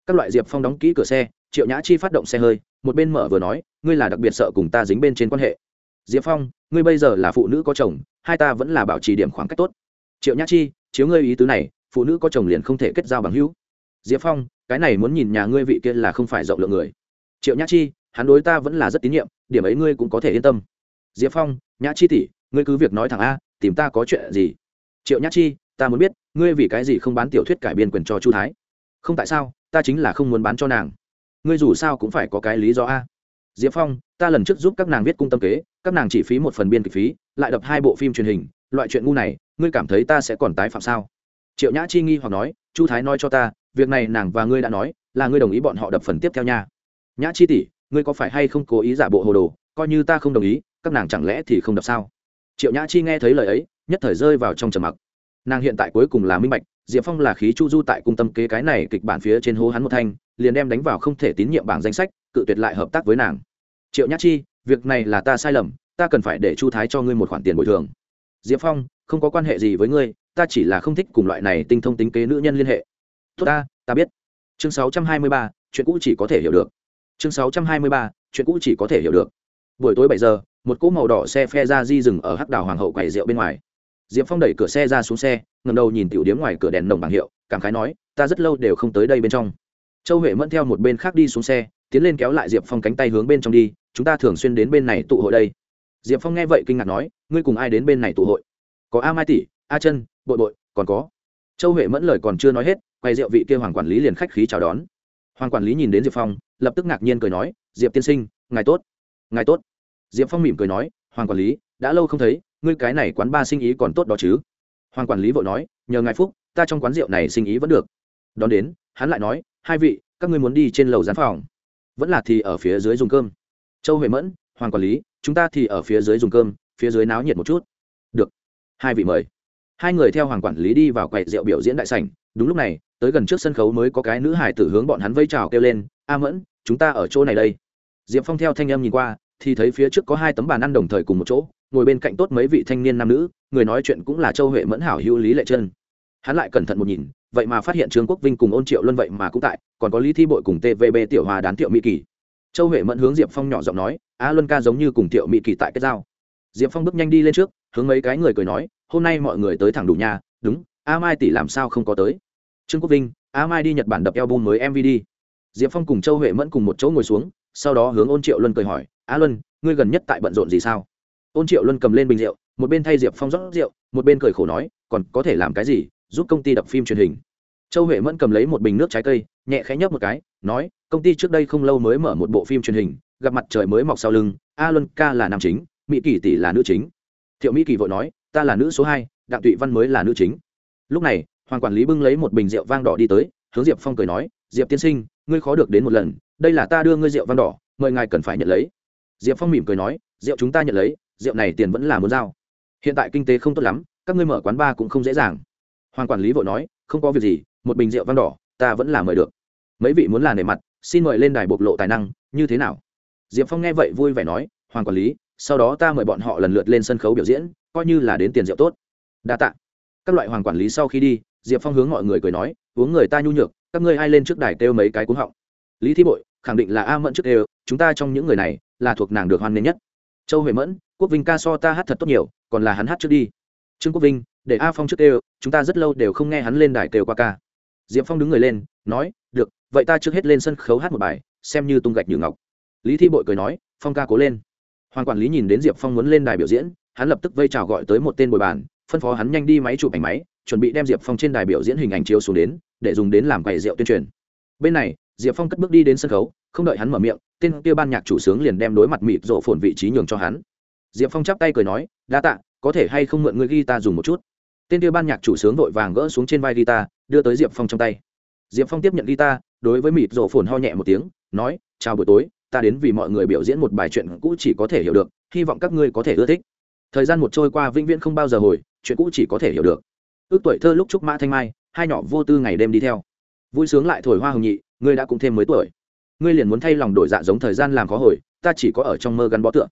Các loại diệp phong đóng kỹ cửa xe, triệu nhã chi phát động xe hơi, một bên mở vừa nói, ngươi là đặc biệt sợ cùng ta dính bên trên quan hệ. Diệp phong, ngươi bây giờ là phụ nữ có chồng, hai ta vẫn là bảo trì điểm khoảng cách tốt. Triệu nhã chi, chiếu ngươi ý tứ này phụ nữ có chồng liền không thể kết giao bằng hữu. Diệp phong, cái này muốn nhìn nhà ngươi vị kia là không phải rộng lượng người. Triệu nhã chi, hắn đối ta vẫn là rất tín nhiệm, điểm ấy ngươi cũng có thể yên tâm. Diệp phong, nhã chi tỷ, ngươi cứ việc nói thẳng a, tìm ta có chuyện gì? Triệu nhã chi, ta muốn biết, ngươi vì cái gì không bán tiểu thuyết cải biên quyền cho chu thái? Không tại sao, ta chính là không muốn bán cho nàng. Ngươi dù sao cũng phải có cái lý do a. Diệp phong, ta lần trước giúp các nàng viết cung tâm kế, các nàng chỉ phí một phần biên kịch phí, lại đập hai bộ phim truyền hình, loại chuyện ngu này, ngươi cảm thấy ta sẽ còn tái phạm sao? Triệu nhã chi nghi hoặc nói, chu thái nói cho ta, việc này nàng và ngươi đã nói, là ngươi đồng ý bọn họ đập phần tiếp theo nha. Nhã chi tỷ, ngươi có phải hay không cố ý giả bộ hồ đồ, coi như ta không đồng ý, các nàng chẳng lẽ thì không đập sao? Triệu nhã chi nghe thấy lời ấy, nhất thời rơi vào trong trầm mặc. Nàng hiện tại cuối cùng là minh bạch, diệp phong là khí chu du tại cung tâm kế cái này kịch bản phía trên hố hắn một thanh, liền đem đánh vào không thể tín nhiệm bảng danh sách, cự tuyệt lại hợp tác với nàng. Triệu nhã chi, việc này là ta sai lầm, ta cần phải để chu thái cho ngươi một khoản tiền bồi thường. Diệp phong, không có quan hệ gì với ngươi ta chỉ là không thích cùng loại này tinh thông tính kế nữ nhân liên hệ. Tốt ta ta biết. Chương 623, chuyện cũ chỉ có thể hiểu được. Chương 623, chuyện cũ chỉ có thể hiểu được. Buổi tối bảy giờ một cỗ màu đỏ xe phe ra di dừng ở hắc đảo hoàng hậu quầy rượu bên ngoài. Diệp phong đẩy cửa xe ra xuống xe ngầm đầu nhìn tiểu điếm ngoài cửa đèn nồng bảng hiệu cảm khái nói ta rất lâu đều không tới đây bên trong. Châu huệ mẫn theo một bên khác đi xuống xe tiến lên kéo lại diệp phong cánh tay hướng bên trong đi chúng ta thường xuyên đến bên này tụ hội đây. Diệp phong nghe vậy kinh ngạc nói ngươi cùng ai đến bên này tụ hội? Có a mai tỷ a chân bội bội, còn có. Châu huệ mẫn lời còn chưa nói hết, quay rượu vị kia hoàng quản lý liền khách khí chào đón. Hoàng quản lý nhìn đến diệp phong, lập tức ngạc nhiên cười nói, diệp tiên sinh, ngài tốt ngài tốt. Diệp phong mỉm cười nói, hoàng quản lý, đã lâu không thấy, ngươi cái này quán ba sinh ý còn tốt đó chứ? Hoàng quản lý vội nói, nhờ ngài phúc, ta trong quán rượu này sinh ý vẫn được. Đón đến, hắn lại nói, hai vị, các ngươi muốn đi trên lầu gián phòng. Vẫn là thì ở phía dưới dùng cơm. Châu huệ mẫn, hoàng quản lý, chúng ta thì ở phía dưới dùng cơm, phía dưới náo nhiệt một chút. Được. Hai vị mời hai người theo hoàng quản lý đi vào quầy rượu biểu diễn đại sảnh, đúng lúc này, tới gần trước sân khấu mới có cái nữ hải tử hướng bọn hắn vây chào kêu lên, a mẫn, chúng ta ở chỗ này đây. Diệp phong theo thanh em nhìn qua, thì thấy phía trước có hai tấm bàn ăn đồng thời cùng một chỗ, ngồi bên cạnh tốt mấy vị thanh niên nam nữ, người nói chuyện cũng là châu huệ mẫn hảo hữu lý lệ chân hắn lại cẩn thận một nhìn, vậy mà phát hiện trương quốc vinh cùng ôn triệu luân vậy mà cũng tại, còn có lý thi bội cùng tvb tiểu hòa đán thiệu mỹ kỳ. Châu huệ mẫn hướng diệp phong nhỏ giọng nói, a luân ca giống như cùng thiệu mỹ kỳ tại kết giao diệp phong bước nhanh đi lên trước, hướng mấy cái người cười nói, hôm nay mọi người tới thẳng đủ nhà, đúng, a mai tỷ làm sao không có tới? Trương quốc vinh, a mai đi nhật bản đập eo mới mv đi. Diệp phong cùng châu huệ mẫn cùng một chỗ ngồi xuống, sau đó hướng ôn triệu luân cười hỏi, a luân, ngươi gần nhất tại bận rộn gì sao? Ôn triệu luân cầm lên bình rượu, một bên thay diệp phong rót rượu, một bên cười khổ nói, còn có thể làm cái gì, giúp công ty đập phim truyền hình. Châu huệ mẫn cầm lấy một bình nước trái cây, nhẹ khẽ nhấp một cái, nói, công ty trước đây không lâu mới mở một bộ phim truyền hình, gặp mặt trời mới mọc sau lưng, a luân ca là nam chính mỹ kỳ tỷ là nữ chính. Thiệu mỹ kỳ vội nói, ta là nữ số hai, đặng tụy văn mới là nữ chính. Lúc này, hoàng quản lý bưng lấy một bình rượu vang đỏ đi tới, hướng diệp phong cười nói, diệp tiên sinh, ngươi khó được đến một lần, đây là ta đưa ngươi rượu vang đỏ, mời ngài cần phải nhận lấy. Diệp phong mỉm cười nói, rượu chúng ta nhận lấy, rượu này tiền vẫn là muốn giao. Hiện tại kinh tế không tốt lắm, các ngươi mở quán bar cũng không dễ dàng. Hoàng quản lý vội nói, không có việc gì, một bình rượu vang đỏ, ta vẫn là mời được. Mấy vị muốn là nề mặt, xin mời lên đài bộc lộ tài năng, như thế nào? Diệp phong nghe vậy vui vẻ nói, hoàng quản lý sau đó ta mời bọn họ lần lượt lên sân khấu biểu diễn, coi như là đến tiền rượu tốt. Đa tạ. Các loại hoàng quản lý sau khi đi, diệp phong hướng mọi người cười nói, uống người ta nhu nhược, các ngươi ai lên trước đài kêu mấy cái cuống họng. Lý thi bội, khẳng định là a mẫn trước đều, chúng ta trong những người này, là thuộc nàng được hoan nghênh nhất. Châu huệ mẫn, quốc vinh ca so ta hát thật tốt nhiều, còn là hắn hát trước đi. Trương quốc vinh, để a phong trước đều, chúng ta rất lâu đều không nghe hắn lên đài kêu qua ca. Diệp phong đứng người lên, nói, được, vậy ta trước hết lên sân khấu hát một bài, xem như tung gạch như ngọc. Lý thi bội cười nói, phong ca cố lên hoàng quản lý nhìn đến diệp phong muốn lên đài biểu diễn, hắn lập tức vây chào gọi tới một tên bồi bàn, phân phó hắn nhanh đi máy chụp ảnh máy, chuẩn bị đem diệp phong trên đài biểu diễn hình ảnh chiếu xuống đến, để dùng đến làm quầy rượu tuyên truyền. Bên này, diệp phong cất bước đi đến sân khấu, không đợi hắn mở miệng, tên kia ban nhạc chủ sướng liền đem đối mặt mịt rộ phồn vị trí nhường cho hắn. Diệp phong chắp tay cười nói, đa tạ, có thể hay không mượn người guitar dùng một chút? Tên kia ban nhạc chủ sướng vội vàng gỡ xuống trên vai guitar, đưa tới diệp phong trong tay. Diệp phong tiếp nhận guitar, đối với mịt rộ phồn ho nhẹ một tiếng, nói, chào buổi tối ta đến vì mọi người biểu diễn một bài chuyện cũ chỉ có thể hiểu được, hy vọng các ngươi có thể ưa thích. Thời gian một trôi qua vĩnh viễn không bao giờ hồi, chuyện cũ chỉ có thể hiểu được. Ước tuổi thơ lúc trúc mã thanh mai, hai nhỏ vô tư ngày đêm đi theo. Vui sướng lại thổi hoa hồng nhị, ngươi đã cũng thêm mới tuổi. Ngươi liền muốn thay lòng đổi dạ giống thời gian làm khó hồi, ta chỉ có ở trong mơ gắn bó tượng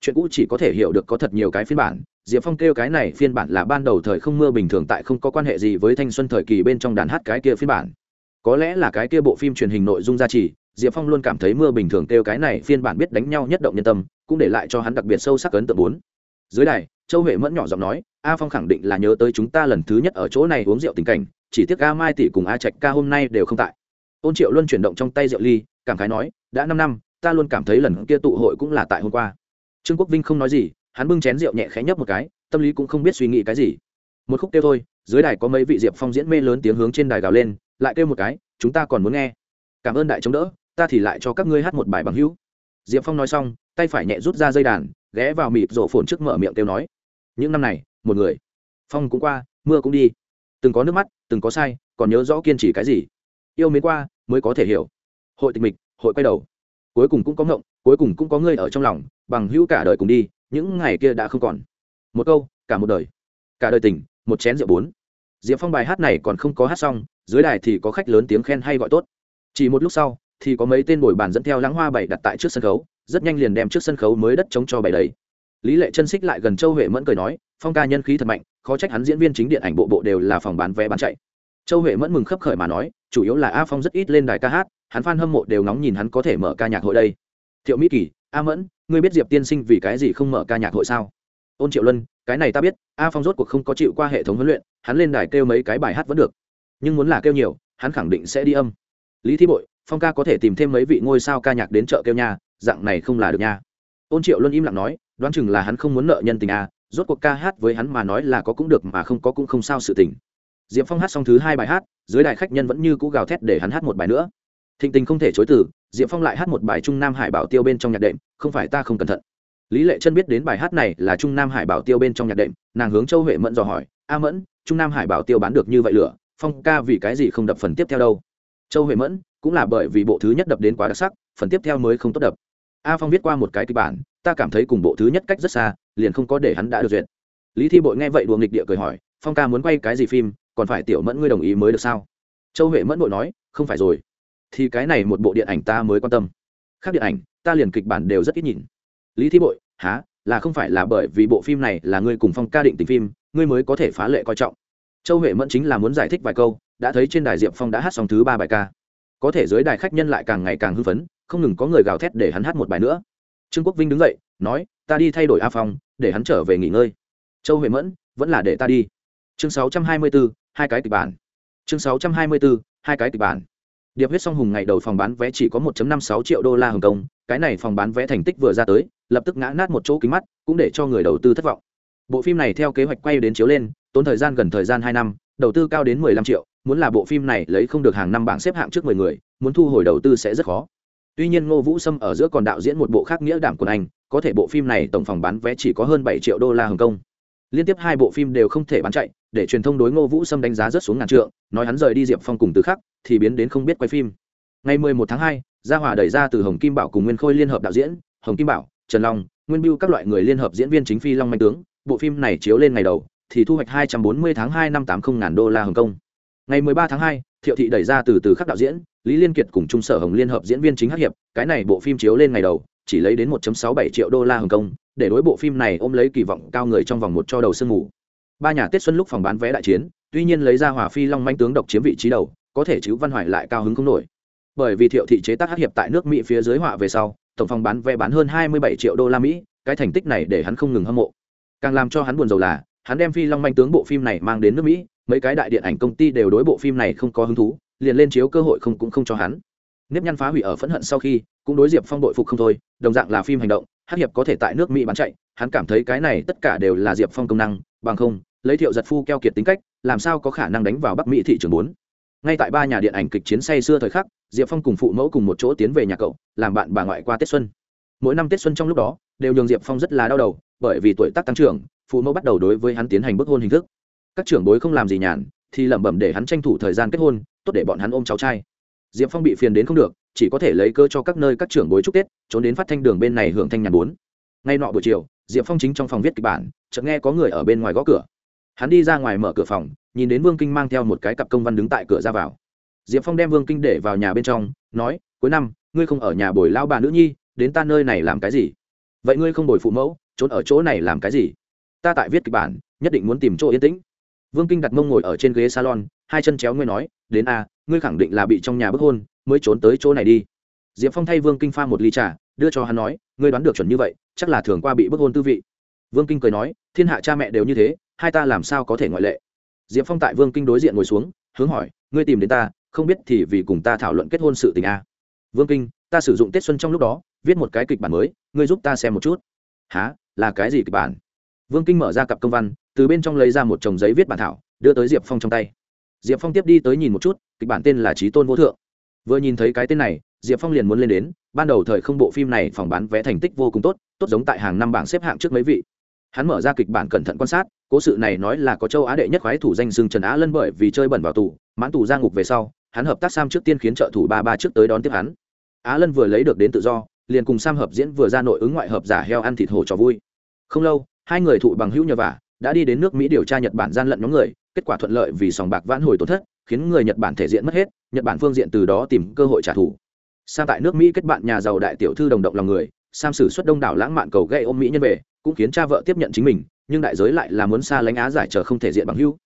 chuyện cũ chỉ có thể hiểu được có thật nhiều cái phiên bản. Diệp phong kêu cái này phiên bản là ban đầu thời không mưa bình thường tại không có quan hệ gì với thanh xuân thời kỳ bên trong đàn hát cái kia phiên bản. Có lẽ là cái kia bộ phim truyền hình nội dung gia trì diệp phong luôn cảm thấy mưa bình thường kêu cái này phiên bản biết đánh nhau nhất động nhân tâm, cũng để lại cho hắn đặc biệt sâu sắc ấn tượng bốn. Dưới đài, châu huệ mẫn nhỏ giọng nói, a phong khẳng định là nhớ tới chúng ta lần thứ nhất ở chỗ này uống rượu tình cảnh, chỉ tiếc a mai tỷ cùng a trạch ca hôm nay đều không tại. Ôn triệu luôn chuyển động trong tay rượu ly, cảm khái nói, đã năm năm, ta luôn cảm thấy lần kia tụ hội cũng là tại hôm qua. Trương quốc vinh không nói gì, hắn bưng chén rượu nhẹ khẽ nhấp một cái, tâm lý cũng không biết suy nghĩ cái gì. Một khúc kêu thôi, dưới đài có mấy vị diệp phong diễn mê lớn tiếng hướng trên đài gào lên, lại kêu một cái, chúng ta còn muốn nghe. Cảm ơn đại chống đỡ ta thì lại cho các ngươi hát một bài bằng hữu. Diệp phong nói xong, tay phải nhẹ rút ra dây đàn, ghé vào mịp rổ phồn trước mở miệng kêu nói, những năm này, một người. Phong cũng qua, mưa cũng đi. Từng có nước mắt, từng có sai, còn nhớ rõ kiên trì cái gì. Yêu mến qua, mới có thể hiểu. Hội tịch mịch, hội quay đầu. Cuối cùng cũng có ngộng, cuối cùng cũng có ngươi ở trong lòng, bằng hữu cả đời cùng đi, những ngày kia đã không còn. Một câu, cả một đời. Cả đời tình, một chén rượu bốn. Diệp phong bài hát này còn không có hát xong, dưới đài thì có khách lớn tiếng khen hay gọi tốt. Chỉ một lúc sau thì có mấy tên bồi bàn dẫn theo lãng hoa bảy đặt tại trước sân khấu, rất nhanh liền đem trước sân khấu mới đất chống cho bảy đấy. Lý lệ chân xích lại gần châu huệ mẫn cười nói, phong ca nhân khí thật mạnh, khó trách hắn diễn viên chính điện ảnh bộ bộ đều là phòng bán vé bán chạy. Châu huệ mẫn mừng khấp khởi mà nói, chủ yếu là a phong rất ít lên đài ca hát, hắn f a n hâm mộ đều ngóng nhìn hắn có thể mở ca nhạc hội đây. Thiệu mỹ kỳ, a mẫn, ngươi biết diệp tiên sinh vì cái gì không mở ca nhạc hội sao? Ôn triệu luân, cái này ta biết, a phong rốt cuộc không có chịu qua hệ thống huấn luyện, hắn lên đài kêu mấy cái bài hát vẫn được, nhưng muốn là kêu nhiều, hắn khẳng định sẽ đi âm. Lý thi bội phong ca có thể tìm thêm mấy vị ngôi sao ca nhạc đến chợ kêu nha, dạng này không là được nha. Ôn triệu luân im lặng nói, đoán chừng là hắn không muốn nợ nhân tình à? rốt cuộc ca hát với hắn mà nói là có cũng được mà không có cũng không sao sự tình. Diệp phong hát xong thứ hai bài hát, dưới đài khách nhân vẫn như cũ gào thét để hắn hát một bài nữa. Thịnh tình không thể chối từ, diệp phong lại hát một bài trung nam hải bảo tiêu bên trong nhạc đệm, không phải ta không cẩn thận. Lý lệ chân biết đến bài hát này là trung nam hải bảo tiêu bên trong nhạc đệm, nàng hướng châu huệ mẫn dò hỏi, a mẫn, trung nam hải bảo tiêu bán được như vậy lửa, phong ca vì cái gì không đập phần tiếp theo đâu? Châu huệ mẫn cũng là bởi vì bộ thứ nhất đập đến quá đặc sắc, phần tiếp theo mới không tốt đập. A phong viết qua một cái kịch bản, ta cảm thấy cùng bộ thứ nhất cách rất xa, liền không có để hắn đã được duyệt. Lý thi bội nghe vậy đùa nghịch địa cười hỏi, phong ca muốn quay cái gì phim, còn phải tiểu mẫn ngươi đồng ý mới được sao? Châu huệ mẫn bội nói, không phải rồi. Thì cái này một bộ điện ảnh ta mới quan tâm. Khác điện ảnh, ta liền kịch bản đều rất ít nhìn. Lý thi bội, há, là không phải là bởi vì bộ phim này là ngươi cùng phong ca định tình phim, ngươi mới có thể phá lệ coi trọng. Châu huệ mẫn chính là muốn giải thích vài câu, đã thấy trên đài diệp phong đã hát xong thứ ba bài ca có thể dưới đài khách nhân lại càng ngày càng hưng phấn không ngừng có người gào thét để hắn hát một bài nữa. Trương quốc vinh đứng dậy nói ta đi thay đổi a phong để hắn trở về nghỉ ngơi. Châu huệ mẫn vẫn là để ta đi. Chương 624, hai cái kịch bản. Chương 624, hai cái kịch bản. Điệp huyết song hùng ngày đầu phòng bán vé chỉ có 1.56 triệu đô la hồng kông cái này phòng bán vé thành tích vừa ra tới lập tức ngã nát một chỗ kính mắt cũng để cho người đầu tư thất vọng. Bộ phim này theo kế hoạch quay đến chiếu lên tốn thời gian gần thời gian hai năm đầu tư cao đến 15 triệu muốn là bộ phim này lấy không được hàng năm bảng xếp hạng trước 10 người muốn thu hồi đầu tư sẽ rất khó. Tuy nhiên ngô vũ sâm ở giữa còn đạo diễn một bộ khác nghĩa đảm của anh có thể bộ phim này tổng phòng bán vé chỉ có hơn 7 triệu đô la hồng kông. Liên tiếp hai bộ phim đều không thể bán chạy để truyền thông đối ngô vũ sâm đánh giá rất xuống ngàn trượng nói hắn rời đi diệp phong cùng từ khắc thì biến đến không biết quay phim. Ngày 11 tháng 2, gia hòa đẩy ra từ hồng kim bảo cùng nguyên khôi liên hợp đạo diễn hồng kim bảo trần long nguyên biêu các loại người liên hợp diễn viên chính phi long manh tướng bộ phim này chiếu lên ngày đầu thì thu hoạch 240 tháng 2 năm 80 ngàn đô la hồng kông ngày 13 tháng 2, thiệu thị đẩy ra từ từ khắc đạo diễn lý liên kiệt cùng trung sở hồng liên hợp diễn viên chính hắc hiệp cái này bộ phim chiếu lên ngày đầu chỉ lấy đến 1.67 triệu đô la hồng kông để đối bộ phim này ôm lấy kỳ vọng cao người trong vòng một cho đầu sương ngủ ba nhà tết xuân lúc phòng bán vé đại chiến tuy nhiên lấy ra hòa phi long manh tướng độc chiếm vị trí đầu có thể chứ văn hoài lại cao hứng không nổi. Bởi vì thiệu thị chế tác hắc hiệp tại nước mỹ phía dưới họa về sau tổng phòng bán vé bán hơn 27 triệu đô la mỹ cái thành tích này để hắn không ngừng hâm mộ. Càng làm cho hắn buồn rầu là hắn đem phi long manh tướng bộ phim này mang đến nước mỹ mấy cái đại điện ảnh công ty đều đối bộ phim này không có hứng thú, liền lên chiếu cơ hội không cũng không cho hắn. Nếp nhăn phá hủy ở phẫn hận sau khi, cũng đối diệp phong đội phục không thôi, đồng dạng là phim hành động hát hiệp có thể tại nước mỹ bán chạy, hắn cảm thấy cái này tất cả đều là diệp phong công năng, bằng không, lấy thiệu giật phu keo kiệt tính cách, làm sao có khả năng đánh vào bắc mỹ thị trường bốn? Ngay tại ba nhà điện ảnh kịch chiến say xưa thời khắc, diệp phong cùng phụ mẫu cùng một chỗ tiến về nhà cậu, làm bạn bà ngoại qua tết xuân. Mỗi năm tết xuân trong lúc đó, đều nhường diệp phong rất là đau đầu, bởi vì tuổi tác tăng trưởng, phụ mẫu bắt đầu đối với hắn tiến hành bức hôn hình thức các trưởng bối không làm gì nhàn, thì lẩm bẩm để hắn tranh thủ thời gian kết hôn, tốt để bọn hắn ôm cháu trai. Diệp phong bị phiền đến không được, chỉ có thể lấy cơ cho các nơi các trưởng bối chúc tết, trốn đến phát thanh đường bên này hưởng thanh nhàn bốn. Ngay nọ buổi chiều, diệp phong chính trong phòng viết kịch bản, chợt nghe có người ở bên ngoài gõ cửa. Hắn đi ra ngoài mở cửa phòng, nhìn đến vương kinh mang theo một cái cặp công văn đứng tại cửa ra vào. Diệp phong đem vương kinh để vào nhà bên trong, nói, cuối năm, ngươi không ở nhà bồi lao bà nữ nhi, đến ta nơi này làm cái gì? Vậy ngươi không bồi phụ mẫu, trốn ở chỗ này làm cái gì? Ta tại viết kịch bản, nhất định muốn tìm chỗ yên tĩnh vương kinh đặt mông ngồi ở trên ghế salon, hai chân chéo ngươi nói, đến a, ngươi khẳng định là bị trong nhà bức hôn, mới trốn tới chỗ này đi. Diệp phong thay vương kinh pha một ly trà, đưa cho hắn nói, ngươi đoán được chuẩn như vậy, chắc là thường qua bị bức hôn tư vị. Vương kinh cười nói, thiên hạ cha mẹ đều như thế, hai ta làm sao có thể ngoại lệ? Diệp phong tại vương kinh đối diện ngồi xuống, hướng hỏi, ngươi tìm đến ta, không biết thì vì cùng ta thảo luận kết hôn sự tình a? Vương kinh, ta sử dụng tết xuân trong lúc đó, viết một cái kịch bản mới, ngươi giúp ta xem một chút. Há là cái gì kịch bản? Vương kinh mở ra cặp công văn từ bên trong lấy ra một chồng giấy viết bản thảo, đưa tới diệp phong trong tay. Diệp phong tiếp đi tới nhìn một chút, kịch bản tên là trí tôn vô thượng. Vừa nhìn thấy cái tên này, diệp phong liền muốn lên đến, ban đầu thời không bộ phim này phòng bán vé thành tích vô cùng tốt tốt giống tại hàng năm bảng xếp hạng trước mấy vị. Hắn mở ra kịch bản cẩn thận quan sát, cố sự này nói là có châu á đệ nhất khoái thủ danh xưng trần á lân bởi vì chơi bẩn vào tù, mãn tù ra ngục về sau, hắn hợp tác sam trước tiên khiến trợ thủ ba ba trước tới đón tiếp hắn. Á lân vừa lấy được đến tự do, liền cùng sam hợp diễn vừa ra nội ứng ngoại hợp giả heo ăn thịt hổ cho vui. Không lâu, hai người thụ bằng hữu nhờ vả đã đi đến nước mỹ điều tra nhật bản gian lận nhóm người, kết quả thuận lợi vì sòng bạc vãn hồi tổn thất, khiến người nhật bản thể diện mất hết, nhật bản phương diện từ đó tìm cơ hội trả thù. Sam tại nước mỹ kết bạn nhà giàu đại tiểu thư đồng động lòng người, sam sử xuất đông đảo lãng mạn cầu gây ôm mỹ nhân về, cũng khiến cha vợ tiếp nhận chính mình, nhưng đại giới lại là muốn xa lánh á giải chờ không thể diện bằng hữu.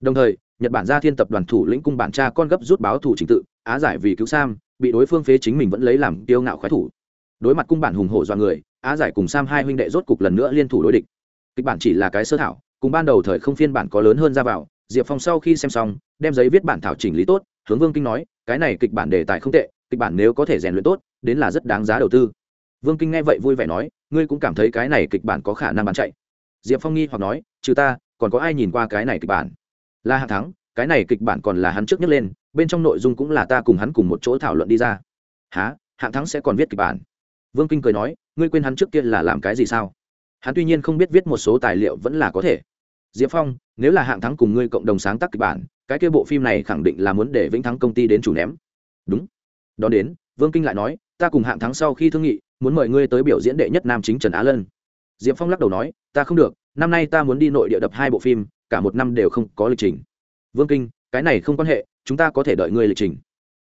Đồng thời, nhật bản gia thiên tập đoàn thủ lĩnh cung bản cha con gấp rút báo thủ trình tự, á giải vì cứu sam, bị đối phương phế chính mình vẫn lấy làm tiêu ngạo khoái thủ. Đối mặt cung bản hùng hổ do người, á giải cùng sam hai huynh đệ rốt cục lần nữa liên thủ đối địch kịch bản chỉ là cái sơ thảo, cùng ban đầu thời không phiên bản có lớn hơn ra vào, diệp phong sau khi xem xong, đem giấy viết bản thảo chỉnh lý tốt, hướng vương kinh nói, cái này kịch bản đề tài không tệ, kịch bản nếu có thể rèn luyện tốt, đến là rất đáng giá đầu tư. Vương kinh nghe vậy vui vẻ nói, ngươi cũng cảm thấy cái này kịch bản có khả năng bán chạy. Diệp phong nghi hoặc nói, trừ ta, còn có ai nhìn qua cái này kịch bản? Là hạ thắng, cái này kịch bản còn là hắn trước nhất lên, bên trong nội dung cũng là ta cùng hắn cùng một chỗ thảo luận đi ra. Há hạng thắng sẽ còn viết kịch bản? Vương kinh cười nói, ngươi quên hắn trước kia là làm cái gì sao? Hắn tuy nhiên không biết viết một số tài liệu vẫn là có thể. Diệp phong, nếu là hạng thắng cùng ngươi cộng đồng sáng tác kịch bản, cái kia bộ phim này khẳng định là muốn để vĩnh thắng công ty đến chủ ném. Đúng. Đó đến, vương kinh lại nói, ta cùng hạng thắng sau khi thương nghị, muốn mời ngươi tới biểu diễn đệ nhất nam chính trần á lân. Diệp phong lắc đầu nói, ta không được, năm nay ta muốn đi nội địa đập hai bộ phim, cả một năm đều không có lịch trình. Vương kinh, cái này không quan hệ, chúng ta có thể đợi ngươi lịch trình.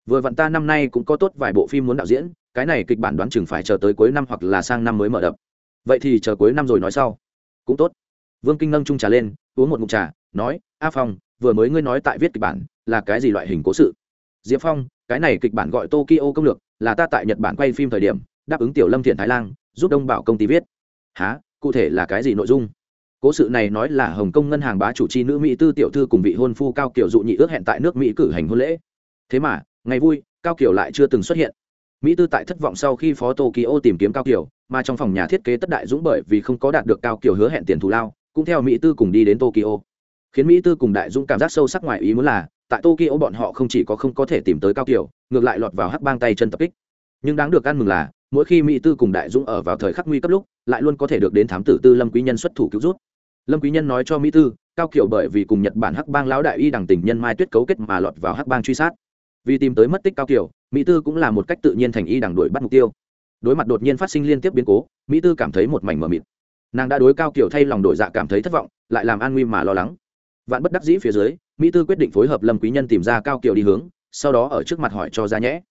Vừa vặn ta năm nay cũng có tốt vài bộ phim muốn đạo diễn, cái này kịch bản đoán chừng phải chờ tới cuối năm hoặc là sang năm mới mở đập vậy thì chờ cuối năm rồi nói sau. Cũng tốt. Vương kinh nâng trung trà lên, uống một mụn trà, nói, a phong, vừa mới ngươi nói tại viết kịch bản là cái gì loại hình cố sự? Diệp phong, cái này kịch bản gọi tokyo công lược, là ta tại nhật bản quay phim thời điểm, đáp ứng tiểu lâm thiện thái lan giúp đông bảo công ty viết. Há cụ thể là cái gì nội dung? Cố sự này nói là hồng kông ngân hàng bá chủ chi nữ mỹ tư tiểu thư cùng vị hôn phu cao kiểu dụ nhị ước hẹn tại nước mỹ cử hành hôn lễ. Thế mà, ngày vui, cao kiểu lại chưa từng xuất hiện. Mỹ tư tại thất vọng sau khi phó tokyo tìm kiếm cao kiểu mà trong phòng nhà thiết kế tất đại dũng bởi vì không có đạt được cao kiểu hứa hẹn tiền thù lao, cũng theo mỹ tư cùng đi đến tokyo. Khiến mỹ tư cùng đại dũng cảm giác sâu sắc ngoài ý muốn là, tại tokyo bọn họ không chỉ có không có thể tìm tới cao kiểu, ngược lại lọt vào hắc bang tay chân tập kích. Nhưng đáng được ăn mừng là, mỗi khi mỹ tư cùng đại dũng ở vào thời khắc nguy cấp lúc, lại luôn có thể được đến thám tử tư lâm quý nhân xuất thủ cứu rút lâm quý nhân nói cho mỹ tư, cao kiểu bởi vì cùng nhật bản hắc bang lão đại y đằng tình nhân mai tuyết cấu kết mà lọt vào hắc bang truy sát. Vì tìm tới mất tích cao kiểu, mỹ tư cũng là một cách tự nhiên thành y đằng đuổi bắt mục tiêu đối mặt đột nhiên phát sinh liên tiếp biến cố, mỹ tư cảm thấy một mảnh mờ mịt. Nàng đã đối cao kiểu thay lòng đổi dạ cảm thấy thất vọng, lại làm an nguy mà lo lắng. Vạn bất đắc dĩ phía dưới, mỹ tư quyết định phối hợp lâm quý nhân tìm ra cao kiểu đi hướng, sau đó ở trước mặt hỏi cho ra nhẽ.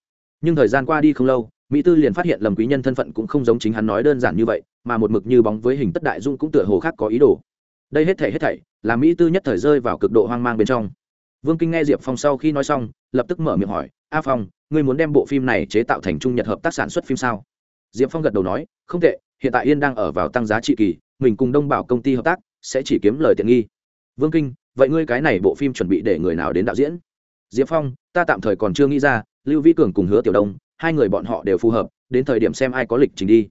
Nhưng thời gian qua đi không lâu, mỹ tư liền phát hiện lâm quý nhân thân phận cũng không giống chính hắn nói đơn giản như vậy, mà một mực như bóng với hình tất đại dung cũng tựa hồ khác có ý đồ. Đây hết thảy hết thảy là mỹ tư nhất thời rơi vào cực độ hoang mang bên trong. Vương kinh nghe diệp phong sau khi nói xong, lập tức mở miệng hỏi, a phong, ngươi muốn đem bộ phim này chế tạo thành trung nhật hợp tác sản xuất phim sao? Diệp phong gật đầu nói, không tệ, hiện tại yên đang ở vào tăng giá trị kỳ, mình cùng đông bảo công ty hợp tác, sẽ chỉ kiếm lời tiện nghi. Vương kinh, vậy ngươi cái này bộ phim chuẩn bị để người nào đến đạo diễn? Diệp phong, ta tạm thời còn chưa nghĩ ra, lưu vĩ cường cùng hứa tiểu đông, hai người bọn họ đều phù hợp, đến thời điểm xem ai có lịch trình đi.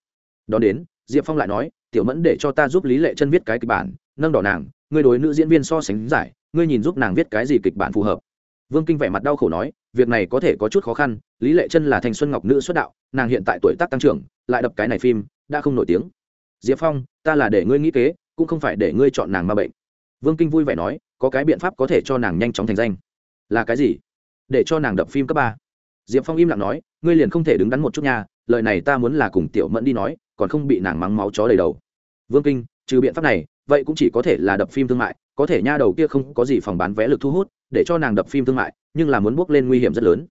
Đón đến, diệp phong lại nói, tiểu mẫn để cho ta giúp lý lệ chân viết cái kịch bản, nâng đỏ nàng, ngươi đối nữ diễn viên so sánh giải, ngươi nhìn giúp nàng viết cái gì kịch bản phù hợp. Vương kinh vẻ mặt đau khổ nói, việc này có thể có chút khó khăn, lý lệ chân là Thành xuân ngọc nữ xuất đạo, nàng hiện tại tuổi tác tăng trưởng lại đập cái này phim, đã không nổi tiếng. Diệp phong, ta là để ngươi nghĩ kế, cũng không phải để ngươi chọn nàng ma bệnh. Vương kinh vui vẻ nói, có cái biện pháp có thể cho nàng nhanh chóng thành danh. Là cái gì? Để cho nàng đập phim cấp ba. Diệp phong im lặng nói, ngươi liền không thể đứng đắn một chút nha, lời này ta muốn là cùng tiểu mẫn đi nói, còn không bị nàng mắng máu chó đầy đầu. Vương kinh, trừ biện pháp này, vậy cũng chỉ có thể là đập phim thương mại, có thể nha đầu kia không có gì phòng bán vé lực thu hút, để cho nàng đập phim thương mại, nhưng là muốn bước lên nguy hiểm rất lớn.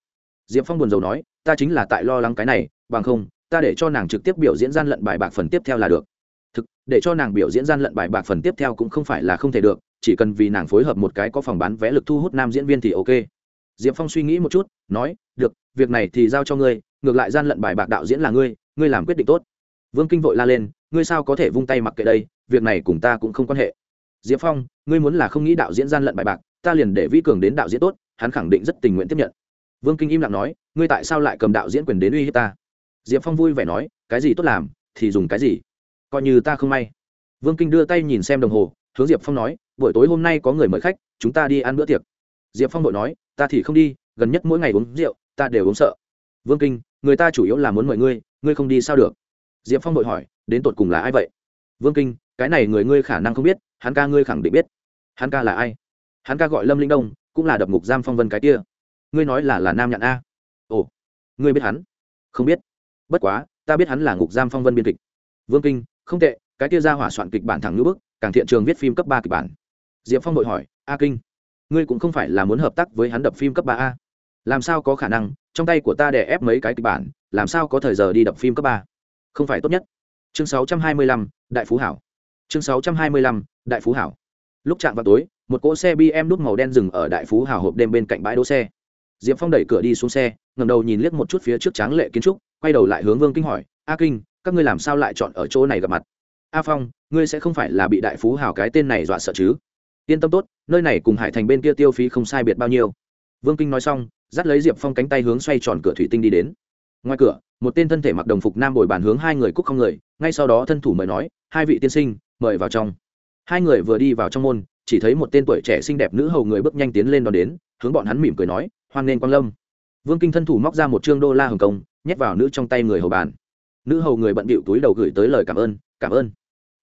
Diệp phong buồn rầu nói, ta chính là tại lo lắng cái này, bằng không ta để cho nàng trực tiếp biểu diễn gian lận bài bạc phần tiếp theo là được. Thực, để cho nàng biểu diễn gian lận bài bạc phần tiếp theo cũng không phải là không thể được, chỉ cần vì nàng phối hợp một cái có phòng bán vé lực thu hút nam diễn viên thì ok. Diệp phong suy nghĩ một chút, nói, được, việc này thì giao cho ngươi, ngược lại gian lận bài bạc đạo diễn là ngươi ngươi làm quyết định tốt. Vương kinh vội la lên, ngươi sao có thể vung tay mặc kệ đây, việc này cùng ta cũng không quan hệ. Diệp phong, ngươi muốn là không nghĩ đạo diễn gian lận bài bạc, ta liền để vĩ cường đến đạo diễn tốt, hắn khẳng định rất tình nguyện tiếp nhận. Vương kinh im lặng nói, ngươi tại sao lại cầm đạo diễn quyền đến uy hiếp ta? Diệp phong vui vẻ nói, cái gì tốt làm, thì dùng cái gì. Coi như ta không may. Vương kinh đưa tay nhìn xem đồng hồ, hướng diệp phong nói, buổi tối hôm nay có người mời khách, chúng ta đi ăn bữa tiệc. Diệp phong vội nói, ta thì không đi, gần nhất mỗi ngày uống rượu, ta đều uống sợ. Vương kinh, người ta chủ yếu là muốn mời ngươi ngươi không đi sao được? Diệp phong vội hỏi, đến tột cùng là ai vậy? Vương kinh, cái này người ngươi khả năng không biết, hắn ca ngươi khẳng định biết. Hắn ca là ai? Hắn ca gọi lâm linh đông, cũng là đập ngục giam phong vân cái kia. Ngươi nói là là nam nhạn a. Ồ, ngươi biết hắn? Không biết bất quá, ta biết hắn là ngục giam phong vân biên kịch. Vương kinh, không tệ, cái kia ra hỏa soạn kịch bản thẳng ngữ bức, càng thiện trường viết phim cấp ba kịch bản. Diệp phong đội hỏi, a kinh, ngươi cũng không phải là muốn hợp tác với hắn đập phim cấp ba a? Làm sao có khả năng, trong tay của ta để ép mấy cái kịch bản, làm sao có thời giờ đi đập phim cấp ba? Không phải tốt nhất. Chương sáu trăm hai mươi lăm, đại phú hảo. Chương sáu trăm hai mươi lăm, đại phú hảo. Lúc chạm vào tối, một cỗ xe bm đút màu đen dừng ở đại phú hảo hộp đêm bên cạnh bãi đỗ xe. Diệp phong đẩy cửa đi xuống xe ngầm đầu nhìn liếc một chút phía trước tráng lệ kiến trúc quay đầu lại hướng vương kinh hỏi, a kinh, các ngươi làm sao lại chọn ở chỗ này gặp mặt? A phong, ngươi sẽ không phải là bị đại phú hảo cái tên này dọa sợ chứ? Yên tâm tốt, nơi này cùng hải thành bên kia tiêu phí không sai biệt bao nhiêu. Vương kinh nói xong, dắt lấy diệp phong cánh tay hướng xoay tròn cửa thủy tinh đi đến. Ngoài cửa, một tên thân thể mặc đồng phục nam bồi bàn hướng hai người cúc không người, ngay sau đó thân thủ mời nói, hai vị tiên sinh, mời vào trong. Hai người vừa đi vào trong môn, chỉ thấy một tên tuổi trẻ xinh đẹp nữ hầu người bước nhanh tiến lên đón đến, hướng bọn hắn mỉm cười nói, hoan nghênh quang lâm. Vương kinh thân thủ móc ra một trương đô la hồng công nhét vào nữ trong tay người hầu bàn. Nữ hầu người bận bịu túi đầu gửi tới lời cảm ơn cảm ơn.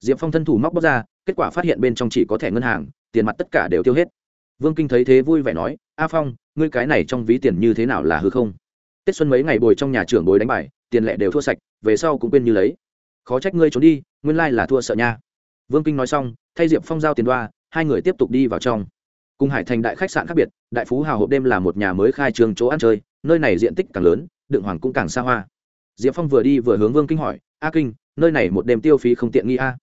Diệp phong thân thủ móc bóc ra, kết quả phát hiện bên trong chỉ có thẻ ngân hàng, tiền mặt tất cả đều tiêu hết. Vương kinh thấy thế vui vẻ nói, a phong, ngươi cái này trong ví tiền như thế nào là hư không? Tết xuân mấy ngày bồi trong nhà trưởng bồi đánh bài, tiền lệ đều thua sạch, về sau cũng quên như lấy. Khó trách ngươi trốn đi, nguyên lai là thua sợ nha. Vương kinh nói xong, thay diệp phong giao tiền đoa, hai người tiếp tục đi vào trong. Cùng hải thành đại khách sạn khác biệt, đại phú hào hộp đêm là một nhà mới khai trường chỗ ăn chơi, nơi này diện tích càng lớn đựng hoàng cũng càng xa hoa. Diệp phong vừa đi vừa hướng vương kinh hỏi, a kinh, nơi này một đêm tiêu phí không tiện nghi a?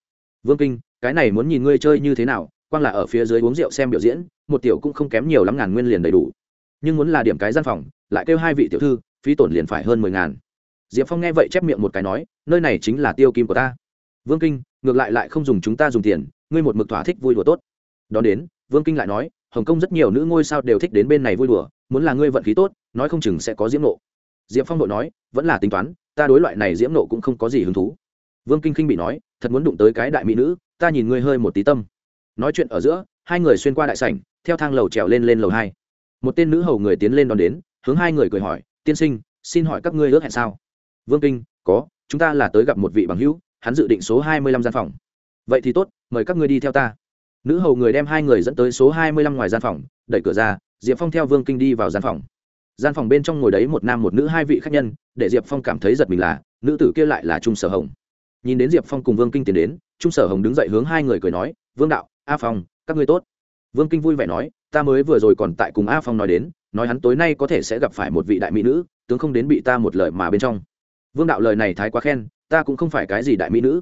Vương kinh, cái này muốn nhìn ngươi chơi như thế nào, quang là ở phía dưới uống rượu xem biểu diễn, một tiểu cũng không kém nhiều lắm ngàn nguyên liền đầy đủ. Nhưng muốn là điểm cái gian phòng, lại kêu hai vị tiểu thư, phí tổn liền phải hơn mười ngàn. Diệp phong nghe vậy chép miệng một cái nói, nơi này chính là tiêu kim của ta. Vương kinh, ngược lại lại không dùng chúng ta dùng tiền, ngươi một mực thỏa thích vui đùa tốt. Đón đến, vương kinh lại nói, hồng kông rất nhiều nữ ngôi sao đều thích đến bên này vui đùa, muốn là ngươi vận khí tốt, nói không chừng sẽ có diễm nộ diệp phong đội nói, vẫn là tính toán, ta đối loại này diễm nộ cũng không có gì hứng thú. Vương kinh khinh bị nói, thật muốn đụng tới cái đại mỹ nữ, ta nhìn ngươi hơi một tí tâm. Nói chuyện ở giữa, hai người xuyên qua đại sảnh, theo thang lầu trèo lên lên lầu hai. Một tên nữ hầu người tiến lên đón đến, hướng hai người cười hỏi, tiên sinh, xin hỏi các ngươi ước hẹn sao? Vương kinh, có, chúng ta là tới gặp một vị bằng hữu, hắn dự định số hai mươi lăm gian phòng. Vậy thì tốt, mời các ngươi đi theo ta. Nữ hầu người đem hai người dẫn tới số hai mươi lăm ngoài gian phòng, đẩy cửa ra, diệp phong theo vương kinh đi vào gian phòng gian phòng bên trong ngồi đấy một nam một nữ hai vị khách nhân, để diệp phong cảm thấy giật mình là, nữ tử kia lại là trung sở hồng. Nhìn đến diệp phong cùng vương kinh tiến đến, trung sở hồng đứng dậy hướng hai người cười nói, vương đạo, a phong, các ngươi tốt. Vương kinh vui vẻ nói, ta mới vừa rồi còn tại cùng a phong nói đến, nói hắn tối nay có thể sẽ gặp phải một vị đại mỹ nữ, tướng không đến bị ta một lời mà bên trong. Vương đạo lời này thái quá khen, ta cũng không phải cái gì đại mỹ nữ.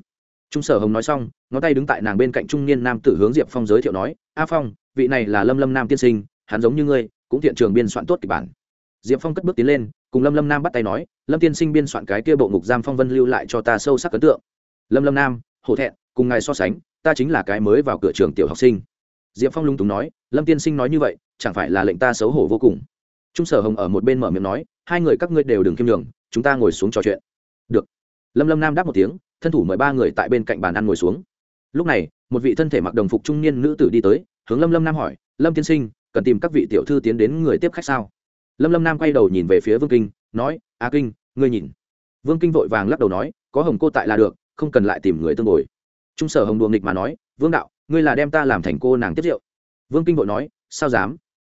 Trung sở hồng nói xong, ngón tay đứng tại nàng bên cạnh trung niên nam tử hướng diệp phong giới thiệu nói, a phong, vị này là lâm lâm nam tiên sinh, hắn giống như ngươi, cũng thiện trường biên soạn tốt kịch bản diệp phong cất bước tiến lên, cùng lâm lâm nam bắt tay nói, lâm tiên sinh biên soạn cái kia bộ ngục giam phong vân lưu lại cho ta sâu sắc ấn tượng. Lâm lâm nam, hổ thẹn, cùng ngài so sánh, ta chính là cái mới vào cửa trường tiểu học sinh. Diệp phong lung túng nói, lâm tiên sinh nói như vậy, chẳng phải là lệnh ta xấu hổ vô cùng? Trung sở hồng ở một bên mở miệng nói, hai người các ngươi đều đừng kiêm đường chúng ta ngồi xuống trò chuyện. Được. Lâm lâm nam đáp một tiếng, thân thủ mời ba người tại bên cạnh bàn ăn ngồi xuống. Lúc này, một vị thân thể mặc đồng phục trung niên nữ tử đi tới, hướng lâm lâm nam hỏi, lâm tiên sinh, cần tìm các vị tiểu thư tiến đến người tiếp khách sao? Lâm lâm nam quay đầu nhìn về phía vương kinh, nói, a kinh, ngươi nhìn. Vương kinh vội vàng lắc đầu nói, có hồng cô tại là được, không cần lại tìm người tương bồi. Trung sở hồng đùa nghịch mà nói, vương đạo, ngươi là đem ta làm thành cô nàng tiếp rượu. Vương kinh vội nói, sao dám?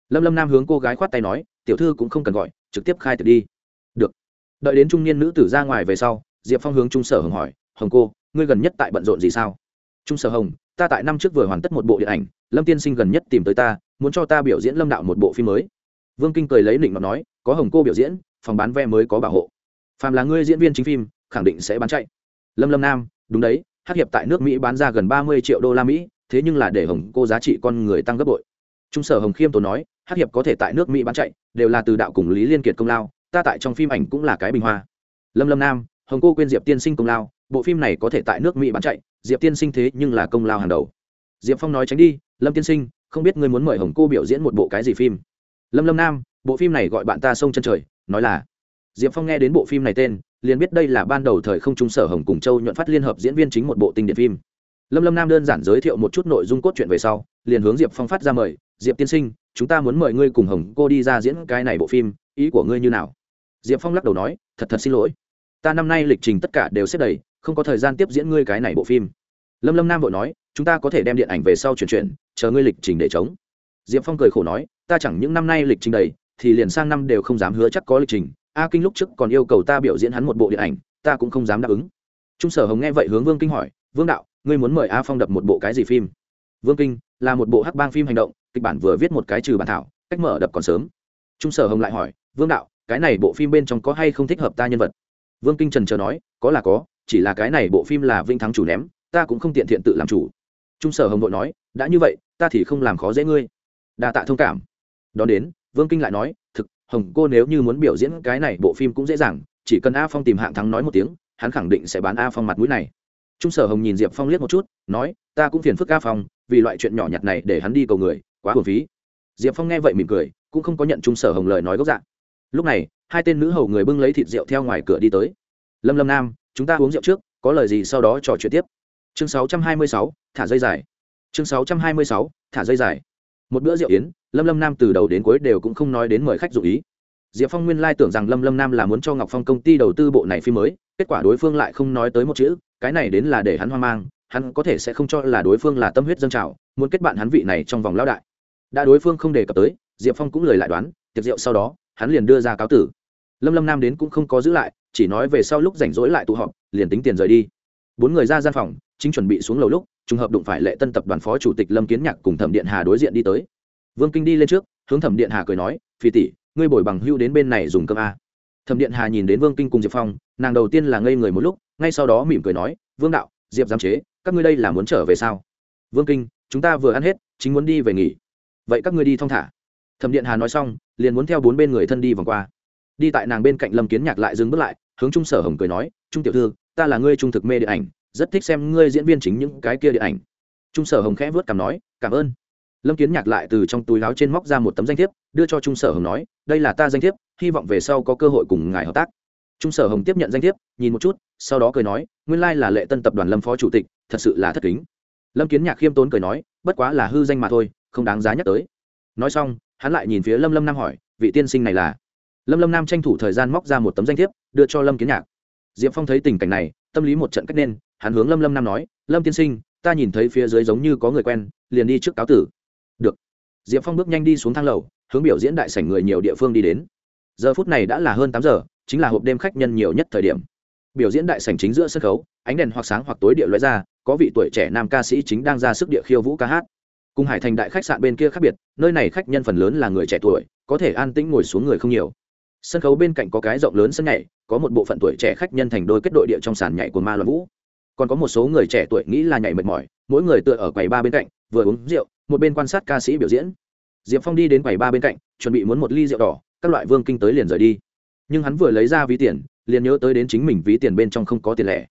Lâm lâm nam hướng cô gái khoát tay nói, tiểu thư cũng không cần gọi, trực tiếp khai tiệc đi. Được. Đợi đến trung niên nữ tử ra ngoài về sau, diệp phong hướng trung sở hồng hỏi, hồng cô, ngươi gần nhất tại bận rộn gì sao? Trung sở hồng, ta tại năm trước vừa hoàn tất một bộ điện ảnh, lâm tiên sinh gần nhất tìm tới ta, muốn cho ta biểu diễn lâm đạo một bộ phim mới vương kinh cười lấy định mà nói, có hồng cô biểu diễn, phòng bán vé mới có bảo hộ. Phàm là ngươi diễn viên chính phim, khẳng định sẽ bán chạy. Lâm lâm nam, đúng đấy, hát hiệp tại nước mỹ bán ra gần ba mươi triệu đô la mỹ, thế nhưng là để hồng cô giá trị con người tăng gấp bội. Trung sở hồng khiêm tốn nói, hát hiệp có thể tại nước mỹ bán chạy, đều là từ đạo cùng lý liên kiệt công lao, ta tại trong phim ảnh cũng là cái bình hoa. Lâm lâm nam, hồng cô quên diệp tiên sinh công lao, bộ phim này có thể tại nước mỹ bán chạy, diệp tiên sinh thế nhưng là công lao hàng đầu. Diệp phong nói tránh đi, lâm tiên sinh, không biết ngươi muốn mời hồng cô biểu diễn một bộ cái gì phim? Lâm lâm nam, bộ phim này gọi bạn ta sông chân trời, nói là, diệp phong nghe đến bộ phim này tên, liền biết đây là ban đầu thời không trung sở hồng cùng châu nhuận phát liên hợp diễn viên chính một bộ tinh điện phim. Lâm lâm nam đơn giản giới thiệu một chút nội dung cốt truyện về sau, liền hướng diệp phong phát ra mời, diệp tiên sinh, chúng ta muốn mời ngươi cùng hồng cô đi ra diễn cái này bộ phim, ý của ngươi như nào? Diệp phong lắc đầu nói, thật thật xin lỗi, ta năm nay lịch trình tất cả đều xếp đầy, không có thời gian tiếp diễn ngươi cái này bộ phim. Lâm lâm nam vội nói, chúng ta có thể đem điện ảnh về sau chuyển chuyển, chờ ngươi lịch trình để chống diệp phong cười khổ nói ta chẳng những năm nay lịch trình đầy, thì liền sang năm đều không dám hứa chắc có lịch trình. A kinh lúc trước còn yêu cầu ta biểu diễn hắn một bộ điện ảnh, ta cũng không dám đáp ứng. Trung sở hồng nghe vậy hướng vương kinh hỏi, vương đạo, ngươi muốn mời a phong đập một bộ cái gì phim? Vương kinh, là một bộ hắc bang phim hành động, kịch bản vừa viết một cái trừ bản thảo, cách mở đập còn sớm. Trung sở hồng lại hỏi, vương đạo, cái này bộ phim bên trong có hay không thích hợp ta nhân vật? Vương kinh trần chờ nói, có là có, chỉ là cái này bộ phim là vinh thắng chủ ném, ta cũng không tiện thiện tự làm chủ. Trung sở hồng nội nói, đã như vậy, ta thì không làm khó dễ ngươi. Đa tạ thông cảm đón đến vương kinh lại nói thực hồng cô nếu như muốn biểu diễn cái này bộ phim cũng dễ dàng chỉ cần a phong tìm hạng thắng nói một tiếng hắn khẳng định sẽ bán a phong mặt mũi này. Trung sở hồng nhìn diệp phong liếc một chút nói ta cũng phiền phức a phong vì loại chuyện nhỏ nhặt này để hắn đi cầu người quá hồn phí. Diệp phong nghe vậy mỉm cười cũng không có nhận trung sở hồng lời nói gốc dạng lúc này hai tên nữ hầu người bưng lấy thịt rượu theo ngoài cửa đi tới. Lâm lâm nam chúng ta uống rượu trước có lời gì sau đó trò chuyện tiếp. Chương 626, thả dây dài. Chương 626, thả dây dài một bữa rượu yến, lâm lâm nam từ đầu đến cuối đều cũng không nói đến mời khách dụ ý. Diệp phong nguyên lai tưởng rằng lâm lâm nam là muốn cho ngọc phong công ty đầu tư bộ này phim mới, kết quả đối phương lại không nói tới một chữ, cái này đến là để hắn hoang mang, hắn có thể sẽ không cho là đối phương là tâm huyết dân trào, muốn kết bạn hắn vị này trong vòng lao đại. Đã đối phương không đề cập tới, diệp phong cũng lời lại đoán, tiệc rượu sau đó, hắn liền đưa ra cáo tử. Lâm lâm nam đến cũng không có giữ lại, chỉ nói về sau lúc rảnh rỗi lại tụ họp, liền tính tiền rời đi. Bốn người ra gian phòng, chính chuẩn bị xuống lầu lúc trùng hợp đụng phải lệ tân tập đoàn phó chủ tịch lâm kiến nhạc cùng thẩm điện hà đối diện đi tới. Vương kinh đi lên trước, hướng thẩm điện hà cười nói, phi tỷ, ngươi bồi bằng hưu đến bên này dùng cơm a. Thẩm điện hà nhìn đến vương kinh cùng diệp phong, nàng đầu tiên là ngây người một lúc, ngay sau đó mỉm cười nói, vương đạo, diệp giám chế, các ngươi đây là muốn trở về sao? Vương kinh, chúng ta vừa ăn hết, chính muốn đi về nghỉ. Vậy các ngươi đi thong thả. Thẩm điện hà nói xong, liền muốn theo bốn bên người thân đi vòng qua. Đi tại nàng bên cạnh lâm kiến nhạc lại dừng bước lại, hướng trung sở hồng cười nói, trung tiểu thư, ta là ngươi trung thực mê điện ảnh rất thích xem ngươi diễn viên chính những cái kia điện ảnh. Trung sở hồng khẽ vớt cảm nói, cảm ơn. Lâm kiến nhạc lại từ trong túi láo trên móc ra một tấm danh thiếp, đưa cho trung sở hồng nói, đây là ta danh thiếp, hy vọng về sau có cơ hội cùng ngài hợp tác. Trung sở hồng tiếp nhận danh thiếp, nhìn một chút, sau đó cười nói, nguyên lai là lệ tân tập đoàn lâm phó chủ tịch, thật sự là thất kính. Lâm kiến nhạc khiêm tốn cười nói, bất quá là hư danh mà thôi, không đáng giá nhắc tới. Nói xong, hắn lại nhìn phía lâm lâm nam hỏi, vị tiên sinh này là? Lâm lâm nam tranh thủ thời gian móc ra một tấm danh thiếp, đưa cho lâm kiến nhạc. Diệp phong thấy tình cảnh này, tâm lý một trận cách nên hắn hướng lâm lâm nam nói, lâm tiên sinh, ta nhìn thấy phía dưới giống như có người quen, liền đi trước cáo tử. Được. Diệp phong bước nhanh đi xuống thang lầu, hướng biểu diễn đại sảnh người nhiều địa phương đi đến. Giờ phút này đã là hơn tám giờ, chính là hộp đêm khách nhân nhiều nhất thời điểm. Biểu diễn đại sảnh chính giữa sân khấu, ánh đèn hoặc sáng hoặc tối địa loại ra, có vị tuổi trẻ nam ca sĩ chính đang ra sức địa khiêu vũ ca hát. Cùng hải thành đại khách sạn bên kia khác biệt, nơi này khách nhân phần lớn là người trẻ tuổi, có thể an tĩnh ngồi xuống người không nhiều. Sân khấu bên cạnh có cái rộng lớn sân nhảy, có một bộ phận tuổi trẻ khách nhân thành đôi kết đội địa trong sàn nhảy của ma loạn vũ còn có một số người trẻ tuổi nghĩ là nhảy mệt mỏi, mỗi người tựa ở quầy ba bên cạnh, vừa uống rượu, một bên quan sát ca sĩ biểu diễn. Diệp phong đi đến quầy ba bên cạnh, chuẩn bị muốn một ly rượu đỏ, các loại vương kinh tới liền rời đi. Nhưng hắn vừa lấy ra ví tiền, liền nhớ tới đến chính mình ví tiền bên trong không có tiền lẻ.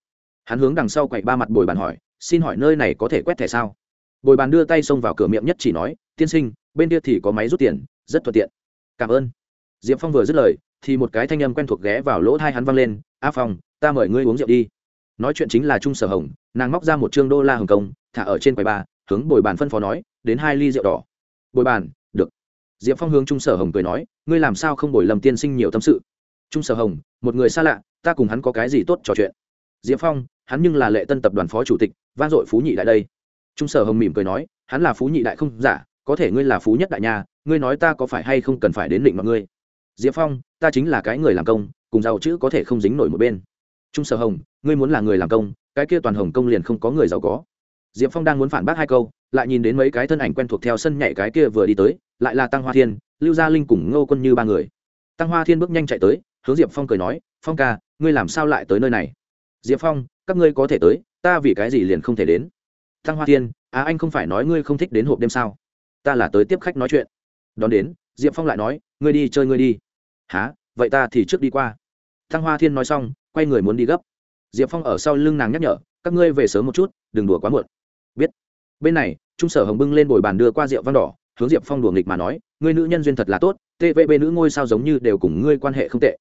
Hắn hướng đằng sau quầy ba mặt bồi bàn hỏi, xin hỏi nơi này có thể quét thẻ sao? Bồi bàn đưa tay xông vào cửa miệng nhất chỉ nói, tiên sinh, bên kia thì có máy rút tiền, rất thuận tiện. Cảm ơn. Diệp phong vừa dứt lời, thì một cái thanh âm quen thuộc ghé vào lỗ thai hắn văng lên, a phong, ta mời ngươi uống rượu đi nói chuyện chính là trung sở hồng, nàng móc ra một chương đô la hồng công, thả ở trên quầy ba hướng bồi bàn phân phó nói, đến hai ly rượu đỏ. Bồi bàn, được. Diệp phong hướng trung sở hồng cười nói, ngươi làm sao không bồi lầm tiên sinh nhiều tâm sự? Trung sở hồng, một người xa lạ, ta cùng hắn có cái gì tốt trò chuyện? Diệp phong, hắn nhưng là lệ tân tập đoàn phó chủ tịch van dội phú nhị đại đây. Trung sở hồng mỉm cười nói, hắn là phú nhị đại không giả, có thể ngươi là phú nhất đại nhà ngươi nói ta có phải hay không cần phải đến định mọi ngươi? Diệp phong, ta chính là cái người làm công, cùng giàu chữ có thể không dính nổi một bên. Trung sở hồng ngươi muốn là người làm công, cái kia toàn hồng công liền không có người giàu có. Diệp phong đang muốn phản bác hai câu, lại nhìn đến mấy cái thân ảnh quen thuộc theo sân nhảy cái kia vừa đi tới, lại là tăng hoa thiên, lưu gia linh cùng ngô quân như ba người. Tăng hoa thiên bước nhanh chạy tới, hướng diệp phong cười nói, phong ca, ngươi làm sao lại tới nơi này? Diệp phong, các ngươi có thể tới, ta vì cái gì liền không thể đến? Tăng hoa thiên à anh không phải nói ngươi không thích đến hộp đêm sao? Ta là tới tiếp khách nói chuyện. Đón đến, diệp phong lại nói, ngươi đi chơi ngươi đi. Há vậy ta thì trước đi qua. Tăng hoa thiên nói xong, quay người muốn đi gấp diệp phong ở sau lưng nàng nhắc nhở, các ngươi về sớm một chút, đừng đùa quá muộn. Biết. Bên này, trung sở hồng bưng lên bồi bàn đưa qua rượu văn đỏ, hướng diệp phong đùa nghịch mà nói, ngươi nữ nhân duyên thật là tốt tvb nữ ngôi sao giống như đều cùng ngươi quan hệ không tệ.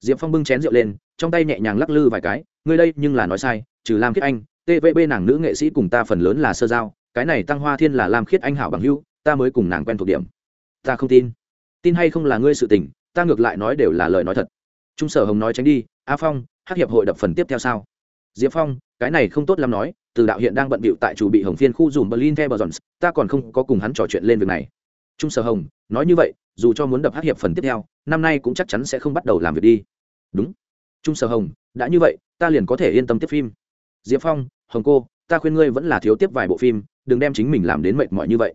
Diệp phong bưng chén rượu lên, trong tay nhẹ nhàng lắc lư vài cái, ngươi đây nhưng là nói sai, trừ lam kiết anh tvb nàng nữ nghệ sĩ cùng ta phần lớn là sơ giao, cái này tăng hoa thiên là lam khiết anh hảo bằng hữu, ta mới cùng nàng quen thuộc điểm. Ta không tin. Tin hay không là ngươi sự tình, ta ngược lại nói đều là lời nói thật. Trung sở hồng nói tránh đi, a phong hát hiệp hội đập phần tiếp theo sao? Diệp phong, cái này không tốt lắm nói, từ đạo hiện đang bận bịu tại chủ bị hồng phiên khu dùm berlin theo bờ ta còn không có cùng hắn trò chuyện lên việc này. Trung sở hồng, nói như vậy, dù cho muốn đập hát hiệp phần tiếp theo, năm nay cũng chắc chắn sẽ không bắt đầu làm việc đi. Đúng. Trung sở hồng, đã như vậy, ta liền có thể yên tâm tiếp phim. Diệp phong, hồng cô, ta khuyên ngươi vẫn là thiếu tiếp vài bộ phim, đừng đem chính mình làm đến mệt mỏi như vậy.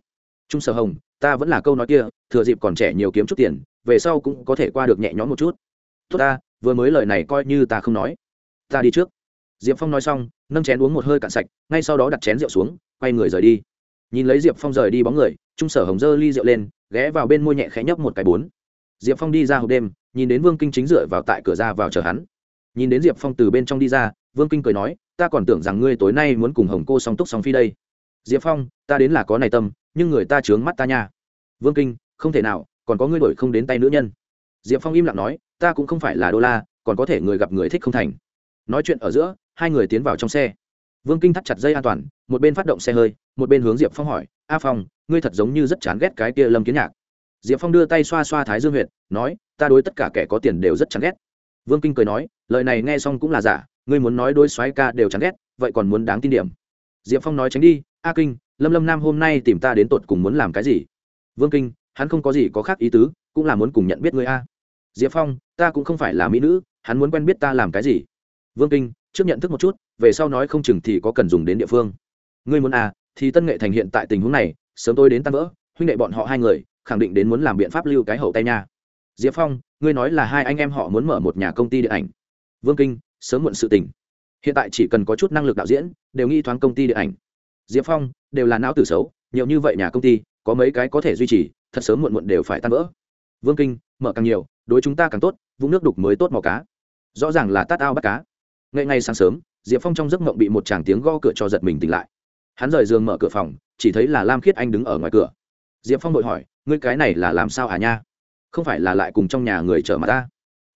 Trung sở hồng, ta vẫn là câu nói kia, thừa dịp còn trẻ nhiều kiếm chút tiền, về sau cũng có thể qua được nhẹ nhõm một chút. Tốt ta vừa mới lời này coi như ta không nói. Ta đi trước. Diệp phong nói xong, nâng chén uống một hơi cạn sạch, ngay sau đó đặt chén rượu xuống, quay người rời đi. Nhìn lấy diệp phong rời đi bóng người, trung sở hồng dơ ly rượu lên, ghé vào bên môi nhẹ khẽ nhấp một cái bốn. Diệp phong đi ra hộp đêm, nhìn đến vương kinh chính dựa vào tại cửa ra vào chờ hắn. Nhìn đến diệp phong từ bên trong đi ra, vương kinh cười nói, ta còn tưởng rằng ngươi tối nay muốn cùng hồng cô song túc song phi đây. Diệp phong, ta đến là có này tâm, nhưng người ta trướng mắt ta nha. Vương kinh, không thể nào, còn có ngươi đổi không đến tay nữ nhân. Diệp phong im lặng nói ta cũng không phải là đô la còn có thể người gặp người thích không thành. Nói chuyện ở giữa hai người tiến vào trong xe. Vương kinh thắt chặt dây an toàn một bên phát động xe hơi một bên hướng diệp phong hỏi a phong ngươi thật giống như rất chán ghét cái kia lâm kiến nhạc. Diệp phong đưa tay xoa xoa thái dương huyệt, nói ta đối tất cả kẻ có tiền đều rất chán ghét. Vương kinh cười nói lời này nghe xong cũng là giả ngươi muốn nói đối soái ca đều chán ghét vậy còn muốn đáng tin điểm. Diệp phong nói tránh đi a kinh lâm lâm nam hôm nay tìm ta đến tột cùng muốn làm cái gì? Vương kinh hắn không có gì có khác ý tứ cũng là muốn cùng nhận biết ngươi a diệp phong, ta cũng không phải là mỹ nữ, hắn muốn quen biết ta làm cái gì? Vương kinh, trước nhận thức một chút, về sau nói không chừng thì có cần dùng đến địa phương. Ngươi muốn à thì tân nghệ thành hiện tại tình huống này, sớm tôi đến tan vỡ, huynh đệ bọn họ hai người, khẳng định đến muốn làm biện pháp lưu cái hậu tay nha. Diệp phong, ngươi nói là hai anh em họ muốn mở một nhà công ty điện ảnh. Vương kinh, sớm muộn sự tình. Hiện tại chỉ cần có chút năng lực đạo diễn, đều nghi thoáng công ty điện ảnh. Diệp phong, đều là não tử xấu, nhiều như vậy nhà công ty, có mấy cái có thể duy trì, thật sớm muộn muộn đều phải tan vỡ vương kinh, mở càng nhiều, đối chúng ta càng tốt, vũng nước đục mới tốt màu cá. Rõ ràng là tát ao bắt cá. Ngay ngay sáng sớm, diệp phong trong giấc mộng bị một chàng tiếng go cửa cho giật mình tỉnh lại. Hắn rời giường mở cửa phòng, chỉ thấy là lam khiết anh đứng ở ngoài cửa. Diệp phong vội hỏi, ngươi cái này là làm sao hả nha? Không phải là lại cùng trong nhà người chở mà ta?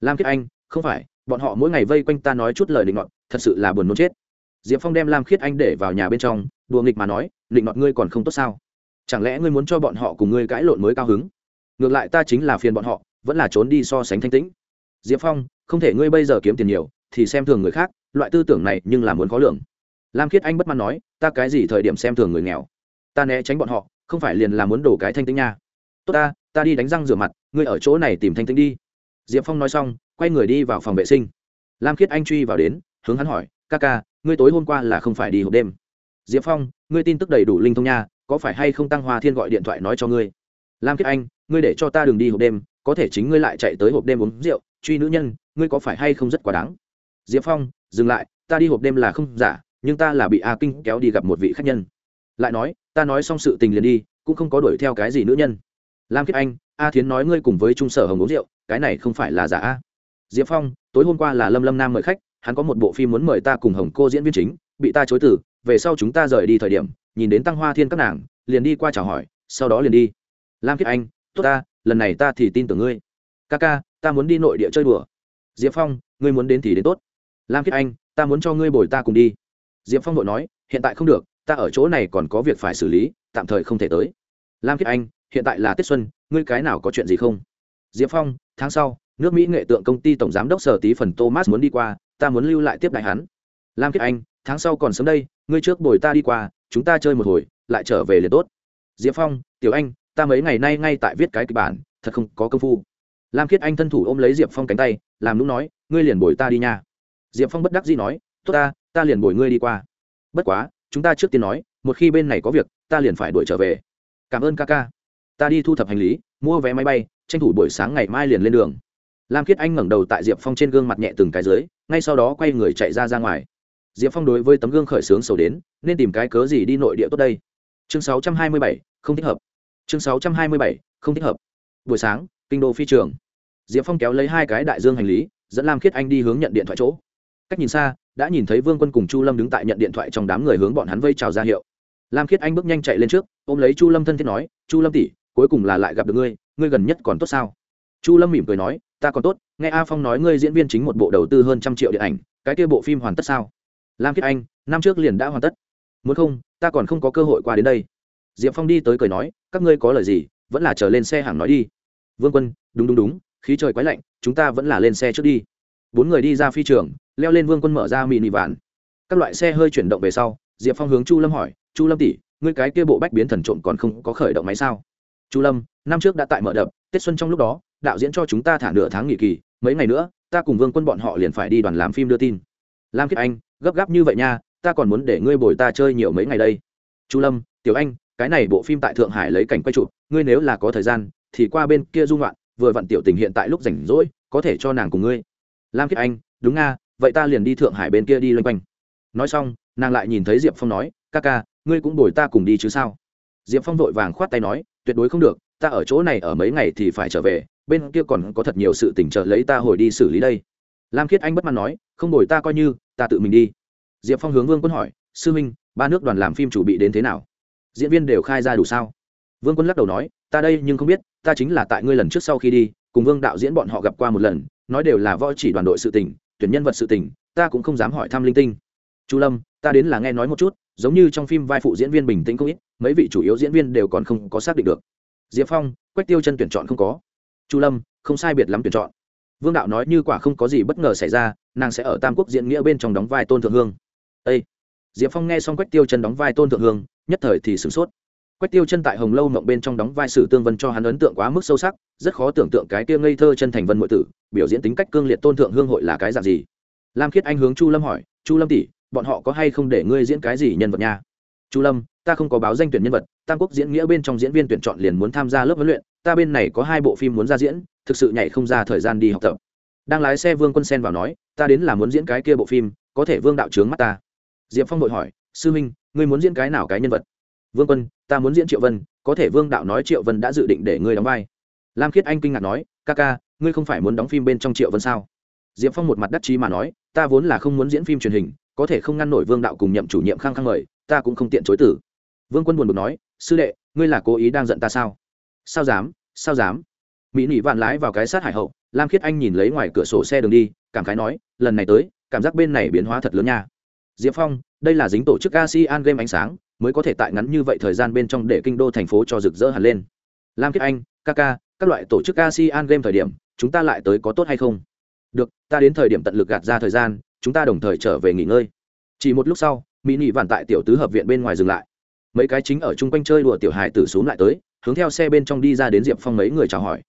Lam khiết anh, không phải, bọn họ mỗi ngày vây quanh ta nói chút lời định ngọt thật sự là buồn nôn chết. Diệp phong đem lam khiết anh để vào nhà bên trong, đùa nghịch mà nói định ngọt ngươi còn không tốt sao? Chẳng lẽ ngươi muốn cho bọn họ cùng ngươi cãi lộn mới cao hứng? Ngược lại ta chính là phiền bọn họ, vẫn là trốn đi so sánh thanh tĩnh. Diệp phong, không thể ngươi bây giờ kiếm tiền nhiều, thì xem thường người khác, loại tư tưởng này nhưng là muốn khó lường. Lam khiết anh bất mãn nói, ta cái gì thời điểm xem thường người nghèo? Ta né tránh bọn họ, không phải liền là muốn đổ cái thanh tĩnh nha. Tốt ta ta đi đánh răng rửa mặt, ngươi ở chỗ này tìm thanh tĩnh đi. Diệp phong nói xong, quay người đi vào phòng vệ sinh. Lam khiết anh truy vào đến, hướng hắn hỏi, ca ca, ngươi tối hôm qua là không phải đi hộp đêm? Diệp phong, ngươi tin tức đầy đủ linh thông nha, có phải hay không tăng hoa thiên gọi điện thoại nói cho ngươi? Lam khiết anh ngươi để cho ta đừng đi hộp đêm, có thể chính ngươi lại chạy tới hộp đêm uống rượu, truy nữ nhân, ngươi có phải hay không rất quá đáng? Diệp phong, dừng lại, ta đi hộp đêm là không giả, nhưng ta là bị a kinh kéo đi gặp một vị khách nhân. Lại nói, ta nói xong sự tình liền đi, cũng không có đuổi theo cái gì nữ nhân. Lam kiếp anh, a thiến nói ngươi cùng với trung sở hồng uống rượu, cái này không phải là giả a? Diệp phong, tối hôm qua là lâm lâm nam mời khách, hắn có một bộ phim muốn mời ta cùng hồng cô diễn viên chính, bị ta chối từ, về sau chúng ta rời đi thời điểm, nhìn đến tăng hoa thiên các nàng, liền đi qua chào hỏi, sau đó liền đi. Lam kiếp anh tốt ta, lần này ta thì tin tưởng ngươi. Ca ca, ta muốn đi nội địa chơi đùa. Diệp phong, ngươi muốn đến thì đến tốt. Lam Kiết anh, ta muốn cho ngươi bồi ta cùng đi. Diệp phong vội nói, hiện tại không được, ta ở chỗ này còn có việc phải xử lý, tạm thời không thể tới. Lam Kiết anh, hiện tại là tết xuân, ngươi cái nào có chuyện gì không? Diệp phong, tháng sau, nước mỹ nghệ tượng công ty tổng giám đốc sở tí phần thomas muốn đi qua, ta muốn lưu lại tiếp đại hắn. Lam Kiết anh, tháng sau còn sớm đây, ngươi trước bồi ta đi qua, chúng ta chơi một hồi, lại trở về liền tốt. Diệp phong, tiểu anh ta mấy ngày nay ngay tại viết cái kịch bản thật không có công phu. Lam khiết anh thân thủ ôm lấy diệp phong cánh tay làm lúc nói ngươi liền bồi ta đi nha. Diệp phong bất đắc dĩ nói tốt ta ta liền bồi ngươi đi qua. Bất quá chúng ta trước tiên nói một khi bên này có việc ta liền phải đuổi trở về. Cảm ơn ca ca. Ta đi thu thập hành lý mua vé máy bay tranh thủ buổi sáng ngày mai liền lên đường. Lam khiết anh ngẩng đầu tại diệp phong trên gương mặt nhẹ từng cái dưới ngay sau đó quay người chạy ra ra ngoài. Diệp phong đối với tấm gương khởi xướng sầu đến nên tìm cái cớ gì đi nội địa tốt đây? Chương 627, không thích hợp chương 627, không thích hợp. Buổi sáng kinh đô phi trường. Diệp phong kéo lấy hai cái đại dương hành lý dẫn lam khiết anh đi hướng nhận điện thoại chỗ. Cách nhìn xa đã nhìn thấy vương quân cùng chu lâm đứng tại nhận điện thoại trong đám người hướng bọn hắn vây chào ra hiệu. Lam khiết anh bước nhanh chạy lên trước ôm lấy chu lâm thân thiết nói chu lâm tỷ cuối cùng là lại gặp được ngươi ngươi gần nhất còn tốt sao? Chu lâm mỉm cười nói ta còn tốt nghe a phong nói ngươi diễn viên chính một bộ đầu tư hơn trăm triệu điện ảnh cái kia bộ phim hoàn tất sao? Lam khiết anh năm trước liền đã hoàn tất. Muốn không ta còn không có cơ hội qua đến đây diệp phong đi tới cười nói, các ngươi có lời gì, vẫn là chờ lên xe hàng nói đi. Vương quân, đúng đúng đúng, khí trời quái lạnh, chúng ta vẫn là lên xe trước đi. Bốn người đi ra phi trường, leo lên vương quân mở ra mini vạn. Các loại xe hơi chuyển động về sau, diệp phong hướng chu lâm hỏi, chu lâm tỷ, ngươi cái kia bộ bách biến thần trộm còn không có khởi động máy sao? Chu lâm, năm trước đã tại mở đập, tết xuân trong lúc đó, đạo diễn cho chúng ta thả nửa tháng nghỉ kỳ, mấy ngày nữa, ta cùng vương quân bọn họ liền phải đi đoàn làm phim đưa tin. Lam kiếp anh, gấp gáp như vậy nha, ta còn muốn để ngươi bồi ta chơi nhiều mấy ngày đây. Chu lâm, tiểu anh cái này bộ phim tại thượng hải lấy cảnh quay chụp, ngươi nếu là có thời gian, thì qua bên kia dung loạn vừa vặn tiểu tình hiện tại lúc rảnh rỗi, có thể cho nàng cùng ngươi. Lam kiết anh, đúng nga, vậy ta liền đi thượng hải bên kia đi loanh quanh. Nói xong, nàng lại nhìn thấy diệp phong nói, ca ca, ngươi cũng đổi ta cùng đi chứ sao? Diệp phong vội vàng khoát tay nói, tuyệt đối không được, ta ở chỗ này ở mấy ngày thì phải trở về, bên kia còn có thật nhiều sự tỉnh trợ lấy ta hồi đi xử lý đây. Lam khiết anh bất mãn nói, không đổi ta coi như, ta tự mình đi. Diệp phong hướng vương quân hỏi, sư minh, ba nước đoàn làm phim chủ bị đến thế nào? Diễn viên đều khai ra đủ sao? Vương quân lắc đầu nói, ta đây nhưng không biết, ta chính là tại ngươi lần trước sau khi đi, cùng vương đạo diễn bọn họ gặp qua một lần, nói đều là võ chỉ đoàn đội sự tình, tuyển nhân vật sự tình, ta cũng không dám hỏi thăm linh tinh. Chu lâm, ta đến là nghe nói một chút, giống như trong phim vai phụ diễn viên bình tĩnh không ít, mấy vị chủ yếu diễn viên đều còn không có xác định được. Diệp phong, quách tiêu chân tuyển chọn không có. Chu lâm, không sai biệt lắm tuyển chọn. Vương đạo nói như quả không có gì bất ngờ xảy ra, nàng sẽ ở tam quốc diễn nghĩa bên trong đóng vai tôn thượng hương. Ây diệp phong nghe xong quách tiêu chân đóng vai tôn thượng hương, nhất thời thì sửng sốt. Quách tiêu chân tại hồng lâu mộng bên trong đóng vai sử tương vân cho hắn ấn tượng quá mức sâu sắc, rất khó tưởng tượng cái kia ngây thơ chân thành vân m tử, biểu diễn tính cách cương liệt tôn thượng hương hội là cái dạng gì. Lam khiết anh hướng chu lâm hỏi, chu lâm tỷ, bọn họ có hay không để ngươi diễn cái gì nhân vật nha? Chu lâm, ta không có báo danh tuyển nhân vật, tam quốc diễn nghĩa bên trong diễn viên tuyển chọn liền muốn tham gia lớp huấn luyện, ta bên này có hai bộ phim muốn ra diễn, thực sự nhảy không ra thời gian đi học tập. Đang lái xe vương quân sen vào nói, ta đến là muốn diễn cái kia bộ phim, có thể vương đạo trướng mắt ta diệp phong vội hỏi, sư minh, ngươi muốn diễn cái nào cái nhân vật? Vương quân, ta muốn diễn triệu vân, có thể vương đạo nói triệu vân đã dự định để ngươi đóng vai. Lam khiết anh kinh ngạc nói, ca ca, ngươi không phải muốn đóng phim bên trong triệu vân sao? Diệp phong một mặt đắc chí mà nói, ta vốn là không muốn diễn phim truyền hình, có thể không ngăn nổi vương đạo cùng nhậm chủ nhiệm khăng khăng mời, ta cũng không tiện chối tử vương quân buồn bực nói, sư đệ, ngươi là cố ý đang giận ta sao? Sao dám sao dám? Mỹ nỉ vạn lái vào cái sát hải hậu, lam khiết anh nhìn lấy ngoài cửa sổ xe đường đi, cảm khái nói, lần này tới, cảm giác bên này biến hóa thật lớn nha diệp phong, đây là dính tổ chức asean game ánh sáng, mới có thể tại ngắn như vậy thời gian bên trong để kinh đô thành phố cho rực rỡ hẳn lên. Lam Kiết anh, kaka, các loại tổ chức asean game thời điểm, chúng ta lại tới có tốt hay không? Được, ta đến thời điểm tận lực gạt ra thời gian, chúng ta đồng thời trở về nghỉ ngơi. Chỉ một lúc sau, mỹ nị vạn tại tiểu tứ hợp viện bên ngoài dừng lại. Mấy cái chính ở chung quanh chơi đùa tiểu hài tử xuống lại tới, hướng theo xe bên trong đi ra đến diệp phong mấy người chào hỏi.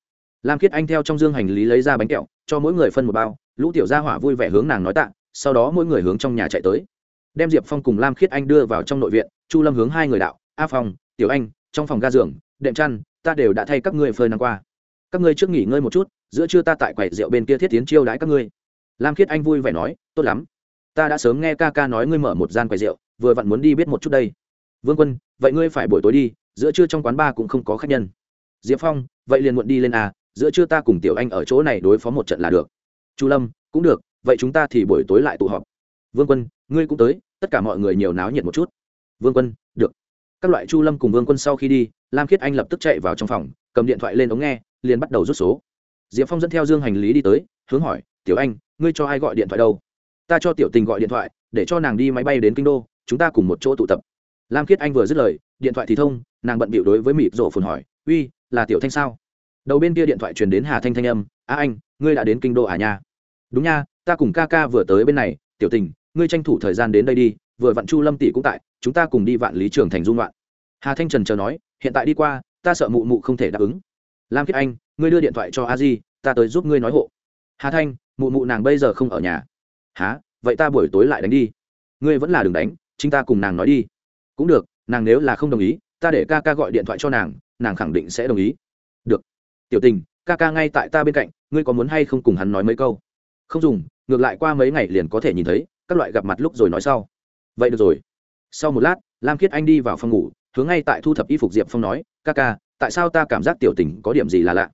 Lam Kiết anh theo trong dương hành lý lấy ra bánh kẹo, cho mỗi người phân một bao, lũ tiểu gia hỏa vui vẻ hướng nàng nói tạ, sau đó mỗi người hướng trong nhà chạy tới đem diệp phong cùng lam khiết anh đưa vào trong nội viện chu lâm hướng hai người đạo a phòng, tiểu anh trong phòng ga giường đệm chăn ta đều đã thay các ngươi phơi nắng qua. Các ngươi trước nghỉ ngơi một chút giữa trưa ta tại quầy rượu bên kia thiết tiến chiêu đãi các ngươi. Lam khiết anh vui vẻ nói tốt lắm. Ta đã sớm nghe ca ca nói ngươi mở một gian quầy rượu vừa vặn muốn đi biết một chút đây. Vương quân vậy ngươi phải buổi tối đi giữa trưa trong quán bar cũng không có khách nhân. Diệp phong vậy liền muộn đi lên à giữa trưa ta cùng tiểu anh ở chỗ này đối phó một trận là được. Chu lâm cũng được vậy chúng ta thì buổi tối lại tụ họp vương quân, ngươi cũng tới, tất cả mọi người nhiều náo nhiệt một chút. Vương quân, được. Các loại chu lâm cùng vương quân sau khi đi, lam khiết anh lập tức chạy vào trong phòng, cầm điện thoại lên ống nghe, liền bắt đầu rút số. Diệp phong dẫn theo dương hành lý đi tới, hướng hỏi, tiểu anh, ngươi cho ai gọi điện thoại đâu? Ta cho tiểu tình gọi điện thoại, để cho nàng đi máy bay đến kinh đô, chúng ta cùng một chỗ tụ tập. Lam khiết anh vừa dứt lời, điện thoại thì thông, nàng bận bịu đối với mịp rổ phồn hỏi, uy, là tiểu thanh sao? Đầu bên kia điện thoại truyền đến hà thanh thanh âm, a anh, ngươi đã đến kinh đô à nha? Đúng nha, ta cùng ca ca vừa tới bên này, tiểu tình ngươi tranh thủ thời gian đến đây đi, vừa vặn chu lâm tỷ cũng tại, chúng ta cùng đi vạn lý trường thành dung loạn hà thanh trần chờ nói, hiện tại đi qua, ta sợ mụ mụ không thể đáp ứng. Lam kiếp anh, ngươi đưa điện thoại cho a di, ta tới giúp ngươi nói hộ. Hà thanh, mụ mụ nàng bây giờ không ở nhà. Há vậy ta buổi tối lại đánh đi. Ngươi vẫn là đừng đánh, chính ta cùng nàng nói đi. Cũng được, nàng nếu là không đồng ý, ta để ca ca gọi điện thoại cho nàng nàng khẳng định sẽ đồng ý. Được. Tiểu tình, ca ca ngay tại ta bên cạnh, ngươi có muốn hay không cùng hắn nói mấy câu? Không dùng, ngược lại qua mấy ngày liền có thể nhìn thấy các loại gặp mặt lúc rồi nói sau. Vậy được rồi. Sau một lát, lam khiết anh đi vào phòng ngủ, hướng ngay tại thu thập y phục diệp phong nói, ca ca, tại sao ta cảm giác tiểu tình có điểm gì là lạ?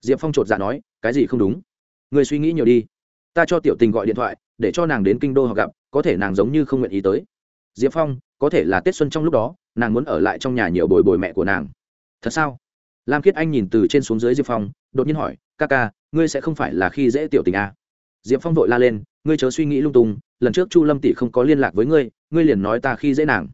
Diệp phong chột dạ nói, cái gì không đúng? Người suy nghĩ nhiều đi. Ta cho tiểu tình gọi điện thoại, để cho nàng đến kinh đô họ gặp, có thể nàng giống như không nguyện ý tới. Diệp phong, có thể là tết xuân trong lúc đó, nàng muốn ở lại trong nhà nhiều bồi bồi mẹ của nàng. Thật sao? Lam khiết anh nhìn từ trên xuống dưới diệp phong, đột nhiên hỏi, ca ca, ngươi sẽ không phải là khi dễ tiểu tình à? diệp phong vội la lên, ngươi chớ suy nghĩ lung tung lần trước chu lâm tỷ không có liên lạc với ngươi ngươi liền nói ta khi dễ nàng.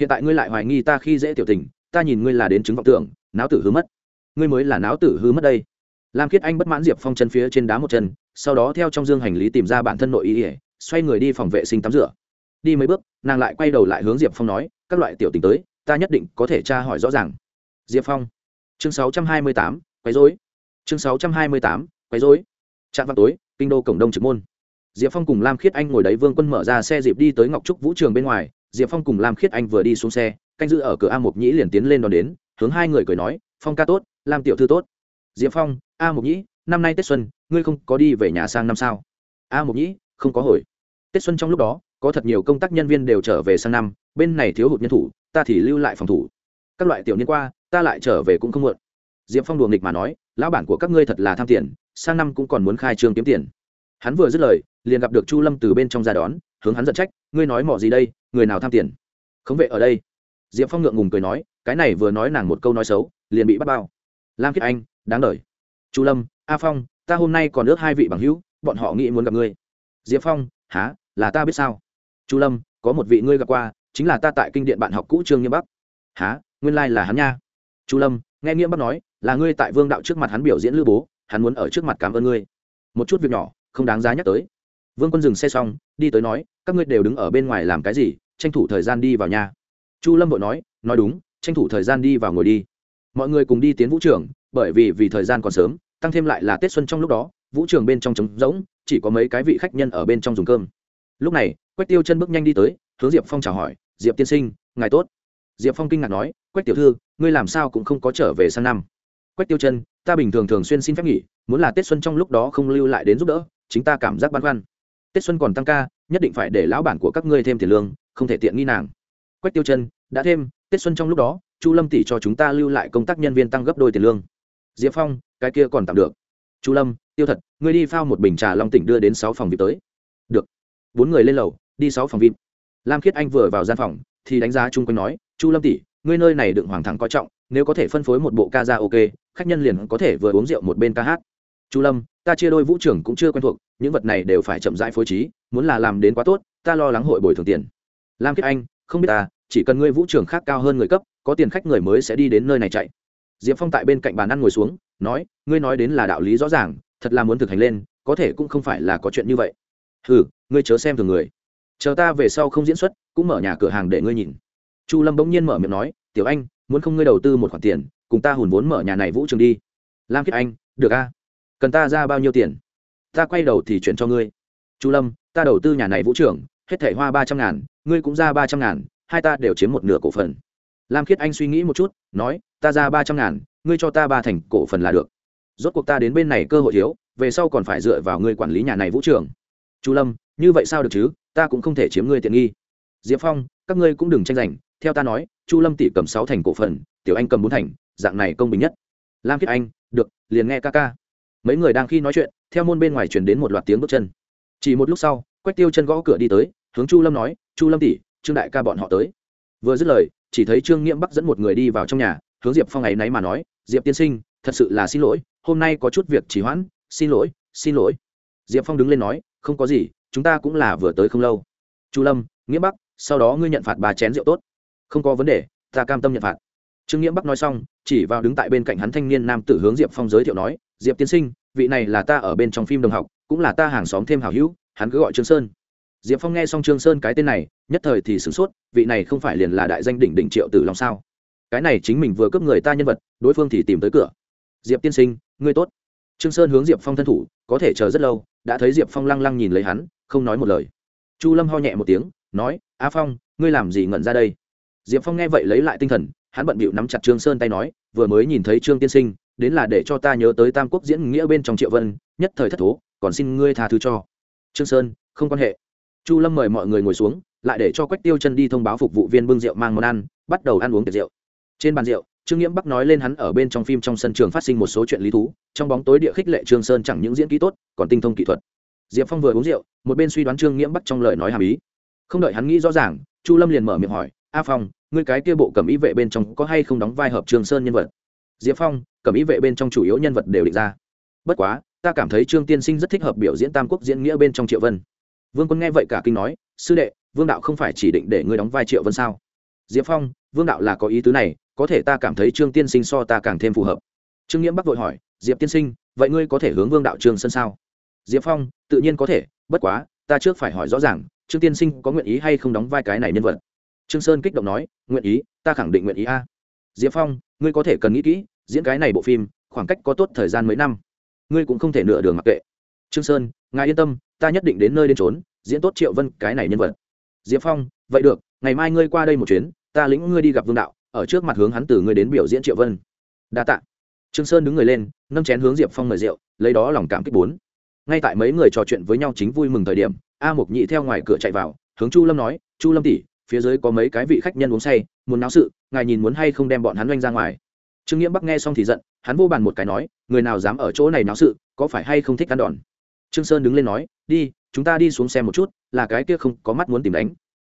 Hiện tại ngươi lại hoài nghi ta khi dễ tiểu tình, ta nhìn ngươi là đến chứng vọng tưởng não tử hứa mất. Ngươi mới là não tử hứa mất đây. Lam khiết anh bất mãn diệp phong chân phía trên đá một chân, sau đó theo trong dương hành lý tìm ra bản thân nội ý ỉa xoay người đi phòng vệ sinh tắm rửa. Đi mấy bước, nàng lại quay đầu lại hướng diệp phong nói, các loại tiểu tình tới, ta nhất định có thể tra hỏi rõ ràng. Diệp phong. Chương sáu trăm hai mươi tám, quấy dối chương sáu trăm hai mươi tám, quấy dối trạm vào tối, kinh đô cổng đông trực môn diệp phong cùng lam khiết anh ngồi đấy, vương quân mở ra xe dịp đi tới ngọc trúc vũ trường bên ngoài. Diệp phong cùng lam khiết anh vừa đi xuống xe, canh giữ ở cửa a mộc nhĩ liền tiến lên đón đến, hướng hai người cười nói, phong ca tốt, lam tiểu thư tốt. Diệp phong, a mộc nhĩ, năm nay tết xuân, ngươi không có đi về nhà sang năm sao? A mộc nhĩ, không có hồi. Tết xuân trong lúc đó, có thật nhiều công tác nhân viên đều trở về sang năm, bên này thiếu hụt nhân thủ, ta thì lưu lại phòng thủ. Các loại tiểu niên qua, ta lại trở về cũng không muộn. Diệp phong đùa nghịch mà nói, lão bản của các ngươi thật là tham tiền, sang năm cũng còn muốn khai trương kiếm tiền. Hắn vừa dứt lời liền gặp được chu lâm từ bên trong ra đón, hướng hắn giận trách, ngươi nói mỏ gì đây? Người nào tham tiền? Không vệ ở đây. Diệp phong ngượng ngùng cười nói, cái này vừa nói nàng một câu nói xấu, liền bị bắt bao. Lam kiết anh, đáng đ chu lâm, a phong, ta hôm nay còn ước hai vị bằng hữu, bọn họ nghĩ muốn gặp ngươi. Diệp phong, há, là ta biết sao? Chu lâm, có một vị ngươi gặp qua, chính là ta tại kinh điện bạn học cũ trương nghiêm bắc. Há, nguyên lai、like、là hắn nha. Chu lâm, nghe nghiêm bắc nói, là ngươi tại vương đạo trước mặt hắn biểu diễn lưu bố, hắn muốn ở trước mặt cảm ơn ngươi. Một chút việc nhỏ, không đáng giá nhắc tới vương quân dừng xe xong, đi tới nói, các ngươi đều đứng ở bên ngoài làm cái gì? Tranh thủ thời gian đi vào nhà. Chu lâm vội nói nói đúng, tranh thủ thời gian đi vào ngồi đi. Mọi người cùng đi tiến vũ trường, bởi vì vì thời gian còn sớm, tăng thêm lại là tết xuân trong lúc đó, vũ trường bên trong trống rỗng, chỉ có mấy cái vị khách nhân ở bên trong dùng cơm. Lúc này, quách tiêu chân bước nhanh đi tới, hướng diệp phong chào hỏi, diệp tiên sinh, ngài tốt. Diệp phong kinh ngạc nói, quách tiểu thư, ngươi làm sao cũng không có trở về sang năm? Quách tiêu chân, ta bình thường thường xuyên xin phép nghỉ, muốn là tết xuân trong lúc đó không lưu lại đến giúp đỡ, chính ta cảm giác băn khoăn tết xuân còn tăng ca, nhất định phải để lão bản của các ngươi thêm tiền lương, không thể tiện nghi nàng. Quách tiêu chân đã thêm, tết xuân trong lúc đó, chu lâm tỷ cho chúng ta lưu lại công tác nhân viên tăng gấp đôi tiền lương. Diệp phong, cái kia còn tạm được. Chu lâm, tiêu thật, ngươi đi phao một bình trà long tỉnh đưa đến sáu phòng vip tới. Được. Bốn người lên lầu, đi sáu phòng vip lam khiết anh vừa vào gian phòng, thì đánh giá chung quanh nói, chu lâm tỷ, ngươi nơi này đựng hoàng thẳng coi trọng, nếu có thể phân phối một bộ ca ra ok, khách nhân liền có thể vừa uống rượu một bên ca hát chu lâm, ta chia đôi vũ trưởng cũng chưa quen thuộc, những vật này đều phải chậm rãi phối trí, muốn là làm đến quá tốt, ta lo lắng hội bồi thường tiền. Lam kiết anh, không biết ta, chỉ cần ngươi vũ trưởng khác cao hơn người cấp, có tiền khách người mới sẽ đi đến nơi này chạy. Diệp phong tại bên cạnh bàn ăn ngồi xuống, nói, ngươi nói đến là đạo lý rõ ràng, thật là muốn thực hành lên, có thể cũng không phải là có chuyện như vậy. Ừ ngươi chớ xem thường người. Chờ ta về sau không diễn xuất, cũng mở nhà cửa hàng để ngươi nhìn. Chu lâm bỗng nhiên mở miệng nói, tiểu anh, muốn không ngươi đầu tư một khoản tiền, cùng ta hùn vốn mở nhà này vũ trường đi. Lam kiết anh, được a cần ta ra bao nhiêu tiền? Ta quay đầu thì chuyển cho ngươi. Chu lâm, ta đầu tư nhà này vũ trưởng hết thẻ hoa ba trăm ngàn, ngươi cũng ra ba trăm ngàn, hai ta đều chiếm một nửa cổ phần. Lam khiết anh suy nghĩ một chút, nói, ta ra ba trăm ngàn, ngươi cho ta ba thành cổ phần là được. Rốt cuộc ta đến bên này cơ hội thiếu, về sau còn phải dựa vào ngươi quản lý nhà này vũ trường. Chu lâm, như vậy sao được chứ? Ta cũng không thể chiếm ngươi tiện nghi. Diệp phong, các ngươi cũng đừng tranh giành. Theo ta nói, chu lâm tỷ cầm sáu thành cổ phần, tiểu anh cầm bốn thành, dạng này công bình nhất. Lam khiết anh, được, liền nghe ca ca mấy người đang khi nói chuyện, theo môn bên ngoài chuyển đến một loạt tiếng bước chân. Chỉ một lúc sau, quách tiêu chân gõ cửa đi tới, hướng chu lâm nói, chu lâm tỷ, trương đại ca bọn họ tới. Vừa dứt lời, chỉ thấy trương nghiễm bắc dẫn một người đi vào trong nhà, hướng diệp phong ấy náy mà nói, diệp tiên sinh, thật sự là xin lỗi, hôm nay có chút việc trì hoãn, xin lỗi xin lỗi. Diệp phong đứng lên nói, không có gì, chúng ta cũng là vừa tới không lâu. Chu lâm nghĩa bắc, sau đó ngươi nhận phạt bà chén rượu tốt. Không có vấn đề, ta cam tâm nhận phạt trương nghĩa bắc nói xong, chỉ vào đứng tại bên cạnh hắn thanh niên nam tử hướng diệp phong giới thiệu nói, diệp tiên sinh, vị này là ta ở bên trong phim đồng học, cũng là ta hàng xóm thêm hảo hữu, hắn cứ gọi trương sơn. Diệp phong nghe xong trương sơn cái tên này, nhất thời thì sửng sốt, vị này không phải liền là đại danh đỉnh đỉnh triệu tử long sao? Cái này chính mình vừa cướp người ta nhân vật, đối phương thì tìm tới cửa. Diệp tiên sinh, ngươi tốt. Trương sơn hướng diệp phong thân thủ, có thể chờ rất lâu, đã thấy diệp phong lăng lăng nhìn lấy hắn, không nói một lời. Chu lâm ho nhẹ một tiếng, nói, a phong, ngươi làm gì ngẩn ra đây? Diệp phong nghe vậy lấy lại tinh thần hắn bận bịu nắm chặt trương sơn tay nói, vừa mới nhìn thấy trương tiên sinh, đến là để cho ta nhớ tới tam quốc diễn nghĩa bên trong triệu vân, nhất thời thất thố, còn xin ngươi tha thứ cho. Trương sơn, không quan hệ. Chu lâm mời mọi người ngồi xuống, lại để cho quách tiêu chân đi thông báo phục vụ viên bưng rượu mang món ăn, bắt đầu ăn uống tiệc rượu. Trên bàn rượu, trương nghiễm bắc nói lên hắn ở bên trong phim trong sân trường phát sinh một số chuyện lý thú, trong bóng tối địa khích lệ trương sơn chẳng những diễn kỹ tốt, còn tinh thông kỹ thuật. Diệp phong vừa uống rượu, một bên suy đoán trương nghiễm bắc trong lời nói hàm ý. Không đợi hắn nghĩ rõ ràng, chu lâm liền mở miệng hỏi, a phong ngươi cái kia bộ cẩm ý vệ bên trong có hay không đóng vai hợp trương sơn nhân vật? Diệp phong, cẩm ý vệ bên trong chủ yếu nhân vật đều định ra. Bất quá, ta cảm thấy trương tiên sinh rất thích hợp biểu diễn tam quốc diễn nghĩa bên trong triệu vân. Vương quân nghe vậy cả kinh nói, sư đệ, vương đạo không phải chỉ định để ngươi đóng vai triệu vân sao? Diệp phong, vương đạo là có ý tứ này, có thể ta cảm thấy trương tiên sinh so ta càng thêm phù hợp. Trương nghiễm bắc vội hỏi, diệp tiên sinh, vậy ngươi có thể hướng vương đạo trương sân sao? Diệp phong, tự nhiên có thể, bất quá, ta trước phải hỏi rõ ràng, trương tiên sinh có nguyện ý hay không đóng vai cái này nhân vật? Trương sơn kích động nói, nguyện ý, ta khẳng định nguyện ý a. Diệp phong, ngươi có thể cần nghĩ kỹ, diễn cái này bộ phim, khoảng cách có tốt thời gian mấy năm. Ngươi cũng không thể nửa đường mặc kệ. Trương sơn, ngài yên tâm, ta nhất định đến nơi đến trốn diễn tốt triệu vân cái này nhân vật. Diệp phong, vậy được, ngày mai ngươi qua đây một chuyến, ta lĩnh ngươi đi gặp vương đạo, ở trước mặt hướng hắn từ ngươi đến biểu diễn triệu vân. Đa tạ. Trương sơn đứng người lên, nâng chén hướng diệp phong mời rượu, lấy đó lòng cảm kích bốn. Ngay tại mấy người trò chuyện với nhau chính vui mừng thời điểm, a mục nhị theo ngoài cửa chạy vào, hướng chu lâm nói, chu lâm tỷ phía dưới có mấy cái vị khách nhân uống say, muốn náo sự, ngài nhìn muốn hay không đem bọn hắn oanh ra ngoài. Trương nghiễm bắc nghe xong thì giận, hắn vô bàn một cái nói, người nào dám ở chỗ này náo sự, có phải hay không thích ăn đòn? Trương sơn đứng lên nói, đi, chúng ta đi xuống xem một chút, là cái kia không có mắt muốn tìm đánh.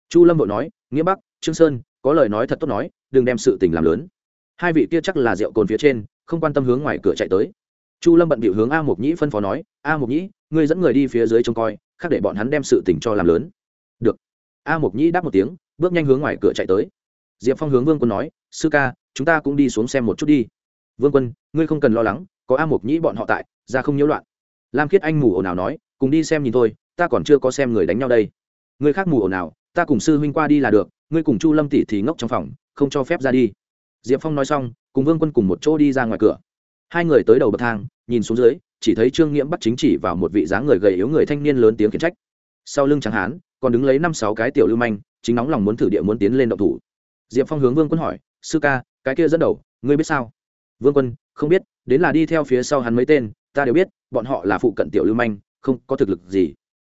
Chu lâm vội nói nghĩa bắc, trương sơn, có lời nói thật tốt nói, đừng đem sự tình làm lớn. Hai vị kia chắc là rượu cồn phía trên, không quan tâm hướng ngoài cửa chạy tới. Chu lâm bận bịu hướng a mục nhĩ phân phó nói, a mục nhĩ, ngươi dẫn người đi phía dưới trông coi, khác để bọn hắn đem sự tình cho làm lớn. Được a Mộc nhĩ đáp một tiếng, bước nhanh hướng ngoài cửa chạy tới. Diệp phong hướng vương quân nói, sư ca, chúng ta cũng đi xuống xem một chút đi. Vương quân, ngươi không cần lo lắng, có a Mộc nhĩ bọn họ tại, ra không nhiễu loạn. Lam khiết anh mù ồn ào nói, cùng đi xem nhìn thôi, ta còn chưa có xem người đánh nhau đây. Người khác mù ồn ào, ta cùng sư huynh qua đi là được, ngươi cùng chu lâm tỷ thì ngốc trong phòng, không cho phép ra đi. Diệp phong nói xong, cùng vương quân cùng một chỗ đi ra ngoài cửa. Hai người tới đầu bậc thang, nhìn xuống dưới, chỉ thấy trương nghiễm bắt chính chỉ vào một vị dáng người gầy yếu người thanh niên lớn tiếng khiển trách. Sau lưng Tráng hán còn đứng lấy năm sáu cái tiểu lưu manh, chính nóng lòng muốn thử địa muốn tiến lên động thủ. Diệp phong hướng vương quân hỏi, sư ca, cái kia dẫn đầu, ngươi biết sao? Vương quân, không biết, đến là đi theo phía sau hắn mấy tên, ta đều biết, bọn họ là phụ cận tiểu lưu manh, không có thực lực gì.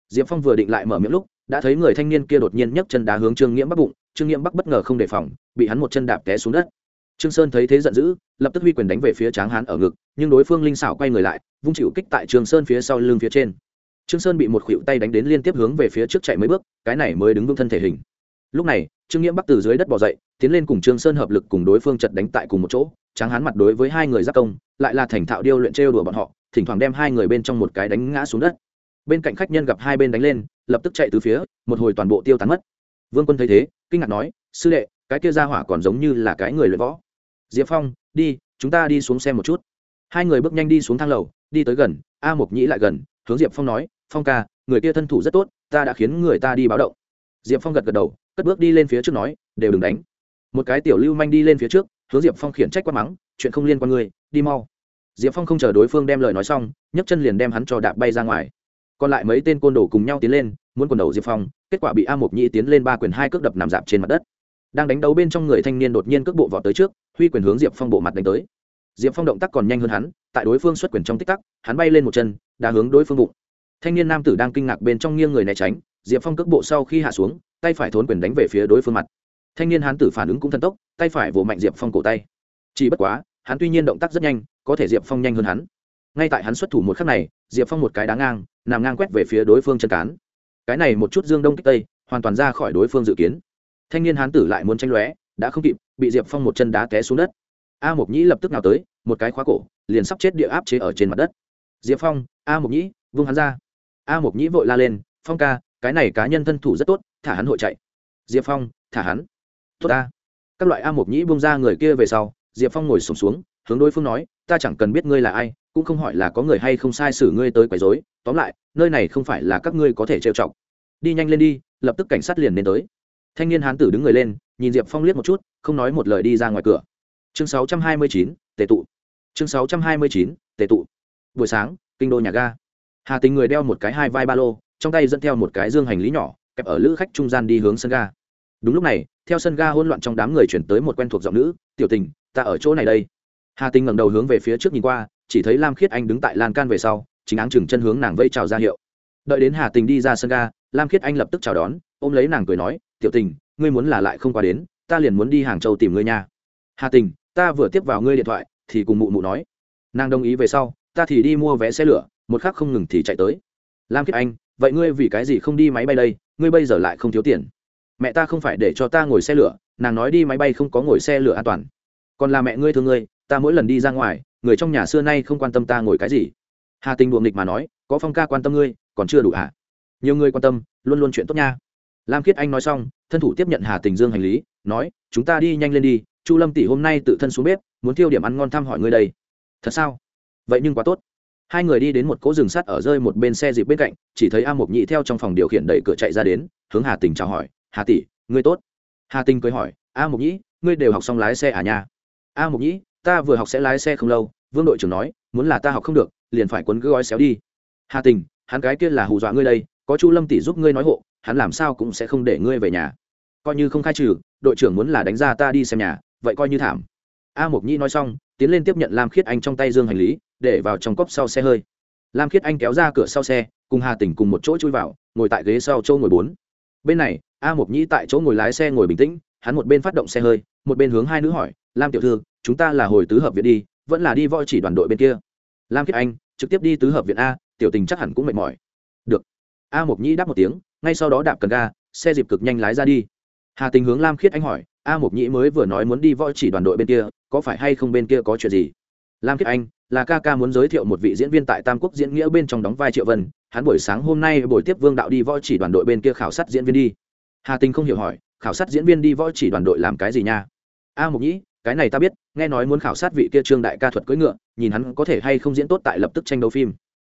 Diệp phong vừa định lại mở miệng lúc, đã thấy người thanh niên kia đột nhiên nhấc chân đá hướng trương nghiễm bắc bụng, trương nghiễm bắc bất ngờ không đề phòng, bị hắn một chân đạp té xuống đất. Trương sơn thấy thế giận dữ, lập tức huy quyền đánh về phía tráng hán ở ngực, nhưng đối phương linh xảo quay người lại, vung chịu kích tại trương sơn phía sau lưng phía trên trương sơn bị một khuỷu tay đánh đến liên tiếp hướng về phía trước chạy mấy bước, cái này mới đứng vững thân thể hình. Lúc này, trương nghiễm bắc từ dưới đất bò dậy, tiến lên cùng trương sơn hợp lực cùng đối phương chật đánh tại cùng một chỗ, tráng hán mặt đối với hai người giáp công, lại là thành thạo điêu luyện trêu đùa bọn họ, thỉnh thoảng đem hai người bên trong một cái đánh ngã xuống đất. Bên cạnh khách nhân gặp hai bên đánh lên, lập tức chạy từ phía, một hồi toàn bộ tiêu tán mất. Vương quân thấy thế, kinh ngạc nói, sư đệ, cái kia ra hỏa còn giống như là cái người luyện võ. Diệp phong, đi, chúng ta đi xuống xem một chút. Hai người bước nhanh đi xuống thang lầu, đi tới gần, a mộc nhĩ lại gần, hướng diệp phong nói phong ca, người kia thân thủ rất tốt, ta đã khiến người ta đi báo động. Diệp phong gật gật đầu, cất bước đi lên phía trước nói, đều đừng đánh. Một cái tiểu lưu manh đi lên phía trước, hướng diệp phong khiển trách quát mắng, chuyện không liên quan người đi mau. Diệp phong không chờ đối phương đem lời nói xong, nhấc chân liền đem hắn cho đạp bay ra ngoài. Còn lại mấy tên côn đồ cùng nhau tiến lên, muốn quần đầu diệp phong, kết quả bị a mộc nhĩ tiến lên ba quyền hai cước đập nằm dạp trên mặt đất. Đang đánh đấu bên trong người thanh niên đột nhiên cước bộ vọt tới trước, huy quyền hướng diệp phong bộ mặt đánh tới. Diệp phong động tác còn nhanh hơn hắn, tại đối phương xuất quyền trong tích tắc, hắn bay lên một chân đã hướng đối phương bụng thanh niên nam tử đang kinh ngạc bên trong nghiêng người né tránh, diệp phong cước bộ sau khi hạ xuống, tay phải thốn quyền đánh về phía đối phương mặt. Thanh niên hán tử phản ứng cũng thần tốc, tay phải vỗ mạnh diệp phong cổ tay. Chỉ bất quá, hắn tuy nhiên động tác rất nhanh, có thể diệp phong nhanh hơn hắn. Ngay tại hắn xuất thủ một khắc này, diệp phong một cái đá ngang, nằm ngang quét về phía đối phương chân cán. Cái này một chút dương đông kích tây, hoàn toàn ra khỏi đối phương dự kiến. Thanh niên hán tử lại muốn tranh lóe, đã không kịp, bị diệp phong một chân đá té xuống đất. A mộc nhĩ lập tức nào tới, một cái khóa cổ, liền sắp chết địa áp chế ở trên mặt đất. Diệp phong, a mộc nhĩ, vung hắn ra a mộc nhĩ vội la lên phong ca cái này cá nhân thân thủ rất tốt thả hắn hội chạy. Diệp phong thả hắn. Tốt ta. Các loại a mộc nhĩ bung ra người kia về sau diệp phong ngồi sùng xuống, xuống hướng đối phương nói ta chẳng cần biết ngươi là ai cũng không hỏi là có người hay không sai xử ngươi tới quấy rối tóm lại nơi này không phải là các ngươi có thể trêu chọc. Đi nhanh lên đi lập tức cảnh sát liền đến tới. Thanh niên hán tử đứng người lên nhìn diệp phong liếc một chút không nói một lời đi ra ngoài cửa. Chương 629, tề tụ. Chương 629, tề tụ. Buổi sáng kinh đô nhà ga hà tình người đeo một cái hai vai ba lô, trong tay dẫn theo một cái dương hành lý nhỏ, kẹp ở lữ khách trung gian đi hướng sân ga. Đúng lúc này, theo sân ga hỗn loạn trong đám người chuyển tới một quen thuộc giọng nữ, tiểu tình, ta ở chỗ này đây. Hà tình ngẩng đầu hướng về phía trước nhìn qua, chỉ thấy lam khiết anh đứng tại lan can về sau, chính áng chừng chân hướng nàng vây chào ra hiệu. Đợi đến hà tình đi ra sân ga, lam khiết anh lập tức chào đón, ôm lấy nàng cười nói, tiểu tình, ngươi muốn là lại không qua đến, ta liền muốn đi hàng châu tìm ngươi nha. Hà tình ta vừa tiếp vào ngươi điện thoại, thì cùng mụ mụ nói. Nàng đồng ý về sau, ta thì đi mua vé xe lửa một khắc không ngừng thì chạy tới. Lam kiệt anh, vậy ngươi vì cái gì không đi máy bay đây? Ngươi bây giờ lại không thiếu tiền. Mẹ ta không phải để cho ta ngồi xe lửa, nàng nói đi máy bay không có ngồi xe lửa an toàn. Còn là mẹ ngươi thương ngươi, ta mỗi lần đi ra ngoài, người trong nhà xưa nay không quan tâm ta ngồi cái gì. Hà tình đùa nghịch mà nói, có phong ca quan tâm ngươi, còn chưa đủ hả? Nhiều người quan tâm, luôn luôn chuyện tốt nha. Lam khiết anh nói xong, thân thủ tiếp nhận hà tình dương hành lý, nói, chúng ta đi nhanh lên đi, chu lâm tỷ hôm nay tự thân xuống bếp, muốn tiêu điểm ăn ngon thăm hỏi ngươi đây. Thật sao? Vậy nhưng quá tốt hai người đi đến một cỗ rừng sắt ở rơi một bên xe dịp bên cạnh, chỉ thấy a mộc nhị theo trong phòng điều khiển đẩy cửa chạy ra đến, hướng hà tình chào hỏi, hà tỷ, ngươi tốt. Hà tình cười hỏi, a mộc nhĩ ngươi đều học xong lái xe à nha? A mộc nhĩ ta vừa học sẽ lái xe không lâu, vương đội trưởng nói, muốn là ta học không được, liền phải quấn cứ gói xéo đi. Hà tình, hắn cái kia là hù dọa ngươi đây, có chu lâm tỷ giúp ngươi nói hộ, hắn làm sao cũng sẽ không để ngươi về nhà. Coi như không khai trừ, đội trưởng muốn là đánh ra ta đi xem nhà, vậy coi như thảm. A mộc nhĩ nói xong, tiến lên tiếp nhận lam khiết anh trong tay dương hành lý để vào trong cốc sau xe hơi. Lam khiết anh kéo ra cửa sau xe, cùng hà tỉnh cùng một chỗ chui vào, ngồi tại ghế sau chỗ ngồi bốn. Bên này, a mộc nhĩ tại chỗ ngồi lái xe ngồi bình tĩnh, hắn một bên phát động xe hơi, một bên hướng hai nữ hỏi, lam tiểu thư, chúng ta là hồi tứ hợp viện đi, vẫn là đi voi chỉ đoàn đội bên kia? Lam khiết anh, trực tiếp đi tứ hợp viện a, tiểu tình chắc hẳn cũng mệt mỏi. Được. A mộc nhĩ đáp một tiếng, ngay sau đó đạp cần ga, xe dịp cực nhanh lái ra đi. Hà tình hướng lam khiết anh hỏi, a mộc nhĩ mới vừa nói muốn đi voi chỉ đoàn đội bên kia, có phải hay không bên kia có chuyện gì? Lam khiết anh là ca ca muốn giới thiệu một vị diễn viên tại tam quốc diễn nghĩa bên trong đóng vai triệu vân. Hắn buổi sáng hôm nay buổi tiếp vương đạo đi võ chỉ đoàn đội bên kia khảo sát diễn viên đi. Hà tình không hiểu hỏi, khảo sát diễn viên đi võ chỉ đoàn đội làm cái gì nha? A mục nhĩ, cái này ta biết, nghe nói muốn khảo sát vị kia trương đại ca thuật cưỡi ngựa, nhìn hắn có thể hay không diễn tốt tại lập tức tranh đấu phim.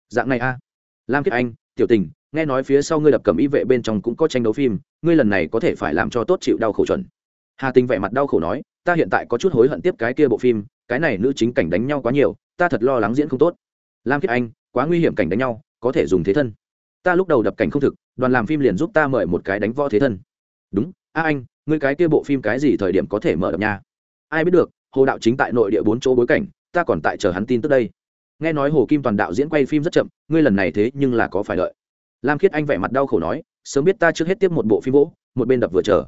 Dạng này a. Lam Kiệt anh, tiểu tình, nghe nói phía sau ngươi đập cầm y vệ bên trong cũng có tranh đấu phim, ngươi lần này có thể phải làm cho tốt chịu đau khổ chuẩn. Hà tình vẻ mặt đau khổ nói, ta hiện tại có chút hối hận tiếp cái kia bộ phim, cái này nữ chính cảnh đánh nhau quá nhiều ta thật lo lắng diễn không tốt. Lam kiết anh, quá nguy hiểm cảnh đánh nhau, có thể dùng thế thân. Ta lúc đầu đập cảnh không thực, đoàn làm phim liền giúp ta mời một cái đánh võ thế thân. Đúng, a anh, ngươi cái kia bộ phim cái gì thời điểm có thể mở đập nha ai biết được, hồ đạo chính tại nội địa bốn chỗ bối cảnh, ta còn tại chờ hắn tin tức đây. Nghe nói hồ kim toàn đạo diễn quay phim rất chậm, ngươi lần này thế nhưng là có phải đợi lam khiết anh vẻ mặt đau khổ nói, sớm biết ta trước hết tiếp một bộ phim vỗ một bên đập vừa chờ.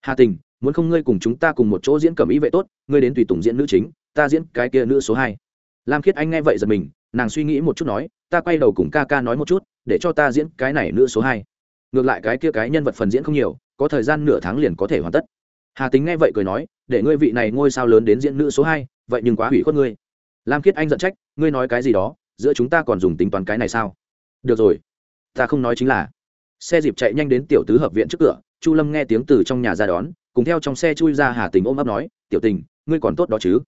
Hà tình, muốn không ngươi cùng chúng ta cùng một chỗ diễn cầm ý vệ tốt, ngươi đến tùy tùng diễn nữ chính, ta diễn cái kia nữ số hai lam khiết anh nghe vậy giật mình, nàng suy nghĩ một chút nói, ta quay đầu cùng ca ca nói một chút, để cho ta diễn cái này nữ số hai. Ngược lại cái kia cái nhân vật phần diễn không nhiều, có thời gian nửa tháng liền có thể hoàn tất. Hà tính nghe vậy cười nói, để ngươi vị này ngôi sao lớn đến diễn nữ số hai, vậy nhưng quá hủy khuất ngươi. Lam khiết anh giận trách, ngươi nói cái gì đó, giữa chúng ta còn dùng tính toán cái này sao? Được rồi, ta không nói chính là. Xe dịp chạy nhanh đến tiểu tứ hợp viện trước cửa, chu lâm nghe tiếng từ trong nhà ra đón, cùng theo trong xe chui ra hà tình ôm ấp nói, tiểu tình, ngươi còn tốt đó chứ?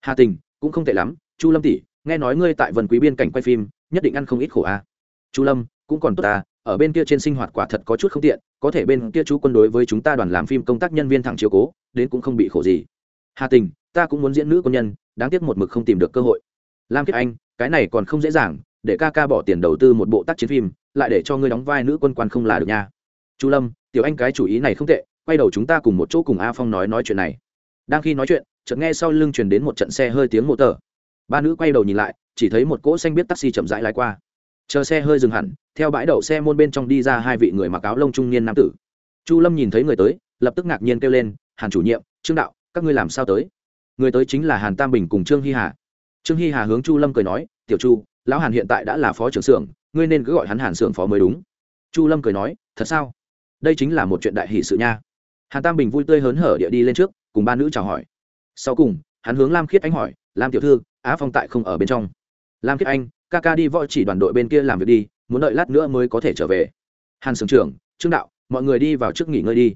Hà tình, cũng không tệ lắm chu lâm tỷ, nghe nói ngươi tại vần quý biên cảnh quay phim, nhất định ăn không ít khổ a à. chu lâm, cũng còn tốt ta ở bên kia trên sinh hoạt quả thật có chút không tiện, có thể bên kia chú quân đối với chúng ta đoàn làm phim công tác nhân viên thẳng chiếu cố, đến cũng không bị khổ gì. Hà tình, ta cũng muốn diễn nữ quân nhân, đáng tiếc một mực không tìm được cơ hội. Lam kiếp anh, cái này còn không dễ dàng, để ca ca bỏ tiền đầu tư một bộ tác chiến phim, lại để cho ngươi đóng vai nữ quân quan không là được nha. Chu lâm, tiểu anh cái chủ ý này không tệ, quay đầu chúng ta cùng một chỗ cùng a phong nói nói chuyện này. Đang khi nói chuyện, chợt nghe sau lưng truyền đến một trận xe hơi tiếng mô tờ ba nữ quay đầu nhìn lại, chỉ thấy một cỗ xanh biết taxi chậm rãi lái qua. Chờ xe hơi dừng hẳn, theo bãi đậu xe môn bên trong đi ra hai vị người mặc áo lông trung niên nam tử. Chu lâm nhìn thấy người tới, lập tức ngạc nhiên kêu lên, hàn chủ nhiệm, trương đạo, các ngươi làm sao tới? Người tới chính là hàn tam bình cùng trương hy hà. Trương hy hà hướng chu lâm cười nói, tiểu chu, lão hàn hiện tại đã là phó trưởng xưởng, ngươi nên cứ gọi hắn hàn xưởng phó mới đúng. Chu lâm cười nói, thật sao? Đây chính là một chuyện đại hỷ sự nha. Hàn tam bình vui tươi hớn hở địa đi lên trước, cùng ba nữ chào hỏi. Sau cùng, hắn hướng lam khiết anh hỏi, lam tiểu thư á phong tại không ở bên trong. Lam kiết anh, ca ca đi võ chỉ đoàn đội bên kia làm việc đi, muốn đợi lát nữa mới có thể trở về. Hàn sưởng trưởng, trương đạo, mọi người đi vào trước nghỉ ngơi đi.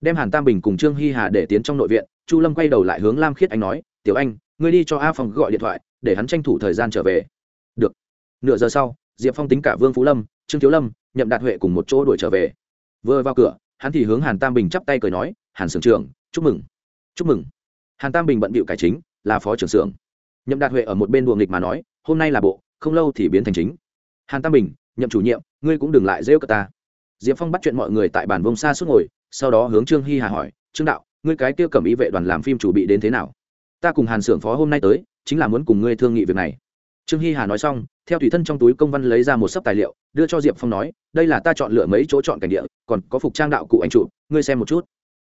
Đem hàn tam bình cùng trương hy hà để tiến trong nội viện, chu lâm quay đầu lại hướng lam khiết anh nói, tiểu anh, ngươi đi cho a phong gọi điện thoại, để hắn tranh thủ thời gian trở về. Được. Nửa giờ sau, diệp phong tính cả vương phú lâm, trương thiếu lâm, nhậm đạt huệ cùng một chỗ đuổi trở về. Vừa vào cửa, hắn thì hướng hàn tam bình chắp tay cười nói, hàn sưởng trưởng, chúc mừng. Chúc mừng. Hàn tam bình bận bịu cải chính, là phó trưởng xưởng nhậm đạt huệ ở một bên buồng nghịch mà nói, hôm nay là bộ, không lâu thì biến thành chính. Hàn tam bình, nhậm chủ nhiệm, ngươi cũng đừng lại rêu cờ ta. Diệp phong bắt chuyện mọi người tại bản vông xa suốt ngồi, sau đó hướng trương hy hà hỏi, trương đạo, ngươi cái kia cầm ý vệ đoàn làm phim chủ bị đến thế nào? Ta cùng hàn xưởng phó hôm nay tới, chính là muốn cùng ngươi thương nghị việc này. Trương hy hà nói xong, theo thủy thân trong túi công văn lấy ra một sấp tài liệu, đưa cho diệp phong nói, đây là ta chọn lựa mấy chỗ chọn cảnh địa, còn có phục trang đạo cụ anh trụ ngươi xem một chút.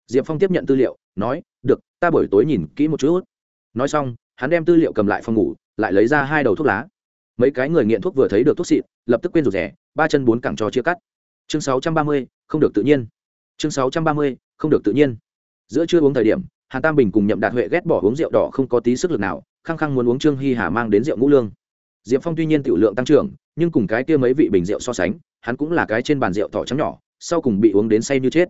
Diệp phong tiếp nhận tư liệu, nói, được, ta buổi tối nhìn kỹ một chút. Nói xong hắn đem tư liệu cầm lại phòng ngủ, lại lấy ra hai đầu thuốc lá. Mấy cái người nghiện thuốc vừa thấy được thuốc xịn lập tức quên rụt rẻ ba chân bốn cẳng cho chia cắt. Chương sáu trăm ba mươi, không được tự nhiên. Chương sáu trăm ba mươi, không được tự nhiên. Giữa trưa uống thời điểm, hàn tam bình cùng nhậm đạt huệ ghét bỏ uống rượu đỏ không có tí sức lực nào, khăng khăng muốn uống trương hy hà mang đến rượu ngũ lương. Diệp phong tuy nhiên tiểu lượng tăng trưởng, nhưng cùng cái kia mấy vị bình rượu so sánh, hắn cũng là cái trên bàn rượu thỏ trắng nhỏ, sau cùng bị uống đến say như chết.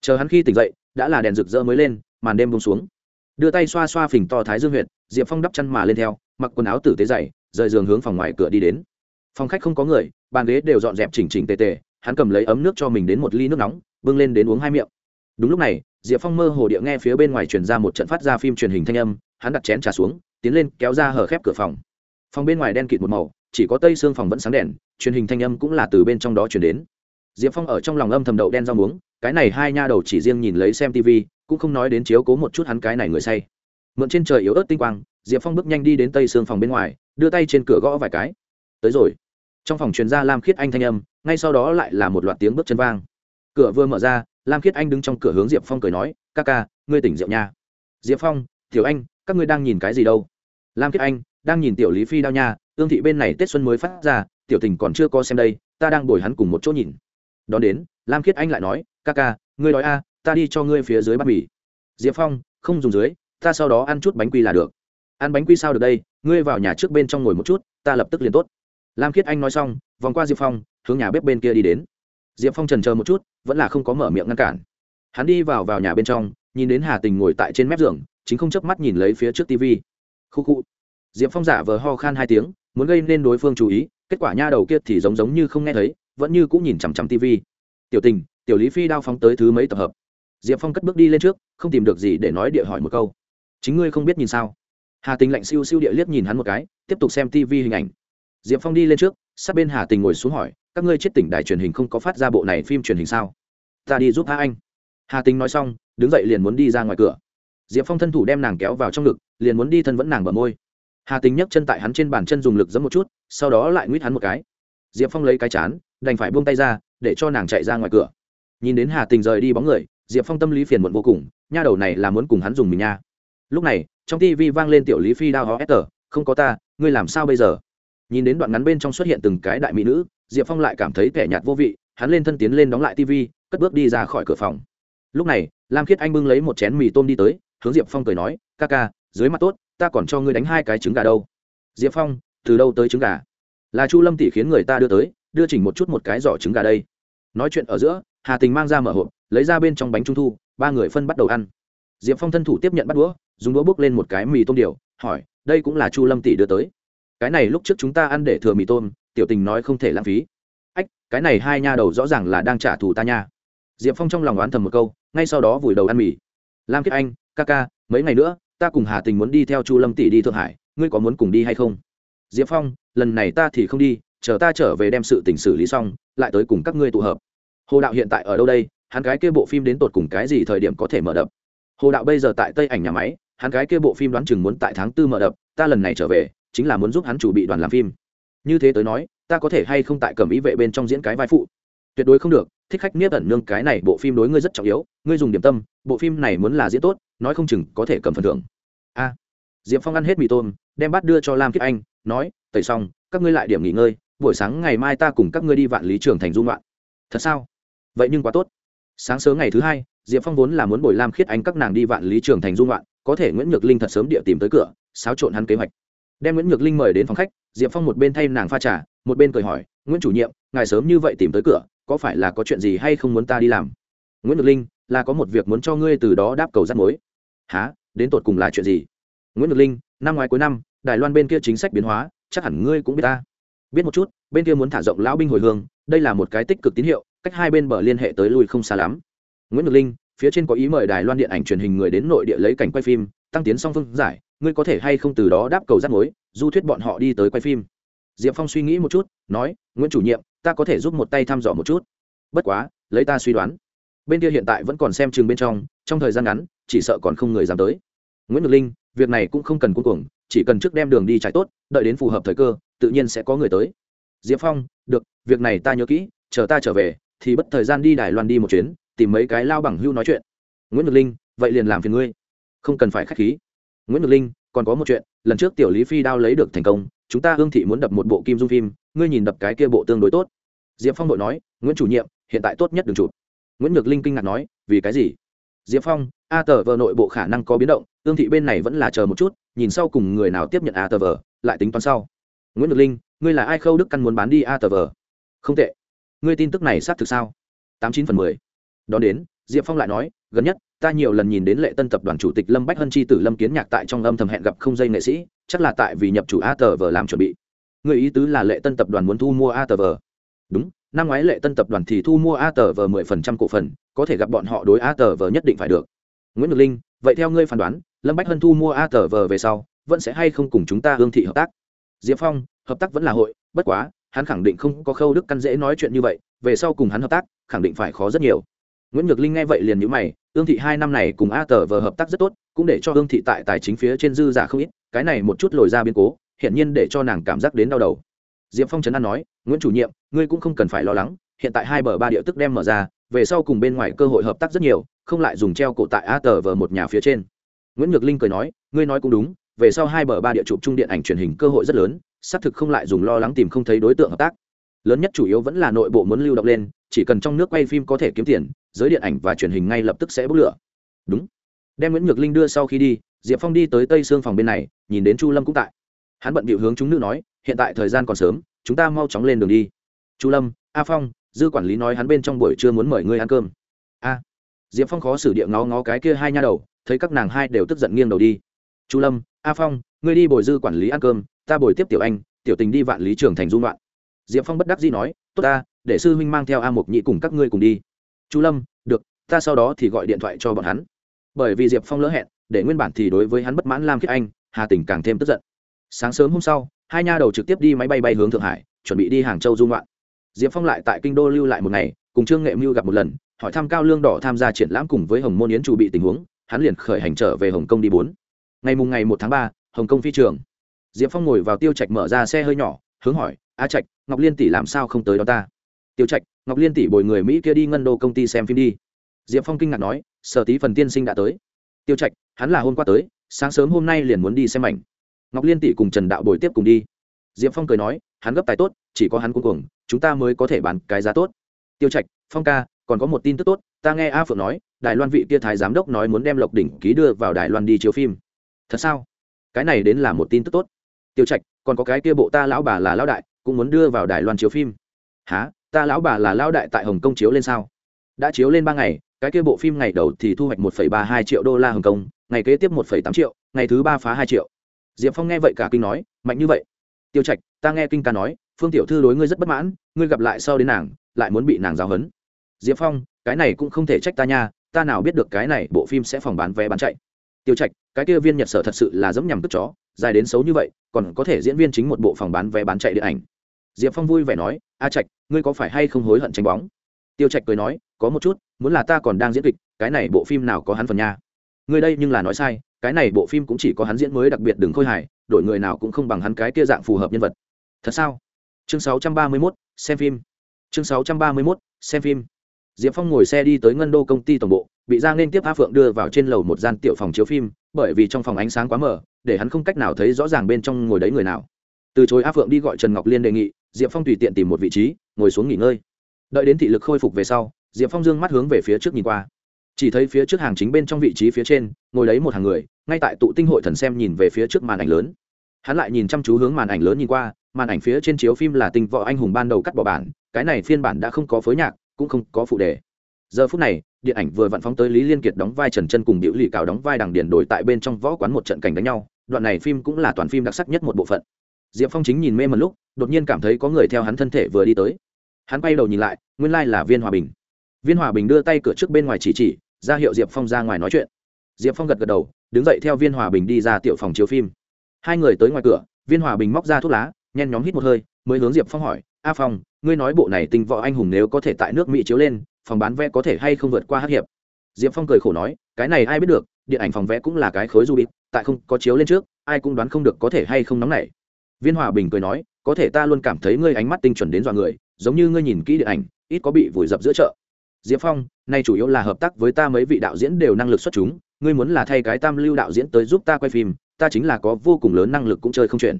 Chờ hắn khi tỉnh dậy, đã là đèn rực rỡ mới lên, màn đêm bông xuống đưa tay xoa xoa phình to thái dương huyệt, diệp phong đắp chăn mà lên theo, mặc quần áo tử tế dày, rời giường hướng phòng ngoài cửa đi đến. Phòng khách không có người, bàn ghế đều dọn dẹp chỉnh chỉnh tề tề, hắn cầm lấy ấm nước cho mình đến một ly nước nóng, bưng lên đến uống hai miệng. Đúng lúc này, diệp phong mơ hồ địa nghe phía bên ngoài truyền ra một trận phát ra phim truyền hình thanh âm, hắn đặt chén trà xuống, tiến lên kéo ra hở khép cửa phòng. Phòng bên ngoài đen kịt một màu, chỉ có tây xương phòng vẫn sáng đèn, truyền hình thanh âm cũng là từ bên trong đó truyền đến. Diệp phong ở trong lòng âm thầm đậu đen rau muống, cái này hai nha đầu chỉ riêng nhìn lấy xem tv cũng không nói đến chiếu cố một chút hắn cái này người say. Mượn trên trời yếu ớt tinh quang, diệp phong bước nhanh đi đến tây xương phòng bên ngoài, đưa tay trên cửa gõ vài cái. Tới rồi. Trong phòng truyền ra lam khiết anh thanh âm, ngay sau đó lại là một loạt tiếng bước chân vang. Cửa vừa mở ra, lam khiết anh đứng trong cửa hướng diệp phong cười nói, ca ca, ngươi tỉnh rượu nha. Diệp phong, tiểu anh, các ngươi đang nhìn cái gì đâu? Lam khiết anh, đang nhìn tiểu lý phi đao nha, ương thị bên này tết xuân mới phát ra, tiểu tình còn chưa có xem đây, ta đang bồi hắn cùng một chỗ nhìn. Đón đến, lam khiết anh lại nói, ca ca, ngươi nói a à, ta đi cho ngươi phía dưới bát mì. Diệp phong, không dùng dưới, ta sau đó ăn chút bánh quy là được. Ăn bánh quy sao được đây, ngươi vào nhà trước bên trong ngồi một chút, ta lập tức liền tốt. Lam khiết anh nói xong, vòng qua diệp phong, hướng nhà bếp bên kia đi đến. Diệp phong trần chờ một chút, vẫn là không có mở miệng ngăn cản. Hắn đi vào vào nhà bên trong, nhìn đến hà tình ngồi tại trên mép giường, chính không chớp mắt nhìn lấy phía trước tv khu khu. Diệp phong giả vờ ho khan hai tiếng, muốn gây nên đối phương chú ý, kết quả nha đầu kia thì giống giống như không nghe thấy, vẫn như cũng nhìn chằm chằm tv tiểu tình, tiểu lý phi đao phóng tới thứ mấy tập hợp? Diệp phong cất bước đi lên trước, không tìm được gì để nói địa hỏi một câu. Chính ngươi không biết nhìn sao? Hà tình lạnh siêu siêu địa liếc nhìn hắn một cái, tiếp tục xem tv hình ảnh. Diệp phong đi lên trước, sát bên hà tình ngồi xuống hỏi, các ngươi chết tỉnh đài truyền hình không có phát ra bộ này phim truyền hình sao? Ta đi giúp tha anh. Hà tình nói xong, đứng dậy liền muốn đi ra ngoài cửa. Diệp phong thân thủ đem nàng kéo vào trong ngực, liền muốn đi thân vẫn nàng bờ môi. Hà tình nhấc chân tại hắn trên bàn chân dùng lực giấm một chút, sau đó lại nguyết hắn một cái. Diệp phong lấy cái chán, đành phải buông tay ra, để cho nàng chạy ra ngoài cửa. Nhìn đến hà tình rời đi bóng người diệp phong tâm lý phiền muộn vô cùng, nha đầu này là muốn cùng hắn dùng mình nha. Lúc này, trong tv vang lên tiểu lý phi đao ho ester không có ta, ngươi làm sao bây giờ? Nhìn đến đoạn ngắn bên trong xuất hiện từng cái đại mỹ nữ, diệp phong lại cảm thấy kẻ nhạt vô vị, hắn lên thân tiến lên đóng lại tv cất bước đi ra khỏi cửa phòng. Lúc này, lam khiết anh bưng lấy một chén mì tôm đi tới, hướng diệp phong cười nói, ca ca, dưới mặt tốt, ta còn cho ngươi đánh hai cái trứng gà đâu. Diệp phong, từ đâu tới trứng gà? Là chu lâm tỷ khiến người ta đưa tới, đưa chỉnh một chút một cái giỏ trứng gà đây. Nói chuyện ở giữa, hà tình mang ra mở hộp lấy ra bên trong bánh trung thu, ba người phân bắt đầu ăn. Diệp phong thân thủ tiếp nhận bắt đũa, dùng đũa bốc lên một cái mì tôm điều, hỏi, đây cũng là chu lâm tỷ đưa tới. Cái này lúc trước chúng ta ăn để thừa mì tôm, tiểu tình nói không thể lãng phí. Ách, cái này hai nha đầu rõ ràng là đang trả thù ta nha. Diệp phong trong lòng oán thầm một câu, ngay sau đó vùi đầu ăn mì. Lam kiếp anh, ca ca, mấy ngày nữa, ta cùng hà tình muốn đi theo chu lâm tỷ đi thượng hải, ngươi có muốn cùng đi hay không? Diệp phong, lần này ta thì không đi, chờ ta trở về đem sự tình xử lý xong, lại tới cùng các ngươi tụ hợp. Hồ đạo hiện tại ở đâu đây? Hắn cái kia bộ phim đến tột cùng cái gì thời điểm có thể mở đập? Hồ đạo bây giờ tại tây ảnh nhà máy, hắn cái kia bộ phim đoán chừng muốn tại tháng tư mở đập, ta lần này trở về, chính là muốn giúp hắn chủ bị đoàn làm phim. Như thế tới nói, ta có thể hay không tại cầm ý vệ bên trong diễn cái vai phụ? Tuyệt đối không được, thích khách niết ẩn nương cái này bộ phim đối ngươi rất trọng yếu, ngươi dùng điểm tâm, bộ phim này muốn là diễn tốt, nói không chừng có thể cầm phần thưởng. A. Diệp phong ăn hết mì tôm, đem bát đưa cho lam kiếp anh, nói, tẩy xong, các ngươi lại điểm nghỉ ngơi, buổi sáng ngày mai ta cùng các ngươi đi vạn lý trường thành dung loạn thật sao? Vậy nhưng quá tốt sáng sớm ngày thứ hai, diệp phong vốn là muốn bồi lam khiết anh các nàng đi vạn lý trường thành dung loạn, có thể nguyễn nhược linh thật sớm địa tìm tới cửa, xáo trộn hắn kế hoạch. Đem nguyễn nhược linh mời đến phòng khách, diệp phong một bên thay nàng pha trà, một bên cười hỏi, nguyễn chủ nhiệm, ngài sớm như vậy tìm tới cửa, có phải là có chuyện gì hay không muốn ta đi làm? Nguyễn nhược linh, là có một việc muốn cho ngươi từ đó đáp cầu rắt mối. Há đến tột cùng là chuyện gì? Nguyễn nhược linh, năm ngoái cuối năm, đài loan bên kia chính sách biến hóa, chắc hẳn ngươi cũng biết ta. Biết một chút, bên kia muốn thả rộng lão binh hồi hương đây là một cái tích cực tín hiệu, cách hai bên bờ liên hệ tới lui không xa lắm. Nguyễn ngọc linh, phía trên có ý mời đài loan điện ảnh truyền hình người đến nội địa lấy cảnh quay phim, tăng tiến song phương giải, ngươi có thể hay không từ đó đáp cầu rắt mối, du thuyết bọn họ đi tới quay phim. Diệp phong suy nghĩ một chút, nói, nguyễn chủ nhiệm, ta có thể giúp một tay thăm dò một chút. Bất quá, lấy ta suy đoán, bên kia hiện tại vẫn còn xem chừng bên trong trong thời gian ngắn, chỉ sợ còn không người dám tới. Nguyễn ngọc linh, việc này cũng không cần cuối cùng chỉ cần trước đem đường đi trái tốt, đợi đến phù hợp thời cơ, tự nhiên sẽ có người tới diệp phong, được, việc này ta nhớ kỹ, chờ ta trở về, thì bất thời gian đi đài loan đi một chuyến, tìm mấy cái lao bằng hưu nói chuyện. Nguyễn ngược linh, vậy liền làm phiền ngươi. Không cần phải k h á c h khí. Nguyễn ngược linh, còn có một chuyện, lần trước tiểu lý phi đao lấy được thành công, chúng ta hương thị muốn đập một bộ kim dung phim, ngươi nhìn đập cái kia bộ tương đối tốt. Diệp phong đội nói, nguyễn chủ nhiệm, hiện tại tốt nhất đừng chụp. Nguyễn nhược linh kinh ngạc nói, vì cái gì? Diệp phong, a tờ vờ nội bộ khả năng có biến động, Hương thị bên này vẫn là chờ một chút, nhìn sau cùng người nào tiếp nhận a tờ vờ lại tính toán sau. Nguyễn nhược linh ngươi là ai khâu đức căn muốn bán đi a tờ vờ? Không tệ. Ngươi tin tức này xác thực sao? Tám chín phần mười. Đón đến, diệp phong lại nói, gần nhất, ta nhiều lần nhìn đến lệ tân tập đoàn chủ tịch lâm bách hân chi tử lâm kiến nhạc tại trong âm thầm hẹn gặp không dây nghệ sĩ, chắc là tại vì nhập chủ a tờ vờ làm chuẩn bị. Người ý tứ là lệ tân tập đoàn muốn thu mua a tờ vờ? Đúng, năm ngoái lệ tân tập đoàn thì thu mua a tờ vờ mười phần trăm cổ phần, có thể gặp bọn họ đối a tờ vờ nhất định phải được. Nguyễn ngọc linh, vậy theo ngươi phán đoán, lâm bách hân thu mua a tờ vờ về sau, vẫn sẽ hay không cùng chúng ta hương thị hợp tác? Diệp phong, hợp tác vẫn là hội, bất quá, hắn khẳng định không có khâu đức căn dễ nói chuyện như vậy, về sau cùng hắn hợp tác, khẳng định phải khó rất nhiều. Nguyễn nhược linh nghe vậy liền nhữ mày, ương thị hai năm này cùng a tờ vờ hợp tác rất tốt, cũng để cho ương thị tại tài chính phía trên dư giả không ít, cái này một chút lồi ra biến cố, hiển nhiên để cho nàng cảm giác đến đau đầu. Diệp phong trấn an nói, nguyễn chủ nhiệm, ngươi cũng không cần phải lo lắng, hiện tại hai bờ ba địa tức đem mở ra, về sau cùng bên ngoài cơ hội hợp tác rất nhiều, không lại dùng treo cổ tại a tờ vờ một nhà phía trên. Nguyễn nhược linh cười nói, ngươi nói cũng đúng về sau hai bờ ba địa chụp trung điện ảnh truyền hình cơ hội rất lớn, xác thực không lại dùng lo lắng tìm không thấy đối tượng hợp tác. Lớn nhất chủ yếu vẫn là nội bộ muốn lưu động lên, chỉ cần trong nước quay phim có thể kiếm tiền, giới điện ảnh và truyền hình ngay lập tức sẽ bốc lửa. Đúng. Đem nguyễn nhược linh đưa sau khi đi, diệp phong đi tới tây xương phòng bên này, nhìn đến chu lâm cũng tại. Hắn bận bịu hướng chúng nữ nói, hiện tại thời gian còn sớm, chúng ta mau chóng lên đường đi. Chu lâm, a phong, dư quản lý nói hắn bên trong buổi trưa muốn mời ngươi ăn cơm. A. Diệp phong khó xử địa ngó ngó cái kia hai nha đầu, thấy các nàng hai đều tức giận nghiêng đầu đi chu lâm, a phong, ngươi đi bồi dư quản lý ăn cơm, ta bồi tiếp tiểu anh, tiểu tình đi vạn lý trường thành dung loạn. Diệp phong bất đắc dĩ nói, tốt ta, để sư huynh mang theo a mục nhị cùng các ngươi cùng đi. Chu lâm, được, ta sau đó thì gọi điện thoại cho bọn hắn. Bởi vì diệp phong lỡ hẹn, để nguyên bản thì đối với hắn bất mãn lam khiết anh, hà tình càng thêm tức giận. Sáng sớm hôm sau, hai nha đầu trực tiếp đi máy bay bay hướng thượng hải, chuẩn bị đi hàng châu dung loạn. Diệp phong lại tại kinh đô lưu lại một ngày, cùng trương nghệ mưu gặp một lần, hỏi thăm cao lương đỏ tham gia triển lãm cùng với hồng môn yến chủ bị tình huống, hắn liền khởi hành trở về hồng kông đi bốn ngày mùng ngày một tháng ba, hồng kông phi trường. Diệp phong ngồi vào tiêu trạch mở ra xe hơi nhỏ, hướng hỏi, a trạch, ngọc liên tỷ làm sao không tới đó ta? Tiêu trạch, ngọc liên tỷ bồi người mỹ kia đi ngân đô công ty xem phim đi. Diệp phong kinh ngạc nói, sở tí phần tiên sinh đã tới. Tiêu trạch, hắn là hôm qua tới, sáng sớm hôm nay liền muốn đi xem ảnh. Ngọc liên tỷ cùng trần đạo bồi tiếp cùng đi. Diệp phong cười nói, hắn gấp tài tốt, chỉ có hắn cuối cùng chúng ta mới có thể bán cái giá tốt. Tiêu trạch, phong ca, còn có một tin tức tốt, ta nghe a phượng nói, đài loan vị kia thái giám đốc nói muốn đem lộc đỉnh ký đưa vào đài loan đi chiếu phim thật sao? Cái này đến là một tin tức tốt. Tiêu trạch, còn có cái kia bộ ta lão bà là lão đại, cũng muốn đưa vào đài loan chiếu phim. Há ta lão bà là lão đại tại hồng kông chiếu lên sao? Đã chiếu lên ba ngày, cái kia bộ phim ngày đầu thì thu hoạch một ba hai triệu đô la hồng kông, ngày kế tiếp một tám triệu, ngày thứ ba phá hai triệu. Diệp phong nghe vậy cả kinh nói, mạnh như vậy. Tiêu trạch, ta nghe kinh ca nói, phương tiểu thư đối ngươi rất bất mãn, ngươi gặp lại sau đến nàng, lại muốn bị nàng giáo hấn diệp phong, cái này cũng không thể trách ta nha, ta nào biết được cái này bộ phim sẽ phòng bán vé bán chạy tiêu trạch cái kia viên nhật sở thật sự là dẫm nhằm cất chó dài đến xấu như vậy còn có thể diễn viên chính một bộ phòng bán vé bán chạy điện ảnh. Diệp phong vui vẻ nói a trạch ngươi có phải hay không hối hận tranh bóng? Tiêu trạch cười nói có một chút muốn là ta còn đang diễn kịch cái này bộ phim nào có hắn phần nha? Ngươi đây nhưng là nói sai cái này bộ phim cũng chỉ có hắn diễn mới đặc biệt đừng khôi hài đổi người nào cũng không bằng hắn cái kia dạng phù hợp nhân vật. Thật sao? Chương 631, xem phim. Chương 631, xem phim. Diệp phong ngồi xe đi tới ngân đô công ty tổng bộ bị giang nên tiếp a phượng đưa vào trên lầu một gian tiểu phòng chiếu phim, bởi vì trong phòng ánh sáng quá mờ, để hắn không cách nào thấy rõ ràng bên trong ngồi đấy người nào. Từ chối a phượng đi gọi trần ngọc liên đề nghị, diệp phong tùy tiện tìm một vị trí, ngồi xuống nghỉ ngơi. Đợi đến thị lực khôi phục về sau, diệp phong dương mắt hướng về phía trước nhìn qua. Chỉ thấy phía trước hàng chính bên trong vị trí phía trên, ngồi đấy một hàng người, ngay tại tụ tinh hội thần xem nhìn về phía trước màn ảnh lớn. Hắn lại nhìn chăm chú hướng màn ảnh lớn nhìn qua, màn ảnh phía trên chiếu phim là tình võ anh hùng ban đầu cắt bỏ bản, cái này phiên bản đã không có phối nhạc, cũng không có phụ đề. Giờ phút này điện ảnh vừa vặn phóng tới lý liên kiệt đóng vai trần chân cùng biểu lì cào đóng vai đằng điền đổi tại bên trong võ quán một trận cảnh đánh nhau, đoạn này phim cũng là toàn phim đặc sắc nhất một bộ phận. Diệp phong chính nhìn mê một lúc, đột nhiên cảm thấy có người theo hắn thân thể vừa đi tới. Hắn quay đầu nhìn lại, nguyên lai、like、là viên hòa bình. Viên hòa bình đưa tay cửa trước bên ngoài chỉ chỉ, ra hiệu diệp phong ra ngoài nói chuyện. Diệp phong gật gật đầu, đứng dậy theo viên hòa bình đi ra tiểu phòng chiếu phim. Hai người tới ngoài cửa, viên hòa bình móc ra thuốc lá, nhen nhóm hít một hơi, mới hướng diệp phong hỏi, a phong, ngươi nói bộ này tinh võ anh hùng nếu có thể tại nước mỹ chiếu lên phòng bán vé có thể hay không vượt qua hát hiệp. Diệp phong cười khổ nói, cái này ai biết được, điện ảnh phòng vé cũng là cái khối du bịt tại không có chiếu lên trước, ai cũng đoán không được có thể hay không nóng nảy. Viên hòa bình cười nói, có thể ta luôn cảm thấy ngươi ánh mắt tinh chuẩn đến dọa người, giống như ngươi nhìn kỹ điện ảnh, ít có bị vùi dập giữa chợ. Diệp phong, nay chủ yếu là hợp tác với ta mấy vị đạo diễn đều năng lực xuất chúng, ngươi muốn là thay cái tam lưu đạo diễn tới giúp ta quay phim, ta chính là có vô cùng lớn năng lực cũng chơi không chuyển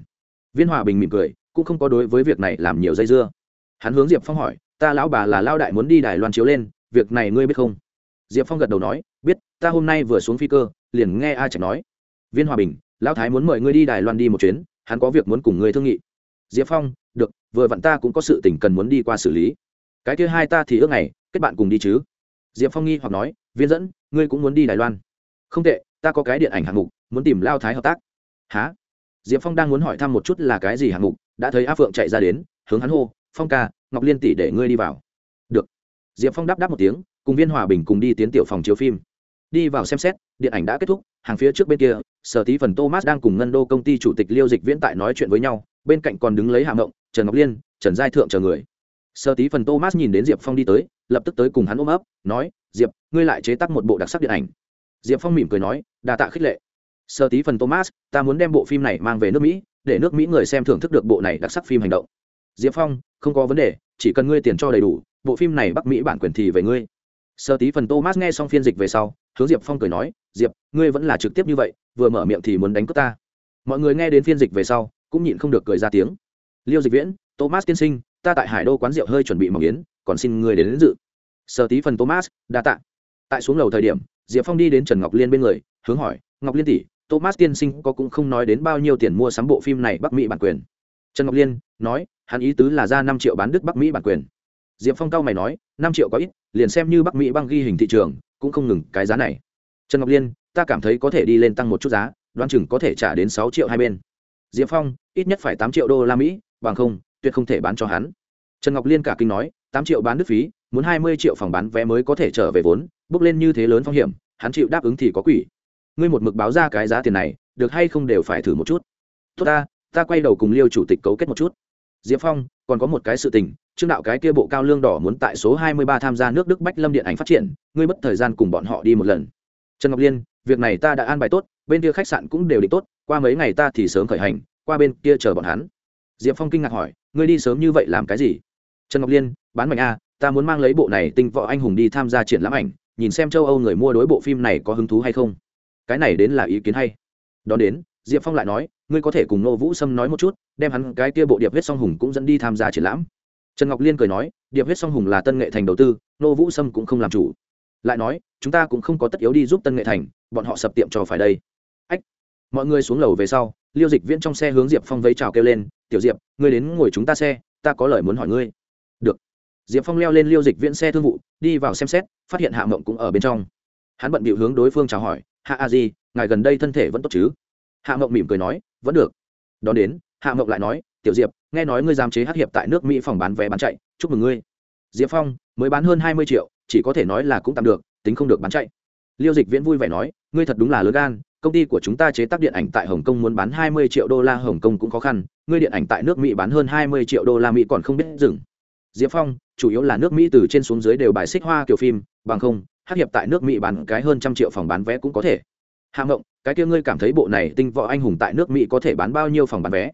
viên hòa bình mỉm cười, cũng không có đối với việc này làm nhiều dây dưa. Hắn hướng diệp phong hỏi ta lão bà là lao đại muốn đi đài loan chiếu lên, việc này ngươi biết không? Diệp phong gật đầu nói, biết, ta hôm nay vừa xuống phi cơ, liền nghe a trạch nói. Viên hòa bình, lão thái muốn mời ngươi đi đài loan đi một chuyến, hắn có việc muốn cùng ngươi thương nghị. Diệp phong, được, vừa vặn ta cũng có sự tình cần muốn đi qua xử lý. Cái kia hai ta thì ước ngày, kết bạn cùng đi chứ. Diệp phong nghi hoặc nói, viên dẫn, ngươi cũng muốn đi đài loan. Không tệ, ta có cái điện ảnh hạng mục, muốn tìm lao thái hợp tác. Há diệp phong đang muốn hỏi thăm một chút là cái gì hạng mục, đã thấy a phượng chạy ra đến, hướng hắn hô, phong ca ngọc liên tỷ để ngươi đi vào. Được. Diệp phong đáp đáp một tiếng, cùng viên hòa bình cùng đi tiến tiểu phòng chiếu phim. Đi vào xem xét, điện ảnh đã kết thúc, hàng phía trước bên kia, sở tí phần thomas đang cùng ngân đô công ty chủ tịch liêu dịch viễn tại nói chuyện với nhau, bên cạnh còn đứng lấy hạng ngộng trần ngọc liên, trần giai thượng chờ người. Sở tí phần thomas nhìn đến diệp phong đi tới, lập tức tới cùng hắn ôm ấp, nói, diệp, ngươi lại chế tác một bộ đặc sắc điện ảnh. Diệp phong mỉm cười nói đà tạ khích lệ. Sở tí phần thomas, ta muốn đem bộ phim này mang về nước mỹ, để nước mỹ người xem thưởng thức được bộ này đặc sắc phim hành động diệp phong không có vấn đề chỉ cần ngươi tiền cho đầy đủ bộ phim này bắc mỹ bản quyền thì về ngươi. Sơ tí phần thomas nghe xong phiên dịch về sau hướng diệp phong cười nói diệp ngươi vẫn là trực tiếp như vậy vừa mở miệng thì muốn đánh cướp ta. Mọi người nghe đến phiên dịch về sau cũng nhịn không được cười ra tiếng. Liêu dịch viễn thomas tiên sinh ta tại hải đô quán rượu hơi chuẩn bị mỏng yến còn xin người đến, đến dự. Sơ tí phần thomas đa tạ. Tại xuống lầu thời điểm diệp phong đi đến trần ngọc liên bên người hướng hỏi ngọc liên tỷ thomas tiên sinh có cũng không nói đến bao nhiêu tiền mua sắm bộ phim này bắc mỹ bản quyền? Trần ngọc liên nói hắn ý tứ là ra năm triệu bán đức bắc mỹ bản quyền. Diệp phong cao mày nói, năm triệu có ít, liền xem như bắc mỹ băng ghi hình thị trường, cũng không ngừng cái giá này. Trần ngọc liên, ta cảm thấy có thể đi lên tăng một chút giá, đoán chừng có thể trả đến sáu triệu hai bên. Diệp phong, ít nhất phải tám triệu đô la mỹ, bằng không, tuyệt không thể bán cho hắn. Trần ngọc liên cả kinh nói, tám triệu bán đứt phí, muốn hai mươi triệu phòng bán vé mới có thể trở về vốn, bước lên như thế lớn phong hiểm, hắn chịu đáp ứng thì có quỷ. Ngươi một mực báo ra cái giá tiền này, được hay không đều phải thử một chút. Tốt ta ta quay đầu cùng liêu chủ tịch cấu kết một chút diệp phong, còn có một cái sự tình, trương đạo cái kia bộ cao lương đỏ muốn tại số hai mươi ba tham gia nước đức bách lâm điện ảnh phát triển, ngươi mất thời gian cùng bọn họ đi một lần. Trần ngọc liên, việc này ta đã an bài tốt, bên kia khách sạn cũng đều định tốt, qua mấy ngày ta thì sớm khởi hành, qua bên kia chờ bọn hắn. Diệp phong kinh ngạc hỏi, ngươi đi sớm như vậy làm cái gì? Trần ngọc liên, bán mạnh a, ta muốn mang lấy bộ này tinh võ anh hùng đi tham gia triển lãm ảnh, nhìn xem châu âu người mua đối bộ phim này có hứng thú hay không. Cái này đến là ý kiến hay. Đón đến diệp phong lại nói, ngươi có thể cùng nô vũ sâm nói một chút, đem hắn cái kia bộ điệp huyết song hùng cũng dẫn đi tham gia triển lãm. Trần ngọc liên cười nói, điệp huyết song hùng là tân nghệ thành đầu tư nô vũ sâm cũng không làm chủ. Lại nói, chúng ta cũng không có tất yếu đi giúp tân nghệ thành, bọn họ sập tiệm cho phải đây. Ách, mọi người xuống lầu về sau, liêu dịch viễn trong xe hướng diệp phong vẫy chào kêu lên, tiểu diệp, ngươi đến ngồi chúng ta xe, ta có lời muốn hỏi ngươi. Được. Diệp phong leo lên liêu dịch viễn xe thương vụ, đi vào xem xét, phát hiện hạ mộng cũng ở bên trong. Hắn bận bịu hướng đối phương chào hỏi, hạ a di, ngài gần đây thân thể vẫn tốt chứ? Hạ mộng mỉm cười nói, vẫn được. Đón đến, hạ mộng lại nói, tiểu diệp, nghe nói ngươi giam chế hát hiệp tại nước mỹ phòng bán vé bán chạy, chúc mừng ngươi. Diệp phong, mới bán hơn hai mươi triệu, chỉ có thể nói là cũng tạm được, tính không được bán chạy. Liêu dịch viễn vui vẻ nói, ngươi thật đúng là lớn gan, công ty của chúng ta chế tác điện ảnh tại hồng kông muốn bán hai mươi triệu đô la, hồng kông cũng khó khăn, ngươi điện ảnh tại nước mỹ bán hơn hai mươi triệu đô la, mỹ còn không biết dừng. Diệp phong, chủ yếu là nước mỹ từ trên xuống dưới đều bài xích hoa kiểu phim, bằng không hát hiệp tại nước mỹ bán cái hơn trăm triệu phòng bán vé cũng có thể hạ Mộng, cái kia ngươi cảm thấy bộ này tinh võ anh hùng tại nước mỹ có thể bán bao nhiêu phòng bán vé?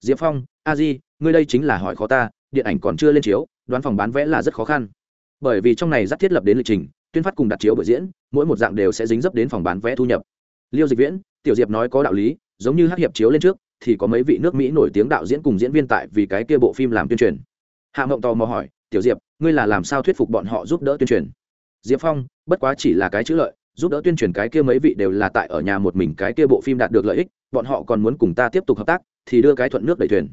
Diệp phong a di ngươi đây chính là hỏi khó ta điện ảnh còn chưa lên chiếu đoán phòng bán vé là rất khó khăn. Bởi vì trong này rất thiết lập đến lịch trình tuyên phát cùng đặt chiếu buổi diễn mỗi một dạng đều sẽ dính dấp đến phòng bán vé thu nhập. Liêu dịch viễn tiểu diệp nói có đạo lý giống như hát hiệp chiếu lên trước thì có mấy vị nước mỹ nổi tiếng đạo diễn cùng diễn viên tại vì cái kia bộ phim làm tuyên truyền. Hạ mộng tò mò hỏi tiểu diệp ngươi là làm sao thuyết phục bọn họ giúp đỡ tuyên truyền? Diệp phong bất quá chỉ là cái chữ lợi giúp đỡ tuyên truyền cái kia mấy vị đều là tại ở nhà một mình cái kia bộ phim đạt được lợi ích bọn họ còn muốn cùng ta tiếp tục hợp tác thì đưa cái thuận nước đẩy thuyền.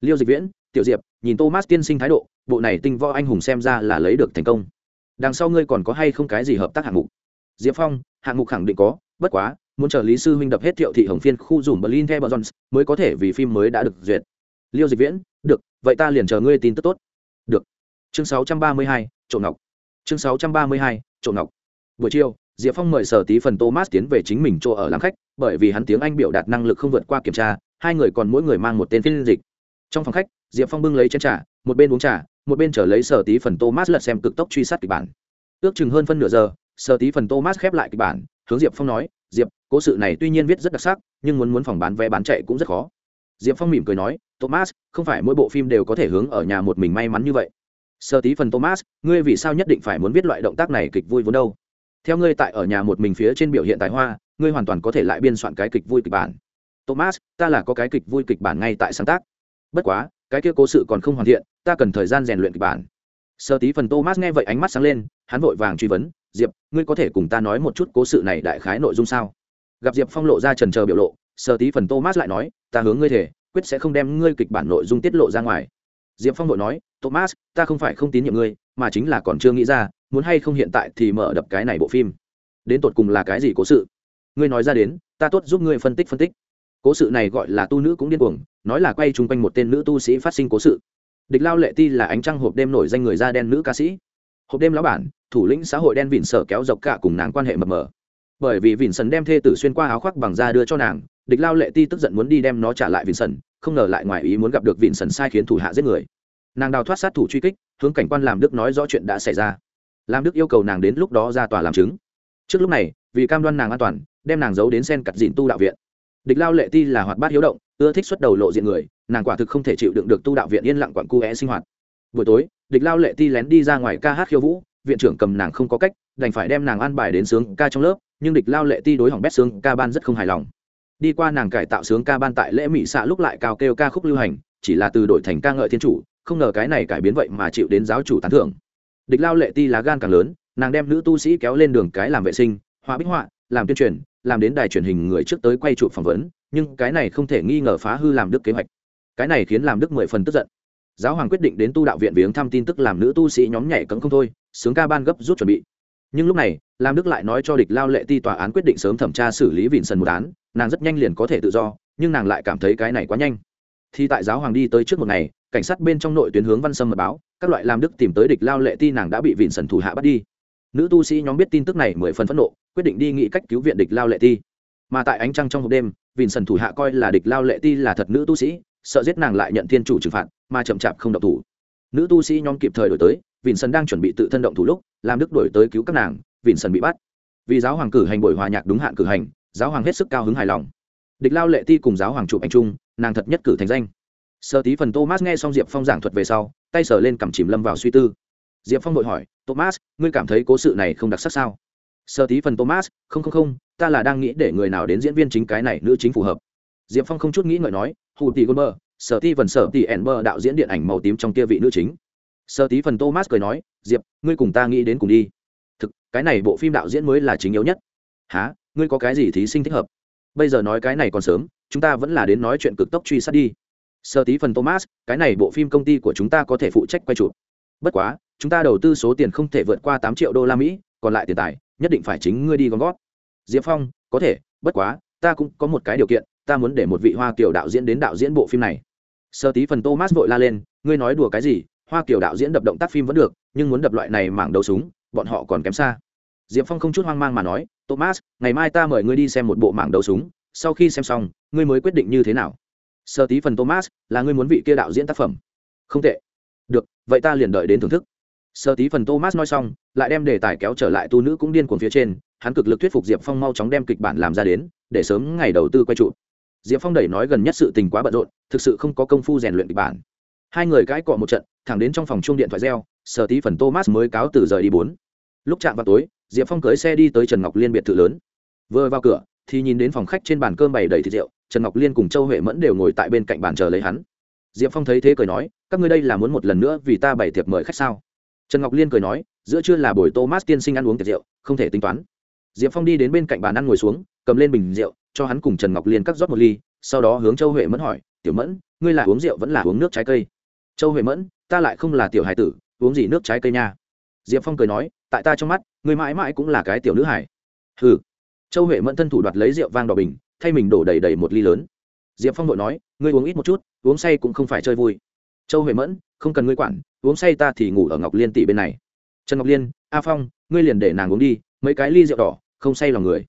Liêu dịch viễn tiểu diệp nhìn thomas tiên sinh thái độ bộ này tinh võ anh hùng xem ra là lấy được thành công. Đằng sau ngươi còn có hay không cái gì hợp tác hạng mục? Diệp phong hạng mục khẳng định có bất quá muốn chờ lý sư huynh đập hết thiệu thị hồng phiên khu dùm berlin theo jones mới có thể vì phim mới đã được duyệt. Liêu dịch viễn được vậy ta liền chờ ngươi tin tức tốt. Được. Chương 632, trộn ngọc. Chương 632, trộn ngọc. Buổi chiều diệp phong mời sở tí phần thomas tiến về chính mình chỗ ở làm khách, bởi vì hắn tiếng anh biểu đạt năng lực không vượt qua kiểm tra, hai người còn mỗi người mang một tên phiên dịch. Trong phòng khách, diệp phong bưng lấy chén trà, một bên uống trà, một bên trở lấy sở tí phần thomas lật xem cực tốc truy sát kịch bản. Ước chừng hơn phân nửa giờ, sở tí phần thomas khép lại kịch bản, hướng diệp phong nói, diệp, cố sự này tuy nhiên viết rất đặc sắc, nhưng muốn muốn phòng bán vé bán chạy cũng rất khó. Diệp phong mỉm cười nói, thomas, không phải mỗi bộ phim đều có thể hướng ở nhà một mình may mắn như vậy. Sở tí phần thomas, ngươi vì sao nhất định phải muốn viết loại động tác này kịch vui vốn đâu? Theo ngươi tại ở nhà một mình phía trên biểu hiện tài hoa, ngươi hoàn toàn có thể lại biên soạn cái kịch vui kịch bản. Thomas, ta là có cái kịch vui kịch bản ngay tại sáng tác. Bất quá, cái kia cố sự còn không hoàn thiện, ta cần thời gian rèn luyện kịch bản. Sơ tí phần thomas nghe vậy ánh mắt sáng lên, hắn vội vàng truy vấn, diệp, ngươi có thể cùng ta nói một chút cố sự này đại khái nội dung sao? Gặp diệp phong lộ ra trần trờ biểu lộ sơ tí phần thomas lại nói, ta hướng ngươi thể, quyết sẽ không đem ngươi kịch bản nội dung tiết lộ ra ngoài. Diệp phong vội nói, thomas, ta không phải không tín nhiệm ngươi, mà chính là còn chưa nghĩ ra muốn hay không hiện tại thì mở đập cái này bộ phim. Đến tột cùng là cái gì cố sự? Ngươi nói ra đến, ta tốt giúp ngươi phân tích phân tích. Cố sự này gọi là tu nữ cũng điên cuồng, nói là quay chung quanh một tên nữ tu sĩ phát sinh cố sự. Địch lao lệ ti là ánh trăng hộp đêm nổi danh người da đen nữ ca sĩ. Hộp đêm lão bản, thủ lĩnh xã hội đen vịn sở kéo dọc cả cùng nàng quan hệ mập mờ. Bởi vì vịn sần đem thê tử xuyên qua áo khoác bằng da đưa cho nàng, địch lao lệ ti tức giận muốn đi đem nó trả lại vịn sần, không ngờ lại ngoài ý muốn gặp được vịn sần sai khiến thủ hạ giết người. Nàng đào thoát sát thủ truy kích, hướng cảnh quan làm đức nói rõ chuyện đã xảy ra làm đức yêu cầu nàng đến lúc đó ra tòa làm chứng. Trước lúc này, vì cam đoan nàng an toàn, đem nàng giấu đến sen cặt dìn tu đạo viện. Địch lao lệ ti là hoạt bát hiếu động, ưa thích xuất đầu lộ diện người, nàng quả thực không thể chịu đựng được tu đạo viện yên lặng quặn cu é sinh hoạt. Buổi tối, địch lao lệ ti lén đi ra ngoài ca hát khiêu vũ, viện trưởng cầm nàng không có cách, đành phải đem nàng an bài đến sướng ca trong lớp, nhưng địch lao lệ ti đối hỏng bét sướng ca ban rất không hài lòng. Đi qua nàng cải tạo sướng ca ban tại lễ mỹ xạ lúc lại cao kêu ca khúc lưu hành, chỉ là từ đổi thành ca ngợi thiên chủ, không ngờ cái này cải biến vậy mà chịu đến giáo chủ tán thưởng địch lao lệ ti lá gan càng lớn, nàng đem nữ tu sĩ kéo lên đường cái làm vệ sinh, họa bích họa, làm tuyên truyền, làm đến đài truyền hình người trước tới quay chụp phỏng vấn, nhưng cái này không thể nghi ngờ phá hư làm đức kế hoạch. Cái này khiến làm đức mười phần tức giận. Giáo hoàng quyết định đến tu đạo viện viếng thăm tin tức làm nữ tu sĩ nhóm nhảy cấm không thôi, sướng ca ban gấp rút chuẩn bị. Nhưng lúc này, làm đức lại nói cho địch lao lệ ti tòa án quyết định sớm thẩm tra xử lý vịn sần một án, nàng rất nhanh liền có thể tự do, nhưng nàng lại cảm thấy cái này quá nhanh. Thì tại giáo hoàng đi tới trước một ngày, cảnh sát bên trong nội tuyến hướng văn sâm mật báo các loại lam đức tìm tới địch lao lệ ti nàng đã bị vịn sần thủ hạ bắt đi. Nữ tu sĩ nhóm biết tin tức này mười phần phẫn nộ, quyết định đi nghị cách cứu viện địch lao lệ ti. Mà tại ánh trăng trong hộp đêm, vịn sần thủ hạ coi là địch lao lệ ti là thật nữ tu sĩ, sợ giết nàng lại nhận thiên chủ trừng phạt, mà chậm chạp không động thủ. Nữ tu sĩ nhóm kịp thời đổi tới, vịn sần đang chuẩn bị tự thân động thủ lúc, làm đức đổi tới cứu các nàng, vịn sần bị bắt. Vì giáo hoàng cử hành buổi hòa nhạc đúng hạn cử hành, giáo hoàng hết sức cao hứng hài lòng. Địch lao lệ ti cùng giáo hoàng chụp ảnh chung, nàng thật nhất cử thành danh sơ tí phần thomas nghe xong diệp phong giảng thuật về sau, tay sờ lên cầm chìm lâm vào suy tư. Diệp phong vội hỏi, thomas, ngươi cảm thấy cố sự này không đặc sắc sao? Sơ tí phần thomas, không không không, ta là đang nghĩ để người nào đến diễn viên chính cái này nữ chính phù hợp. Diệp phong không chút nghĩ ngợi nói, hù tỷ gôn mơ sở phần sở tỷ ẩn bơ đạo diễn điện ảnh màu tím trong kia vị nữ chính. Sơ tí phần thomas cười nói, diệp, ngươi cùng ta nghĩ đến cùng đi. Thực, cái này bộ phim đạo diễn mới là chính yếu nhất. Há ngươi có cái gì thí sinh thích hợp? Bây giờ nói cái này còn sớm, chúng ta vẫn là đến nói chuyện cực tốc truy sát đi sơ tí phần thomas, cái này bộ phim công ty của chúng ta có thể phụ trách quay chụp. Bất quá, chúng ta đầu tư số tiền không thể vượt qua tám triệu đô la mỹ, còn lại tiền tài, nhất định phải chính ngươi đi gom gót diệp phong, có thể, bất quá, ta cũng có một cái điều kiện, ta muốn để một vị hoa kiều đạo diễn đến đạo diễn bộ phim này. Sơ tí phần thomas vội la lên, ngươi nói đùa cái gì, hoa kiều đạo diễn đập động tác phim vẫn được, nhưng muốn đập loại này mảng đầu súng, bọn họ còn kém xa. Diệp phong không chút hoang mang mà nói, thomas, ngày mai ta mời ngươi đi xem một bộ mảng đầu súng, sau khi xem xong, ngươi mới quyết định như thế nào? Sơ tí phần thomas, là ngươi muốn vị kia đạo diễn tác phẩm. Không tệ. Được, vậy ta liền đợi đến thưởng thức. Sơ tí phần thomas nói xong, lại đem đề tài kéo trở lại tu nữ cũng điên cuồng phía trên, hắn cực lực thuyết phục diệp phong mau chóng đem kịch bản làm ra đến, để sớm ngày đầu tư quay trụ. Diệp phong đẩy nói gần nhất sự tình quá bận rộn, thực sự không có công phu rèn luyện kịch bản. Hai người cãi cọ một trận, thẳng đến trong phòng chung điện thoại reo sở tí phần thomas mới cáo từ rời đi bốn. Lúc chạm vào tối, diệp phong cưới xe đi tới trần ngọc liên biệt thự lớn. Vừa vào cửa, thì nhìn đến phòng khách trên bàn cơm bày đầy thịt rượu trần ngọc liên cùng châu huệ mẫn đều ngồi tại bên cạnh bàn chờ lấy hắn. Diệp phong thấy thế cười nói, các ngươi đây là muốn một lần nữa vì ta bày tiệc mời khách sao? Trần ngọc liên cười nói, giữa trưa là buổi thomas tiên sinh ăn uống tiệc rượu, không thể tính toán. Diệp phong đi đến bên cạnh bàn ăn ngồi xuống, cầm lên bình rượu, cho hắn cùng trần ngọc liên cắt rót một ly, sau đó hướng châu huệ mẫn hỏi, tiểu mẫn, ngươi là uống rượu vẫn là uống nước trái cây? Châu huệ mẫn, ta lại không là tiểu hải tử, uống gì nước trái cây nha? Diệp phong cười nói, tại ta trong mắt, ngươi mãi mãi cũng là cái tiểu nữ hải hừ. Châu huệ mẫn thân thủ đoạt lấy rượu vang đỏ bình thay mình đổ đầy đầy một ly lớn. Diệp phong vội nói, ngươi uống ít một chút, uống say cũng không phải chơi vui. Châu huệ mẫn, không cần ngươi quản, uống say ta thì ngủ ở ngọc liên tỷ bên này. Trần ngọc liên, a phong, ngươi liền để nàng uống đi, mấy cái ly rượu đỏ, không say lòng người.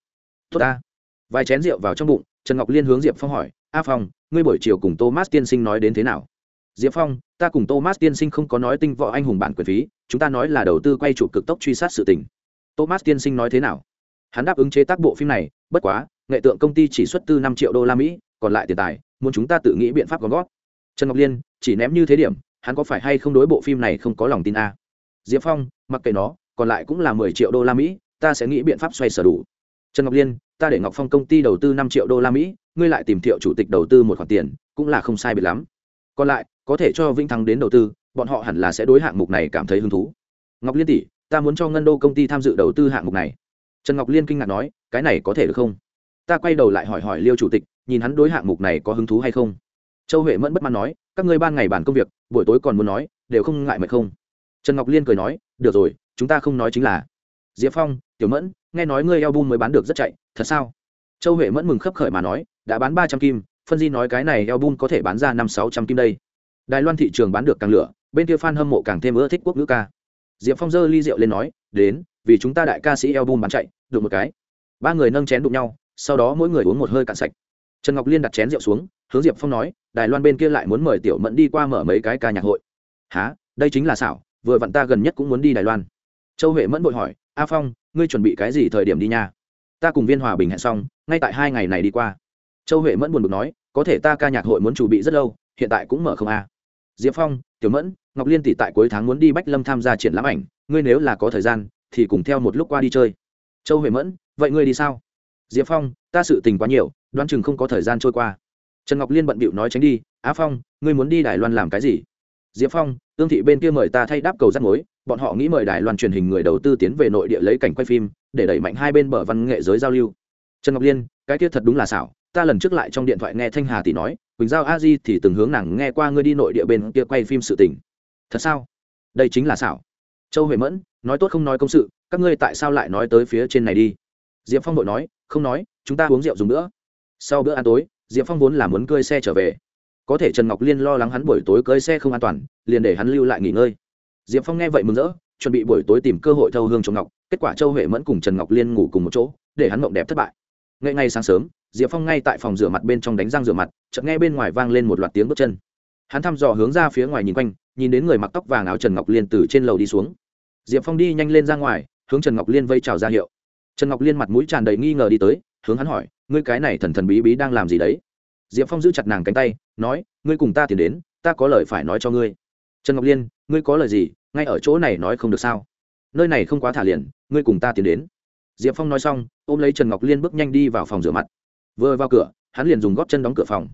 Tốt ta. Vài chén rượu vào trong bụng, trần ngọc liên hướng diệp phong hỏi, a phong, ngươi buổi chiều cùng thomas tiên sinh nói đến thế nào? Diệp phong, ta cùng thomas tiên sinh không có nói tinh võ anh hùng bản quyền phí, chúng ta nói là đầu tư quay chụp cực tốc truy sát sự tình. Thomas tiên sinh nói thế nào? Hắn đáp ứng chế tác bộ phim này, bất quá nghệ tượng công ty chỉ xuất tư năm triệu đô la mỹ, còn lại tiền tài, muốn chúng ta tự nghĩ biện pháp gom góp. trần ngọc liên, chỉ ném như thế điểm, hắn có phải hay không đối bộ phim này không có lòng tin a? Diệp phong, mặc kệ nó, còn lại cũng là mười triệu đô la mỹ, ta sẽ nghĩ biện pháp xoay sở đủ. Trần ngọc liên, ta để ngọc phong công ty đầu tư năm triệu đô la mỹ, ngươi lại tìm thiệu chủ tịch đầu tư một khoản tiền, cũng là không sai biệt lắm. Còn lại, có thể cho vĩnh thắng đến đầu tư, bọn họ hẳn là sẽ đối hạng mục này cảm thấy hứng thú. Ngọc liên tỷ, ta muốn cho ngân đô công ty tham dự đầu tư hạng mục này. Trần ngọc liên kinh ngạc nói, cái này có thể được không? Ta quay đầu lại hỏi hỏi liêu chủ tịch, nhìn hắn đối hạng mục này có hứng thú hay không? Châu huệ mẫn bất mãn nói, các ngươi ban ngày bàn công việc, buổi tối còn muốn nói, đều không ngại mệt không? Trần ngọc liên cười nói, được rồi, chúng ta không nói chính là. Diệp phong, tiểu mẫn, nghe nói ngươi eo bun mới bán được rất chạy, thật sao? Châu huệ mẫn mừng khấp khởi mà nói, đã bán ba trăm kim, phân di nói cái này eo bun có thể bán ra năm sáu trăm kim đây. Đài loan thị trường bán được càng lửa, bên kia f a n hâm mộ càng thêm ưa thích quốc ngữ ca. Diệp phong dơ ly rượu lên nói, đến, vì chúng ta đại ca sĩ eo bun bán chạy, được một cái. Ba người nâng chén đụng nhau sau đó mỗi người uống một hơi cạn sạch. Trần ngọc liên đặt chén rượu xuống, hướng diệp phong nói, đài loan bên kia lại muốn mời tiểu mẫn đi qua mở mấy cái ca nhạc hội. Há đây chính là xảo, vừa vặn ta gần nhất cũng muốn đi đài loan. Châu huệ mẫn vội hỏi, a phong, ngươi chuẩn bị cái gì thời điểm đi nha? Ta cùng viên hòa bình hẹn xong, ngay tại hai ngày này đi qua. Châu huệ mẫn buồn bực nói, có thể ta ca nhạc hội muốn chuẩn bị rất lâu, hiện tại cũng mở không a. Diệp phong, tiểu mẫn, ngọc liên tỷ tại cuối tháng muốn đi bách lâm tham gia triển lãm ảnh, ngươi nếu là có thời gian, thì cùng theo một lúc qua đi chơi. Châu huệ mẫn, vậy ngươi đi sao? Diệp phong, ta sự tình quá nhiều, đoán chừng không có thời gian trôi qua. Trần ngọc liên bận bịu nói tránh đi, á phong, ngươi muốn đi đài loan làm cái gì? Diệp phong, tương thị bên kia mời ta thay đáp cầu rắt mối, bọn họ nghĩ mời đài loan truyền hình người đầu tư tiến về nội địa lấy cảnh quay phim, để đẩy mạnh hai bên bờ văn nghệ giới giao lưu. Trần ngọc liên, cái kia thật đúng là xảo, ta lần trước lại trong điện thoại nghe thanh hà tỷ nói, quỳnh giao a di thì từng hướng nàng nghe qua ngươi đi nội địa bên kia quay phim sự tình. Thật sao? Đây chính là xảo. Châu huệ mẫn, nói tốt không nói công sự, các ngươi tại sao lại nói tới phía trên này đi? Diệp phong đội nói, không nói, chúng ta uống rượu dùng nữa sau bữa ăn tối, diệp phong vốn là muốn cơi xe trở về. Có thể trần ngọc liên lo lắng hắn buổi tối cơi xe không an toàn, liền để hắn lưu lại nghỉ ngơi. Diệp phong nghe vậy mừng rỡ, chuẩn bị buổi tối tìm cơ hội thâu hương cho ngọc, kết quả châu huệ mẫn cùng trần ngọc liên ngủ cùng một chỗ, để hắn mộng đẹp thất bại. Ngay ngay sáng sớm, diệp phong ngay tại phòng rửa mặt bên trong đánh răng rửa mặt, chợt nghe bên ngoài vang lên một loạt tiếng bước chân. Hắn thăm dò hướng ra phía ngoài nhìn quanh, nhìn đến người mặc tóc vàng áo trần ngọc liên từ trên lầu đi xuống. Diệp phong đi nhanh lên ra ngoài, hướng trần ngọc liên vây chào ra hiệu trần ngọc liên mặt mũi tràn đầy nghi ngờ đi tới, hướng hắn hỏi, ngươi cái này thần thần bí bí đang làm gì đấy? Diệp phong giữ chặt nàng cánh tay, nói, ngươi cùng ta tìm đến, ta có lời phải nói cho ngươi. Trần ngọc liên, ngươi có lời gì? Ngay ở chỗ này nói không được sao? Nơi này không quá thả liền, ngươi cùng ta tiến đến. Diệp phong nói xong, ôm lấy trần ngọc liên bước nhanh đi vào phòng rửa mặt. Vừa vào cửa, hắn liền dùng góp chân đóng cửa phòng.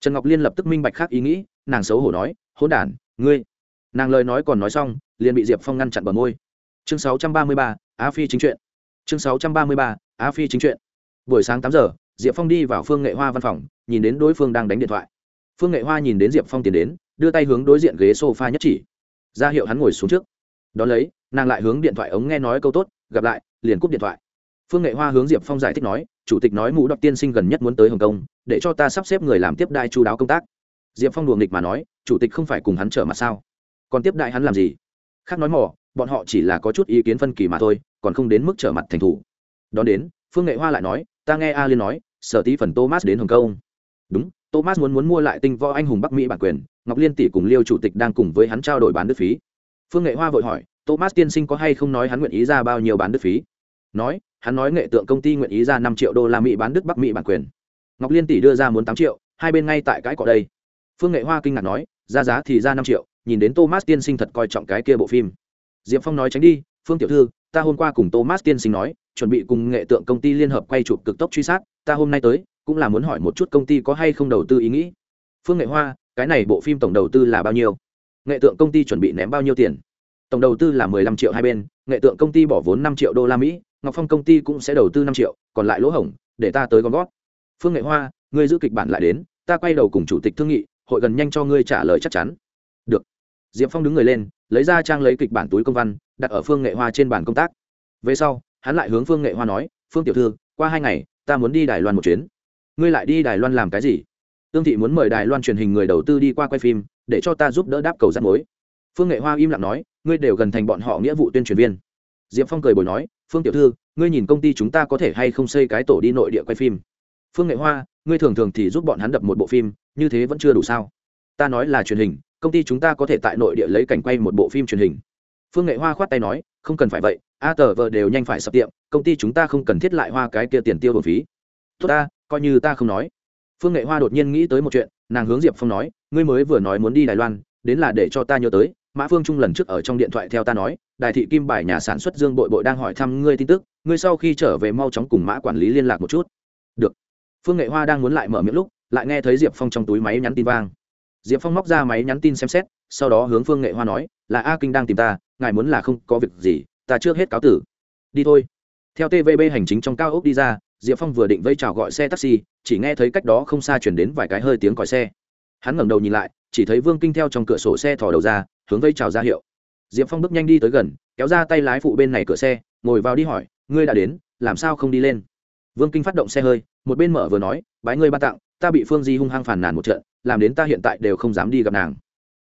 Trần ngọc liên lập tức minh bạch khác ý nghĩ, nàng xấu hổ nói hôn đ ngươi. Nàng lời nói còn nói xong, liền bị diệp phong ngăn chặn bờ môi. Chương sáu trăm ba mươi ba, á phi chính chuyện chương sáu trăm ba mươi ba, á phi chính chuyện. Buổi sáng tám giờ, diệp phong đi vào phương nghệ hoa văn phòng, nhìn đến đối phương đang đánh điện thoại. Phương nghệ hoa nhìn đến diệp phong tiến đến, đưa tay hướng đối diện ghế s o f a nhất chỉ. Ra hiệu hắn ngồi xuống trước. Đón lấy, nàng lại hướng điện thoại ống nghe nói câu tốt, gặp lại, liền cúp điện thoại. Phương nghệ hoa hướng diệp phong giải thích nói, chủ tịch nói mũ đọc tiên sinh gần nhất muốn tới hồng kông, để cho ta sắp xếp người làm tiếp đại chú đáo công tác. Diệp phong đùa nghịch mà nói, chủ tịch không phải cùng hắn trở mặt sao? Còn tiếp đại hắn làm gì? Khác nói mỏ bọn họ chỉ là có chút ý kiến phân kỳ mà thôi, còn không đến mức trở mặt thành thủ. Đón đến, phương nghệ hoa lại nói, ta nghe a liên nói, sở tí phần thomas đến hồng kông. Đúng, thomas muốn muốn mua lại tinh võ anh hùng bắc mỹ bản quyền, ngọc liên tỷ cùng liêu chủ tịch đang cùng với hắn trao đổi bán đức phí. Phương nghệ hoa vội hỏi, thomas tiên sinh có hay không nói hắn nguyện ý ra bao nhiêu bán đức phí? Nói, hắn nói nghệ tượng công ty nguyện ý ra năm triệu đô la mỹ bán đức bắc mỹ bản quyền. Ngọc liên tỷ đưa ra muốn tám triệu, hai bên ngay tại cái cọ đây. Phương nghệ hoa kinh ngạc nói, ra giá thì ra năm triệu nhìn đến thomas tiên sinh thật coi trọng cái kia bộ phim. Diệp phong nói tránh đi, phương tiểu thư, ta hôm qua cùng thomas tiên sinh nói, chuẩn bị cùng nghệ tượng công ty liên hợp quay chụp cực tốc truy sát, ta hôm nay tới, cũng là muốn hỏi một chút công ty có hay không đầu tư ý nghĩ. Phương nghệ hoa, cái này bộ phim tổng đầu tư là bao nhiêu? Nghệ tượng công ty chuẩn bị ném bao nhiêu tiền? Tổng đầu tư là mười lăm triệu hai bên, nghệ tượng công ty bỏ vốn năm triệu đô la mỹ, ngọc phong công ty cũng sẽ đầu tư năm triệu, còn lại lỗ hổng, để ta tới gom gót phương nghệ hoa, ngươi giữ kịch bản lại đến, ta quay đầu cùng chủ tịch thương nghị, hội gần nhanh cho ngươi trả lời chắc chắn. Được diệp phong đứng người lên, lấy ra trang lấy kịch bản túi công văn, đặt ở phương nghệ hoa trên bàn công tác. Về sau, hắn lại hướng phương nghệ hoa nói, phương tiểu thư, qua hai ngày, ta muốn đi đài loan một chuyến. Ngươi lại đi đài loan làm cái gì? Tương thị muốn mời đài loan truyền hình người đầu tư đi qua quay phim, để cho ta giúp đỡ đáp cầu rắt mối. Phương nghệ hoa im lặng nói, ngươi đều gần thành bọn họ nghĩa vụ tuyên truyền viên. Diệp phong cười bồi nói, phương tiểu thư, ngươi nhìn công ty chúng ta có thể hay không xây cái tổ đi nội địa quay phim? Phương nghệ hoa, ngươi thường thường thì giúp bọn hắn đập một bộ phim, như thế vẫn chưa đủ sao? Ta nói là truyền hình công ty chúng ta có thể tại nội địa lấy cảnh quay một bộ phim truyền hình. Phương nghệ hoa khoát tay nói, không cần phải vậy, a tờ vờ đều nhanh phải sập tiệm, công ty chúng ta không cần thiết lại hoa cái kia tiền tiêu bổ phí. Tốt ta, coi như ta không nói. Phương nghệ hoa đột nhiên nghĩ tới một chuyện, nàng hướng diệp phong nói, ngươi mới vừa nói muốn đi đài loan, đến là để cho ta nhớ tới, mã phương trung lần trước ở trong điện thoại theo ta nói, đài thị kim bài nhà sản xuất dương bội bội đang hỏi thăm ngươi tin tức, ngươi sau khi trở về mau chóng cùng mã quản lý liên lạc một chút. Được. Phương nghệ hoa đang muốn lại mở miệng lúc, lại nghe thấy diệp phong trong túi máy nhắn tin vang diệp phong móc ra máy nhắn tin xem xét, sau đó hướng phương nghệ hoa nói, là a kinh đang tìm ta, ngài muốn là không có việc gì, ta trước hết cáo tử. Đi thôi. Theo tvb hành chính trong cao ốc đi ra, diệp phong vừa định vây chào gọi xe taxi, chỉ nghe thấy cách đó không xa chuyển đến vài cái hơi tiếng còi xe. Hắn ngẩng đầu nhìn lại, chỉ thấy vương kinh theo trong cửa sổ xe thò đầu ra, hướng vây chào ra hiệu. Diệp phong bước nhanh đi tới gần, kéo ra tay lái phụ bên này cửa xe, ngồi vào đi hỏi, ngươi đã đến, làm sao không đi lên? Vương kinh phát động xe hơi, một bên mở vừa nói, bái ngươi ban tặng ta bị phương di hung hăng phản nàn một trận, làm đến ta hiện tại đều không dám đi gặp nàng.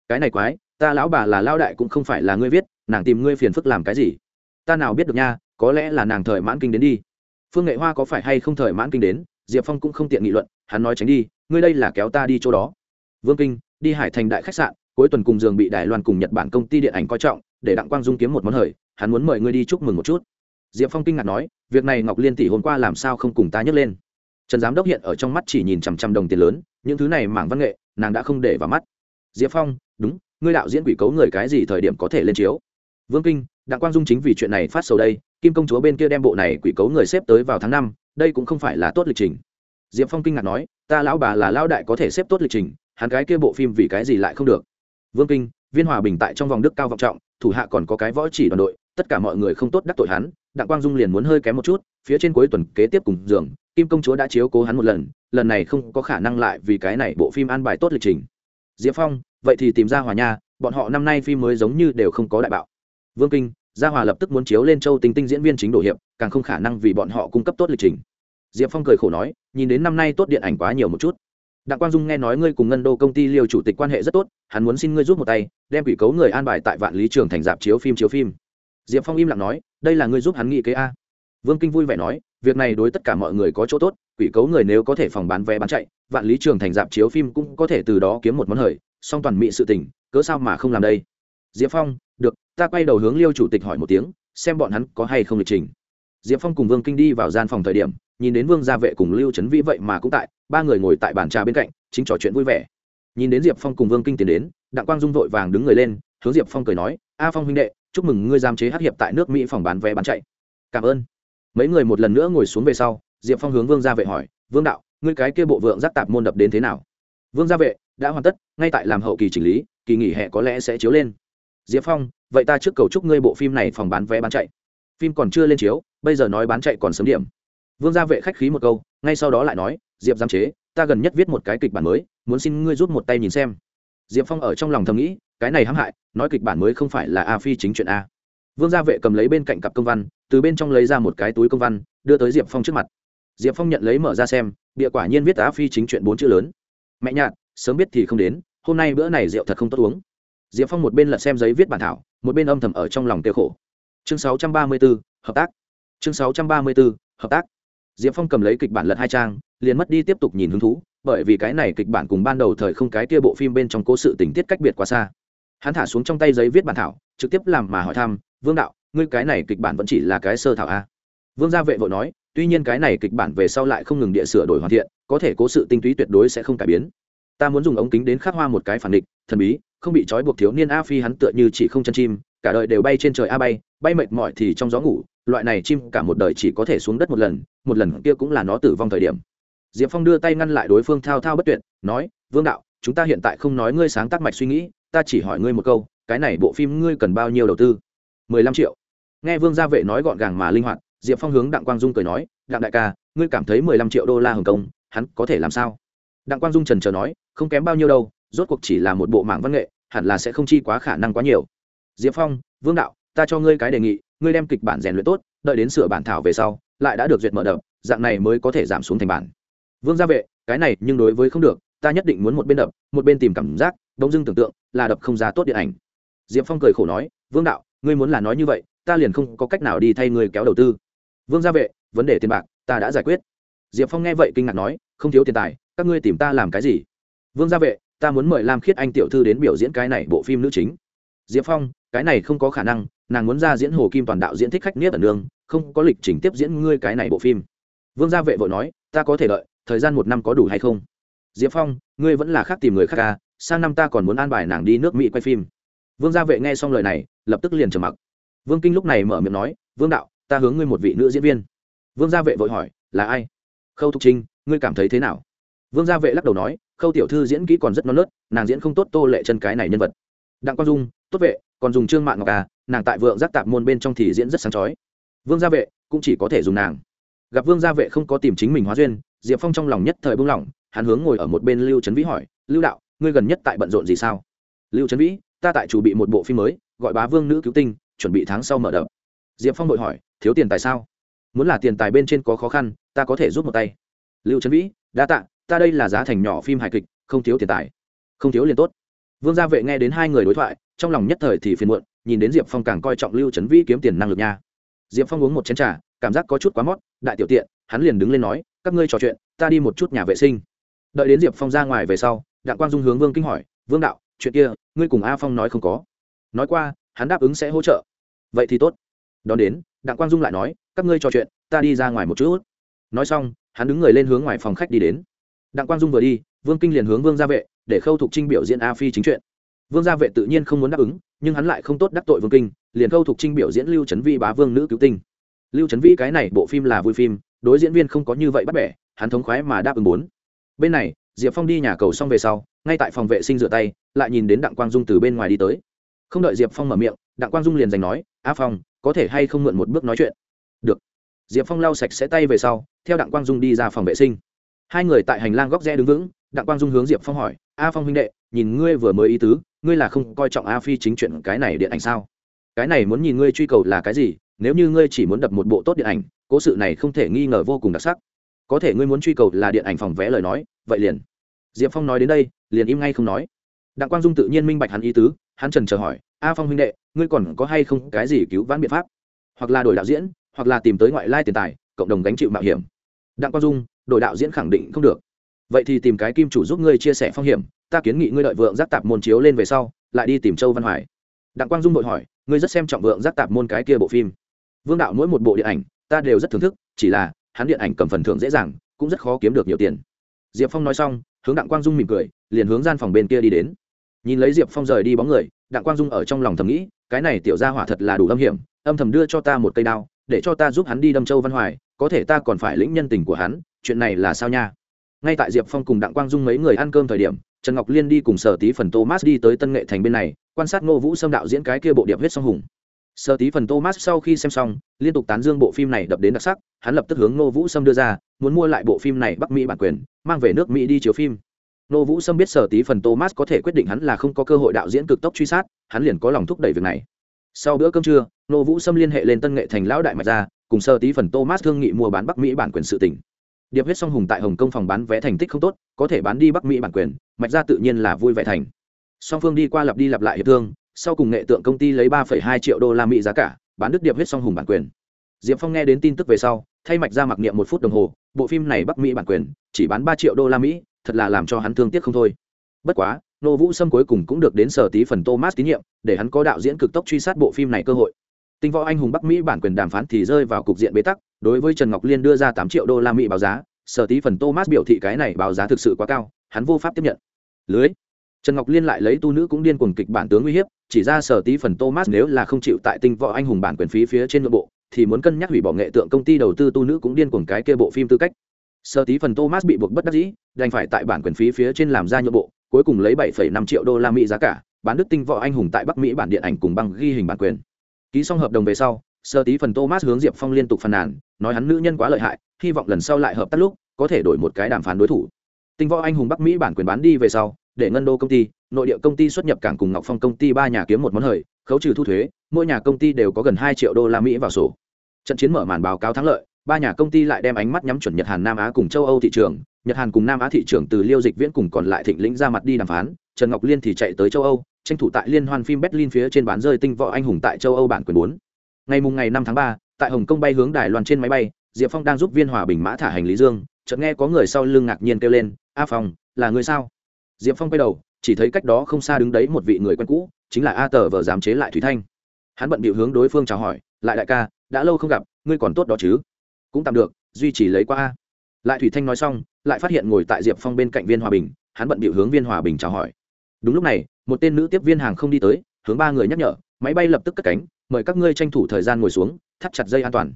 Cái này quái, ta lão bà là lao đại cũng không phải là ngươi viết, nàng tìm ngươi phiền phức làm cái gì? Ta nào biết được nha, có lẽ là nàng thời mãn kinh đến đi. Phương nghệ hoa có phải hay không thời mãn kinh đến, diệp phong cũng không tiện nghị luận, hắn nói tránh đi, ngươi đây là kéo ta đi chỗ đó. Vương kinh, đi hải thành đại khách sạn, cuối tuần cùng giường bị đài loan cùng nhật bản công ty điện ảnh coi trọng, để đặng quang dung kiếm một món hời, hắn muốn mời ngươi đi chúc mừng một chút. Diệp phong kinh ngạc nói, việc này ngọc liên tỷ hôm qua làm sao không cùng ta nhấc lên? Trần giám đốc hiện ở trong mắt chỉ nhìn chằm chằm đồng tiền lớn, những thứ này mảng văn nghệ, nàng đã không để vào mắt. Diệp phong, đúng, ngươi đạo diễn quỷ cấu người cái gì thời điểm có thể lên chiếu? Vương kinh, đặng quang dung chính vì chuyện này phát sầu đây, kim công chúa bên kia đem bộ này quỷ cấu người xếp tới vào tháng năm, đây cũng không phải là tốt lịch trình. Diệp phong kinh ngạc nói, ta lão bà là lão đại có thể xếp tốt lịch trình, hắn cái kia bộ phim vì cái gì lại không được? Vương kinh, viên hòa bình tại trong vòng đức cao vọng trọng, thủ hạ còn có cái võ chỉ đoàn đội, tất cả mọi người không tốt đắc tội hắn, đặng quang dung liền muốn hơi kém một chút phía trên cuối tuần kế tiếp cùng giường, kim công chúa đã chiếu cố hắn một lần lần này không có khả năng lại vì cái này bộ phim an bài tốt lịch trình. Diệp phong, vậy thì tìm ra hòa nha, bọn họ năm nay phim mới giống như đều không có đại bạo. Vương kinh, gia hòa lập tức muốn chiếu lên châu tinh tinh diễn viên chính đồ hiệp, càng không khả năng vì bọn họ cung cấp tốt lịch trình. Diệp phong cười khổ nói, nhìn đến năm nay tốt điện ảnh quá nhiều một chút. Đặng quang dung nghe nói ngươi cùng ngân đô công ty liều chủ tịch quan hệ rất tốt, hắn muốn xin ngươi giúp một tay, đem quỷ cấu người an bài tại vạn lý trường thành dạp chiếu phim chiếu phim. Diệp phong im lặng nói, đây là ngươi giúp hắn nghĩ kế a vương kinh vui vẻ nói, việc này đối tất cả mọi người có chỗ tốt, quỷ cấu người nếu có thể phòng bán vé bán chạy, vạn lý trường thành dạp chiếu phim cũng có thể từ đó kiếm một món hời, song toàn mỹ sự tình, cớ sao mà không làm đây? Diệp phong, được, ta quay đầu hướng liêu chủ tịch hỏi một tiếng, xem bọn hắn có hay không lịch trình. Diệp phong cùng vương kinh đi vào gian phòng thời điểm, nhìn đến vương gia vệ cùng lưu trấn vĩ vậy mà cũng tại, ba người ngồi tại bàn trà bên cạnh, chính trò chuyện vui vẻ. Nhìn đến diệp phong cùng vương kinh tiến đến, đặng quang dung vội vàng đứng người lên, hướng diệp phong cười nói, a phong huynh đệ, chúc mừng ngươi giam chế hát hiệp tại nước mỹ phòng bán vé bán chạy. Cảm ơn mấy người một lần nữa ngồi xuống về sau, diệp phong hướng vương gia vệ hỏi, vương đạo, ngươi cái kia bộ vượng giác tạp môn đập đến thế nào? Vương gia vệ, đã hoàn tất, ngay tại làm hậu kỳ chỉnh lý, kỳ nghỉ hè có lẽ sẽ chiếu lên. Diệp phong, vậy ta trước cầu chúc ngươi bộ phim này phòng bán vé bán chạy. Phim còn chưa lên chiếu, bây giờ nói bán chạy còn sớm điểm. Vương gia vệ khách khí một câu, ngay sau đó lại nói, diệp giam chế, ta gần nhất viết một cái kịch bản mới, muốn xin ngươi rút một tay nhìn xem. Diệp phong ở trong lòng thầm nghĩ, cái này hãm hại, nói kịch bản mới không phải là a phi chính chuyện a. Vương gia vệ cầm lấy bên cạnh cặp công văn từ bên trong lấy ra một cái túi công văn, đưa tới diệp phong trước mặt. Diệp phong nhận lấy mở ra xem bịa quả nhiên viết á phi chính chuyện bốn chữ lớn. Mẹ nhạt, sớm biết thì không đến, hôm nay bữa này rượu thật không tốt uống. Diệp phong một bên lật xem giấy viết bản thảo, một bên âm thầm ở trong lòng tiêu khổ. Chương sáu trăm ba mươi b ố hợp tác. Chương sáu trăm ba mươi b ố hợp tác. Diệp phong cầm lấy kịch bản lật hai trang, liền mất đi tiếp tục nhìn hứng thú, bởi vì cái này kịch bản cùng ban đầu thời không cái kia bộ phim bên trong cố sự tình tiết cách biệt quá xa. Hắn thả xuống trong tay giấy viết bản thảo, trực tiếp làm mà hỏi thăm, vương đạo ngươi cái này kịch bản vẫn chỉ là cái sơ thảo a. Vương gia vệ vội nói, tuy nhiên cái này kịch bản về sau lại không ngừng địa sửa đổi hoàn thiện, có thể cố sự tinh túy tuyệt đối sẽ không cải biến. Ta muốn dùng ống kính đến khắc hoa một cái phản địch, thần bí, không bị trói buộc thiếu niên a phi hắn tựa như chỉ không chân chim, cả đời đều bay trên trời a bay bay mệt mỏi thì trong gió ngủ, loại này chim cả một đời chỉ có thể xuống đất một lần một lần kia cũng là nó tử vong thời điểm. Diệp phong đưa tay ngăn lại đối phương thao thao bất tuyệt, nói, vương đạo, chúng ta hiện tại không nói ngươi sáng tác mạch suy nghĩ, ta chỉ hỏi ngươi một câu, cái này bộ phim ngươi cần bao nhiêu đầu tư? mười lăm triệu nghe vương gia vệ nói gọn gàng mà linh hoạt, diệp phong hướng đặng quang dung cười nói, đặng đại ca, ngươi cảm thấy mười lăm triệu đô la hồng kông hắn có thể làm sao? Đặng quang dung trần trờ nói, không kém bao nhiêu đâu, rốt cuộc chỉ là một bộ mạng văn nghệ, hẳn là sẽ không chi quá khả năng quá nhiều. Diệp phong, vương đạo, ta cho ngươi cái đề nghị, ngươi đem kịch bản rèn luyện tốt, đợi đến sửa bản thảo về sau, lại đã được duyệt mở đập dạng này mới có thể giảm xuống thành bản. Vương gia vệ, cái này, nhưng đối với không được, ta nhất định muốn một bên đập, một bên tìm cảm giác đông dưng tưởng tượng là đập không ra tốt điện ảnh. Diệp phong cười khổ nói, vương đạo, ngươi muốn là nói như vậy ta liền không có cách nào đi thay người kéo đầu tư. Vương gia vệ, vấn đề tiền bạc, ta đã giải quyết. Diệp phong nghe vậy kinh ngạc nói, không thiếu tiền tài, các ngươi tìm ta làm cái gì? Vương gia vệ, ta muốn mời lam khiết anh tiểu thư đến biểu diễn cái này bộ phim nữ chính. Diệp phong, cái này không có khả năng, nàng muốn ra diễn hồ kim toàn đạo diễn thích khách niết ẩn nương, không có lịch trình tiếp diễn ngươi cái này bộ phim. Vương gia vệ vội nói, ta có thể đợi, thời gian một năm có đủ hay không? Diệp phong, ngươi vẫn là khác tìm người khác ca sang năm ta còn muốn an bài nàng đi nước mỹ quay phim. Vương gia vệ nghe xong lời này, lập tức liền trầm mặc vương kinh lúc này mở miệng nói, vương đạo, ta hướng ngươi một vị nữ diễn viên. Vương gia vệ vội hỏi, là ai? Khâu thục trinh, ngươi cảm thấy thế nào? Vương gia vệ lắc đầu nói, khâu tiểu thư diễn kỹ còn rất non nớt, nàng diễn không tốt tô lệ chân cái này nhân vật. Đặng quang dung, tốt vệ, còn dùng trương mạng ngọc à nàng tại vượng giác tạp môn bên trong thì diễn rất sáng chói. Vương gia vệ cũng chỉ có thể dùng nàng. Gặp vương gia vệ không có tìm chính mình hóa duyên, diệp phong trong lòng nhất thời buông lỏng hắn hướng ngồi ở một bên lưu trấn vĩ hỏi, lưu đạo, ngươi gần nhất tại bận rộn gì sao? Lưu trấn vĩ, ta tại chủ bị một bộ phim mới, gọi bá vương nữ cứu tinh chuẩn bị tháng sau mở đ diệp phong đội hỏi, thiếu tiền tại sao? Muốn là tiền tài bên trên có khó khăn, ta có thể giúp một tay. Lưu trấn vĩ, đa tạ, ta đây là giá thành nhỏ phim hài kịch, không thiếu tiền tài. Không thiếu liền tốt. Vương gia vệ nghe đến hai người đối thoại, trong lòng nhất thời thì phiền muộn, nhìn đến diệp phong càng coi trọng lưu trấn vĩ kiếm tiền năng lực nha. Diệp phong uống một chén t r à cảm giác có chút quá mót, đại tiểu tiện, hắn liền đứng lên nói, các ngươi trò chuyện, ta đi một chút nhà vệ sinh. Đợi đến diệp phong ra ngoài về sau, đặng quang dung hướng vương kinh hỏi, vương đạo, chuyện kia, ngươi cùng a phong nói không có? Nói qua hắn đáp ứng sẽ hỗ trợ. Vậy thì tốt. Đón đến, đặng quang dung lại nói, các ngươi trò chuyện, ta đi ra ngoài một chút. Nói xong, hắn đứng người lên hướng ngoài phòng khách đi đến. Đặng quang dung vừa đi, vương kinh liền hướng vương gia vệ, để khâu thục trinh biểu diễn a phi chính chuyện. Vương gia vệ tự nhiên không muốn đáp ứng, nhưng hắn lại không tốt đắc tội vương kinh, liền khâu thục trinh biểu diễn lưu trấn vi bá vương nữ cứu tinh. Lưu trấn vi cái này bộ phim là vui phim, đối diễn viên không có như vậy bắt bẻ, hắn thống khoái mà đáp ứng bốn bên này, diệp phong đi nhà cầu xong về sau, ngay tại phòng vệ sinh rửa tay, lại nhìn đến đặng quang dung từ bên ngoài đi tới không đợi diệp phong mở miệng, đặng quang dung liền giành nói, a phong, có thể hay không mượn một bước nói chuyện? Được. Diệp phong lau sạch sẽ tay về sau, theo đặng quang dung đi ra phòng vệ sinh. Hai người tại hành lang góc rẽ đứng vững, đặng quang dung hướng diệp phong hỏi, a phong huynh đệ, nhìn ngươi vừa mới ý tứ, ngươi là không coi trọng a phi chính chuyện cái này điện ảnh sao? Cái này muốn nhìn ngươi truy cầu là cái gì, nếu như ngươi chỉ muốn đập một bộ tốt điện ảnh, cố sự này không thể nghi ngờ vô cùng đặc sắc. Có thể ngươi muốn truy cầu là điện ảnh phòng vẽ lời nói, vậy liền. Diệp phong nói đến đây, liền im ngay không nói. Đặng quang dung tự nhiên minh bạch hắn ý tứ hắn trần chờ hỏi, a phong huynh đệ, ngươi còn có hay không cái gì cứu vãn biện pháp? Hoặc là đổi đạo diễn, hoặc là tìm tới ngoại lai tiền tài, cộng đồng gánh chịu mạo hiểm. Đặng quang dung, đổi đạo diễn khẳng định không được. Vậy thì tìm cái kim chủ giúp ngươi chia sẻ phong hiểm, ta kiến nghị ngươi đợi vượng giác tạp môn chiếu lên về sau, lại đi tìm châu văn hoài. Đặng quang dung đội hỏi, ngươi rất xem trọng vượng giác tạp môn cái kia bộ phim. Vương đạo mỗi một bộ điện ảnh, ta đều rất thưởng thức, chỉ là hắn điện ảnh cầm phần thưởng dễ dàng, cũng rất khó kiếm được nhiều tiền. Diệp phong nói xong, hướng đặng quang dung mỉm cười, liền hướng gian phòng bên kia đi đến nhìn lấy diệp phong rời đi bóng người, đặng quang dung ở trong lòng thầm nghĩ, cái này tiểu ra hỏa thật là đủ âm hiểm, âm thầm đưa cho ta một cây đao, để cho ta giúp hắn đi đâm châu văn hoài, có thể ta còn phải lĩnh nhân tình của hắn, chuyện này là sao nha? Ngay tại diệp phong cùng đặng quang dung mấy người ăn cơm thời điểm, trần ngọc liên đi cùng sở tí phần thomas đi tới tân nghệ thành bên này, quan sát ngô vũ xâm đạo diễn cái kia bộ điệp huyết song hùng. Sở tí phần thomas sau khi xem xong, liên tục tán dương bộ phim này đập đến đặc sắc, hắn lập tức hướng ngô vũ xâm đưa ra, muốn mua lại bộ phim này bắc mỹ bản quyền, mang về nước mỹ đi chiếu phim. Nô vũ xâm biết sở tí phần thomas có thể quyết định hắn là không có cơ hội đạo diễn cực tốc truy sát, hắn liền có lòng thúc đẩy việc này. Sau bữa cơm trưa, Nô vũ xâm liên hệ lên tân nghệ thành lão đại mạch ra, cùng sở tí phần thomas thương nghị mua bán bắc mỹ bản quyền sự tỉnh điệp huyết song hùng tại hồng kông phòng bán vé thành tích không tốt, có thể bán đi bắc mỹ bản quyền, mạch ra tự nhiên là vui vẻ thành. Song phương đi qua lặp đi lặp lại hiệp thương, sau cùng nghệ tượng công ty lấy ba hai triệu đô la mỹ giá cả, bán đứt điệp huyết song hùng bản quyền. Diệp phong nghe đến tin tức về sau, thay mạch ra mặc niệm một phút đồng hồ, bộ phim này bắc mỹ bản quyền, chỉ bán ba triệu đô la mỹ thật là làm cho hắn thương tiếc không thôi. Bất quá, nô vũ sâm cuối cùng cũng được đến sở tí phần thomas tín nhiệm, để hắn có đạo diễn cực tốc truy sát bộ phim này cơ hội. Tinh võ anh hùng bắc mỹ bản quyền đàm phán thì rơi vào cục diện bế tắc, đối với trần ngọc liên đưa ra tám triệu đô la mỹ báo giá, sở tí phần thomas biểu thị cái này báo giá thực sự quá cao, hắn vô pháp tiếp nhận. Lưới. Trần ngọc liên lại lấy tu nữ cũng điên cuồng kịch bản tướng uy hiếp, chỉ ra sở tí phần thomas nếu là không chịu tại tinh võ anh hùng bản quyền phí phía trên nội bộ, thì muốn cân nhắc hủy bỏ nghệ tượng công ty đầu tư tu nữ cũng điên cuồng cái kia bộ phim tư cách sở tí phần thomas bị buộc bất đắc dĩ đành phải tại bản quyền phí phía trên làm ra nhượng bộ cuối cùng lấy 7,5 triệu đô la mỹ giá cả bán đức tinh võ anh hùng tại bắc mỹ bản điện ảnh cùng băng ghi hình bản quyền. Ký xong hợp đồng về sau sơ tí phần thomas hướng diệp phong liên tục phàn nàn nói hắn nữ nhân quá lợi hại hy vọng lần sau lại hợp tác lúc có thể đổi một cái đàm phán đối thủ. Tinh võ anh hùng bắc mỹ bản quyền bán đi về sau để ngân đô công ty nội địa công ty xuất nhập cảng cùng ngọc phong công ty ba nhà kiếm một món hời khấu trừ thu thuế mỗi nhà công ty đều có gần hai triệu đô la mỹ vào sổ. Trận chiến mở màn báo cáo thắng lợi ba nhà công ty lại đem ánh mắt nhắm chuẩn nhật hàn nam á cùng châu âu thị trường, nhật hàn cùng nam á thị trường từ liêu dịch viễn cùng còn lại thịnh lĩnh ra mặt đi đàm phán, trần ngọc liên thì chạy tới châu âu, tranh thủ tại liên hoan phim berlin phía trên bán rơi tinh võ anh hùng tại châu âu bản quyền muốn ngày mùng ngày năm tháng ba, tại hồng kông bay hướng đài loan trên máy bay, diệp phong đang giúp viên hòa bình mã thả hành lý dương, chợt nghe có người sau lưng ngạc nhiên kêu lên, a phong, là người sao? Diệp phong quay đầu, chỉ thấy cách đó không xa đứng đấy một vị người quen cũ, chính là a Tở vợ giám chế lại thủy thanh. Hắn bận bịu hướng đối phương chào hỏi, lại đại ca, đã lâu không gặp, ngươi còn tốt đó chứ? Cũng tạm được, duy trì lấy qua a. Lại thủy thanh nói xong, lại phát hiện ngồi tại diệp phong bên cạnh viên hòa bình, hắn bận bịu hướng viên hòa bình chào hỏi. Đúng lúc này, một tên nữ tiếp viên hàng không đi tới, hướng ba người nhắc nhở, máy bay lập tức cất cánh, mời các ngươi tranh thủ thời gian ngồi xuống, thắt chặt dây an toàn.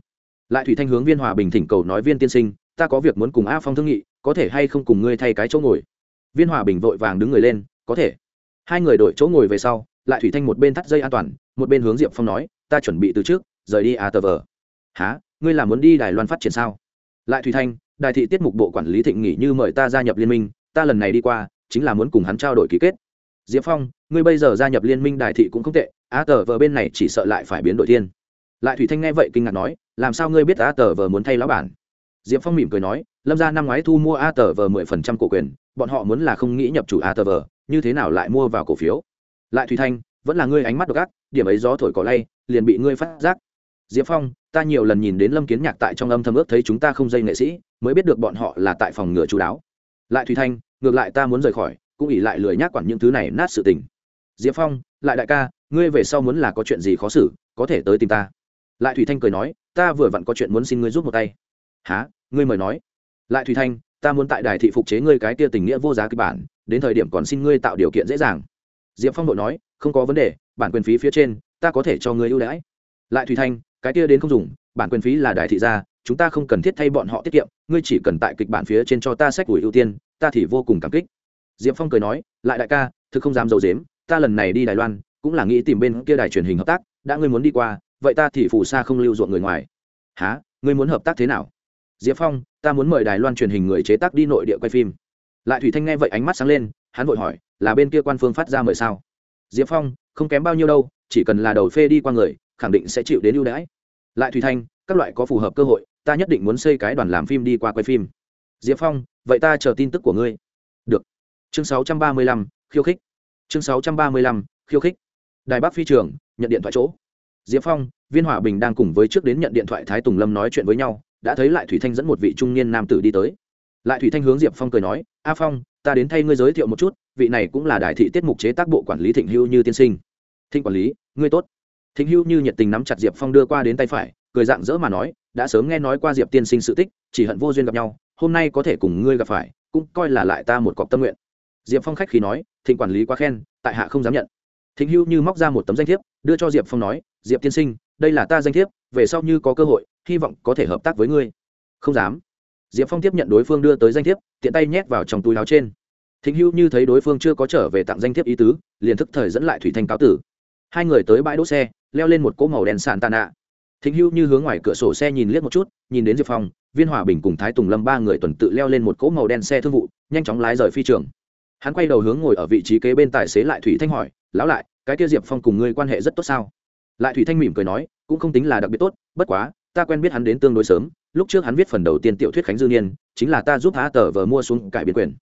Lại thủy thanh hướng viên hòa bình thỉnh cầu nói viên tiên sinh, ta có việc muốn cùng a phong thương nghị, có thể hay không cùng ngươi thay cái chỗ ngồi? Viên hòa bình vội vàng đứng người lên, có thể. Hai người đổi chỗ ngồi về sau, lại thủy thanh một bên thắt dây an toàn, một bên hướng diệp phong nói, ta chuẩn bị từ trước, rời đi a tờ vờ há ngươi là muốn đi đài loan phát triển sao? Lại thủy thanh đại thị tiết mục bộ quản lý thịnh nghỉ như mời ta gia nhập liên minh, ta lần này đi qua, chính là muốn cùng hắn trao đổi ký kết. Diệp phong, ngươi bây giờ gia nhập liên minh đại thị cũng không tệ, a tờ vờ bên này chỉ sợ lại phải biến đổi thiên. Lại thủy thanh nghe vậy kinh ngạc nói, làm sao ngươi biết a tờ vờ muốn thay lão bản? Diệp phong mỉm cười nói, lâm ra năm ngoái thu mua a tờ vờ mười phần trăm cổ quyền, bọn họ muốn là không nghĩ nhập chủ a tờ vờ, như thế nào lại mua vào cổ phiếu? Lại thùy thanh, vẫn là ngươi ánh mắt độc ác, điểm ấy gió thổi cỏ lay, liền bị ngươi phát giác diệp phong, ta nhiều lần nhìn đến lâm kiến nhạc tại trong âm thầm ước thấy chúng ta không dây nghệ sĩ, mới biết được bọn họ là tại phòng ngựa chú đáo. Lại thùy thanh, ngược lại ta muốn rời khỏi, cũng ỉ lại lười nhác quản những thứ này nát sự tình. Diệp phong, lại đại ca, ngươi về sau muốn là có chuyện gì khó xử, có thể tới tìm ta. Lại thủy thanh cười nói, ta vừa vặn có chuyện muốn xin ngươi giúp một tay. Há ngươi mời nói. Lại thủy thanh, ta muốn tại đài thị phục chế ngươi cái tia tình nghĩa vô giá kịch bản, đến thời điểm còn xin ngươi tạo điều kiện dễ dàng. Diệp phong đội nói, không có vấn đề, bản quyền phí phía trên, ta có thể cho ngươi ưu đãi. Lại thủy thanh cái kia đến không dùng, bản quyền phí là đại thị gia, chúng ta không cần thiết thay bọn họ tiết kiệm, ngươi chỉ cần tại kịch bản phía trên cho ta sách ủi ưu tiên, ta thì vô cùng cảm kích. Diệp phong cười nói, lại đại ca, thực không dám d i ấ u dếm ta lần này đi đài loan, cũng là nghĩ tìm bên kia đài truyền hình hợp tác, đã ngươi muốn đi qua, vậy ta thì phù sa không lưu ruộng người ngoài. Há ngươi muốn hợp tác thế nào? Diệp phong, ta muốn mời đài loan truyền hình người chế tác đi nội địa quay phim. Lại thủy thanh nghe vậy ánh mắt sáng lên, hắn vội hỏi, là bên kia quan phương phát ra mời sao? Diệp phong, không kém bao nhiêu đâu, chỉ cần là đầu phê đi qua người, khẳng định sẽ chịu đến ưu đãi lại thủy thanh các loại có phù hợp cơ hội ta nhất định muốn xây cái đoàn làm phim đi qua quay phim. Diệp phong vậy ta chờ tin tức của ngươi. Được. Chương 635, khiêu khích. Chương 635, khiêu khích. Đài bắc phi trường nhận điện thoại chỗ. Diệp phong viên hòa bình đang cùng với trước đến nhận điện thoại thái tùng lâm nói chuyện với nhau đã thấy lại thủy thanh dẫn một vị trung niên nam tử đi tới. Lại thủy thanh hướng diệp phong cười nói a phong ta đến thay ngươi giới thiệu một chút vị này cũng là đại thị tiết mục chế tác bộ quản lý thịnh hưu như tiên sinh. Thịnh quản lý ngươi tốt thịnh hưu như nhiệt tình nắm chặt diệp phong đưa qua đến tay phải, cười dạng dỡ mà nói, đã sớm nghe nói qua diệp tiên sinh sự tích, chỉ hận vô duyên gặp nhau, hôm nay có thể cùng ngươi gặp phải, cũng coi là lại ta một cọc tâm nguyện. Diệp phong khách khí nói, thịnh quản lý quá khen, tại hạ không dám nhận. Thịnh hưu như móc ra một tấm danh thiếp, đưa cho diệp phong nói, diệp tiên sinh, đây là ta danh thiếp, về sau như có cơ hội, hy vọng có thể hợp tác với ngươi. Không dám. Diệp phong tiếp nhận đối phương đưa tới danh thiếp, tiện tay nhét vào trong túi láo trên. Thịnh hưu như thấy đối phương chưa có trở về tặng danh thiếp ý tứ, liền thức thời dẫn lại thủy thanh cáo tử hai người tới bãi đỗ xe, leo lên một cỗ màu đen sàn tàn ạ thính hưu như hướng ngoài cửa sổ xe nhìn liếc một chút, nhìn đến diệp phong, viên hòa bình cùng thái tùng lâm ba người tuần tự leo lên một cỗ màu đen xe thương vụ, nhanh chóng lái rời phi trường. Hắn quay đầu hướng ngồi ở vị trí kế bên tài xế lại thủy thanh hỏi, lão lại, cái kia diệp phong cùng ngươi quan hệ rất tốt sao? Lại thủy thanh mỉm cười nói, cũng không tính là đặc biệt tốt, bất quá, ta quen biết hắn đến tương đối sớm, lúc trước hắn viết phần đầu tiên tiểu thuyết khánh dư niên, chính là ta giúp há tờ vờ mua xuống cải biến quyền.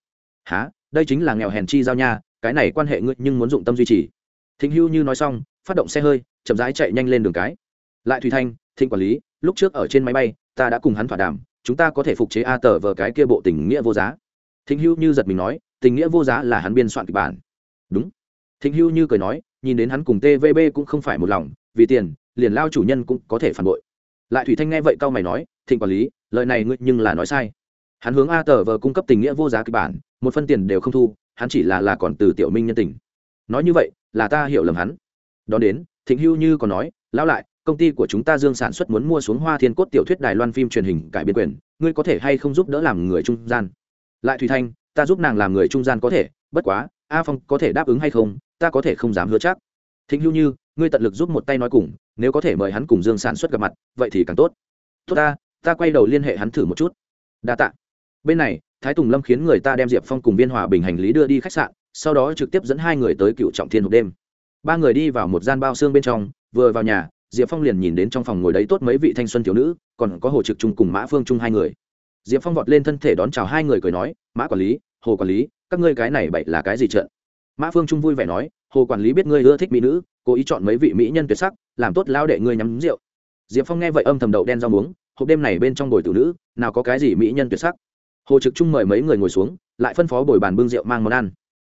Há đây chính là nghèo hèn chi giao nha, cái này quan hệ ngươi nhưng muốn dụng tâm duy trì thịnh hưu như nói xong, phát động xe hơi, chậm rãi chạy nhanh lên đường cái. Lại thủy thanh, thịnh quản lý, lúc trước ở trên máy bay, ta đã cùng hắn thỏa đàm, chúng ta có thể phục chế a tờ vờ cái kia bộ tình nghĩa vô giá. Thịnh hưu như giật mình nói, tình nghĩa vô giá là hắn biên soạn kịch bản. Đúng. Thịnh hưu như cười nói, nhìn đến hắn cùng tvb cũng không phải một lòng, vì tiền, liền lao chủ nhân cũng có thể phản bội. Lại thủy thanh nghe vậy cau mày nói, thịnh quản lý, lời này ngươi nhưng là nói sai. Hắn hướng a tờ vờ cung cấp tình nghĩa vô giá kịch bản, một phân tiền đều không thu, hắn chỉ là là còn từ tiểu minh nhân tình. Nói như vậy là ta hiểu lầm hắn. Đón đến, thịnh hưu như còn nói, lão lại, công ty của chúng ta dương sản xuất muốn mua xuống hoa thiên cốt tiểu thuyết đài loan phim truyền hình cải biên quyền, ngươi có thể hay không giúp đỡ làm người trung gian? Lại thủy thanh, ta giúp nàng làm người trung gian có thể, bất quá, a phong có thể đáp ứng hay không, ta có thể không dám hứa chắc. Thịnh hưu như, ngươi tận lực giúp một tay nói cùng, nếu có thể mời hắn cùng dương sản xuất gặp mặt, vậy thì càng tốt. Tốt ta ta quay đầu liên hệ hắn thử một chút. Đa t ạ bên này, thái tùng lâm khiến người ta đem diệp phong cùng viên hòa bình hành lý đưa đi khách sạn sau đó trực tiếp dẫn hai người tới cựu trọng thiên hộp đêm. Ba người đi vào một gian bao xương bên trong, vừa vào nhà, diệp phong liền nhìn đến trong phòng ngồi đấy tốt mấy vị thanh xuân thiếu nữ, còn có hồ trực trung cùng mã phương trung hai người. Diệp phong vọt lên thân thể đón chào hai người cười nói, mã quản lý, hồ quản lý, các ngươi cái này bậy là cái gì trợn mã phương trung vui vẻ nói, hồ quản lý biết ngươi ưa thích mỹ nữ, cố ý chọn mấy vị mỹ nhân tuyệt sắc, làm tốt lao đệ ngươi nhắm rượu. Diệp phong nghe vậy âm thầm đậu đen rau muống, hộp đêm này bên trong bồi tử nữ, nào có cái gì mỹ nhân tuyệt sắc? Hồ trực trung mời mấy người ngồi xuống, lại phân phó bồi bàn bưng rượu mang món ăn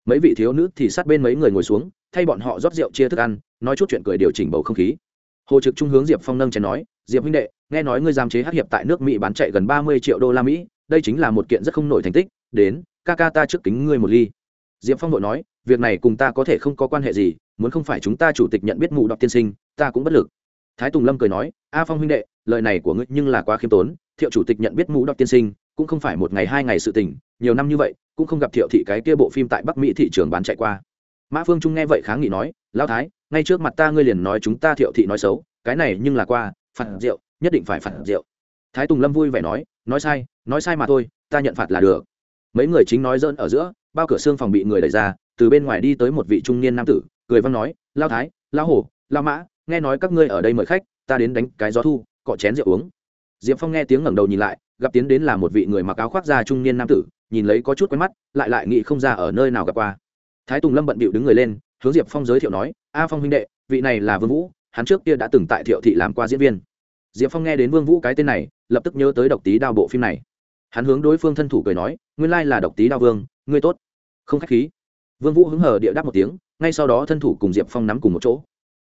mấy vị thiếu nữ thì sát bên mấy người ngồi xuống, thay bọn họ rót rượu chia thức ăn, nói chút chuyện cười điều chỉnh bầu không khí. Hồ trực trung hướng diệp phong nâng chén nói, diệp huynh đệ, nghe nói ngươi giam chế hát hiệp tại nước mỹ bán chạy gần ba mươi triệu đô la mỹ, đây chính là một kiện rất không nổi thành tích, đến, ca ca ta trước kính ngươi một ly. Diệp phong vội nói, việc này cùng ta có thể không có quan hệ gì, muốn không phải chúng ta chủ tịch nhận biết mụ đọc tiên sinh, ta cũng bất lực. Thái tùng lâm cười nói, a phong huynh đệ, lời này của ngươi nhưng là quá khiêm tốn, thiệu chủ tịch nhận biết mụ đọc tiên sinh, cũng không phải một ngày hai ngày sự tình, nhiều năm như vậy cũng không gặp thiệu thị cái kia bộ phim tại bắc mỹ thị trường bán chạy qua mã phương trung nghe vậy kháng nghị nói lao thái ngay trước mặt ta ngươi liền nói chúng ta thiệu thị nói xấu cái này nhưng là qua phạt rượu nhất định phải phạt rượu thái tùng lâm vui vẻ nói nói sai nói sai mà thôi ta nhận phạt là được mấy người chính nói dỡn ở giữa bao cửa xương phòng bị người đẩy ra từ bên ngoài đi tới một vị trung niên nam tử cười văn nói lao thái lao hổ lao mã nghe nói các ngươi ở đây mời khách ta đến đánh cái gió thu cọ chén rượu uống diệp phong nghe tiếng ngẩng đầu nhìn lại gặp tiến đến là một vị người mặc áo khoác da trung niên nam tử nhìn lấy có chút quen mắt, lại lại nghĩ không ra ở nơi nào gặp qua. Thái tùng lâm bận bịu đứng người lên, hướng diệp phong giới thiệu nói, a phong huynh đệ, vị này là vương vũ, hắn trước kia đã từng tại thiệu thị làm qua diễn viên. Diệp phong nghe đến vương vũ cái tên này, lập tức nhớ tới độc tý đao bộ phim này. Hắn hướng đối phương thân thủ cười nói, nguyên lai là độc tý đao vương, ngươi tốt. Không khách khí. Vương vũ hứng hờ địa đáp một tiếng, ngay sau đó thân thủ cùng diệp phong nắm cùng một chỗ.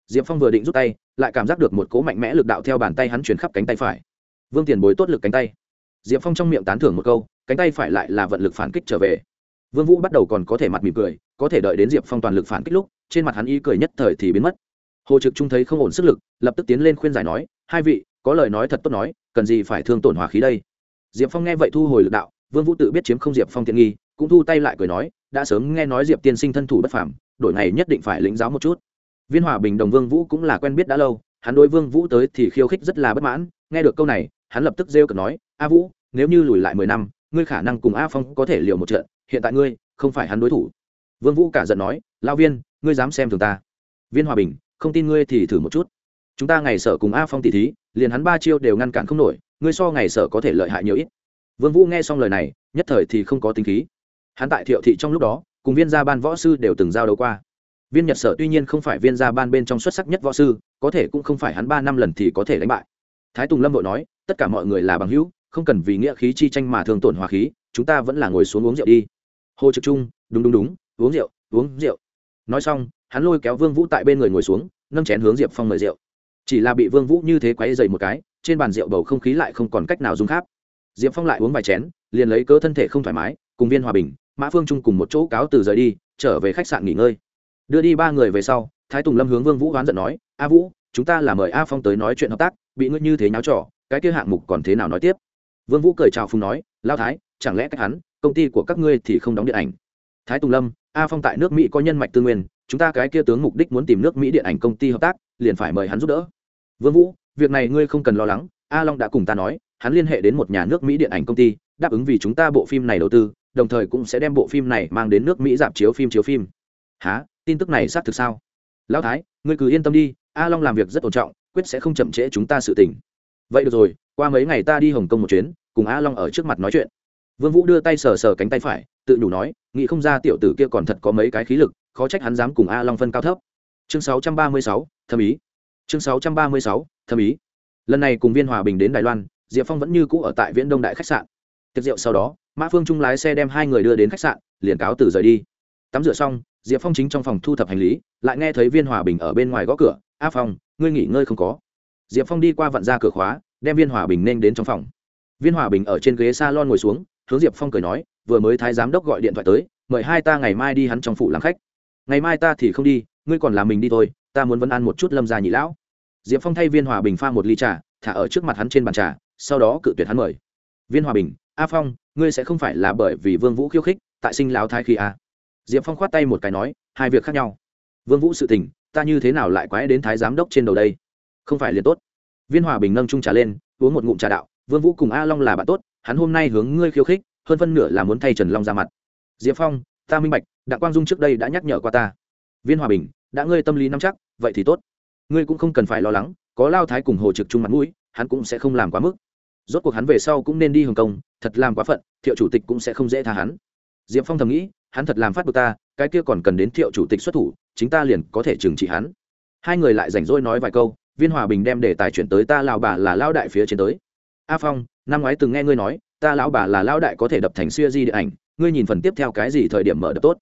Diệp phong vừa định rút tay, lại cảm giác được một cố mạnh mẽ lực đạo theo bàn tay hắn chuyển khắp cánh tay phải. Vương tiền bối tốt lực cánh tay diệp phong trong miệng tán thưởng một câu, cánh tay phải lại là vận lực phản kích trở về. Vương vũ bắt đầu còn có thể mặt mỉm cười, có thể đợi đến diệp phong toàn lực phản kích lúc, trên mặt hắn y cười nhất thời thì biến mất. Hồ trực trung thấy không ổn sức lực, lập tức tiến lên khuyên giải nói, hai vị, có lời nói thật tốt nói, cần gì phải thương tổn hỏa khí đây? Diệp phong nghe vậy thu hồi lực đạo, vương vũ tự biết chiếm không diệp phong tiện nghi, cũng thu tay lại cười nói, đã sớm nghe nói diệp tiên sinh thân thủ bất phàm, đổi này nhất định phải lĩnh giáo một chút. Viên hòa bình đồng vương vũ cũng là quen biết đã lâu hắn đối vương vũ tới thì khiêu khích rất là bất mãn, nghe được câu này, hắn lập tức rêu cợt nói, a vũ, nếu như lùi lại mười năm, ngươi khả năng cùng a phong có thể liều một trận, hiện tại ngươi, không phải hắn đối thủ. Vương vũ cả giận nói lao viên, ngươi dám xem thường ta. Viên hòa bình, không tin ngươi thì thử một chút. Chúng ta ngày sở cùng a phong tỷ thí, liền hắn ba chiêu đều ngăn cản không nổi, ngươi so ngày sở có thể lợi hại nhiều ít. Vương vũ nghe xong lời này, nhất thời thì không có tính khí. Hắn tại thiệu thị trong lúc đó, cùng viên gia ban võ sư đều từng giao đấu qua viên nhật sở tuy nhiên không phải viên gia ban bên trong xuất sắc nhất võ sư, có thể cũng không phải hắn ba năm lần thì có thể đánh bại. Thái tùng lâm vội nói, tất cả mọi người là bằng hữu, không cần vì nghĩa khí chi tranh mà thường tổn hòa khí, chúng ta vẫn là ngồi xuống uống rượu đi. Hồ trực trung, đúng đúng đúng, uống rượu uống rượu. Nói xong, hắn lôi kéo vương vũ tại bên người ngồi xuống, nâng chén hướng diệp phong mời rượu. Chỉ là bị vương vũ như thế quấy dày một cái, trên bàn rượu bầu không khí lại không còn cách nào dung khắp. Diệp phong lại uống vài chén, liền lấy cớ thân thể không thoải mái, cùng viên hòa bình, mã phương trung cùng một chỗ cáo từ rời đi, trở về khách sạn nghỉ ngơi đưa đi ba người về sau, thái tùng lâm hướng vương vũ hoán giận nói, a vũ, chúng ta là mời a phong tới nói chuyện hợp tác, bị ngươi như thế nháo trò, cái kia hạng mục còn thế nào nói tiếp? Vương vũ cười chào phùng nói lao thái, chẳng lẽ cách hắn, công ty của các ngươi thì không đóng điện ảnh? Thái tùng lâm, a phong tại nước mỹ có nhân mạch tư nguyên, chúng ta cái kia tướng mục đích muốn tìm nước mỹ điện ảnh công ty hợp tác, liền phải mời hắn giúp đỡ. Vương vũ, việc này ngươi không cần lo lắng, a long đã cùng ta nói, hắn liên hệ đến một nhà nước mỹ điện ảnh công ty, đáp ứng vì chúng ta bộ phim này đầu tư, đồng thời cũng sẽ đem bộ phim này mang đến nước mỹ dạp chiếu phim chiếu phim. Há tin tức này xác thực sao? Lão thái ngươi cứ yên tâm đi a long làm việc rất ổn trọng quyết sẽ không chậm trễ chúng ta sự tình. Vậy được rồi qua mấy ngày ta đi hồng kông một chuyến cùng a long ở trước mặt nói chuyện. Vương vũ đưa tay sờ sờ cánh tay phải tự nhủ nói nghĩ không ra tiểu tử kia còn thật có mấy cái khí lực khó trách hắn dám cùng a long phân cao thấp. Chương 636, thâm ý. Chương 636, thâm ý. Lần này cùng viên hòa bình đến đài loan diệp phong vẫn như cũ ở tại viễn đông đại khách sạn. Tiệc rượu sau đó mã phương trung lái xe đem hai người đưa đến khách sạn liền cáo từ rời đi. Tắm rửa xong diệp phong chính trong phòng thu thập hành lý, lại nghe thấy viên hòa bình ở bên ngoài gõ cửa. A phong, ngươi nghỉ ngơi không có. Diệp phong đi qua vặn ra cửa khóa, đem viên hòa bình nên đến trong phòng. Viên hòa bình ở trên ghế s a lon ngồi xuống, hướng diệp phong cười nói, vừa mới thái giám đốc gọi điện thoại tới, mời hai ta ngày mai đi hắn trong phủ làm khách. Ngày mai ta thì không đi, ngươi còn làm mình đi thôi, ta muốn vẫn ăn một chút lâm gia nhị lão. Diệp phong thay viên hòa bình pha một ly trà, thả ở trước mặt hắn trên bàn trà, sau đó cự tuyệt hắn mời. Viên hòa bình, a phong, ngươi sẽ không phải là bởi vì vương vũ khiêu khích, tại sinh lão thái khi a à? Diệp phong khoát tay một cái nói, hai việc khác nhau. Vương vũ sự tình, ta như thế nào lại quái đến thái giám đốc trên đầu đây? Không phải liền tốt. Viên hòa bình nâng trung trà lên, uống một ngụm trà đạo, vương vũ cùng a long là bạn tốt, hắn hôm nay hướng ngươi khiêu khích, hơn phân nửa là muốn thay trần long ra mặt. Diệp phong, ta minh bạch, đặng quang dung trước đây đã nhắc nhở qua ta. Viên hòa bình, đã ngươi tâm lý nắm chắc, vậy thì tốt. Ngươi cũng không cần phải lo lắng, có lao thái cùng hồ trực chung mặt mũi, hắn cũng sẽ không làm quá mức. Rốt cuộc hắn về sau cũng nên đi hồng kông, thật làm quá phận, thiệu chủ tịch cũng sẽ không dễ tha hắn. Diệp phong thầm nghĩ hắn thật làm phát bực ta, cái kia còn cần đến thiệu chủ tịch xuất thủ, chính ta liền có thể trừng trị hắn. Hai người lại rảnh rỗi nói vài câu, viên hòa bình đem đề tài chuyển tới ta lão bà là lao đại phía trên tới. A phong, năm ngoái từng nghe ngươi nói, ta lão bà là lao đại có thể đập thành xuya di điện ảnh, ngươi nhìn phần tiếp theo cái gì thời điểm mở đập tốt?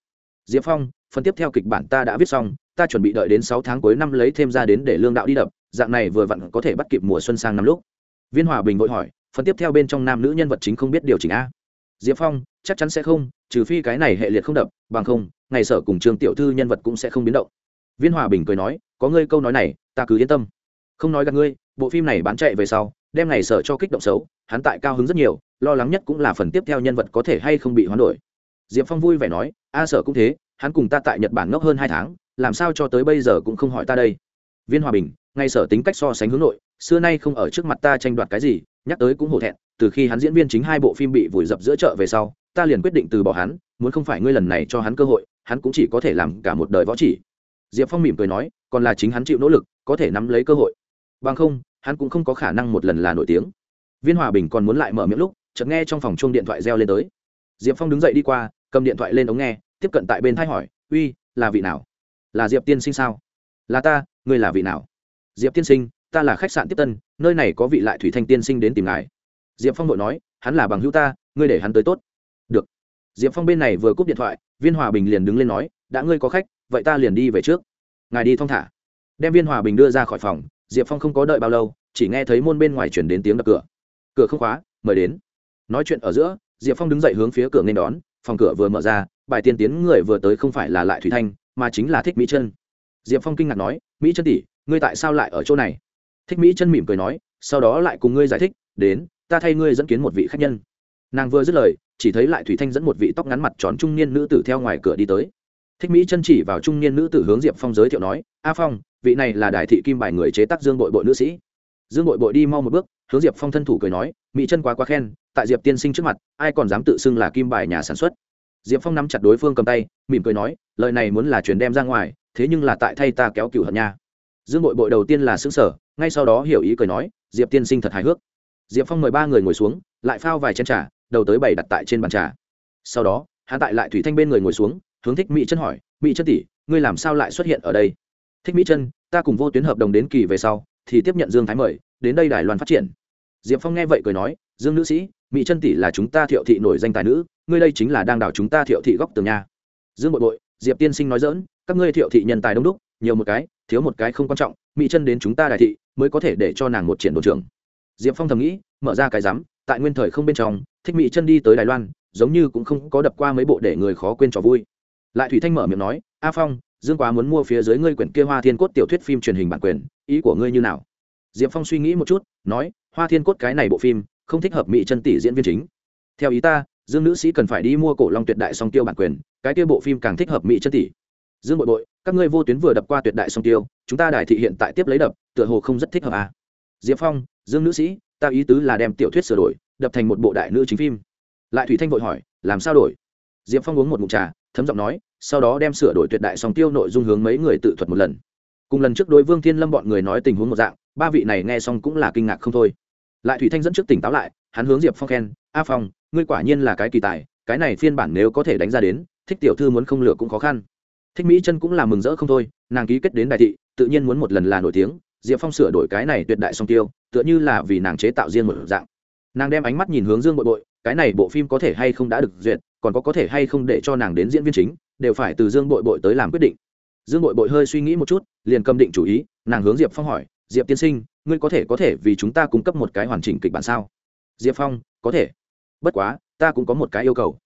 Diệp phong, phần tiếp theo kịch bản ta đã viết xong, ta chuẩn bị đợi đến sáu tháng cuối năm lấy thêm ra đến để lương đạo đi đập, dạng này vừa vặn có thể bắt kịp mùa xuân sang năm lúc. Viên hòa bình vội hỏi, phần tiếp theo bên trong nam nữ nhân vật chính không biết điều chỉnh a? Diệp phong, chắc chắn sẽ không, trừ phi cái này hệ liệt không đập, bằng không, ngày sở cùng trường tiểu thư nhân vật cũng sẽ không biến động. Viên hòa bình cười nói, có ngươi câu nói này, ta cứ yên tâm. Không nói gặp ngươi, bộ phim này bán chạy về sau, đem ngày sở cho kích động xấu, hắn tại cao hứng rất nhiều, lo lắng nhất cũng là phần tiếp theo nhân vật có thể hay không bị hoán đổi. Diệp phong vui vẻ nói, a sở cũng thế, hắn cùng ta tại nhật bản ngốc hơn hai tháng, làm sao cho tới bây giờ cũng không hỏi ta đây. Viên hòa bình ngay sở tính cách so sánh hướng nội, xưa nay không ở trước mặt ta tranh đoạt cái gì nhắc tới cũng hổ thẹn, từ khi hắn diễn viên chính hai bộ phim bị vùi dập giữa chợ về sau, ta liền quyết định từ bỏ hắn, muốn không phải ngươi lần này cho hắn cơ hội, hắn cũng chỉ có thể làm cả một đời võ chỉ. Diệp phong mỉm cười nói, còn là chính hắn chịu nỗ lực, có thể nắm lấy cơ hội. Bằng không, hắn cũng không có khả năng một lần là nổi tiếng. Viên hòa bình còn muốn lại mở miệng lúc, chợt nghe trong phòng chuông điện thoại reo lên tới. Diệp phong đứng dậy đi qua, cầm điện thoại lên ống nghe, tiếp cận tại bên thái hỏi, uy, là vị nào? Là diệp tiên sinh sao? Là ta, ngươi là vị nào? Diệp tiên sinh, ta là khách sạn tiếp tân nơi này có vị lại thủy thanh tiên sinh đến tìm ngài. Diệp phong vội nói, hắn là bằng hữu ta, ngươi để hắn tới tốt. Được. Diệp phong bên này vừa cúp điện thoại, viên hòa bình liền đứng lên nói, đã ngươi có khách, vậy ta liền đi về trước. Ngài đi thong thả. Đem viên hòa bình đưa ra khỏi phòng, diệp phong không có đợi bao lâu, chỉ nghe thấy môn bên ngoài chuyển đến tiếng đập cửa. Cửa không khóa, mời đến. Nói chuyện ở giữa, diệp phong đứng dậy hướng phía cửa nên đón, phòng cửa vừa mở ra, bài tiên tiến người vừa tới không phải là lại thủy thanh, mà chính là thích mỹ chân diệp phong kinh ngạc nói, mỹ chân tỷ, ngươi tại sao lại ở chỗ này? Thích mỹ chân mỉm cười nói, sau đó lại cùng ngươi giải thích, đến, ta thay ngươi dẫn kiến một vị khách nhân. Nàng vừa dứt lời, chỉ thấy lại thủy thanh dẫn một vị tóc ngắn mặt tròn trung niên nữ tử theo ngoài cửa đi tới. Thích mỹ chân chỉ vào trung niên nữ tử hướng diệp phong giới thiệu nói, a phong, vị này là đại thị kim bài người chế tác dương bội bội nữ sĩ. Dương bội bội đi mau một bước, hướng diệp phong thân thủ cười nói, mỹ chân quá quá khen, tại diệp tiên sinh trước mặt, ai còn dám tự xưng là kim bài nhà sản xuất? Diệp phong nắm chặt đối phương cầm tay, mỉm cười nói, lời này muốn là chuyển đem ra ngoài, thế nhưng là tại thay ta kéo cựu hận nha. Dương bội bội đầu tiên là xứng sở ngay sau đó hiểu ý cười nói, diệp tiên sinh thật hài hước. Diệp phong mời ba người ngồi xuống, lại phao vài chén trà, đầu tới bảy đặt tại trên bàn trà. Sau đó, hắn tại lại thủy thanh bên người ngồi xuống, hướng thích mỹ chân hỏi, mỹ chân tỷ, ngươi làm sao lại xuất hiện ở đây? Thích mỹ chân ta cùng vô tuyến hợp đồng đến kỳ về sau, thì tiếp nhận dương thái mời, đến đây đài loan phát triển. Diệp phong nghe vậy cười nói, dương nữ sĩ, mỹ chân tỷ là chúng ta thiệu thị nổi danh tài nữ, ngươi đây chính là đang đảo chúng ta thiệu thị góc tường nhà dương bội bội, diệp tiên sinh nói dỡn các ngươi thiệu thị nhân tài đông đúc, nhiều một cái, thiếu một cái không quan trọng, mỹ chân đến chúng ta đại thị mới có thể để cho nàng một triển đồn trưởng. Diệp phong thầm nghĩ, mở ra cái rắm tại nguyên thời không bên trong, thích mỹ chân đi tới đài loan, giống như cũng không có đập qua mấy bộ để người khó quên trò vui. Lại thủy thanh mở miệng nói, a phong, dương quá muốn mua phía dưới ngươi quyển kia hoa thiên cốt tiểu thuyết phim truyền hình bản quyền, ý của ngươi như nào? Diệp phong suy nghĩ một chút, nói, hoa thiên cốt cái này bộ phim, không thích hợp mỹ chân tỷ diễn viên chính. Theo ý ta, dương nữ sĩ cần phải đi mua cổ long tuyệt đại song tiêu bản quyền, cái kia bộ phim càng thích hợp mỹ chân tỷ dương bội bội, các ngươi vô tuyến vừa đập qua tuyệt đại song tiêu, chúng ta đại thị hiện tại tiếp lấy đập, tựa hồ không rất thích hợp à. diệp phong, dương nữ sĩ, ta ý tứ là đem tiểu thuyết sửa đổi, đập thành một bộ đại nữ chính phim. Lại thủy thanh vội hỏi, làm sao đổi? Diệp phong uống một mụn trà, thấm giọng nói, sau đó đem sửa đổi tuyệt đại song tiêu nội dung hướng mấy người tự thuật một lần. Cùng lần trước đối vương thiên lâm bọn người nói tình huống một dạng, ba vị này nghe xong cũng là kinh ngạc không thôi. Lại thủy thanh dẫn trước tỉnh táo lại, hắn hướng diệp phong khen, a phong, ngươi quả nhiên là cái kỳ tài, cái này phiên bản nếu có thể đánh ra đến, thích tiểu thư muốn không lựa cũng khó khăn thích mỹ chân cũng là mừng rỡ không thôi, nàng ký kết đến đại thị, tự nhiên muốn một lần là nổi tiếng, diệp phong sửa đổi cái này tuyệt đại song tiêu, tựa như là vì nàng chế tạo riêng một dạng. Nàng đem ánh mắt nhìn hướng dương bội bội, cái này bộ phim có thể hay không đã được duyệt, còn có có thể hay không để cho nàng đến diễn viên chính, đều phải từ dương bội bội tới làm quyết định. Dương bội bội hơi suy nghĩ một chút, liền cầm định chủ ý, nàng hướng diệp phong hỏi, diệp tiên sinh, ngươi có thể có thể vì chúng ta cung cấp một cái hoàn chỉnh kịch bản sao? Diệp phong, có thể. Bất quá, ta cũng có một cái yêu cầu.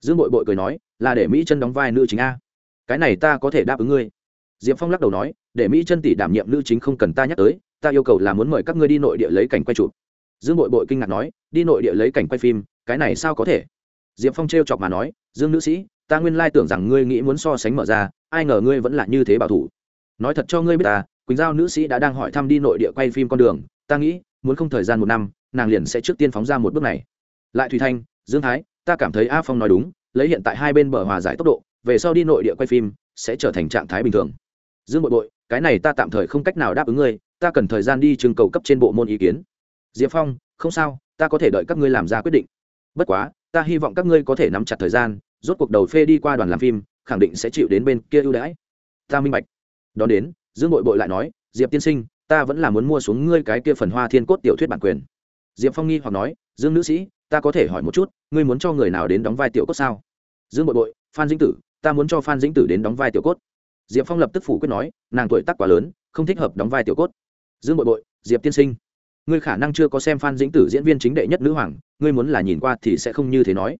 Dương bội bội cười nói, là để mỹ chân đóng vai nữ chính a cái này ta có thể đáp ứng ngươi. Diệp phong lắc đầu nói, để mỹ chân tỷ đảm nhiệm nữ chính không cần ta nhắc tới, ta yêu cầu là muốn mời các ngươi đi nội địa lấy cảnh quay chụp. Dương bội bội kinh ngạc nói, đi nội địa lấy cảnh quay phim, cái này sao có thể? Diệp phong t chọc mà nói, dương nữ sĩ, ta nguyên lai tưởng rằng ngươi nghĩ muốn so sánh mở ra, ai ngờ ngươi vẫn là như thế bảo thủ. Nói thật cho ngươi biết ta, quỳnh giao nữ sĩ đã đang hỏi thăm đi nội địa quay phim con đường, ta nghĩ, muốn không thời gian một năm, nàng liền sẽ trước tiên phóng ra một bước này. Lại thùy thanh, dương thái, ta cảm thấy a phong nói đúng, lấy hiện tại hai bên bờ hòa giải tốc độ về sau đi nội địa quay phim, sẽ trở thành trạng thái bình thường. Dương bội bội, cái này ta tạm thời không cách nào đáp ứng ngươi, ta cần thời gian đi trưng cầu cấp trên bộ môn ý kiến. Diệp phong, không sao, ta có thể đợi các ngươi làm ra quyết định. Bất quá, ta hy vọng các ngươi có thể nắm chặt thời gian, rốt cuộc đầu phê đi qua đoàn làm phim, khẳng định sẽ chịu đến bên kia ưu đãi. Ta minh bạch. Đón đến, dương bội bội lại nói, diệp tiên sinh, ta vẫn là muốn mua xuống ngươi cái kia phần hoa thiên cốt tiểu thuyết bản quyền. Diệp phong nghi hoặc nói, dương nữ sĩ, ta có thể hỏi một chút, ngươi muốn cho người nào đến đóng vai tiểu cốt sao? Dương bội bội, phan dĩnh tử ta muốn cho phan dĩnh tử đến đóng vai tiểu cốt diệp phong lập tức phủ quyết nói nàng tuổi tác quá lớn không thích hợp đóng vai tiểu cốt dương bội bội diệp tiên sinh ngươi khả năng chưa có xem phan dĩnh tử diễn viên chính đệ nhất nữ hoàng ngươi muốn là nhìn qua thì sẽ không như thế nói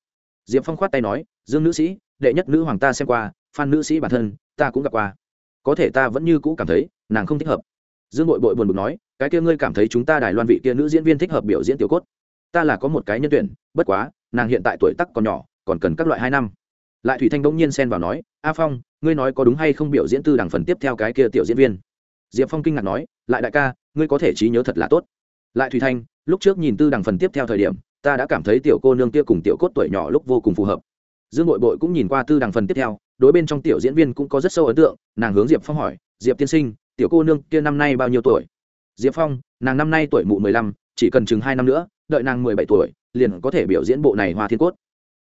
diệp phong khoát tay nói dương nữ sĩ đệ nhất nữ hoàng ta xem qua phan nữ sĩ bản thân ta cũng gặp qua có thể ta vẫn như cũ cảm thấy nàng không thích hợp dương bội bội buồn bực nói cái kia ngươi cảm thấy chúng ta đài loan vị kia nữ diễn viên thích hợp biểu diễn tiểu cốt ta là có một cái nhân tuyển bất quá nàng hiện tại tuổi tắc còn nhỏ còn cần các loại hai năm lại thủy thanh bỗng nhiên xen vào nói, a phong, ngươi nói có đúng hay không biểu diễn tư đẳng phần tiếp theo cái kia tiểu diễn viên? Diệp phong kinh ngạc nói, lại đại ca, ngươi có thể trí nhớ thật là tốt. Lại thủy thanh, lúc trước nhìn tư đẳng phần tiếp theo thời điểm, ta đã cảm thấy tiểu cô nương kia cùng tiểu cốt tuổi nhỏ lúc vô cùng phù hợp. Dương Nội bội cũng nhìn qua tư đẳng phần tiếp theo, đối bên trong tiểu diễn viên cũng có rất sâu ấn tượng, nàng hướng diệp phong hỏi, diệp tiên sinh, tiểu cô nương kia năm nay bao nhiêu tuổi? Diệp phong, nàng năm nay tuổi mụ mười lăm, chỉ cần chừng hai năm nữa, đợi nàng mười bảy tuổi, liền có thể biểu diễn bộ này hoa thiên cốt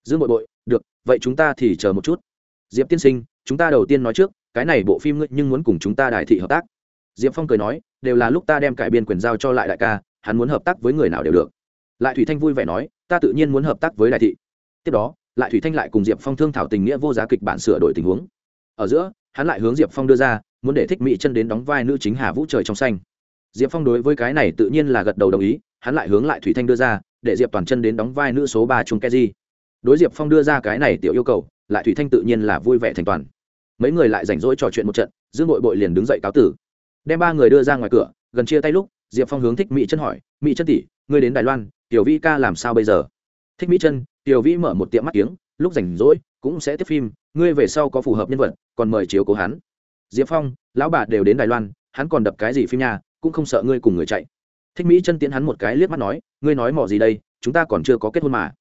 dương bội bội, được, vậy chúng ta thì chờ một chút. Diệp tiên sinh, chúng ta đầu tiên nói trước, cái này bộ phim ngươi nhưng muốn cùng chúng ta đại thị hợp tác. Diệp phong cười nói, đều là lúc ta đem cải biên quyền giao cho lại đại ca, hắn muốn hợp tác với người nào đều được. Lại thủy thanh vui vẻ nói, ta tự nhiên muốn hợp tác với đại thị. Tiếp đó, lại thủy thanh lại cùng diệp phong thương thảo tình nghĩa vô giá kịch bản sửa đổi tình huống. Ở giữa, hắn lại hướng diệp phong đưa ra, muốn để thích mỹ chân đến đóng vai nữ chính hà vũ trời trong xanh. Diệp phong đối với cái này tự nhiên là gật đầu đồng ý, hắn lại hướng lại thủy thanh đưa ra, để diệp toàn chân đến đóng vai nữ số ba chung keji đối diệp phong đưa ra cái này tiểu yêu cầu, lại thủy thanh tự nhiên là vui vẻ thành toàn. Mấy người lại rảnh rỗi trò chuyện một trận, dương bội bội liền đứng dậy cáo tử. Đem ba người đưa ra ngoài cửa, gần chia tay lúc, diệp phong hướng thích mỹ chân hỏi, mỹ chân tỷ, ngươi đến đài loan, tiểu vi ca làm sao bây giờ? Thích mỹ chân tiểu vi mở một tiệm mắt tiếng lúc rảnh rỗi, cũng sẽ tiếp phim, ngươi về sau có phù hợp nhân vật, còn mời chiếu cố hắn. Diệp phong, lão bà đều đến đài loan, hắn còn đập cái gì phim nhà, cũng không sợ ngươi cùng người chạy. Thích mỹ chân tiến hắn một cái liếc mắt nói, ngươi nói mỏ gì đây, chúng ta còn chưa có kết hôn mà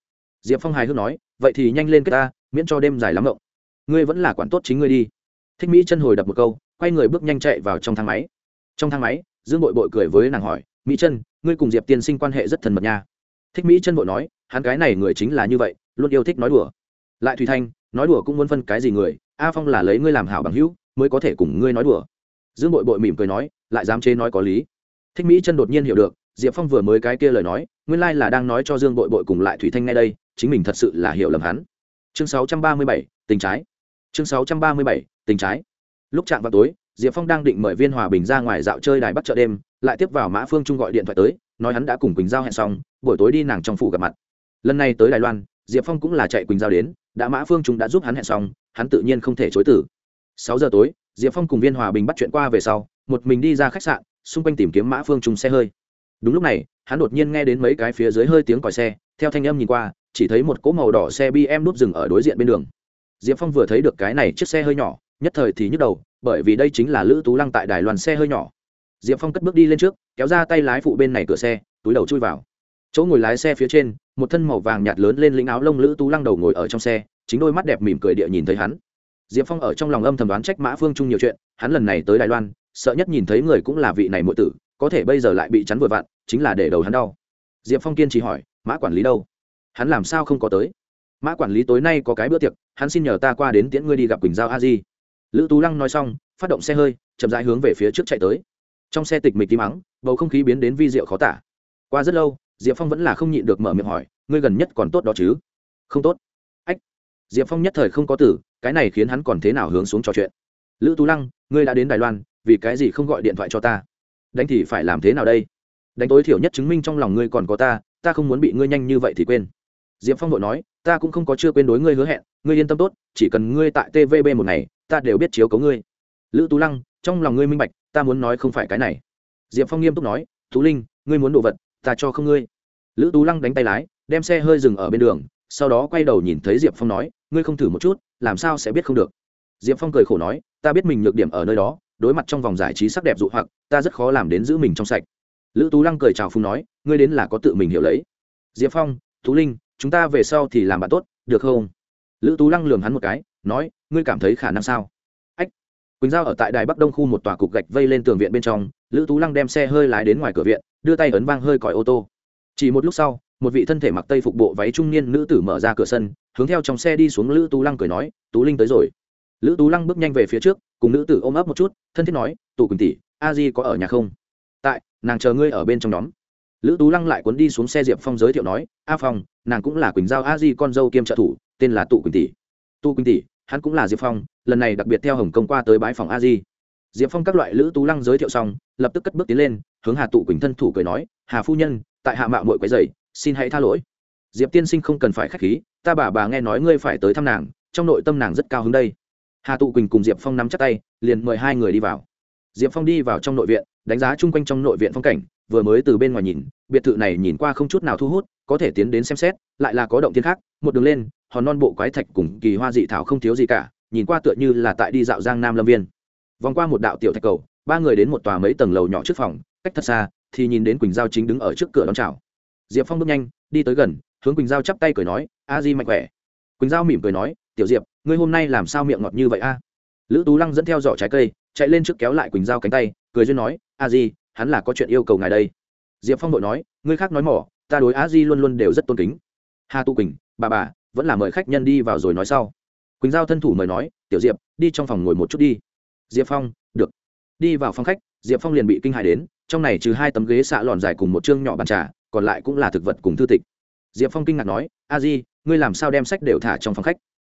diệp phong hài hước nói, vậy thì nhanh lên kết ta, miễn cho đêm dài lắm ngộng. Ngươi vẫn là quản tốt chính ngươi đi. Thích mỹ chân hồi đập một câu, quay người bước nhanh chạy vào trong thang máy. Trong thang máy, dương bội bội cười với nàng hỏi, mỹ chân, ngươi cùng diệp tiên sinh quan hệ rất thân mật nha. Thích mỹ chân bội nói, hắn cái này người chính là như vậy, luôn yêu thích nói đùa. Lại thùy thanh, nói đùa cũng muốn phân cái gì người, a phong là lấy ngươi làm hảo bằng hữu, mới có thể cùng ngươi nói đùa. Dương bội bội mỉm cười nói, lại dám chế nói có lý. Thích mỹ chân đột nhiên hiểu được, diệp phong vừa mới cái kia lời nói, nguyên lai là đang nói cho dương bội bội cùng lại thủy thanh ngay đây chính mình thật sự là hiểu lầm hắn. Chương sáu trăm ba mươi bảy, tình trái. Chương sáu trăm ba mươi bảy, tình trái. Lúc chạm vào tối, diệp phong đang định mời viên hòa bình ra ngoài dạo chơi đài bắt chợ đêm, lại tiếp vào mã phương trung gọi điện thoại tới, nói hắn đã cùng quỳnh giao hẹn xong, buổi tối đi nàng trong phủ gặp mặt. Lần này tới đài loan, diệp phong cũng là chạy quỳnh giao đến, đã mã phương trung đã giúp hắn hẹn xong, hắn tự nhiên không thể chối tử sáu giờ tối, diệp phong cùng viên hòa bình bắt chuyện qua về sau, một mình đi ra khách sạn, xung quanh tìm kiếm mã phương trung xe hơi. Đúng lúc này, hắn đột nhiên nghe đến mấy cái phía dưới hơi tiếng còi xe, theo thanh âm nhìn qua chỉ thấy một cỗ màu đỏ xe bm núp dừng ở đối diện bên đường. Diệp phong vừa thấy được cái này chiếc xe hơi nhỏ, nhất thời thì nhức đầu, bởi vì đây chính là lữ tú lăng tại đài loan xe hơi nhỏ. Diệp phong cất bước đi lên trước, kéo ra tay lái phụ bên này cửa xe, túi đầu chui vào. Chỗ ngồi lái xe phía trên, một thân màu vàng nhạt lớn lên lĩnh áo lông lữ tú lăng đầu ngồi ở trong xe, chính đôi mắt đẹp mỉm cười địa nhìn thấy hắn. Diệp phong ở trong lòng âm thầm đoán trách mã phương trung nhiều chuyện, hắn lần này tới đài loan, sợ nhất nhìn thấy người cũng là vị này muội tử, có thể bây giờ lại bị chắn vừa vặn, chính là để đầu hắn đau. Diệp phong kiên trì hỏi, mã quản lý đâu? Hắn làm sao không có tới? Mã quản lý tối nay có cái bữa tiệc, hắn xin nhờ ta qua đến tiễn ngươi đi gặp quỳnh giao a di. Lữ tú lăng nói xong, phát động xe hơi, chậm rãi hướng về phía trước chạy tới. Trong xe tịch mịch tí mắng bầu không khí biến đến vi diệu khó tả. Qua rất lâu, diệp phong vẫn là không nhịn được mở miệng hỏi, ngươi gần nhất còn tốt đó chứ? Không tốt. Ách. Diệp phong nhất thời không có tử cái này khiến hắn còn thế nào hướng xuống trò chuyện. Lữ tú lăng, ngươi đã đến đài loan, vì cái gì không gọi điện thoại cho ta? Đánh thì phải làm thế nào đây? Đánh tối thiểu nhất chứng minh trong lòng ngươi còn có ta ta không muốn bị ngươi nhanh như vậy thì quên diệp phong vội nói, ta cũng không có chưa quên đối ngươi hứa hẹn, ngươi yên tâm tốt, chỉ cần ngươi tại tvb một ngày, ta đều biết chiếu cấu ngươi. Lữ tú lăng, trong lòng ngươi minh bạch, ta muốn nói không phải cái này. Diệp phong nghiêm túc nói, tú linh, ngươi muốn đồ vật, ta cho không ngươi. Lữ tú lăng đánh tay lái, đem xe hơi dừng ở bên đường, sau đó quay đầu nhìn thấy diệp phong nói, ngươi không thử một chút, làm sao sẽ biết không được? Diệp phong cười khổ nói, ta biết mình nhược điểm ở nơi đó, đối mặt trong vòng giải trí sắc đẹp dụ hoặc, ta rất khó làm đến giữ mình trong sạch. Lữ tú lăng cười chào phung nói, ngươi đến là có tự mình hiểu lấy. Diệp phong, tú linh chúng ta về sau thì làm bạn tốt, được không? Lữ tú lăng lường hắn một cái, nói, ngươi cảm thấy khả năng sao? Ách, quỳnh giao ở tại đài bắc đông khu một tòa cục gạch vây lên tường viện bên trong, lữ tú lăng đem xe hơi lái đến ngoài cửa viện, đưa tay ấn vang hơi còi ô tô. Chỉ một lúc sau, một vị thân thể mặc tây phục bộ váy trung niên nữ tử mở ra cửa sân, hướng theo trong xe đi xuống lữ tú lăng cười nói, tú linh tới rồi. Lữ tú lăng bước nhanh về phía trước, cùng nữ tử ôm ấp một chút, thân thiết nói, tù quỳnh tỷ, a di có ở nhà không? Tại, nàng chờ ngươi ở bên trong nhóm lữ tú lăng lại cuốn đi xuống xe diệp phong giới thiệu nói, a phong, nàng cũng là quỳnh giao a di con dâu kiêm trợ thủ, tên là tụ quỳnh tỷ. Tụ quỳnh tỷ, hắn cũng là diệp phong, lần này đặc biệt theo hồng Công qua tới bãi phòng a di. Diệp phong các loại lữ tú lăng giới thiệu xong, lập tức cất bước tiến lên, hướng hà tụ quỳnh thân thủ cười nói, hà phu nhân, tại hạ mạo mội quấy dày xin hãy tha lỗi. Diệp tiên sinh không cần phải k h á c h khí, ta bà bà nghe nói ngươi phải tới thăm nàng, trong nội tâm nàng rất cao hứng đây. Hà tụ quỳnh cùng diệp phong nắm chắc tay, liền mời hai người đi vào. Diệp phong đi vào trong nội viện, đánh giá chung quanh trong nội viện phong cảnh vừa mới từ bên ngoài nhìn, biệt thự này nhìn qua không chút nào thu hút, có thể tiến đến xem xét, lại là có động tiên khác, một đường lên, hòn non bộ quái thạch cùng kỳ hoa dị thảo không thiếu gì cả, nhìn qua tựa như là tại đi dạo giang nam lâm viên. Vòng qua một đạo tiểu thạch cầu, ba người đến một tòa mấy tầng lầu nhỏ trước phòng, cách thật xa, thì nhìn đến quỳnh giao chính đứng ở trước cửa đón chào. Diệp phong bước nhanh, đi tới gần, hướng quỳnh giao chắp tay cười nói, a di mạnh khỏe. Quỳnh giao mỉm cười nói, tiểu diệp, ngươi hôm nay làm sao miệng ngọt như vậy a? Lữ tú lăng dẫn theo giỏ trái cây, chạy lên trước kéo lại quỳnh giao cánh tay, cười duyên nói, a di hắn là có chuyện yêu cầu ngài đây. Diệp phong đội nói, ngươi khác nói mỏ, ta đối á di luôn luôn đều rất tôn kính. Hà tu quỳnh, bà bà, vẫn là mời khách nhân đi vào rồi nói sau. Quỳnh giao thân thủ mời nói, tiểu diệp, đi trong phòng ngồi một chút đi. Diệp phong, được. Đi vào phòng khách, diệp phong liền bị kinh hại đến, trong này trừ hai tấm ghế xạ lòn dài cùng một chương nhỏ bàn trà, còn lại cũng là thực vật cùng thư tịch. Diệp phong kinh ngạc nói a di, ngươi làm sao đem sách đều thả trong phòng khách?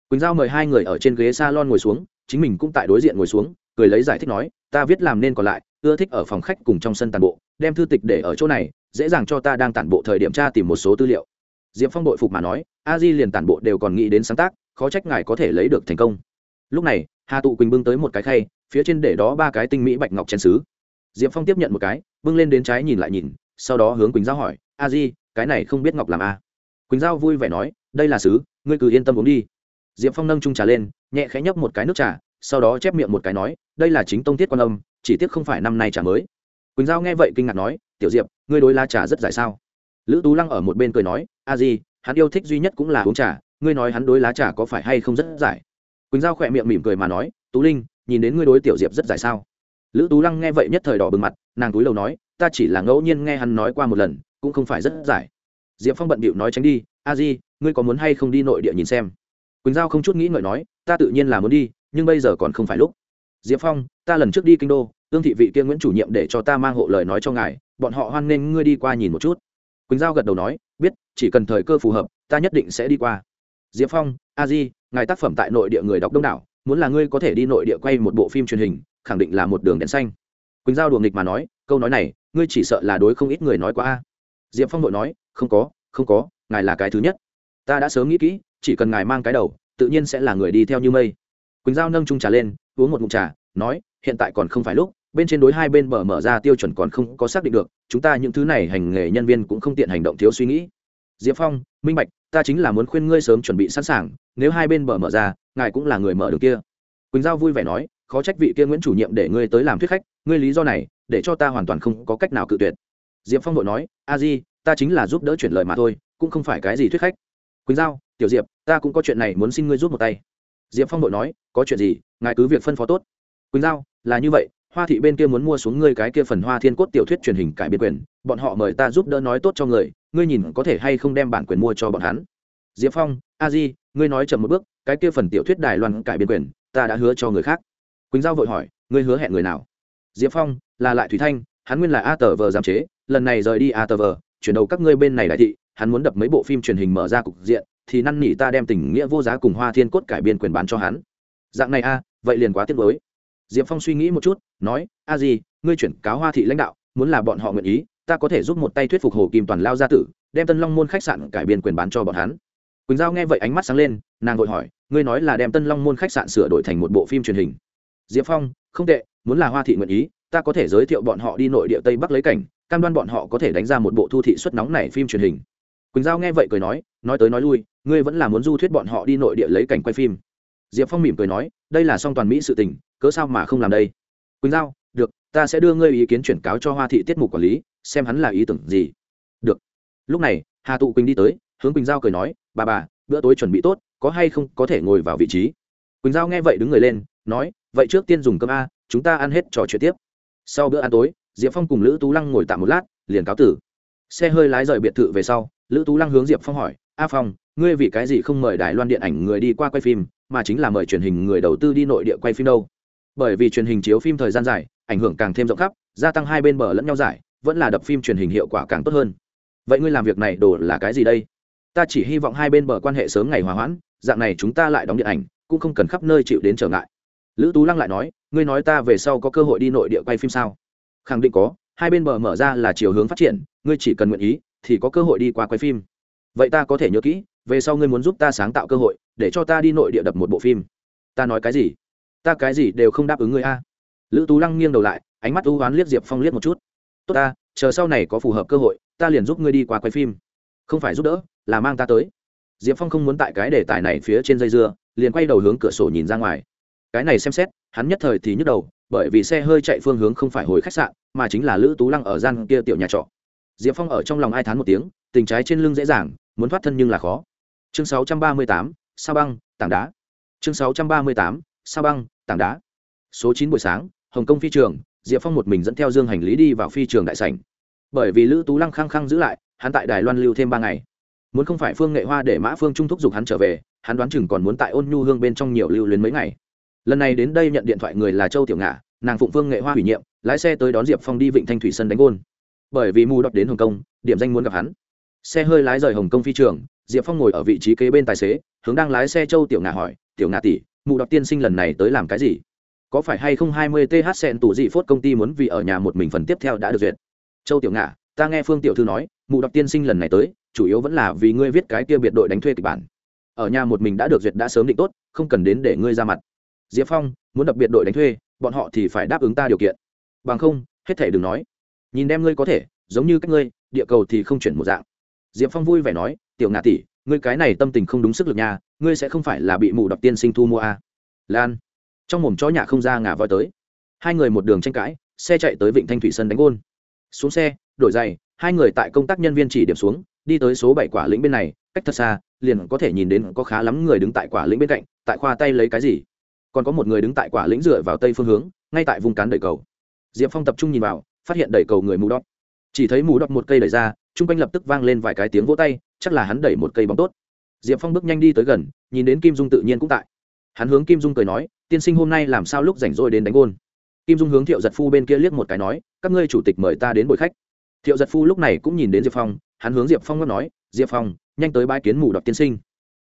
Quỳnh giao mời hai người ở trên ghế s a lon ngồi xuống, chính mình cũng tại đối diện ngồi xuống, cười lấy giải thích nói, ta viết làm nên còn lại ưa thích ở phòng khách cùng trong sân tàn bộ, đem thư tịch để ở chỗ này, dễ dàng cho ta đang tản bộ thời điểm tra tìm một số tư liệu. Diệp phong đội phục mà nói, a di liền tản bộ đều còn nghĩ đến sáng tác, khó trách ngài có thể lấy được thành công. Lúc này, hà tụ quỳnh bưng tới một cái khay, phía trên để đó ba cái tinh mỹ bạch ngọc chén xứ diệp phong tiếp nhận một cái, bưng lên đến trái nhìn lại nhìn, sau đó hướng quỳnh giao hỏi, a di, cái này không biết ngọc làm a? À? quỳnh giao vui vẻ nói, đây là sứ, ngươi cứ yên tâm uống đi. Diệp phong nâng trung trà lên, nhẹ khẽ nhấp một cái nước trà, sau đó chép miệng một cái nói, đây là chính tông tiết quan âm chỉ tiếc không phải năm nay trà mới. Quỳnh giao nghe vậy kinh ngạc nói, tiểu diệp, ngươi đối la trà rất dài sao? Lữ tú lăng ở một bên cười nói, a di, hắn yêu thích duy nhất cũng là uống trà, ngươi nói hắn đối lá trà có phải hay không rất dài quỳnh giao khỏe miệng mỉm cười mà nói, tú linh, nhìn đến ngươi đối tiểu diệp rất dài sao? Lữ tú lăng nghe vậy nhất thời đỏ bừng mặt, nàng túi đầu nói, ta chỉ là ngẫu nhiên nghe hắn nói qua một lần, cũng không phải rất dài diệp phong bận bịu nói tránh đi, a di, ngươi có muốn hay không đi nội địa nhìn xem? Quỳnh giao không chút nghĩ ngợi nói, ta tự nhiên là muốn đi, nhưng bây giờ còn không phải lúc diệp phong, ta lần trước đi kinh đô ương thị vị kia nguyễn chủ nhiệm để cho ta mang hộ lời nói cho ngài, bọn họ hoan nghênh ngươi đi qua nhìn một chút. Quỳnh giao gật đầu nói, biết, chỉ cần thời cơ phù hợp, ta nhất định sẽ đi qua. Diệp phong, a di, ngài tác phẩm tại nội địa người đọc đông đảo, muốn là ngươi có thể đi nội địa quay một bộ phim truyền hình, khẳng định là một đường đèn xanh. Quỳnh giao đùa nghịch mà nói, câu nói này, ngươi chỉ sợ là đối không ít người nói qua a. Diệp phong vội nói, không có không có, ngài là cái thứ nhất. Ta đã sớm nghĩ kỹ, chỉ cần ngài mang cái đầu, tự nhiên sẽ là người đi theo như mây quỳnh giao nâng trung trà lên, uống một ngụm trà, nói, hiện tại còn không phải lúc, bên trên đối hai bên bờ mở ra tiêu chuẩn còn không có xác định được, chúng ta những thứ này hành nghề nhân viên cũng không tiện hành động thiếu suy nghĩ. Diệp phong, minh bạch, ta chính là muốn khuyên ngươi sớm chuẩn bị sẵn sàng, nếu hai bên bờ mở ra, ngài cũng là người mở đường kia. Quỳnh giao vui vẻ nói, khó trách vị kia nguyễn chủ nhiệm để ngươi tới làm thuyết khách, ngươi lý do này, để cho ta hoàn toàn không có cách nào cự tuyệt. Diệp phong vội nói, a di, ta chính là giúp đỡ chuyển lời mà thôi, cũng không phải cái gì thuyết khách. Quỳnh giao, tiểu diệp, ta cũng có chuyện này muốn xin ngươi giúp một tay diệp phong đội nói, có chuyện gì, ngài cứ việc phân phó tốt. Quỳnh giao, là như vậy, hoa thị bên kia muốn mua xuống ngươi cái kia phần hoa thiên cốt tiểu thuyết truyền hình cải biên quyền, bọn họ mời ta giúp đỡ nói tốt cho người, ngươi nhìn có thể hay không đem bản quyền mua cho bọn hắn. Diệp phong, a di, ngươi nói chậm một bước, cái kia phần tiểu thuyết đài loan cải biên quyền, ta đã hứa cho người khác. Quỳnh giao vội hỏi, ngươi hứa hẹn người nào? Diệp phong, là lại thủy thanh, hắn nguyên là a tờ vờ giám chế, lần này rời đi a tờ vờ, chuyển đầu các ngươi bên này đại thị, hắn muốn đập mấy bộ phim truyền hình mở ra cục diện thì năn nỉ ta đem tình nghĩa vô giá cùng hoa thiên cốt cải biên quyền bán cho hắn. Dạng này a à, vậy liền quá tiếc với diệp phong suy nghĩ một chút, nói, a gì ngươi chuyển cáo hoa thị lãnh đạo, muốn là bọn họ nguyện ý, ta có thể giúp một tay thuyết phục hồ kim toàn lao gia tử, đem tân long môn khách sạn cải biên quyền bán cho bọn hắn. Quỳnh giao nghe vậy ánh mắt sáng lên, nàng vội hỏi, ngươi nói là đem tân long môn khách sạn sửa đổi thành một bộ phim truyền hình? Diệp phong, không tệ, muốn là hoa thị nguyện ý, ta có thể giới thiệu bọn họ đi nội địa tây bắc lấy cảnh, cam đoan bọn họ có thể đánh ra một bộ thu thị xuất nóng này phim truyền hình quỳnh giao nghe vậy cười nói nói tới nói lui ngươi vẫn là muốn du thuyết bọn họ đi nội địa lấy cảnh quay phim diệp phong mỉm cười nói đây là song toàn mỹ sự tình cớ sao mà không làm đây quỳnh giao được ta sẽ đưa ngươi ý kiến chuyển cáo cho hoa thị tiết mục quản lý xem hắn là ý tưởng gì được lúc này hà tụ quỳnh đi tới hướng quỳnh giao cười nói bà bà bữa tối chuẩn bị tốt có hay không có thể ngồi vào vị trí quỳnh giao nghe vậy đứng người lên nói vậy trước tiên dùng cơm a chúng ta ăn hết trò chuyện tiếp sau bữa ăn tối diệp phong cùng lữ tú lăng ngồi tạm một lát liền cáo tử xe hơi lái rời biệt thự về sau lữ tú lăng hướng diệp phong hỏi, a phong, ngươi vì cái gì không mời đài loan điện ảnh người đi qua quay phim, mà chính là mời truyền hình người đầu tư đi nội địa quay phim đâu? Bởi vì truyền hình chiếu phim thời gian dài, ảnh hưởng càng thêm rộng khắp, gia tăng hai bên bờ lẫn nhau giải vẫn là đập phim truyền hình hiệu quả càng tốt hơn. Vậy ngươi làm việc này đồ là cái gì đây? Ta chỉ hy vọng hai bên bờ quan hệ sớm ngày hòa hoãn, dạng này chúng ta lại đóng điện ảnh, cũng không cần khắp nơi chịu đến trở ngại. Lữ tú lăng lại nói, ngươi nói ta về sau có cơ hội đi nội địa quay phim sao? Khẳng định có, hai bên bờ mở ra là chiều hướng phát triển, ngươi chỉ cần nguyện ý thì có cơ hội đi qua quay phim. Vậy ta có thể nhớ kỹ, về sau ngươi muốn giúp ta sáng tạo cơ hội, để cho ta đi nội địa đập một bộ phim. Ta nói cái gì? Ta cái gì đều không đáp ứng ngươi a. Lữ tú lăng nghiêng đầu lại, ánh mắt ưu oán liếc diệp phong liếc một chút. Tốt ta, chờ sau này có phù hợp cơ hội, ta liền giúp ngươi đi qua quay phim. Không phải giúp đỡ, là mang ta tới. Diệp phong không muốn tại cái đề tài này phía trên dây dưa, liền quay đầu hướng cửa sổ nhìn ra ngoài. Cái này xem xét, hắn nhất thời thì nhức đầu, bởi vì xe hơi chạy phương hướng không phải hồi khách sạn, mà chính là lữ tú lăng ở gian kia tiểu nhà trọ diệp phong ở trong lòng ai thán một tiếng tình trái trên lưng dễ dàng muốn thoát thân nhưng là khó. Chương 638, sao băng tảng đá. Chương 638, sao băng tảng đá. Số chín buổi sáng hồng kông phi trường diệp phong một mình dẫn theo dương hành lý đi vào phi trường đại sảnh. Bởi vì lữ tú lăng khăng khăng giữ lại hắn tại đài loan lưu thêm ba ngày. Muốn không phải phương nghệ hoa để mã phương trung thúc giục hắn trở về hắn đoán chừng còn muốn tại ôn nhu hương bên trong nhiều lưu luyến mấy ngày. Lần này đến đây nhận điện thoại người là châu tiểu ngạ nàng phụng phương nghệ hoa ủy nhiệm lái xe tới đón diệp phong đi vịnh thanh thủy sân đánh gôn bởi vì mù đọc đến hồng kông, điểm danh muốn gặp hắn. Xe hơi lái rời hồng kông phi trường, diệp phong ngồi ở vị trí kế bên tài xế, hướng đang lái xe châu tiểu ngà hỏi, tiểu ngà tỷ, mù đọc tiên sinh lần này tới làm cái gì? Có phải hay không hai mươi th sen tủ dị phốt công ty muốn vì ở nhà một mình phần tiếp theo đã được duyệt? Châu tiểu ngà, ta nghe phương tiểu thư nói, mù đọc tiên sinh lần này tới, chủ yếu vẫn là vì ngươi viết cái kia biệt đội đánh thuê kịch bản. Ở nhà một mình đã được duyệt đã sớm định tốt, không cần đến để ngươi ra mặt. Diệp phong, muốn đập biệt đội đánh thuê, bọn họ thì phải đáp ứng ta điều kiện. Bằng không, hết thể đừng nói nhìn đem ngươi có thể, giống như các ngươi, địa cầu thì không chuyển một dạng. Diệp phong vui vẻ nói, tiểu ngạ tỷ, ngươi cái này tâm tình không đúng sức lực nha, ngươi sẽ không phải là bị mù đọc tiên sinh thu mua à. lan, trong mồm chó nhà không ra ngả voi tới. Hai người một đường tranh cãi, xe chạy tới vịnh thanh thủy sân đánh gôn. Xuống xe, đổi giày, hai người tại công tác nhân viên chỉ điểm xuống, đi tới số bảy quả lĩnh bên này, cách thật xa, liền có thể nhìn đến có khá lắm người đứng tại quả lĩnh bên cạnh, tại khoa tay lấy cái gì. Còn có một người đứng tại quả lĩnh dựa vào tây phương hướng, ngay tại vùng cán đời cầu. Diệp phong tập trung nhìn vào phát hiện đẩy cầu người mù đọt. Chỉ thấy mù đọt một cây đẩy ra chung quanh lập tức vang lên vài cái tiếng vỗ tay, chắc là hắn đẩy một cây bóng tốt. Diệp phong bước nhanh đi tới gần, nhìn đến kim dung tự nhiên cũng tại. Hắn hướng kim dung cười nói, tiên sinh hôm nay làm sao lúc rảnh rỗi đến đánh gôn? Kim dung hướng thiệu giật phu bên kia liếc một cái nói, các ngươi chủ tịch mời ta đến bồi khách. Thiệu giật phu lúc này cũng nhìn đến diệp phong, hắn hướng diệp phong ngóc nói, diệp phong, nhanh tới bãi kiến mù đọc tiên sinh.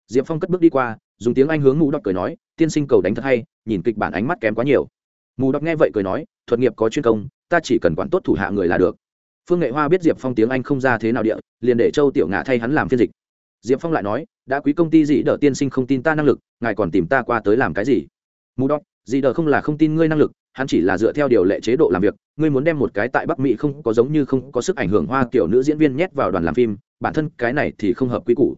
Diệp phong cất bước đi qua, dùng tiếng anh hướng mù đọc cười nói, tiên sinh cầu đánh thật hay, nhìn kịch bản ánh mắt kém quá nhiều mù đọc nghe vậy cười nói, thuật nghiệp có chuyên công, ta chỉ cần quản tốt thủ hạ người là được. Phương nghệ hoa biết diệp phong tiếng anh không ra thế nào địa, liền để châu tiểu Ngã thay hắn làm phiên dịch. Diệp phong lại nói, đã quý công ty gì đỡ tiên sinh không tin ta năng lực, ngài còn tìm ta qua tới làm cái gì? Mù đọc, gì đỡ không là không tin ngươi năng lực, hắn chỉ là dựa theo điều lệ chế độ làm việc, ngươi muốn đem một cái tại bắc mỹ không có giống như không có sức ảnh hưởng hoa kiểu nữ diễn viên nhét vào đoàn làm phim, bản thân cái này thì không hợp quy củ.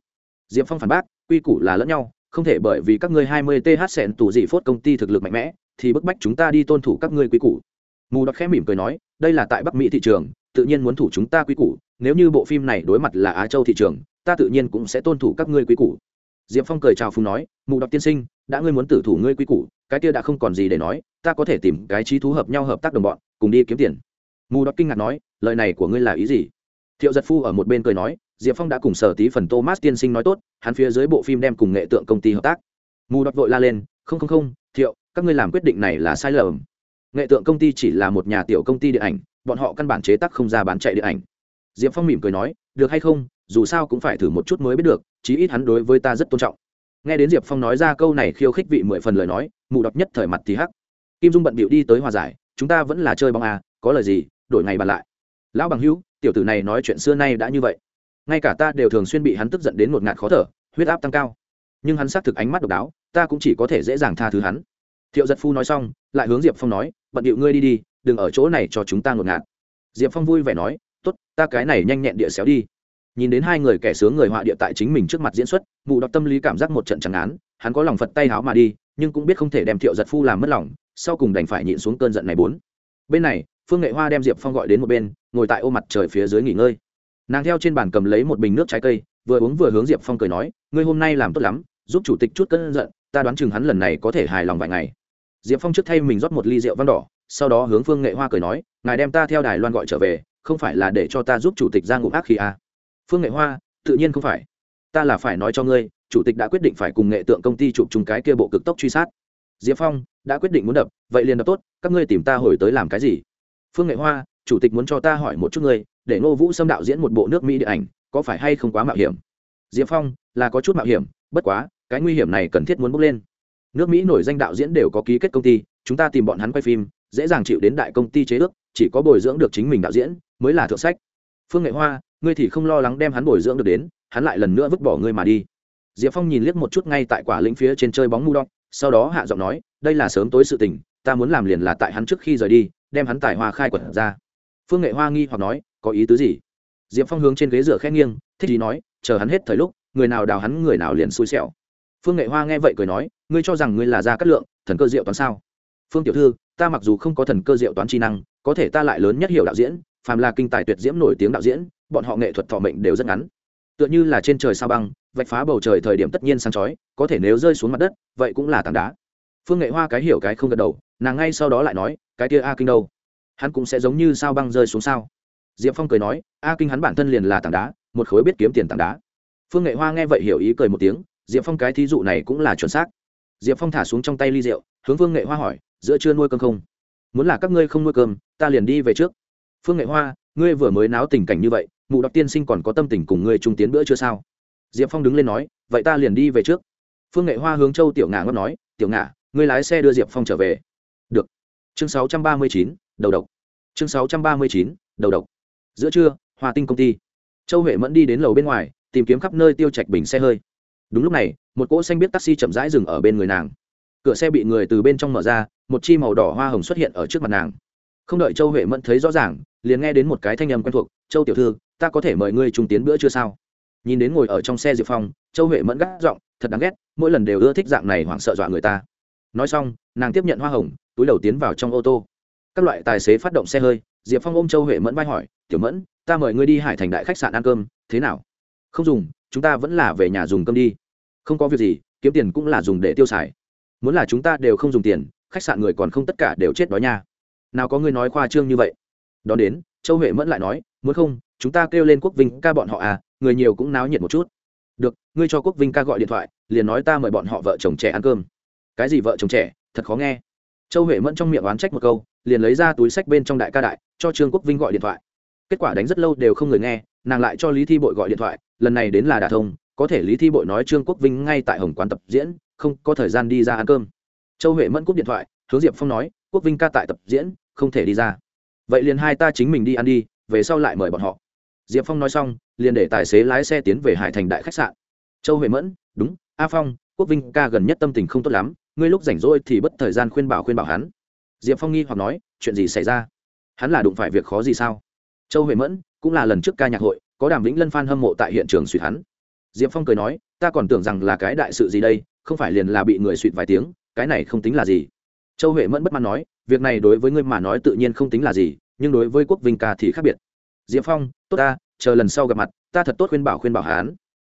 Diệp phong phản bác, quy củ là lẫn nhau, không thể bởi vì các ngươi hai mươi th sẹn tù dị phốt công ty thực lực mạnh mẽ thì bức bách chúng ta đi tôn thủ các ngươi quý củ. Mù đọc khẽ mỉm cười nói, đây là tại bắc mỹ thị trường, tự nhiên muốn thủ chúng ta quý củ, nếu như bộ phim này đối mặt là á châu thị trường, ta tự nhiên cũng sẽ tôn thủ các ngươi quý củ. Diệp phong cười chào phùng nói, mù đọc tiên sinh, đã ngươi muốn tử thủ ngươi quý củ, cái kia đã không còn gì để nói, ta có thể tìm cái trí thú hợp nhau hợp tác đồng bọn, cùng đi kiếm tiền. Mù đọc kinh ngạc nói, lời này của ngươi là ý gì? Thiệu giật phu ở một bên cười nói, diệp phong đã cùng sở tí phần thomas tiên sinh nói tốt, hắn phía dưới bộ phim đem cùng nghệ tượng công ty hợp tác. Mù đọc vội la lên, không không không, thiệu các ngươi làm quyết định này là sai lầm. Nghệ tượng công ty chỉ là một nhà tiểu công ty điện ảnh, bọn họ căn bản chế tác không ra bán chạy điện ảnh. Diệp phong mỉm cười nói, được hay không, dù sao cũng phải thử một chút mới biết được, chí ít hắn đối với ta rất tôn trọng. Nghe đến diệp phong nói ra câu này khiêu khích vị mười phần lời nói, mù đọc nhất thời mặt thì hắc. Kim dung bận bịu đi tới hòa giải, chúng ta vẫn là chơi bóng à có lời gì, đổi ngày bàn lại. Lão bằng hữu, tiểu tử này nói chuyện xưa nay đã như vậy. Ngay cả ta đều thường xuyên bị hắn tức giận đến một ngạt khó thở, huyết áp tăng cao. Nhưng hắn xác thực ánh mắt độc đáo, ta cũng chỉ có thể dễ dàng tha thứ hắn thiệu giật phu nói xong, lại hướng diệp phong nói, bận điệu ngươi đi đi, đừng ở chỗ này cho chúng ta ngột ngạt. Diệp phong vui vẻ nói t ố t ta cái này nhanh nhẹn địa xéo đi. Nhìn đến hai người kẻ sướng người họa địa tại chính mình trước mặt diễn xuất, mụ đọc tâm lý cảm giác một trận chẳng án, hắn có lòng phật tay háo mà đi, nhưng cũng biết không thể đem thiệu giật phu làm mất lòng, sau cùng đành phải nhịn xuống cơn giận này bốn. Bên này, phương nghệ hoa đem diệp phong gọi đến một bên, ngồi tại ô mặt trời phía dưới nghỉ ngơi. Nàng theo trên bàn cầm lấy một bình nước trái cây, vừa uống vừa hướng diệp phong cười nói, ngươi hôm nay làm tốt lắm, giúp chủ tịch chút cơn giận, ta đoán chừng hắn lần này có thể hài lòng vài ngày diệp phong trước thay mình rót một ly rượu vang đỏ, sau đó hướng phương nghệ hoa cười nói, ngài đem ta theo đài loan gọi trở về, không phải là để cho ta giúp chủ tịch ra ngụm ác khi à. phương nghệ hoa, tự nhiên không phải. Ta là phải nói cho ngươi, chủ tịch đã quyết định phải cùng nghệ tượng công ty chụp chung cái kia bộ cực tốc truy sát. Diệp phong, đã quyết định muốn đập, vậy liền đập tốt, các ngươi tìm ta hồi tới làm cái gì? Phương nghệ hoa, chủ tịch muốn cho ta hỏi một chút ngươi, để ngô vũ xâm đạo diễn một bộ nước mỹ điện ảnh, có phải hay không quá mạo hiểm? Diệp phong, là có chút mạo hiểm, bất quá, cái nguy hiểm này cần thiết muốn bước lên nước mỹ nổi danh đạo diễn đều có ký kết công ty, chúng ta tìm bọn hắn quay phim, dễ dàng chịu đến đại công ty chế ước, chỉ có bồi dưỡng được chính mình đạo diễn, mới là thượng sách. Phương nghệ hoa, ngươi thì không lo lắng đem hắn bồi dưỡng được đến, hắn lại lần nữa vứt bỏ ngươi mà đi. Diệp phong nhìn liếc một chút ngay tại quả lĩnh phía trên chơi bóng mu đọc sau đó hạ giọng nói, đây là sớm tối sự tình, ta muốn làm liền là tại hắn trước khi rời đi, đem hắn tài hoa khai quật ra. Phương nghệ hoa nghi hoặc nói, có ý tứ gì? Diệp phong hướng trên ghế rửa khét nghiêng, thích ý nói, chờ hắn hết thời lúc, người nào đào hắn người nào liền xui xẻo. Phương nghệ hoa nghe vậy cười nói ngươi cho rằng ngươi là gia cát lượng, thần cơ diệu toán sao? Phương tiểu thư, ta mặc dù không có thần cơ diệu toán chi năng, có thể ta lại lớn nhất hiểu đạo diễn, phàm là kinh tài tuyệt diễm nổi tiếng đạo diễn, bọn họ nghệ thuật thọ mệnh đều rất ngắn. Tựa như là trên trời sao băng, vạch phá bầu trời thời điểm tất nhiên sáng chói, có thể nếu rơi xuống mặt đất, vậy cũng là tảng đá. Phương nghệ hoa cái hiểu cái không gật đầu, nàng ngay sau đó lại nói, cái kia a kinh đâu? Hắn cũng sẽ giống như sao băng rơi xuống sao. Diệp phong cười nói, a kinh hắn bản thân liền là tảng đá, một khối biết kiếm tiền tảng đá. Phương nghệ hoa nghe vậy hiểu ý cười một tiếng, diệp phong cái thí dụ này cũng là chuẩn xác diệp phong thả xuống trong tay ly rượu, hướng vương nghệ hoa hỏi, giữa chưa nuôi cơm không? Muốn là các ngươi không nuôi cơm, ta liền đi về trước. Phương nghệ hoa, ngươi vừa mới náo tình cảnh như vậy, mụ đọc tiên sinh còn có tâm tình cùng ngươi trung tiến bữa chưa sao? Diệp phong đứng lên nói, vậy ta liền đi về trước. Phương nghệ hoa hướng châu tiểu ngà ngót nói, tiểu ngà ngươi lái xe đưa diệp phong trở về. Được. Chương sáu trăm ba mươi chín, đầu độc. Chương sáu trăm ba mươi chín, đầu độc. Giữa trưa hòa tinh công ty. Châu huệ mẫn đi đến lầu bên ngoài, tìm kiếm khắp nơi tiêu trạch bình xe hơi đúng lúc này, một cỗ xanh biết taxi chậm rãi dừng ở bên người nàng. Cửa xe bị người từ bên trong mở ra, một chi màu đỏ hoa hồng xuất hiện ở trước mặt nàng. Không đợi châu huệ mẫn thấy rõ ràng, liền nghe đến một cái thanh âm quen thuộc, châu tiểu thư, ta có thể mời ngươi trung tiến bữa chưa sao? Nhìn đến ngồi ở trong xe diệp phong, châu huệ mẫn gác giọng, thật đáng ghét, mỗi lần đều ưa thích dạng này hoảng sợ dọa người ta. Nói xong, nàng tiếp nhận hoa hồng, túi đầu tiến vào trong ô tô. Các loại tài xế phát động xe hơi, diệp phong ôm châu huệ mẫn vai hỏi, tiểu mẫn, ta mời ngươi đi hải thành đại khách sạn ăn cơm, thế nào? Không dùng chúng ta vẫn là về nhà dùng cơm đi. Không có việc gì, kiếm tiền cũng là dùng để tiêu xài. Muốn là chúng ta đều không dùng tiền, khách sạn người còn không tất cả đều chết đói nha. Nào có người nói khoa trương như vậy. Đó đến, châu huệ mẫn lại nói, muốn không, chúng ta kêu lên quốc vinh ca bọn họ à người nhiều cũng náo nhiệt một chút. Được, ngươi cho quốc vinh ca gọi điện thoại, liền nói ta mời bọn họ vợ chồng trẻ ăn cơm. Cái gì vợ chồng trẻ, thật khó nghe. Châu huệ mẫn trong miệng oán trách một câu, liền lấy ra túi sách bên trong đại ca đại, cho trương quốc vinh gọi điện thoại. Kết quả đánh rất lâu đều không người nghe, nàng lại cho lý thi bội gọi điện thoại lần này đến là đà thông, có thể lý thi bội nói trương quốc vinh ngay tại hồng quán tập diễn, không có thời gian đi ra ăn cơm. Châu huệ mẫn cúp điện thoại, hướng diệp phong nói, quốc vinh ca tại tập diễn, không thể đi ra. Vậy liền hai ta chính mình đi ăn đi, về sau lại mời bọn họ. Diệp phong nói xong, liền để tài xế lái xe tiến về hải thành đại khách sạn. Châu huệ mẫn, đúng, a phong, quốc vinh ca gần nhất tâm tình không tốt lắm, ngươi lúc rảnh rỗi thì bất thời gian khuyên bảo khuyên bảo hắn. Diệp phong nghi hoặc nói, chuyện gì xảy ra? Hắn là đụng phải việc khó gì sao? Châu huệ mẫn, cũng là lần trước ca nhạc hội có đàm vĩnh lân phan hâm mộ tại hiện trường suy hắn. Diệp phong cười nói, ta còn tưởng rằng là cái đại sự gì đây, không phải liền là bị người suỵt vài tiếng, cái này không tính là gì. Châu huệ mẫn bất mãn nói, việc này đối với ngươi mà nói tự nhiên không tính là gì, nhưng đối với quốc vinh ca thì khác biệt. Diệp phong, tốt ta, chờ lần sau gặp mặt, ta thật tốt khuyên bảo khuyên bảo hắn.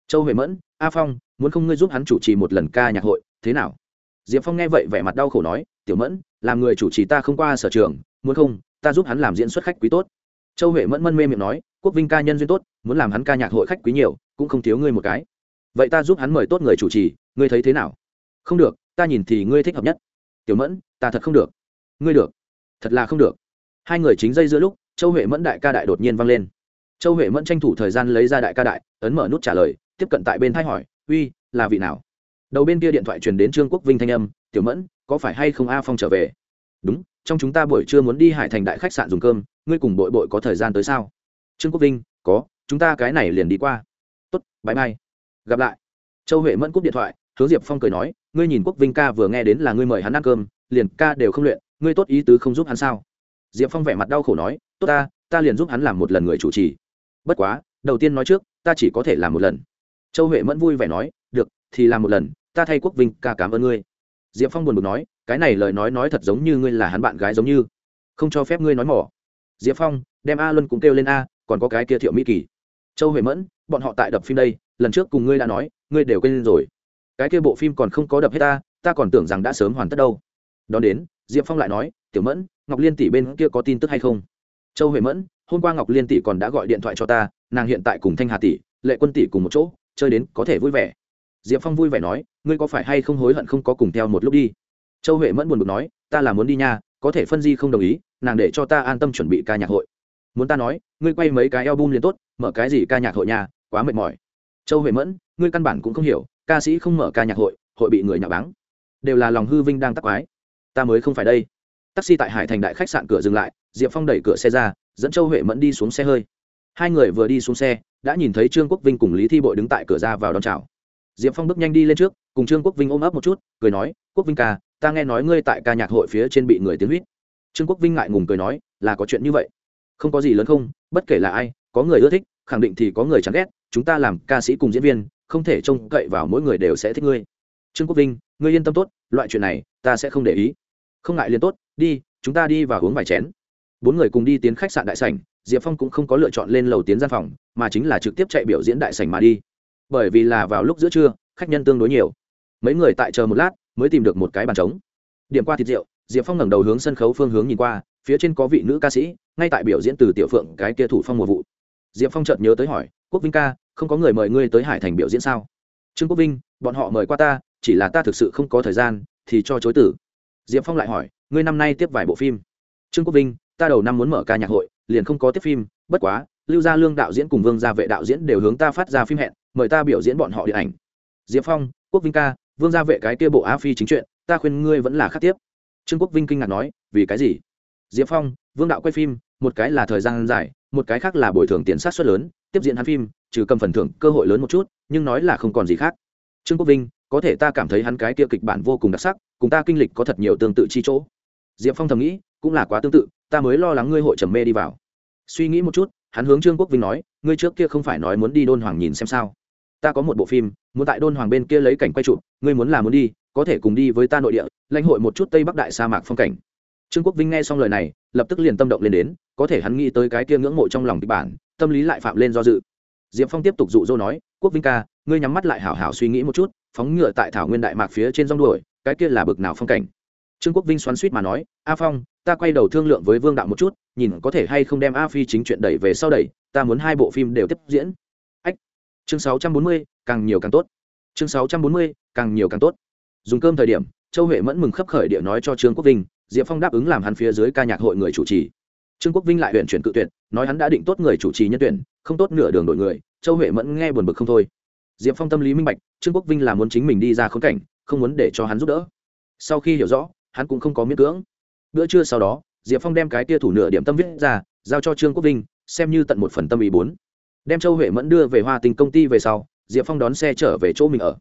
Châu huệ mẫn, a phong, muốn không ngươi giúp hắn chủ trì một lần ca nhạc hội, thế nào? Diệp phong nghe vậy vẻ mặt đau khổ nói, tiểu mẫn, làm người chủ trì ta không qua sở trường, muốn không, ta giúp hắn làm diễn xuất khách quý tốt. Châu huệ mẫn mân mê miệng nói quốc vinh ca nhân duyên tốt, muốn làm hắn ca nhạc hội khách quý nhiều, cũng không thiếu ngươi một cái. Vậy ta giúp hắn mời tốt người chủ trì, ngươi thấy thế nào? Không được, ta nhìn thì ngươi thích hợp nhất. Tiểu mẫn, ta thật không được. Ngươi được. Thật là không được. Hai người chính dây giữa lúc, châu huệ mẫn đại ca đại đột nhiên vang lên. Châu huệ mẫn tranh thủ thời gian lấy ra đại ca đại, ấn mở nút trả lời, tiếp cận tại bên thay hỏi, uy, là vị nào? Đầu bên kia điện thoại truyền đến trương quốc vinh thanh âm, tiểu mẫn, có phải hay không a phong trở về? Đúng, trong chúng ta buổi trưa muốn đi hải thành đại khách sạn dùng cơm, ngươi cùng bội bội có thời gian tới sao? Trương quốc vinh, có, chúng ta cái này liền đi qua. Tốt bãi mai. Gặp lại. Châu huệ mẫn cúp điện thoại, hướng diệp phong cười nói, ngươi nhìn quốc vinh ca vừa nghe đến là ngươi mời hắn ăn cơm, liền ca đều không luyện, ngươi tốt ý tứ không giúp hắn sao? Diệp phong vẻ mặt đau khổ nói, tốt ta ta liền giúp hắn làm một lần người chủ trì. Bất quá, đầu tiên nói trước, ta chỉ có thể làm một lần. Châu huệ mẫn vui vẻ nói, được, thì làm một lần, ta thay quốc vinh ca cảm ơn ngươi. Diệp phong buồn bực nói, cái này lời nói nói thật giống như ngươi là hắn bạn gái giống như, không cho phép ngươi nói mỏ. Diệp phong đem a luân cũng kêu lên a còn có cái kia thiệu mỹ kỳ. Châu huệ mẫn, bọn họ tại đập phim đây, lần trước cùng ngươi đã nói, ngươi đều quên rồi. Cái kia bộ phim còn không có đập hết ta ta còn tưởng rằng đã sớm hoàn tất đâu. Đón đến, diệp phong lại nói, tiểu mẫn, ngọc liên tỷ bên kia có tin tức hay không? Châu huệ mẫn, hôm qua ngọc liên tỷ còn đã gọi điện thoại cho ta, nàng hiện tại cùng thanh hà tỷ, lệ quân tỷ cùng một chỗ, chơi đến có thể vui vẻ. Diệp phong vui vẻ nói, ngươi có phải hay không hối hận không có cùng theo một lúc đi? Châu huệ mẫn buồn bực nói, ta là muốn đi nha, có thể phân di không đồng ý, nàng để cho ta an tâm chuẩn bị ca nhạc hội muốn ta nói, ngươi quay mấy cái album liền tốt, mở cái gì ca nhạc hội nhà, quá mệt mỏi. Châu huệ mẫn, ngươi căn bản cũng không hiểu, ca sĩ không mở ca nhạc hội hội bị người nhạo báng. Đều là lòng hư vinh đang tắc quái. Ta mới không phải đây. Taxi tại hải thành đại khách sạn cửa dừng lại, diệp phong đẩy cửa xe ra, dẫn châu huệ mẫn đi xuống xe hơi. Hai người vừa đi xuống xe, đã nhìn thấy trương quốc vinh cùng lý thi bội đứng tại cửa ra vào đón chào. Diệp phong bước nhanh đi lên trước, cùng trương quốc vinh ôm ấp một chút, cười nói, quốc vinh ca, ta nghe nói ngươi tại ca nhạc hội phía trên bị người tiếng huýt. Trương quốc vinh ngại ngùng cười nói, là có chuyện như vậy không có gì lớn không, bất kể là ai, có người ưa thích, khẳng định thì có người chán ghét, chúng ta làm ca sĩ cùng diễn viên, không thể trông cậy vào mỗi người đều sẽ thích ngươi. Trương quốc vinh, ngươi yên tâm tốt, loại chuyện này, ta sẽ không để ý. Không ngại liền tốt, đi, chúng ta đi và uống vài chén. Bốn người cùng đi tiến khách sạn đại sảnh, diệp phong cũng không có lựa chọn lên lầu tiến gian phòng, mà chính là trực tiếp chạy biểu diễn đại sảnh mà đi. Bởi vì là vào lúc giữa trưa, khách nhân tương đối nhiều. Mấy người tại chờ một lát, mới tìm được một cái bàn trống. Điểm qua thịt rượu, diệp phong ngẩng đầu hướng sân khấu phương hướng nhìn qua phía trên có vị nữ ca sĩ, ngay tại biểu diễn từ tiểu phượng cái kia thủ phong mùa vụ. Diệp phong chợt nhớ tới hỏi, quốc vinh ca, không có người mời ngươi tới hải thành biểu diễn sao? Trương quốc vinh, bọn họ mời qua ta, chỉ là ta thực sự không có thời gian, thì cho chối tử. Diệp phong lại hỏi, ngươi năm nay tiếp vài bộ phim? Trương quốc vinh, ta đầu năm muốn mở ca nhạc hội, liền không có tiếp phim, bất quá, lưu gia lương đạo diễn cùng vương gia vệ đạo diễn đều hướng ta phát ra phim hẹn, mời ta biểu diễn bọn họ điện ảnh. Diệp phong, quốc vinh ca, vương gia vệ cái kia bộ a phi chính chuyện, ta khuyên ngươi vẫn là khắc tiếp. Trương quốc vinh kinh ngạc nói, vì cái gì? Diệp phong vương đạo quay phim một cái là thời gian dài một cái khác là bồi thường tiền sát xuất lớn tiếp diễn hắn phim trừ cầm phần thưởng cơ hội lớn một chút nhưng nói là không còn gì khác. Trương quốc vinh có thể ta cảm thấy hắn cái kia kịch bản vô cùng đặc sắc cùng ta kinh lịch có thật nhiều tương tự chi chỗ. Diệp phong thầm nghĩ cũng là quá tương tự ta mới lo lắng ngươi hội trầm mê đi vào. Suy nghĩ một chút hắn hướng trương quốc vinh nói ngươi trước kia không phải nói muốn đi đôn hoàng nhìn xem sao? Ta có một bộ phim muốn tại đôn hoàng bên kia lấy cảnh quay trụ, ngươi muốn là muốn đi có thể cùng đi với ta nội địa lãnh hội một chút tây bắc đại sa mạc phong cảnh trương quốc vinh nghe xong lời này, lập tức liền tâm động lên đến, có thể hắn nghĩ tới cái kia ngưỡng mộ trong lòng kịch bản, tâm lý lại phạm lên do dự. Diệp phong tiếp tục dụ dỗ nói, quốc vinh ca, ngươi nhắm mắt lại hảo hảo suy nghĩ một chút, phóng ngựa tại thảo nguyên đại mạc phía trên rong đuổi, cái kia là bực nào phong cảnh? Trương quốc vinh xoắn suýt mà nói, a phong, ta quay đầu thương lượng với vương đạo một chút, nhìn có thể hay không đem a phi chính chuyện đẩy về sau đẩy, ta muốn hai bộ phim đều tiếp diễn. Ách. Chương sáu trăm bốn mươi, càng nhiều càng tốt. Chương sáu trăm bốn mươi, càng nhiều càng tốt. Dùng cơm thời điểm, châu huệ mẫn mừng khấp khởi địa nói cho trương quốc vinh diệp phong đáp ứng làm hắn phía dưới ca nhạc hội người chủ trì. Trương quốc vinh lại huyện chuyển cự tuyệt, nói hắn đã định tốt người chủ trì nhân tuyển, không tốt nửa đường đổi người, châu huệ mẫn nghe buồn bực không thôi. Diệp phong tâm lý minh bạch, trương quốc vinh là muốn chính mình đi ra khốn cảnh, không muốn để cho hắn giúp đỡ. Sau khi hiểu rõ, hắn cũng không có miễn cưỡng. Bữa trưa sau đó, diệp phong đem cái tia thủ nửa điểm tâm viết ra, giao cho trương quốc vinh, xem như tận một phần tâm ý bốn. Đem châu huệ mẫn đưa về hoa tình công ty về sau, diệp phong đón xe trở về chỗ mình ở.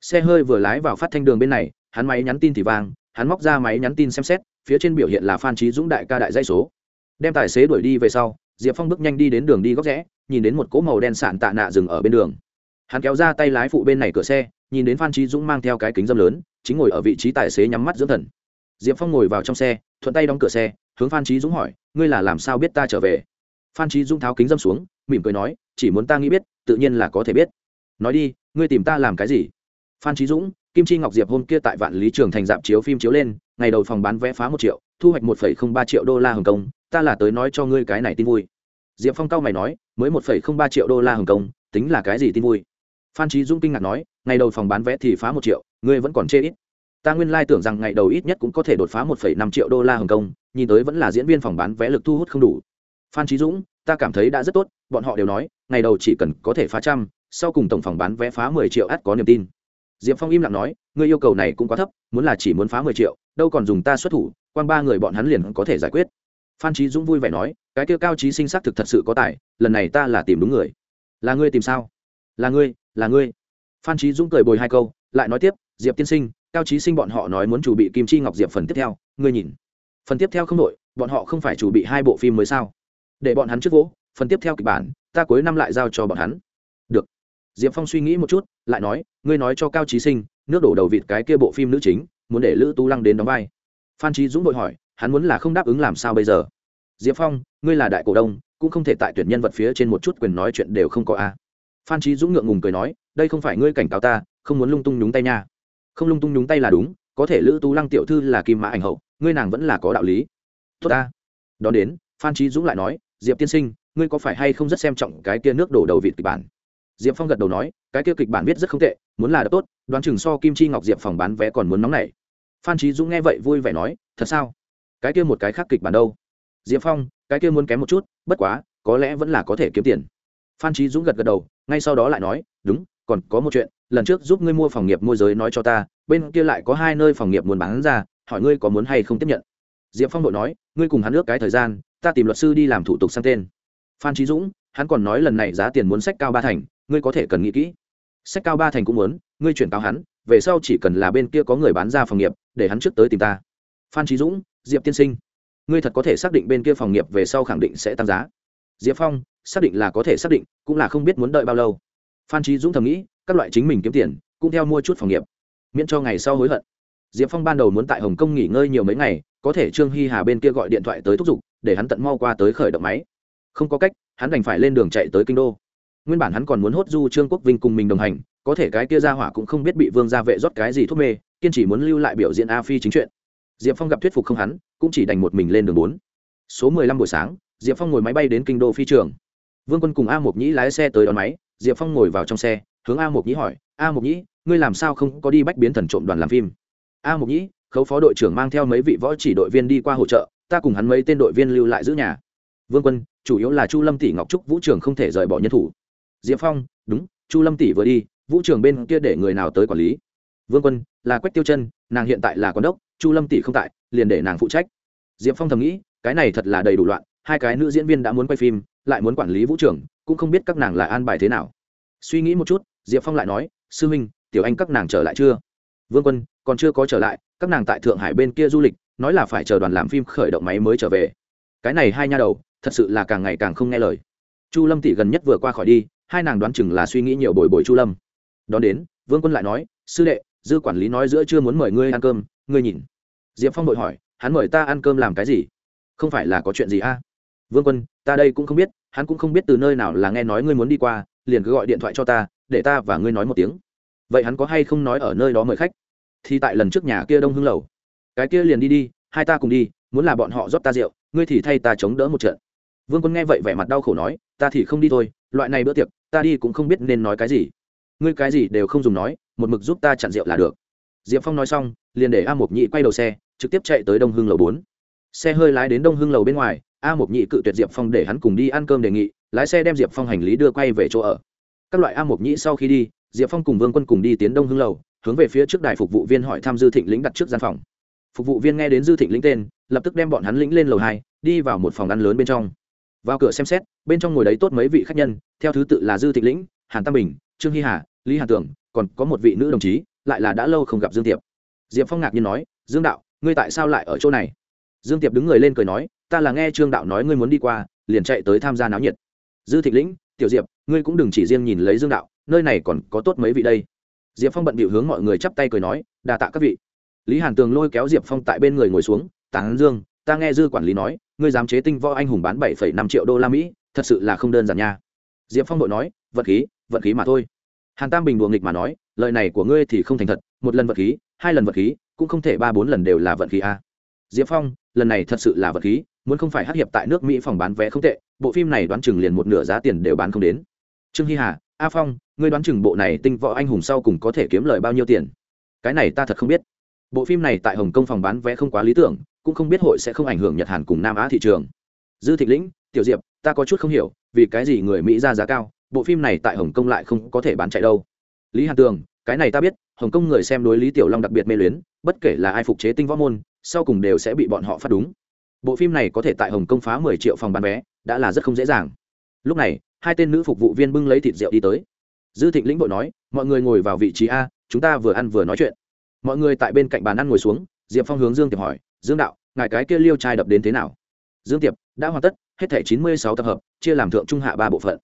Xe hơi vừa lái vào phát thanh đường bên này, hắn máy nhắn tin thì vang, hắn móc ra máy nhắn tin xem xét phía trên biểu hiện là phan trí dũng đại ca đại dây số. Đem tài xế đuổi đi về sau, diệp phong bước nhanh đi đến đường đi góc rẽ, nhìn đến một cỗ màu đen sạn tạ nạ dừng ở bên đường. Hắn kéo ra tay lái phụ bên này cửa xe, nhìn đến phan trí dũng mang theo cái kính dâm lớn, chính ngồi ở vị trí tài xế nhắm mắt dưỡng thần. Diệp phong ngồi vào trong xe, thuận tay đóng cửa xe, hướng phan trí dũng hỏi, ngươi là làm sao biết ta trở về? Phan trí dũng tháo kính dâm xuống, mỉm cười nói, chỉ muốn ta nghĩ biết, tự nhiên là có thể biết. Nói đi, ngươi tìm ta làm cái gì? Phan trí dũng, kim chi ngọc diệp hôm kia tại vạn lý trường thành dạp chiếu phim chiếu lên ngày đầu phòng bán vé phá một triệu, thu hoạch một phẩy không ba triệu đô la hồng kông, ta là tới nói cho ngươi cái này tin vui. Diệp phong cao mày nói, mới một phẩy không ba triệu đô la hồng kông, tính là cái gì tin vui? Phan trí dũng kinh ngạc nói, ngày đầu phòng bán vé thì phá một triệu, ngươi vẫn còn chê ít. Ta nguyên lai tưởng rằng ngày đầu ít nhất cũng có thể đột phá một phẩy năm triệu đô la hồng kông, nhìn tới vẫn là diễn viên phòng bán vé lực thu hút không đủ. Phan trí dũng, ta cảm thấy đã rất tốt, bọn họ đều nói, ngày đầu chỉ cần có thể phá trăm, sau cùng tổng phòng bán vé phá mười triệu ắt có niềm tin diệp phong im lặng nói, ngươi yêu cầu này cũng quá thấp, muốn là chỉ muốn phá mười triệu, đâu còn dùng ta xuất thủ, quan ba người bọn hắn liền có thể giải quyết. Phan trí dũng vui vẻ nói, cái kia cao trí sinh xác thực thật sự có tài, lần này ta là tìm đúng người. Là ngươi tìm sao? Là ngươi là ngươi. Phan trí dũng cười bồi hai câu, lại nói tiếp, diệp tiên sinh, cao trí sinh bọn họ nói muốn chủ bị kim chi ngọc diệp phần tiếp theo, ngươi nhìn. Phần tiếp theo không đội bọn họ không phải chủ bị hai bộ phim mới sao? Để bọn hắn trước vỗ, phần tiếp theo kịch bản, ta cuối năm lại giao cho bọn hắn diệp phong suy nghĩ một chút, lại nói, ngươi nói cho cao trí sinh, nước đổ đầu vịt cái kia bộ phim nữ chính, muốn để lữ tú lăng đến đóng vai. Phan trí dũng vội hỏi, hắn muốn là không đáp ứng làm sao bây giờ? Diệp phong, ngươi là đại cổ đông, cũng không thể tại tuyển nhân vật phía trên một chút quyền nói chuyện đều không có a. Phan trí dũng ngượng ngùng cười nói, đây không phải ngươi cảnh cáo ta, không muốn lung tung nhúng tay nha. Không lung tung nhúng tay là đúng, có thể lữ tú lăng tiểu thư là kim mã ảnh hậu, ngươi nàng vẫn là có đạo lý. Tốt ta. Đón đến, phan trí dũng lại nói, diệp tiên sinh, ngươi có phải hay không rất xem trọng cái kia nước đổ đầu vịt kịch bản? Diệp phong gật đầu nói, cái kia kịch bản viết rất không tệ, muốn là đã tốt, đoán chừng so kim chi ngọc diệp phòng bán vé còn muốn nóng này phan trí dũng nghe vậy vui vẻ nói, thật sao? Cái kia một cái khác kịch bản đâu? Diệp phong, cái kia muốn kém một chút, bất quá, có lẽ vẫn là có thể kiếm tiền. Phan trí dũng gật gật đầu, ngay sau đó lại nói, đúng, còn có một chuyện, lần trước giúp ngươi mua phòng nghiệp môi giới nói cho ta, bên kia lại có hai nơi phòng nghiệp muốn bán ra, hỏi ngươi có muốn hay không tiếp nhận. Diệp phong đội nói, ngươi cùng hắn ước cái thời gian, ta tìm luật sư đi làm thủ tục sang tên. Phan trí dũng hắn còn nói lần này giá tiền muốn sách cao ba thành, ngươi có thể cần nghĩ kỹ. Sách cao ba thành cũng muốn, ngươi chuyển cao hắn, về sau chỉ cần là bên kia có người bán ra phòng nghiệp, để hắn trước tới tìm ta. Phan trí dũng, diệp tiên sinh, ngươi thật có thể xác định bên kia phòng nghiệp về sau khẳng định sẽ tăng giá. Diệp phong, xác định là có thể xác định, cũng là không biết muốn đợi bao lâu. Phan trí dũng thầm nghĩ, các loại chính mình kiếm tiền, cũng theo mua chút phòng nghiệp, miễn cho ngày sau hối hận. Diệp phong ban đầu muốn tại hồng kông nghỉ ngơi nhiều mấy ngày, có thể trương hy hà bên kia gọi điện thoại tới thúc giục, để hắn tận mau qua tới khởi động máy không có cách, hắn đành phải lên đường chạy tới kinh đô. Nguyên bản hắn còn muốn hốt du trương quốc vinh cùng mình đồng hành, có thể cái kia ra hỏa cũng không biết bị vương gia vệ rót cái gì thuốc mê, kiên chỉ muốn lưu lại biểu diễn a phi chính chuyện. Diệp phong gặp thuyết phục không hắn, cũng chỉ đành một mình lên đường bốn. Số mười lăm buổi sáng, diệp phong ngồi máy bay đến kinh đô phi trường. Vương quân cùng a mộc nhĩ lái xe tới đón máy, diệp phong ngồi vào trong xe, hướng a mộc nhĩ hỏi, a mộc nhĩ, ngươi làm sao không có đi bách biến thần trộm đoàn làm phim? A mộc nhĩ, khấu phó đội trưởng mang theo mấy vị võ chỉ đội viên đi qua hỗ trợ, ta cùng hắn mấy tên đội viên lưu lại giữ nhà. Vương quân chủ yếu là chu lâm tỷ ngọc trúc vũ trường không thể rời bỏ nhân thủ. Diệp phong, đúng, chu lâm tỷ vừa đi, vũ trường bên kia để người nào tới quản lý? Vương quân, là quách tiêu chân, nàng hiện tại là quán đốc, chu lâm tỷ không tại, liền để nàng phụ trách. Diệp phong thầm nghĩ, cái này thật là đầy đủ loạn, hai cái nữ diễn viên đã muốn quay phim, lại muốn quản lý vũ trường, cũng không biết các nàng là an bài thế nào. Suy nghĩ một chút, diệp phong lại nói, sư huynh tiểu anh các nàng trở lại chưa? Vương quân, còn chưa có trở lại, các nàng tại thượng hải bên kia du lịch, nói là phải chờ đoàn làm phim khởi động máy mới trở về. Cái này hai nha đầu thật sự là càng ngày càng không nghe lời. Chu lâm tỷ gần nhất vừa qua khỏi đi, hai nàng đoán chừng là suy nghĩ nhiều bồi bồi chu lâm. Đón đến, vương quân lại nói, sư đệ, dư quản lý nói giữa chưa muốn mời ngươi ăn cơm, ngươi nhìn. Diệp phong đội hỏi, hắn mời ta ăn cơm làm cái gì? Không phải là có chuyện gì a? À? vương quân, ta đây cũng không biết, hắn cũng không biết từ nơi nào là nghe nói ngươi muốn đi qua, liền cứ gọi điện thoại cho ta, để ta và ngươi nói một tiếng. Vậy hắn có hay không nói ở nơi đó mời khách? Thì tại lần trước nhà kia đông hưng lầu. Cái kia liền đi đi, hai ta cùng đi, muốn là bọn họ rót ta rượu, ngươi thì thay ta chống đỡ một trận vương quân nghe vậy vẻ mặt đau khổ nói, ta thì không đi thôi, loại này bữa tiệc, ta đi cũng không biết nên nói cái gì. Ngươi cái gì đều không dùng nói, một mực giúp ta chặn rượu là được. Diệp phong nói xong, liền để a mộc nhị quay đầu xe, trực tiếp chạy tới đông hưng lầu bốn. Xe hơi lái đến đông hưng lầu bên ngoài, a mộc nhị cự tuyệt diệp phong để hắn cùng đi ăn cơm đề nghị, lái xe đem diệp phong hành lý đưa quay về chỗ ở. Các loại a mộc nhị sau khi đi, diệp phong cùng vương quân cùng đi tiến đông hưng lầu, hướng về phía trước đài phục vụ viên hỏi thăm dư thịnh lĩnh đặt trước gian phòng. Phục vụ viên nghe đến dư thịnh lĩnh tên, lập tức đem bọn hắn lĩnh lên lầu hai, đi vào một phòng ăn lớn bên trong vào cửa xem xét, bên trong ngồi đấy tốt mấy vị khách nhân, theo thứ tự là dư thịnh lĩnh, hàn tam bình, trương hy hà, lý hà tường còn có một vị nữ đồng chí, lại là đã lâu không gặp dương tiệp. Diệp phong ngạc nhiên nói, dương đạo, ngươi tại sao lại ở chỗ này? Dương tiệp đứng người lên cười nói, ta là nghe trương đạo nói ngươi muốn đi qua, liền chạy tới tham gia náo nhiệt. Dư thịnh lĩnh, tiểu diệp, ngươi cũng đừng chỉ riêng nhìn lấy dương đạo, nơi này còn có tốt mấy vị đây. Diệp phong bận bịu hướng mọi người chắp tay cười nói đà tạ các vị. Lý hàn tường lôi kéo diệp phong tại bên người ngồi xuống, tán dương ta nghe dư quản lý nói, ngươi dám chế tinh võ anh hùng bán bảy năm triệu đô la mỹ, thật sự là không đơn giản nha. Diệp phong đội nói vật khí vật khí mà thôi. Hàn tam bình đùa nghịch mà nói, lời này của ngươi thì không thành thật, một lần vật khí, hai lần vật khí, cũng không thể ba bốn lần đều là vận khí a. Diệp phong, lần này thật sự là vật khí, muốn không phải hát hiệp tại nước mỹ phòng bán vé không tệ, bộ phim này đoán chừng liền một nửa giá tiền đều bán không đến. Trương hy hà, a phong, ngươi đoán chừng bộ này tinh võ anh hùng sau cùng có thể kiếm lời bao nhiêu tiền? Cái này ta thật không biết. Bộ phim này tại hồng kông phòng bán vé không quá lý tưởng cũng không biết hội sẽ không ảnh hưởng nhật, hàn cùng nam á thị trường. Dư thịnh lĩnh, tiểu diệp, ta có chút không hiểu, vì cái gì người mỹ ra giá cao, bộ phim này tại hồng kông lại không có thể bán chạy đâu? Lý hàn tường, cái này ta biết, hồng kông người xem đối lý tiểu long đặc biệt mê luyến, bất kể là ai phục chế tinh võ môn, sau cùng đều sẽ bị bọn họ phát đúng. Bộ phim này có thể tại hồng kông phá mười triệu phòng bán vé, đã là rất không dễ dàng. Lúc này, hai tên nữ phục vụ viên bưng lấy thịt rượu đi tới. Dư thịnh lĩnh bộ nói, mọi người ngồi vào vị trí a, chúng ta vừa ăn vừa nói chuyện. Mọi người tại bên cạnh bàn ăn ngồi xuống, diệp phong hướng dương tiệp hỏi dương đạo, ngài cái kia liêu trai đập đến thế nào? Dương tiệp, đã hoàn tất, hết thẻ chín mươi sáu tập hợp, chia làm thượng trung hạ ba bộ phận.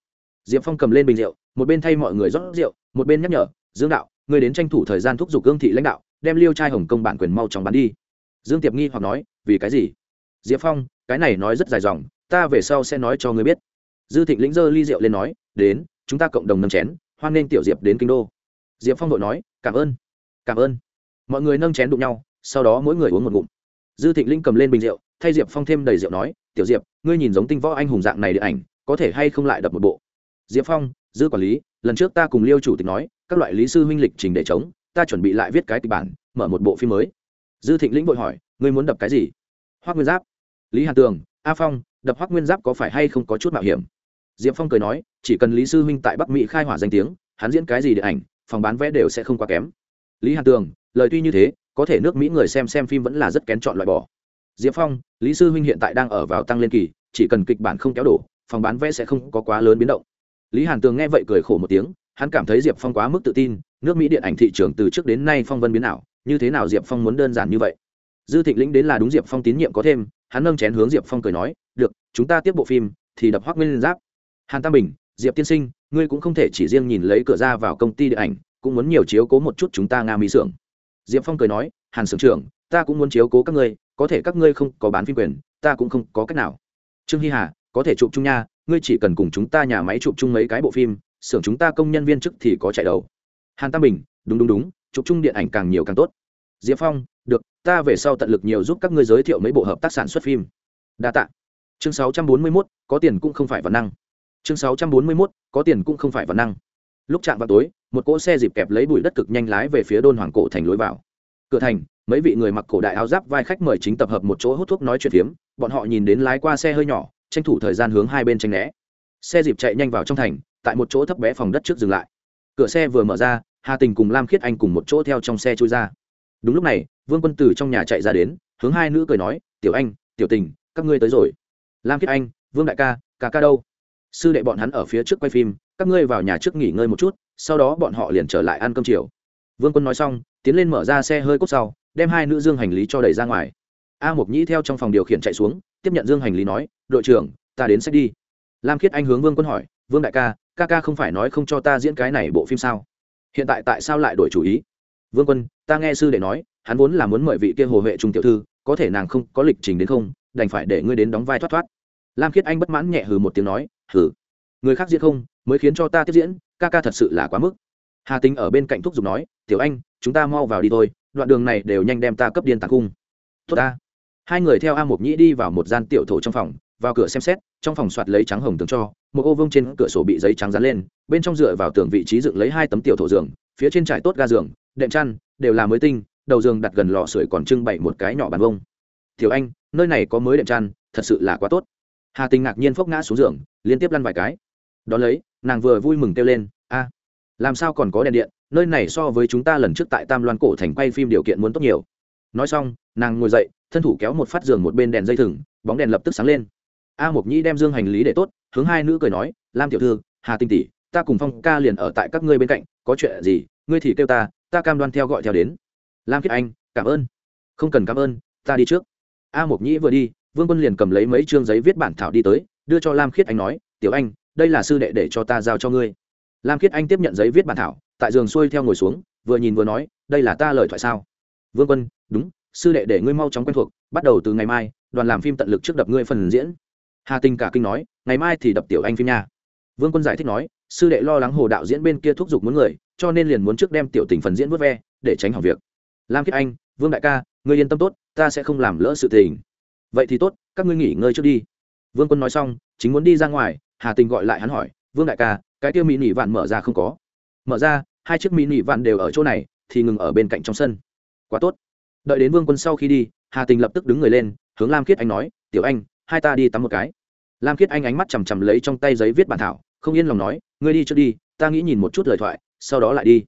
Diệp phong cầm lên bình rượu, một bên thay mọi người rót rượu, một bên nhắc nhở, dương đạo người đến tranh thủ thời gian thúc giục cương thị lãnh đạo, đem liêu trai hồng công bản quyền mau chóng bán đi. Dương tiệp nghi hoặc nói, vì cái gì? Diệp phong, cái này nói rất dài dòng, ta về sau sẽ nói cho ngươi biết. Dư thịnh lĩnh dơ ly rượu lên nói, đến, chúng ta cộng đồng nâng chén, hoan nghênh tiểu diệp đến kinh đô. Diệp phong đội nói, cảm ơn cảm ơn. Mọi người nâng chén đụng nhau, sau đó mỗi người uống một ngụm dư thịnh linh cầm lên bình rượu, thay diệp phong thêm đầy rượu nói, tiểu diệp, ngươi nhìn giống tinh võ anh hùng dạng này điện ảnh, có thể hay không lại đập một bộ? Diệp phong, dư quản lý, lần trước ta cùng liêu chủ tịch nói, các loại lý sư huynh lịch trình để chống ta chuẩn bị lại viết cái kịch bản, mở một bộ phim mới. Dư thịnh lĩnh vội hỏi, ngươi muốn đập cái gì? Hoác nguyên giáp. Lý hàn tường, a phong, đập hoác nguyên giáp có phải hay không có chút mạo hiểm? Diệp phong cười nói, chỉ cần lý sư huynh tại bắc mỹ khai hỏa danh tiếng, hắn diễn cái gì điện ảnh, phòng bán vé đều sẽ không quá kém. Lý hàn tường, lời tuy như thế có thể nước mỹ người xem xem phim vẫn là rất kén chọn loại bỏ. Diệp phong, lý sư huynh hiện tại đang ở vào tăng lên kỳ, chỉ cần kịch bản không kéo đổ, phòng bán vé sẽ không có quá lớn biến động. Lý hàn tường nghe vậy cười khổ một tiếng, hắn cảm thấy diệp phong quá mức tự tin, nước mỹ điện ảnh thị trường từ trước đến nay phong vân biến nào như thế nào diệp phong muốn đơn giản như vậy? Dư thịnh lĩnh đến là đúng diệp phong tín nhiệm có thêm, hắn nâng chén hướng diệp phong cười nói, được, chúng ta tiếp bộ phim, thì đập hoác nguyên giáp. Hàn tam bình, diệp tiên sinh, ngươi cũng không thể chỉ riêng nhìn lấy cửa ra vào công ty điện ảnh, cũng muốn nhiều chiếu cố một chút chúng ta nga mỹ xưởng diệp phong cười nói hàn Sưởng trưởng ta cũng muốn chiếu cố các ngươi có thể các ngươi không có bán phim quyền ta cũng không có cách nào. Trương hy hà có thể chụp chung nha ngươi chỉ cần cùng chúng ta nhà máy chụp chung mấy cái bộ phim xưởng chúng ta công nhân viên chức thì có chạy đầu. Hàn tam bình đúng đúng đúng chụp chung điện ảnh càng nhiều càng tốt. Diệp phong được ta về sau tận lực nhiều giúp các ngươi giới thiệu mấy bộ hợp tác sản xuất phim. Đa tạ. Chương 641, có tiền cũng không phải văn năng. Chương 641, có tiền cũng không phải văn năng. Lúc chạm vào tối một cỗ xe dịp kẹp lấy bụi đất cực nhanh lái về phía đôn hoàng cổ thành lối vào. Cửa thành, mấy vị người mặc cổ đại áo giáp vai khách mời chính tập hợp một chỗ hút thuốc nói chuyện phiếm, bọn họ nhìn đến lái qua xe hơi nhỏ, tranh thủ thời gian hướng hai bên tranh né. Xe dịp chạy nhanh vào trong thành, tại một chỗ thấp bé phòng đất trước dừng lại. Cửa xe vừa mở ra, hà tình cùng lam khiết anh cùng một chỗ theo trong xe chui ra. Đúng lúc này, vương quân tử trong nhà chạy ra đến, hướng hai nữ cười nói, tiểu anh, tiểu tình, các ngươi tới rồi. Lam khiết anh, vương đại ca ca ca đâu? Sư đệ bọn hắn ở phía trước quay phim, các ngươi vào nhà trước nghỉ ngơi một chút sau đó bọn họ liền trở lại ăn cơm chiều. Vương quân nói xong, tiến lên mở ra xe hơi cốt sau, đem hai nữ dương hành lý cho đẩy ra ngoài. A mộc nhĩ theo trong phòng điều khiển chạy xuống, tiếp nhận dương hành lý nói, đội trưởng, ta đến sách đi. Lam khiết anh hướng vương quân hỏi, vương đại ca ca ca không phải nói không cho ta diễn cái này bộ phim sao? Hiện tại tại sao lại đổi chủ ý? Vương quân, ta nghe sư đệ nói, hắn vốn là muốn mời vị kia hồ huệ trung tiểu thư, có thể nàng không, có lịch trình đến không, đành phải để ngươi đến đóng vai thoát thoát. Lam khiết anh bất mãn nhẹ hừ một tiếng nói, hừ, người khác diễn không, mới khiến cho ta tiếp diễn ca ca thật sự là quá mức. Hà tính ở bên cạnh thúc giục nói, tiểu anh, chúng ta mau vào đi thôi, đoạn đường này đều nhanh đem ta cấp điên tạc cung tốt ta. Hai người theo a mộc nhĩ đi vào một gian tiểu thổ trong phòng, vào cửa xem xét, trong phòng soạt lấy trắng hồng tường cho, một ô vông trên cửa sổ bị giấy trắng dán lên, bên trong dựa vào tường vị trí dựng lấy hai tấm tiểu thổ giường, phía trên trải tốt ga giường, đệm chăn, đều là mới tinh, đầu giường đặt gần lò sưởi còn trưng bày một cái nhỏ bàn vông tiểu anh, nơi này có mới đệm chăn, thật sự là quá tốt. Hà tình ngạc nhiên phốc ngã xuống giường, liên tiếp lăn vài cái đ ó lấy, nàng vừa vui mừng kêu lên, a, làm sao còn có đèn điện? Nơi này so với chúng ta lần trước tại tam loan cổ thành quay phim điều kiện muốn tốt nhiều. Nói xong, nàng ngồi dậy, thân thủ kéo một phát giường một bên đèn dây thừng, bóng đèn lập tức sáng lên. A mộc nhĩ đem dương hành lý để tốt, hướng hai nữ cười nói, lam tiểu thư, hà tinh tỷ, ta cùng phong ca liền ở tại các ngươi bên cạnh, có chuyện gì, ngươi thì kêu ta ta cam đoan theo gọi theo đến. Lam kiệt anh, cảm ơn. Không cần cảm ơn, ta đi trước. A mộc nhĩ vừa đi, vương quân liền cầm lấy mấy chương giấy viết bản thảo đi tới, đưa cho lam khiết anh nói, tiểu anh đây là sư đệ để cho ta giao cho ngươi. Lam khiết anh tiếp nhận giấy viết bản thảo, tại giường xuôi theo ngồi xuống, vừa nhìn vừa nói, đây là ta lời thoại sao? Vương quân, đúng, sư đệ để ngươi mau chóng quen thuộc, bắt đầu từ ngày mai, đoàn làm phim tận lực trước đập ngươi phần diễn. Hà tinh cả kinh nói, ngày mai thì đập tiểu anh phim nha. Vương quân giải thích nói, sư đệ lo lắng hồ đạo diễn bên kia thúc giục muốn người, cho nên liền muốn trước đem tiểu tình phần diễn vớt ve, để tránh hỏng việc. Lam kiết anh, vương đại ca, ngươi yên tâm tốt, ta sẽ không làm lỡ sự tình. Vậy thì tốt, các ngươi nghỉ ngơi trước đi. Vương quân nói xong, chính muốn đi ra ngoài hà tình gọi lại hắn hỏi, vương đại ca, cái tiêu mỹ nỉ vạn mở ra không có. Mở ra, hai chiếc mỹ nỉ vạn đều ở chỗ này, thì ngừng ở bên cạnh trong sân. Quá tốt. Đợi đến vương quân sau khi đi, hà tình lập tức đứng người lên, hướng lam khiết anh nói, tiểu anh, hai ta đi tắm một cái. Lam khiết anh ánh mắt chằm chằm lấy trong tay giấy viết bản thảo, không yên lòng nói, ngươi đi trước đi, ta nghĩ nhìn một chút lời thoại, sau đó lại đi.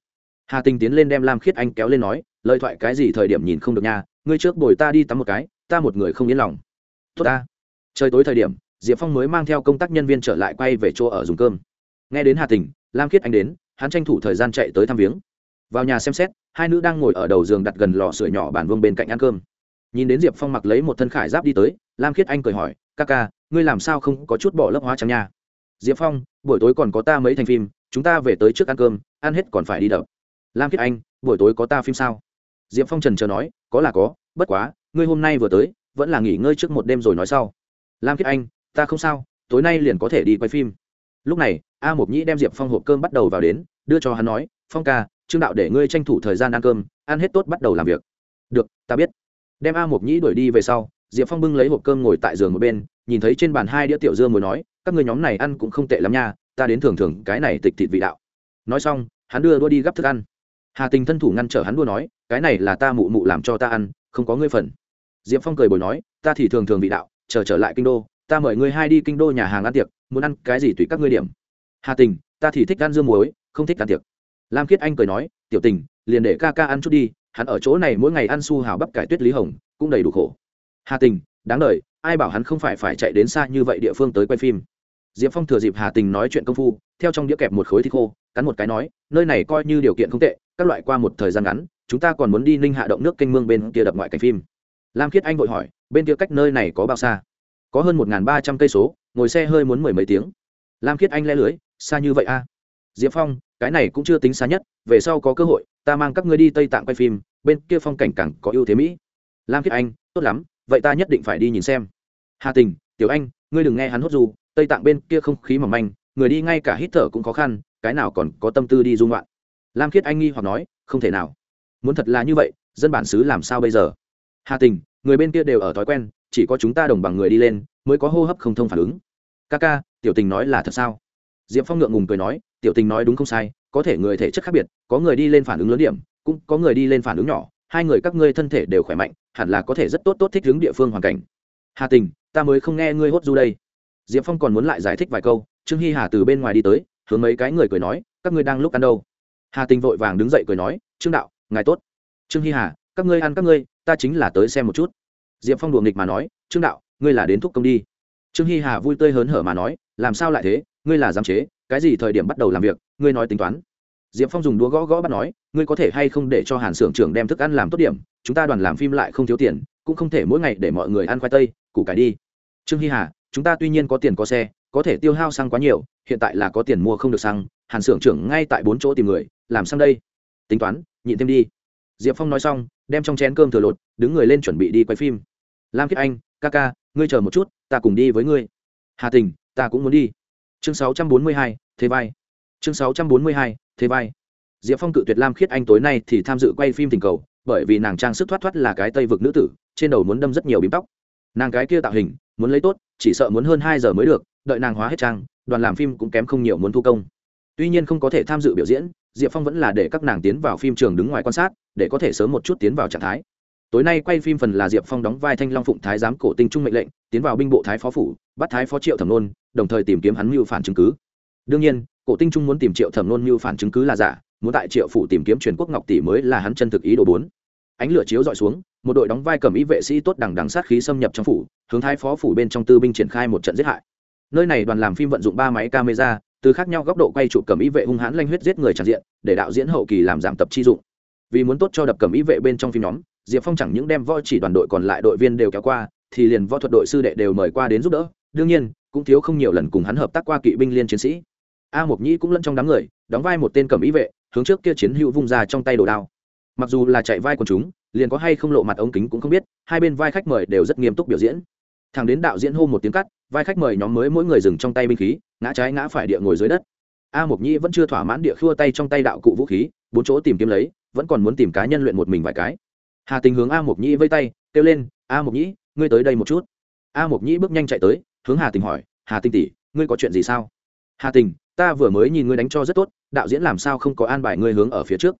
Hà tình tiến lên đem lam khiết anh kéo lên nói, lời thoại cái gì thời điểm nhìn không được nha, ngươi trước bồi ta đi tắm một cái, ta một người không yên lòng. Tốt ta. Trời tối thời điểm diệp phong mới mang theo công tác nhân viên trở lại quay về chỗ ở dùng cơm. Nghe đến hà tình, lam khiết anh đến, hắn tranh thủ thời gian chạy tới thăm viếng. Vào nhà xem xét, hai nữ đang ngồi ở đầu giường đặt gần lò sưởi nhỏ bàn vương bên cạnh ăn cơm. Nhìn đến diệp phong mặc lấy một thân khải giáp đi tới, lam khiết anh cười hỏi, ca ca, ngươi làm sao không có chút bỏ lớp hóa trắng nha? Diệp phong, buổi tối còn có ta mấy thành phim, chúng ta về tới trước ăn cơm, ăn hết còn phải đi đập. Lam khiết anh, buổi tối có ta phim sao? Diệp phong trần chờ nói, có là có, bất quá, ngươi hôm nay vừa tới, vẫn là nghỉ ngơi trước một đêm rồi nói sau. Lam khiết anh ta không sao, tối nay liền có thể đi quay phim. Lúc này, a mộc nhĩ đem diệp phong hộp cơm bắt đầu vào đến, đưa cho hắn nói, phong ca, trương đạo để ngươi tranh thủ thời gian ăn cơm, ăn hết tốt bắt đầu làm việc. Được, ta biết. Đem a mộc nhĩ đuổi đi về sau, diệp phong bưng lấy hộp cơm ngồi tại giường một bên, nhìn thấy trên bàn hai đĩa tiểu dương ngồi nói, các người nhóm này ăn cũng không tệ lắm nha, ta đến thường thường cái này tịch thịt vị đạo. Nói xong, hắn đưa đua đi gắp thức ăn. Hà tình thân thủ ngăn trở hắn đua nói, cái này là ta mụ mụ làm cho ta ăn, không có ngươi phần. Diệp phong cười bồi nói, ta thì thường thường vị đạo, chờ trở lại kinh đô ta mời ngươi hai đi kinh đô nhà hàng ăn tiệc, muốn ăn cái gì tùy các ngươi điểm. Hà tình, ta thì thích ăn dương muối, không thích ăn tiệc. Lam khiết anh cười nói, tiểu tình, liền để ca ca ăn chút đi, hắn ở chỗ này mỗi ngày ăn su hào bắp cải tuyết lý hồng, cũng đầy đủ khổ. Hà tình, đáng đ ai bảo hắn không phải phải chạy đến xa như vậy địa phương tới quay phim. Diệp phong thừa dịp hà tình nói chuyện công phu, theo trong đĩa kẹp một khối thịt khô, cắn một cái nói, nơi này coi như điều kiện không tệ, các loại qua một thời gian ngắn, chúng ta còn muốn đi ninh hạ động nước canh mương bên kia đập ngoại cảnh phim. Lam khiết anh vội hỏi, bên kia cách nơi này có bao xa? Có hơn một ba trăm cây số, ngồi xe hơi muốn mười mấy tiếng. Lam khiết anh le lưới, xa như vậy a à? diệp phong, cái này cũng chưa tính xa nhất, về sau có cơ hội, ta mang các ngươi đi tây tạng quay phim, bên kia phong cảnh càng có ưu thế mỹ. Lam khiết anh, tốt lắm, vậy ta nhất định phải đi nhìn xem. Hà tình, tiểu anh, ngươi đừng nghe hắn hốt du, tây tạng bên kia không khí mỏng manh, người đi ngay cả hít thở cũng khó khăn, cái nào còn có tâm tư đi dung loạn lam khiết anh nghi hoặc nói, không thể nào. Muốn thật là như vậy, dân bản xứ làm sao bây giờ? Hà tình, người bên kia đều ở thói quen chỉ có chúng ta đồng bằng người đi lên mới có hô hấp không thông phản ứng. Ca ca, tiểu tình nói là thật sao? Diệp phong ngượng ngùng cười nói, tiểu tình nói đúng không sai, có thể người thể chất khác biệt, có người đi lên phản ứng lớn điểm, cũng có người đi lên phản ứng nhỏ, hai người các ngươi thân thể đều khỏe mạnh, hẳn là có thể rất tốt tốt thích ứng địa phương hoàn cảnh. Hà tình, ta mới không nghe ngươi hốt du đây. Diệp phong còn muốn lại giải thích vài câu, trương hy hà từ bên ngoài đi tới, hướng mấy cái người cười nói, các ngươi đang lúc ăn đâu? Hà tình vội vàng đứng dậy cười nói, trương đạo, ngài tốt. Trương hy hà, các ngươi ăn các ngươi, ta chính là tới xem một chút diệp phong đùa nghịch mà nói, trương đạo, ngươi là đến thúc công đi. Trương hy hà vui tươi hớn hở mà nói, làm sao lại thế? Ngươi là giám chế, cái gì thời điểm bắt đầu làm việc, ngươi nói tính toán. Diệp phong dùng đũa gõ gõ bắt nói, ngươi có thể hay không để cho hàn s ư ở n g trưởng đem thức ăn làm tốt điểm, chúng ta đoàn làm phim lại không thiếu tiền, cũng không thể mỗi ngày để mọi người ăn khoai tây, củ cải đi. Trương hy hà, chúng ta tuy nhiên có tiền có xe, có thể tiêu hao xăng quá nhiều, hiện tại là có tiền mua không được xăng, hàn s ư ở n g trưởng ngay tại bốn chỗ tìm người, làm xăng đây. Tính toán, nhịn thêm đi. Diệp phong nói xong, đem trong chén cơm thừa lột, đứng người lên chuẩn bị đi quay phim lam kiết anh, ca ca, ngươi chờ một chút, ta cùng đi với ngươi. Hà tình, ta cũng muốn đi. Chương sáu trăm bốn mươi hai, thế vai. Chương sáu trăm bốn mươi hai, thế vai. Diệp phong cự tuyệt lam khiết anh tối nay thì tham dự quay phim tình cầu, bởi vì nàng trang sức thoát thoát là cái tây vực nữ tử, trên đầu muốn đâm rất nhiều bím tóc. Nàng cái kia tạo hình, muốn lấy tốt, chỉ sợ muốn hơn hai giờ mới được, đợi nàng hóa hết trang, đoàn làm phim cũng kém không nhiều muốn thu công. Tuy nhiên không có thể tham dự biểu diễn, diệp phong vẫn là để các nàng tiến vào phim trường đứng ngoài quan sát, để có thể sớm một chút tiến vào trạng thái tối nay quay phim phần là diệp phong đóng vai thanh long phụng thái giám cổ tinh trung mệnh lệnh, tiến vào binh bộ thái phó phủ, bắt thái phó triệu thẩm nôn, đồng thời tìm kiếm hắn mưu phản chứng cứ. Đương nhiên, cổ tinh trung muốn tìm triệu thẩm nôn mưu phản chứng cứ là giả, muốn tại triệu phủ tìm kiếm truyền quốc ngọc tỷ mới là hắn chân thực ý đồ bốn. Ánh lửa chiếu dọi xuống, một đội đóng vai cầm ý vệ sĩ tốt đằng đằng sát khí xâm nhập trong phủ, hướng thái phó phủ bên trong tư binh triển khai một trận giết hại. Nơi này đoàn làm phim vận dụng ba máy camera, từ khác nhau góc độ quay chụp cầm ý vệ hung hãn lanh huyết giết người tràn diện, để đạo diễn hậu kỳ làm giảm tập chi dụng. Vì muốn tốt cho đập cầm ý vệ bên trong phim nhóm diệp phong chẳng những đem võ chỉ đoàn đội còn lại đội viên đều kéo qua, thì liền võ thuật đội sư đệ đều mời qua đến giúp đỡ. Đương nhiên, cũng thiếu không nhiều lần cùng hắn hợp tác qua kỵ binh liên chiến sĩ. A mộc nhĩ cũng lẫn trong đám người, đóng vai một tên cầm ý vệ, hướng trước kia chiến hữu vung ra trong tay đồ đao. Mặc dù là chạy vai của chúng, liền có hay không lộ mặt ống kính cũng không biết, hai bên vai khách mời đều rất nghiêm túc biểu diễn. Thằng đến đạo diễn hô một tiếng cắt, vai khách mời nhóm mới mỗi người dừng trong tay binh khí, ngã trái ngã phải địa ngồi dưới đất. A mộc nhĩ vẫn chưa thỏa mãn địa khua tay trong tay đạo cụ vũ khí, bốn chỗ tìm kiếm lấy, vẫn còn muốn tìm cá nhân luyện một mình vài cái hà tình hướng a mộc nhĩ vây tay, kêu lên, a mộc nhĩ, ngươi tới đây một chút. A mộc nhĩ bước nhanh chạy tới, hướng hà tình hỏi, hà tinh tỷ, ngươi có chuyện gì sao? Hà tình, ta vừa mới nhìn ngươi đánh cho rất tốt, đạo diễn làm sao không có an bài ngươi hướng ở phía trước?